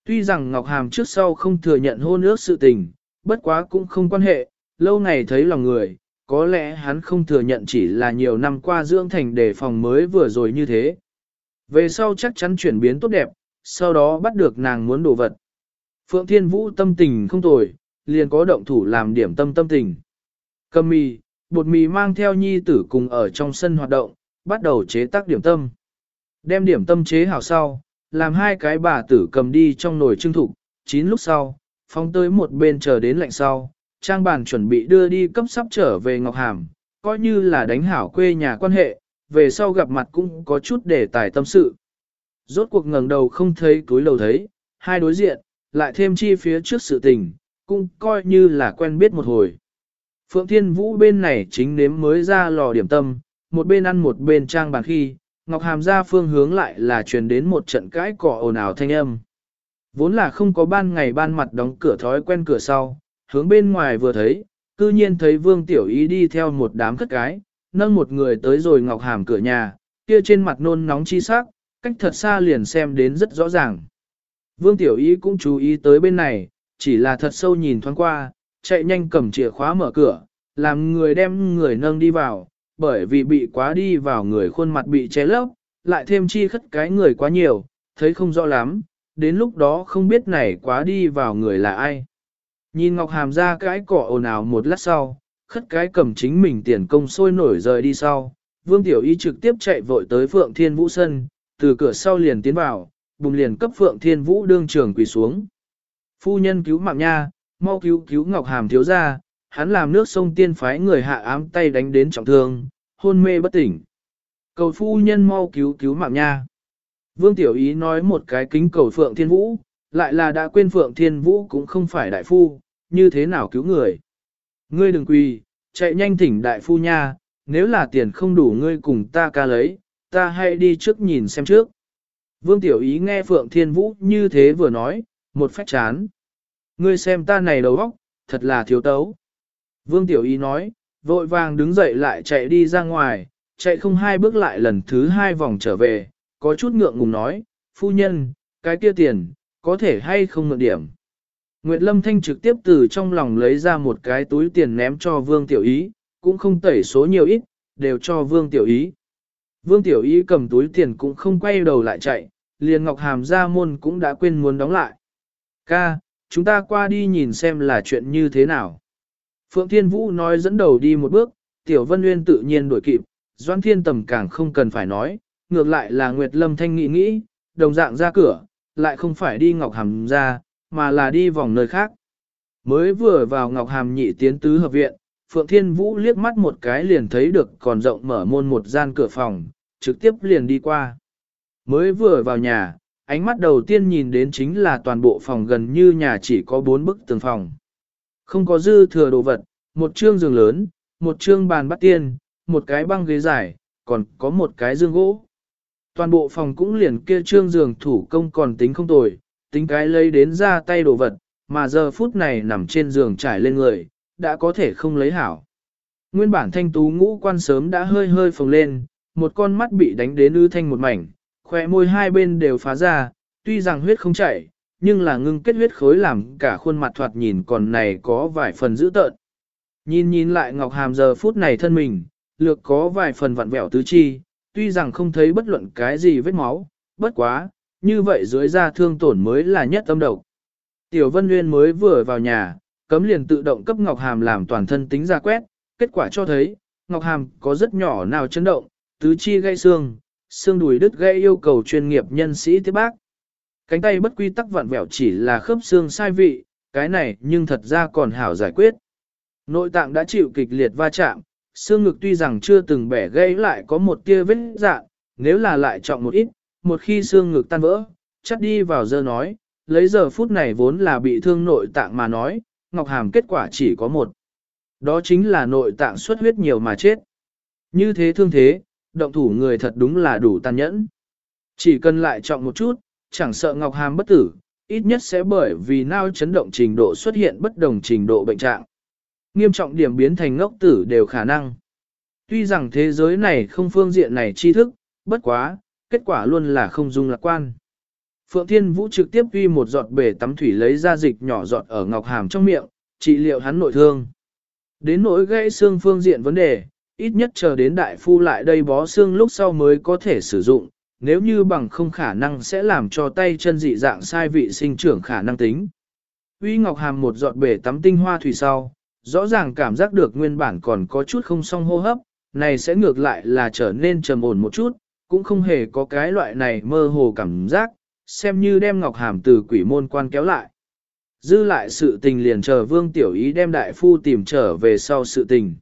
Tuy rằng Ngọc Hàm trước sau không thừa nhận hôn ước sự tình, bất quá cũng không quan hệ, lâu ngày thấy lòng người, có lẽ hắn không thừa nhận chỉ là nhiều năm qua dưỡng thành đề phòng mới vừa rồi như thế. Về sau chắc chắn chuyển biến tốt đẹp, sau đó bắt được nàng muốn đồ vật. Phượng Thiên Vũ tâm tình không tồi, liền có động thủ làm điểm tâm tâm tình. Cầm mì, bột mì mang theo nhi tử cùng ở trong sân hoạt động, bắt đầu chế tác điểm tâm. Đem điểm tâm chế hảo sau, làm hai cái bà tử cầm đi trong nồi trưng thục, chín lúc sau, phóng tới một bên chờ đến lạnh sau, trang bàn chuẩn bị đưa đi cấp sắp trở về Ngọc Hàm, coi như là đánh hảo quê nhà quan hệ, về sau gặp mặt cũng có chút để tài tâm sự. Rốt cuộc ngẩng đầu không thấy túi lầu thấy, hai đối diện, lại thêm chi phía trước sự tình, cũng coi như là quen biết một hồi. Phượng Thiên Vũ bên này chính nếm mới ra lò điểm tâm, một bên ăn một bên trang bàn khi, Ngọc Hàm ra phương hướng lại là truyền đến một trận cãi cỏ ồn ào thanh âm. Vốn là không có ban ngày ban mặt đóng cửa thói quen cửa sau, hướng bên ngoài vừa thấy, cư nhiên thấy Vương Tiểu Ý đi theo một đám cất cái, nâng một người tới rồi Ngọc Hàm cửa nhà, kia trên mặt nôn nóng chi sắc, cách thật xa liền xem đến rất rõ ràng. Vương Tiểu Ý cũng chú ý tới bên này, chỉ là thật sâu nhìn thoáng qua, chạy nhanh cầm chìa khóa mở cửa, làm người đem người nâng đi vào, bởi vì bị quá đi vào người khuôn mặt bị che lấp, lại thêm chi khất cái người quá nhiều, thấy không rõ lắm, đến lúc đó không biết này quá đi vào người là ai. Nhìn Ngọc Hàm ra cái cỏ ồn ào một lát sau, khất cái cầm chính mình tiền công sôi nổi rời đi sau, Vương Tiểu Y trực tiếp chạy vội tới Phượng Thiên Vũ sân, từ cửa sau liền tiến vào, bùng liền cấp Phượng Thiên Vũ đương trường quỳ xuống. Phu nhân cứu mạng nha, mau cứu cứu Ngọc Hàm thiếu ra, hắn làm nước sông tiên phái người hạ ám tay đánh đến trọng thương, hôn mê bất tỉnh. Cầu phu nhân mau cứu cứu mạng nha. Vương Tiểu Ý nói một cái kính cầu Phượng Thiên Vũ, lại là đã quên Phượng Thiên Vũ cũng không phải đại phu, như thế nào cứu người. Ngươi đừng quỳ, chạy nhanh thỉnh đại phu nha, nếu là tiền không đủ ngươi cùng ta ca lấy, ta hãy đi trước nhìn xem trước. Vương Tiểu Ý nghe Phượng Thiên Vũ như thế vừa nói, một phách chán. Ngươi xem ta này đầu óc, thật là thiếu tấu. Vương Tiểu Y nói, vội vàng đứng dậy lại chạy đi ra ngoài, chạy không hai bước lại lần thứ hai vòng trở về, có chút ngượng ngùng nói, phu nhân, cái kia tiền, có thể hay không mượn điểm. Nguyệt Lâm Thanh trực tiếp từ trong lòng lấy ra một cái túi tiền ném cho Vương Tiểu Ý, cũng không tẩy số nhiều ít, đều cho Vương Tiểu Ý. Vương Tiểu Ý cầm túi tiền cũng không quay đầu lại chạy, liền Ngọc Hàm ra môn cũng đã quên muốn đóng lại. Ca, chúng ta qua đi nhìn xem là chuyện như thế nào. Phượng Thiên Vũ nói dẫn đầu đi một bước, Tiểu Vân Nguyên tự nhiên đuổi kịp, Doan Thiên Tầm càng không cần phải nói, ngược lại là Nguyệt Lâm Thanh nghĩ nghĩ, đồng dạng ra cửa, lại không phải đi Ngọc Hàm ra, mà là đi vòng nơi khác. Mới vừa vào Ngọc Hàm nhị tiến tứ hợp viện, Phượng Thiên Vũ liếc mắt một cái liền thấy được còn rộng mở môn một gian cửa phòng, trực tiếp liền đi qua. Mới vừa vào nhà, ánh mắt đầu tiên nhìn đến chính là toàn bộ phòng gần như nhà chỉ có bốn bức tường phòng. Không có dư thừa đồ vật, một chương giường lớn, một chương bàn bắt tiên, một cái băng ghế dài, còn có một cái dương gỗ. Toàn bộ phòng cũng liền kia trương giường thủ công còn tính không tồi, tính cái lấy đến ra tay đồ vật, mà giờ phút này nằm trên giường trải lên người, đã có thể không lấy hảo. Nguyên bản thanh tú ngũ quan sớm đã hơi hơi phồng lên, một con mắt bị đánh đến ư thanh một mảnh, khóe môi hai bên đều phá ra, tuy rằng huyết không chảy, nhưng là ngưng kết huyết khối làm cả khuôn mặt thoạt nhìn còn này có vài phần dữ tợn. Nhìn nhìn lại Ngọc Hàm giờ phút này thân mình, lược có vài phần vặn vẹo tứ chi, tuy rằng không thấy bất luận cái gì vết máu, bất quá, như vậy dưới da thương tổn mới là nhất tâm độc. Tiểu Vân Nguyên mới vừa vào nhà, cấm liền tự động cấp Ngọc Hàm làm toàn thân tính ra quét, kết quả cho thấy, Ngọc Hàm có rất nhỏ nào chấn động, tứ chi gây xương, xương đùi đứt gây yêu cầu chuyên nghiệp nhân sĩ tiếp bác. Cánh tay bất quy tắc vặn vẹo chỉ là khớp xương sai vị, cái này nhưng thật ra còn hảo giải quyết. Nội tạng đã chịu kịch liệt va chạm, xương ngực tuy rằng chưa từng bẻ gãy lại có một tia vết dạng, nếu là lại trọng một ít, một khi xương ngực tan vỡ, chắc đi vào giờ nói, lấy giờ phút này vốn là bị thương nội tạng mà nói, Ngọc Hàm kết quả chỉ có một. Đó chính là nội tạng xuất huyết nhiều mà chết. Như thế thương thế, động thủ người thật đúng là đủ tàn nhẫn. Chỉ cần lại trọng một chút, chẳng sợ Ngọc Hàm bất tử, ít nhất sẽ bởi vì nao chấn động trình độ xuất hiện bất đồng trình độ bệnh trạng. Nghiêm trọng điểm biến thành ngốc tử đều khả năng. Tuy rằng thế giới này không phương diện này tri thức, bất quá, kết quả luôn là không dung lạc quan. Phượng Thiên Vũ trực tiếp uy một giọt bể tắm thủy lấy ra dịch nhỏ giọt ở ngọc hàm trong miệng, trị liệu hắn nội thương. Đến nỗi gãy xương phương diện vấn đề, ít nhất chờ đến đại phu lại đây bó xương lúc sau mới có thể sử dụng, nếu như bằng không khả năng sẽ làm cho tay chân dị dạng sai vị sinh trưởng khả năng tính. Uy Ngọc Hàm một giọt bể tắm tinh hoa thủy sau, rõ ràng cảm giác được nguyên bản còn có chút không song hô hấp, này sẽ ngược lại là trở nên trầm ổn một chút, cũng không hề có cái loại này mơ hồ cảm giác, xem như đem Ngọc Hàm từ quỷ môn quan kéo lại. Dư lại sự tình liền chờ Vương Tiểu Ý đem đại phu tìm trở về sau sự tình.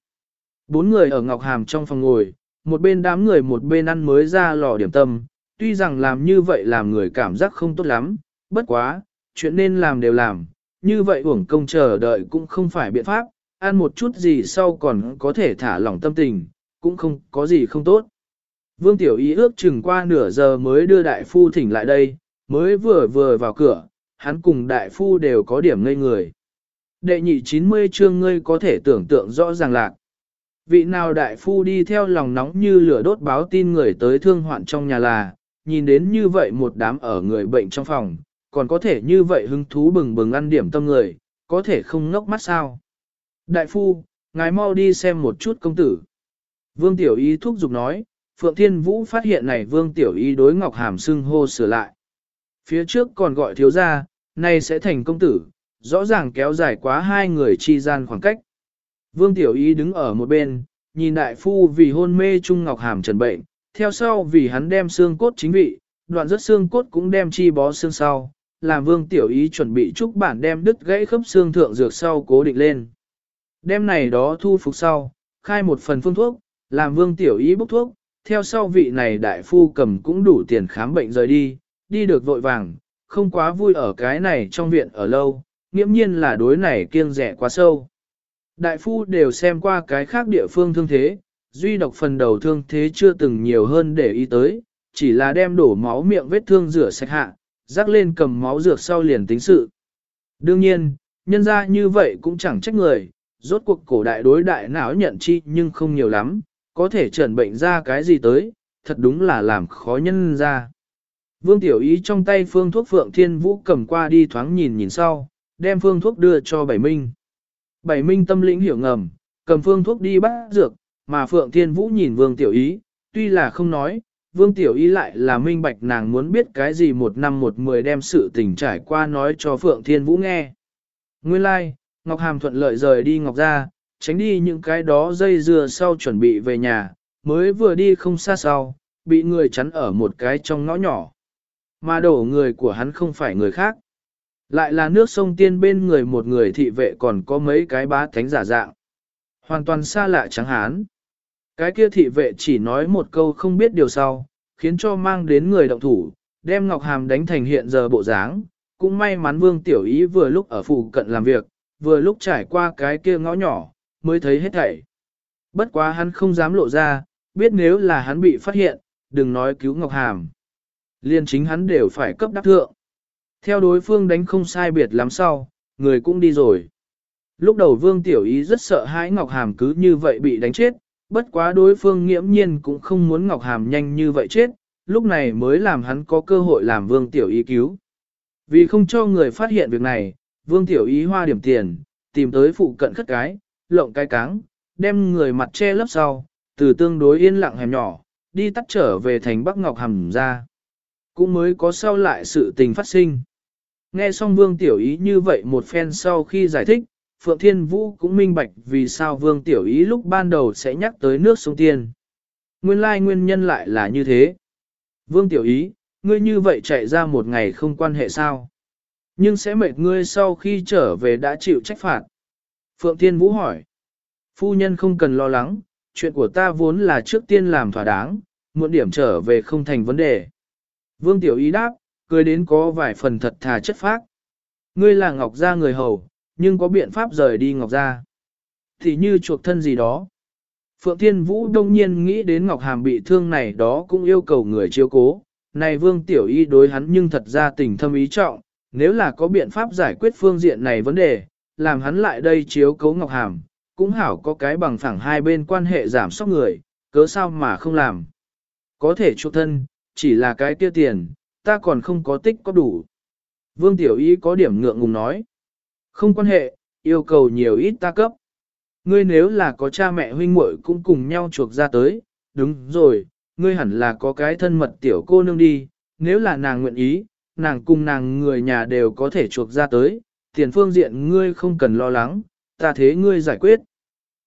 Bốn người ở Ngọc Hàm trong phòng ngồi, một bên đám người một bên ăn mới ra lò điểm tâm, tuy rằng làm như vậy làm người cảm giác không tốt lắm, bất quá, chuyện nên làm đều làm, như vậy uổng công chờ đợi cũng không phải biện pháp, ăn một chút gì sau còn có thể thả lỏng tâm tình, cũng không có gì không tốt. Vương Tiểu Ý ước chừng qua nửa giờ mới đưa đại phu thỉnh lại đây, mới vừa vừa vào cửa, hắn cùng đại phu đều có điểm ngây người. Đệ nhị 90 chương ngươi có thể tưởng tượng rõ ràng lạc. Vị nào đại phu đi theo lòng nóng như lửa đốt báo tin người tới thương hoạn trong nhà là, nhìn đến như vậy một đám ở người bệnh trong phòng, còn có thể như vậy hứng thú bừng bừng ăn điểm tâm người, có thể không ngốc mắt sao. Đại phu, ngài mau đi xem một chút công tử. Vương Tiểu Y thúc giục nói, Phượng Thiên Vũ phát hiện này Vương Tiểu Y đối Ngọc Hàm xưng hô sửa lại. Phía trước còn gọi thiếu gia, nay sẽ thành công tử, rõ ràng kéo dài quá hai người chi gian khoảng cách. Vương Tiểu Y đứng ở một bên, nhìn đại phu vì hôn mê Trung Ngọc Hàm trần bệnh, theo sau vì hắn đem xương cốt chính vị, đoạn rất xương cốt cũng đem chi bó xương sau, làm Vương Tiểu Y chuẩn bị chúc bản đem đứt gãy khớp xương thượng dược sau cố định lên. Đem này đó thu phục sau, khai một phần phương thuốc, làm Vương Tiểu Y bốc thuốc, theo sau vị này đại phu cầm cũng đủ tiền khám bệnh rời đi, đi được vội vàng, không quá vui ở cái này trong viện ở lâu, nghiễm nhiên là đối này kiêng rẻ quá sâu. Đại phu đều xem qua cái khác địa phương thương thế, duy độc phần đầu thương thế chưa từng nhiều hơn để ý tới, chỉ là đem đổ máu miệng vết thương rửa sạch hạ, rắc lên cầm máu dược sau liền tính sự. Đương nhiên, nhân ra như vậy cũng chẳng trách người, rốt cuộc cổ đại đối đại não nhận chi nhưng không nhiều lắm, có thể trần bệnh ra cái gì tới, thật đúng là làm khó nhân ra. Vương Tiểu Ý trong tay phương thuốc Phượng Thiên Vũ cầm qua đi thoáng nhìn nhìn sau, đem phương thuốc đưa cho Bảy Minh. Bảy Minh tâm lĩnh hiểu ngầm, cầm phương thuốc đi bắt dược, mà Phượng Thiên Vũ nhìn Vương Tiểu Ý, tuy là không nói, Vương Tiểu Ý lại là minh bạch nàng muốn biết cái gì một năm một mười đem sự tình trải qua nói cho Phượng Thiên Vũ nghe. Nguyên lai, like, Ngọc Hàm thuận lợi rời đi Ngọc ra, tránh đi những cái đó dây dưa sau chuẩn bị về nhà, mới vừa đi không xa sau, bị người chắn ở một cái trong ngõ nhỏ. Mà đổ người của hắn không phải người khác. Lại là nước sông tiên bên người một người thị vệ còn có mấy cái bá thánh giả dạng. Hoàn toàn xa lạ trắng hán. Cái kia thị vệ chỉ nói một câu không biết điều sau, khiến cho mang đến người động thủ, đem Ngọc Hàm đánh thành hiện giờ bộ dáng. Cũng may mắn Vương Tiểu Ý vừa lúc ở phụ cận làm việc, vừa lúc trải qua cái kia ngõ nhỏ, mới thấy hết thảy. Bất quá hắn không dám lộ ra, biết nếu là hắn bị phát hiện, đừng nói cứu Ngọc Hàm. Liên chính hắn đều phải cấp đắc thượng. Theo đối phương đánh không sai biệt lắm sau, người cũng đi rồi. Lúc đầu Vương Tiểu Ý rất sợ hãi Ngọc Hàm cứ như vậy bị đánh chết, bất quá đối phương nghiễm nhiên cũng không muốn Ngọc Hàm nhanh như vậy chết, lúc này mới làm hắn có cơ hội làm Vương Tiểu Ý cứu. Vì không cho người phát hiện việc này, Vương Tiểu Ý hoa điểm tiền, tìm tới phụ cận khất cái, lộng cái cáng, đem người mặt che lấp sau, từ tương đối yên lặng hẻm nhỏ, đi tắt trở về thành Bắc Ngọc Hàm ra. Cũng mới có sau lại sự tình phát sinh. Nghe xong Vương Tiểu Ý như vậy một phen sau khi giải thích, Phượng Thiên Vũ cũng minh bạch vì sao Vương Tiểu Ý lúc ban đầu sẽ nhắc tới nước sông Tiên. Nguyên lai nguyên nhân lại là như thế. Vương Tiểu Ý, ngươi như vậy chạy ra một ngày không quan hệ sao? Nhưng sẽ mệt ngươi sau khi trở về đã chịu trách phạt. Phượng Thiên Vũ hỏi. Phu nhân không cần lo lắng, chuyện của ta vốn là trước tiên làm thỏa đáng, muộn điểm trở về không thành vấn đề. Vương Tiểu Ý đáp, cười đến có vài phần thật thà chất phác. Ngươi là Ngọc Gia người hầu, nhưng có biện pháp rời đi Ngọc Gia. Thì như chuộc thân gì đó. Phượng Thiên Vũ đông nhiên nghĩ đến Ngọc Hàm bị thương này đó cũng yêu cầu người chiếu cố. Này Vương Tiểu Y đối hắn nhưng thật ra tình thâm ý trọng, nếu là có biện pháp giải quyết phương diện này vấn đề, làm hắn lại đây chiếu cố Ngọc Hàm, cũng hảo có cái bằng phẳng hai bên quan hệ giảm sóc người, cớ sao mà không làm. Có thể chuộc thân, chỉ là cái tiêu tiền, ta còn không có tích có đủ. Vương Tiểu Y có điểm ngượng ngùng nói. Không quan hệ, yêu cầu nhiều ít ta cấp. Ngươi nếu là có cha mẹ huynh muội cũng cùng nhau chuộc ra tới, đúng rồi, ngươi hẳn là có cái thân mật tiểu cô nương đi, nếu là nàng nguyện ý, nàng cùng nàng người nhà đều có thể chuộc ra tới, tiền phương diện ngươi không cần lo lắng, ta thế ngươi giải quyết.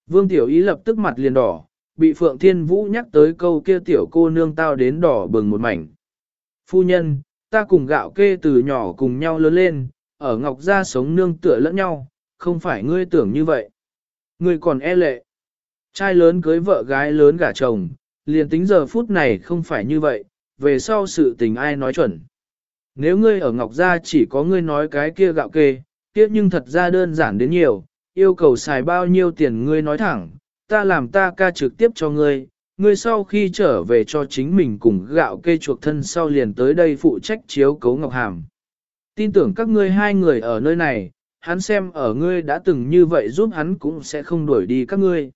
Vương Tiểu Ý lập tức mặt liền đỏ, bị Phượng Thiên Vũ nhắc tới câu kia tiểu cô nương tao đến đỏ bừng một mảnh. Phu nhân, ta cùng gạo kê từ nhỏ cùng nhau lớn lên, ở Ngọc Gia sống nương tựa lẫn nhau, không phải ngươi tưởng như vậy. Ngươi còn e lệ. Trai lớn cưới vợ gái lớn gả chồng, liền tính giờ phút này không phải như vậy, về sau sự tình ai nói chuẩn. Nếu ngươi ở Ngọc Gia chỉ có ngươi nói cái kia gạo kê, kia nhưng thật ra đơn giản đến nhiều, yêu cầu xài bao nhiêu tiền ngươi nói thẳng, ta làm ta ca trực tiếp cho ngươi, ngươi sau khi trở về cho chính mình cùng gạo kê chuộc thân sau liền tới đây phụ trách chiếu cấu Ngọc Hàm. Tin tưởng các ngươi hai người ở nơi này, hắn xem ở ngươi đã từng như vậy giúp hắn cũng sẽ không đuổi đi các ngươi.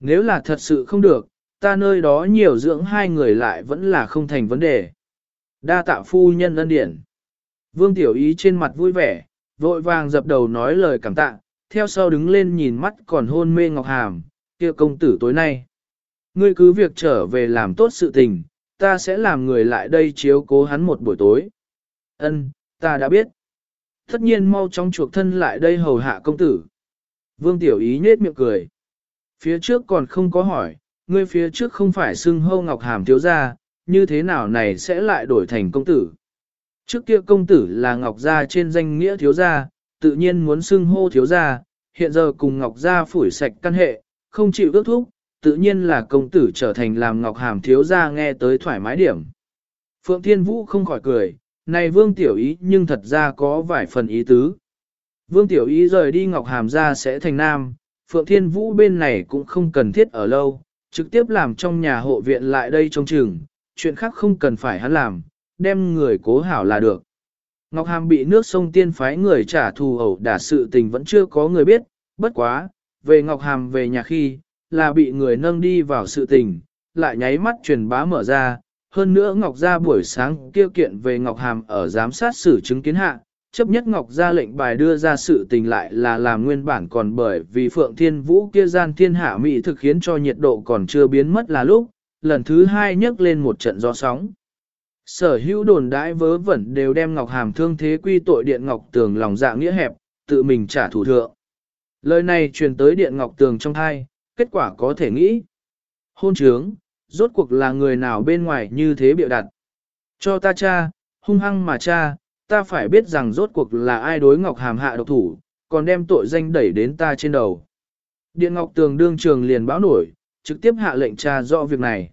Nếu là thật sự không được, ta nơi đó nhiều dưỡng hai người lại vẫn là không thành vấn đề. Đa tạ phu nhân ân điển. Vương Tiểu Ý trên mặt vui vẻ, vội vàng dập đầu nói lời cảm tạ, theo sau đứng lên nhìn mắt còn hôn mê Ngọc Hàm, kia công tử tối nay. Ngươi cứ việc trở về làm tốt sự tình, ta sẽ làm người lại đây chiếu cố hắn một buổi tối. Ân, ta đã biết. Tất nhiên mau chóng chuộc thân lại đây hầu hạ công tử. Vương Tiểu Ý nhết miệng cười. Phía trước còn không có hỏi, ngươi phía trước không phải xưng hâu ngọc hàm thiếu gia, như thế nào này sẽ lại đổi thành công tử. Trước kia công tử là ngọc gia trên danh nghĩa thiếu gia, tự nhiên muốn xưng hô thiếu gia, hiện giờ cùng ngọc gia phủi sạch căn hệ, không chịu ước thúc, tự nhiên là công tử trở thành làm ngọc hàm thiếu gia nghe tới thoải mái điểm. Phượng Thiên Vũ không khỏi cười, này Vương Tiểu Ý nhưng thật ra có vài phần ý tứ. Vương Tiểu Ý rời đi Ngọc Hàm ra sẽ thành nam, Phượng Thiên Vũ bên này cũng không cần thiết ở lâu, trực tiếp làm trong nhà hộ viện lại đây trông chừng, chuyện khác không cần phải hắn làm, đem người cố hảo là được. Ngọc Hàm bị nước sông tiên phái người trả thù ẩu đả sự tình vẫn chưa có người biết, bất quá, về Ngọc Hàm về nhà khi, là bị người nâng đi vào sự tình, lại nháy mắt truyền bá mở ra, hơn nữa Ngọc Gia buổi sáng kêu kiện về Ngọc Hàm ở giám sát xử chứng kiến hạ, chấp nhất Ngọc Gia lệnh bài đưa ra sự tình lại là làm nguyên bản còn bởi vì Phượng Thiên Vũ kia gian thiên hạ mỹ thực khiến cho nhiệt độ còn chưa biến mất là lúc, lần thứ hai nhấc lên một trận gió sóng. Sở hữu đồn đãi vớ vẩn đều đem Ngọc Hàm thương thế quy tội Điện Ngọc Tường lòng dạ nghĩa hẹp, tự mình trả thủ thượng. Lời này truyền tới Điện Ngọc Tường trong thai, kết quả có thể nghĩ. Hôn trướng, rốt cuộc là người nào bên ngoài như thế biểu đặt. Cho ta cha, hung hăng mà cha, ta phải biết rằng rốt cuộc là ai đối Ngọc Hàm hạ độc thủ, còn đem tội danh đẩy đến ta trên đầu. Điện Ngọc Tường đương trường liền báo nổi, trực tiếp hạ lệnh tra rõ việc này.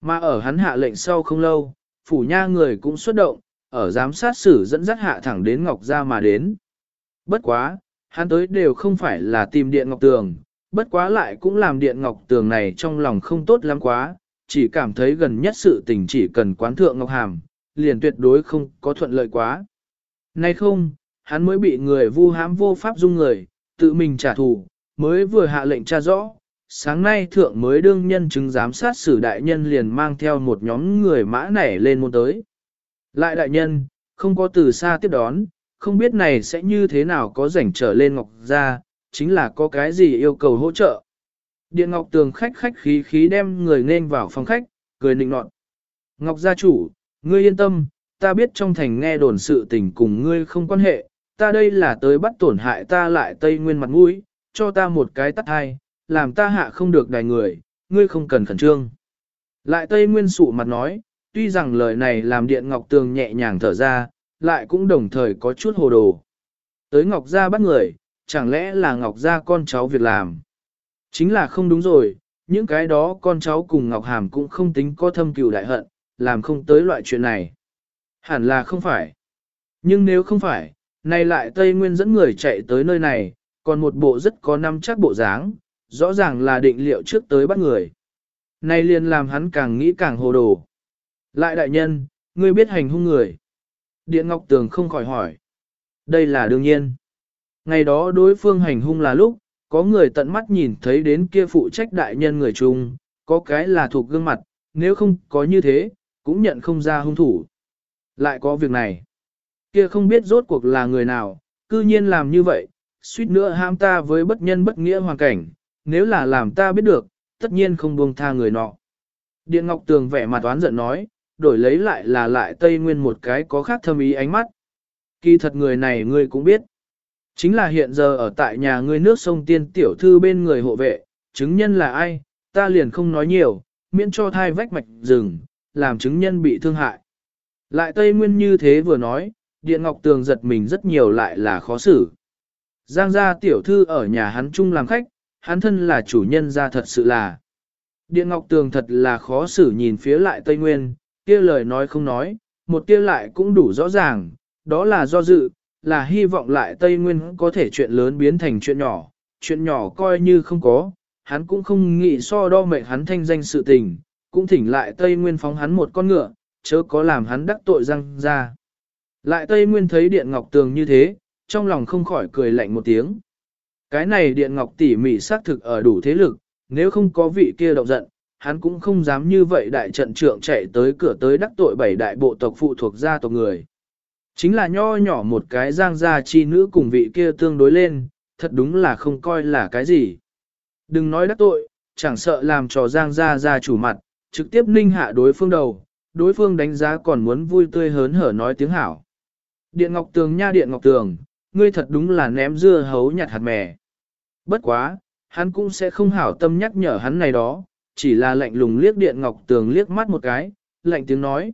Mà ở hắn hạ lệnh sau không lâu, phủ nha người cũng xuất động, ở giám sát xử dẫn dắt hạ thẳng đến Ngọc Gia mà đến. Bất quá, hắn tới đều không phải là tìm Điện Ngọc Tường, bất quá lại cũng làm điện ngọc tường này trong lòng không tốt lắm quá, chỉ cảm thấy gần nhất sự tình chỉ cần quán thượng ngọc hàm, liền tuyệt đối không có thuận lợi quá. Nay không, hắn mới bị người vu hãm vô pháp dung người, tự mình trả thù, mới vừa hạ lệnh tra rõ. Sáng nay thượng mới đương nhân chứng giám sát xử đại nhân liền mang theo một nhóm người mã nảy lên môn tới. Lại đại nhân, không có từ xa tiếp đón, không biết này sẽ như thế nào có rảnh trở lên ngọc ra, chính là có cái gì yêu cầu hỗ trợ. Điện Ngọc Tường khách khách khí khí đem người nên vào phòng khách, cười nịnh nọt. Ngọc gia chủ, ngươi yên tâm, ta biết trong thành nghe đồn sự tình cùng ngươi không quan hệ, ta đây là tới bắt tổn hại ta lại tây nguyên mặt mũi, cho ta một cái tắt hai, làm ta hạ không được đài người, ngươi không cần khẩn trương. Lại tây nguyên sụ mặt nói, tuy rằng lời này làm điện ngọc tường nhẹ nhàng thở ra, lại cũng đồng thời có chút hồ đồ. Tới ngọc gia bắt người, chẳng lẽ là ngọc gia con cháu việc làm. Chính là không đúng rồi, những cái đó con cháu cùng ngọc hàm cũng không tính có thâm cừu đại hận, làm không tới loại chuyện này. Hẳn là không phải. Nhưng nếu không phải, nay lại Tây Nguyên dẫn người chạy tới nơi này, còn một bộ rất có năm chắc bộ dáng, rõ ràng là định liệu trước tới bắt người. Nay liền làm hắn càng nghĩ càng hồ đồ. Lại đại nhân, ngươi biết hành hung người. Điện Ngọc Tường không khỏi hỏi. Đây là đương nhiên. Ngày đó đối phương hành hung là lúc, có người tận mắt nhìn thấy đến kia phụ trách đại nhân người chung, có cái là thuộc gương mặt, nếu không có như thế, cũng nhận không ra hung thủ. Lại có việc này. Kia không biết rốt cuộc là người nào, cư nhiên làm như vậy, suýt nữa ham ta với bất nhân bất nghĩa hoàn cảnh, nếu là làm ta biết được, tất nhiên không buông tha người nọ. Điện Ngọc Tường vẻ mặt oán giận nói, đổi lấy lại là lại Tây Nguyên một cái có khác thâm ý ánh mắt. Kỳ thật người này ngươi cũng biết. Chính là hiện giờ ở tại nhà ngươi nước sông tiên tiểu thư bên người hộ vệ, chứng nhân là ai, ta liền không nói nhiều, miễn cho thai vách mạch rừng, làm chứng nhân bị thương hại. Lại Tây Nguyên như thế vừa nói, Điện Ngọc Tường giật mình rất nhiều lại là khó xử. Giang gia tiểu thư ở nhà hắn chung làm khách, hắn thân là chủ nhân gia thật sự là. Điện Ngọc Tường thật là khó xử nhìn phía lại Tây Nguyên, kia lời nói không nói, một kia lại cũng đủ rõ ràng, đó là do dự, là hy vọng lại Tây Nguyên có thể chuyện lớn biến thành chuyện nhỏ, chuyện nhỏ coi như không có, hắn cũng không nghĩ so đo mệnh hắn thanh danh sự tình, cũng thỉnh lại Tây Nguyên phóng hắn một con ngựa, chớ có làm hắn đắc tội răng ra. Lại Tây Nguyên thấy Điện Ngọc Tường như thế, trong lòng không khỏi cười lạnh một tiếng. Cái này Điện Ngọc tỉ mỉ xác thực ở đủ thế lực, nếu không có vị kia động giận, hắn cũng không dám như vậy đại trận trưởng chạy tới cửa tới đắc tội bảy đại bộ tộc phụ thuộc gia tộc người. Chính là nho nhỏ một cái giang gia chi nữ cùng vị kia tương đối lên, thật đúng là không coi là cái gì. Đừng nói đắc tội, chẳng sợ làm trò giang gia gia chủ mặt, trực tiếp ninh hạ đối phương đầu, đối phương đánh giá còn muốn vui tươi hớn hở nói tiếng hảo. Điện Ngọc Tường nha Điện Ngọc Tường, ngươi thật đúng là ném dưa hấu nhặt hạt mè. Bất quá, hắn cũng sẽ không hảo tâm nhắc nhở hắn này đó, chỉ là lạnh lùng liếc Điện Ngọc Tường liếc mắt một cái, lạnh tiếng nói.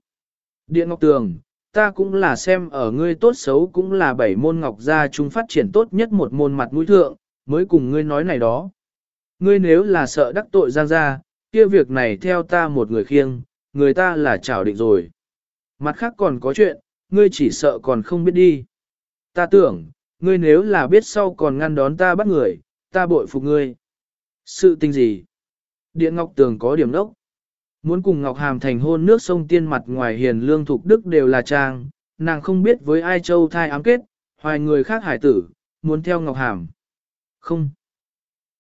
Điện Ngọc Tường, ta cũng là xem ở ngươi tốt xấu cũng là bảy môn ngọc gia chung phát triển tốt nhất một môn mặt mũi thượng, mới cùng ngươi nói này đó. Ngươi nếu là sợ đắc tội giang gia, kia việc này theo ta một người khiêng, người ta là chảo định rồi. Mặt khác còn có chuyện, ngươi chỉ sợ còn không biết đi. Ta tưởng, ngươi nếu là biết sau còn ngăn đón ta bắt người, ta bội phục ngươi. Sự tình gì? Điện Ngọc Tường có điểm đốc. Muốn cùng Ngọc Hàm thành hôn nước sông tiên mặt ngoài hiền lương thục đức đều là trang, nàng không biết với ai châu thai ám kết, hoài người khác hải tử, muốn theo Ngọc Hàm. Không.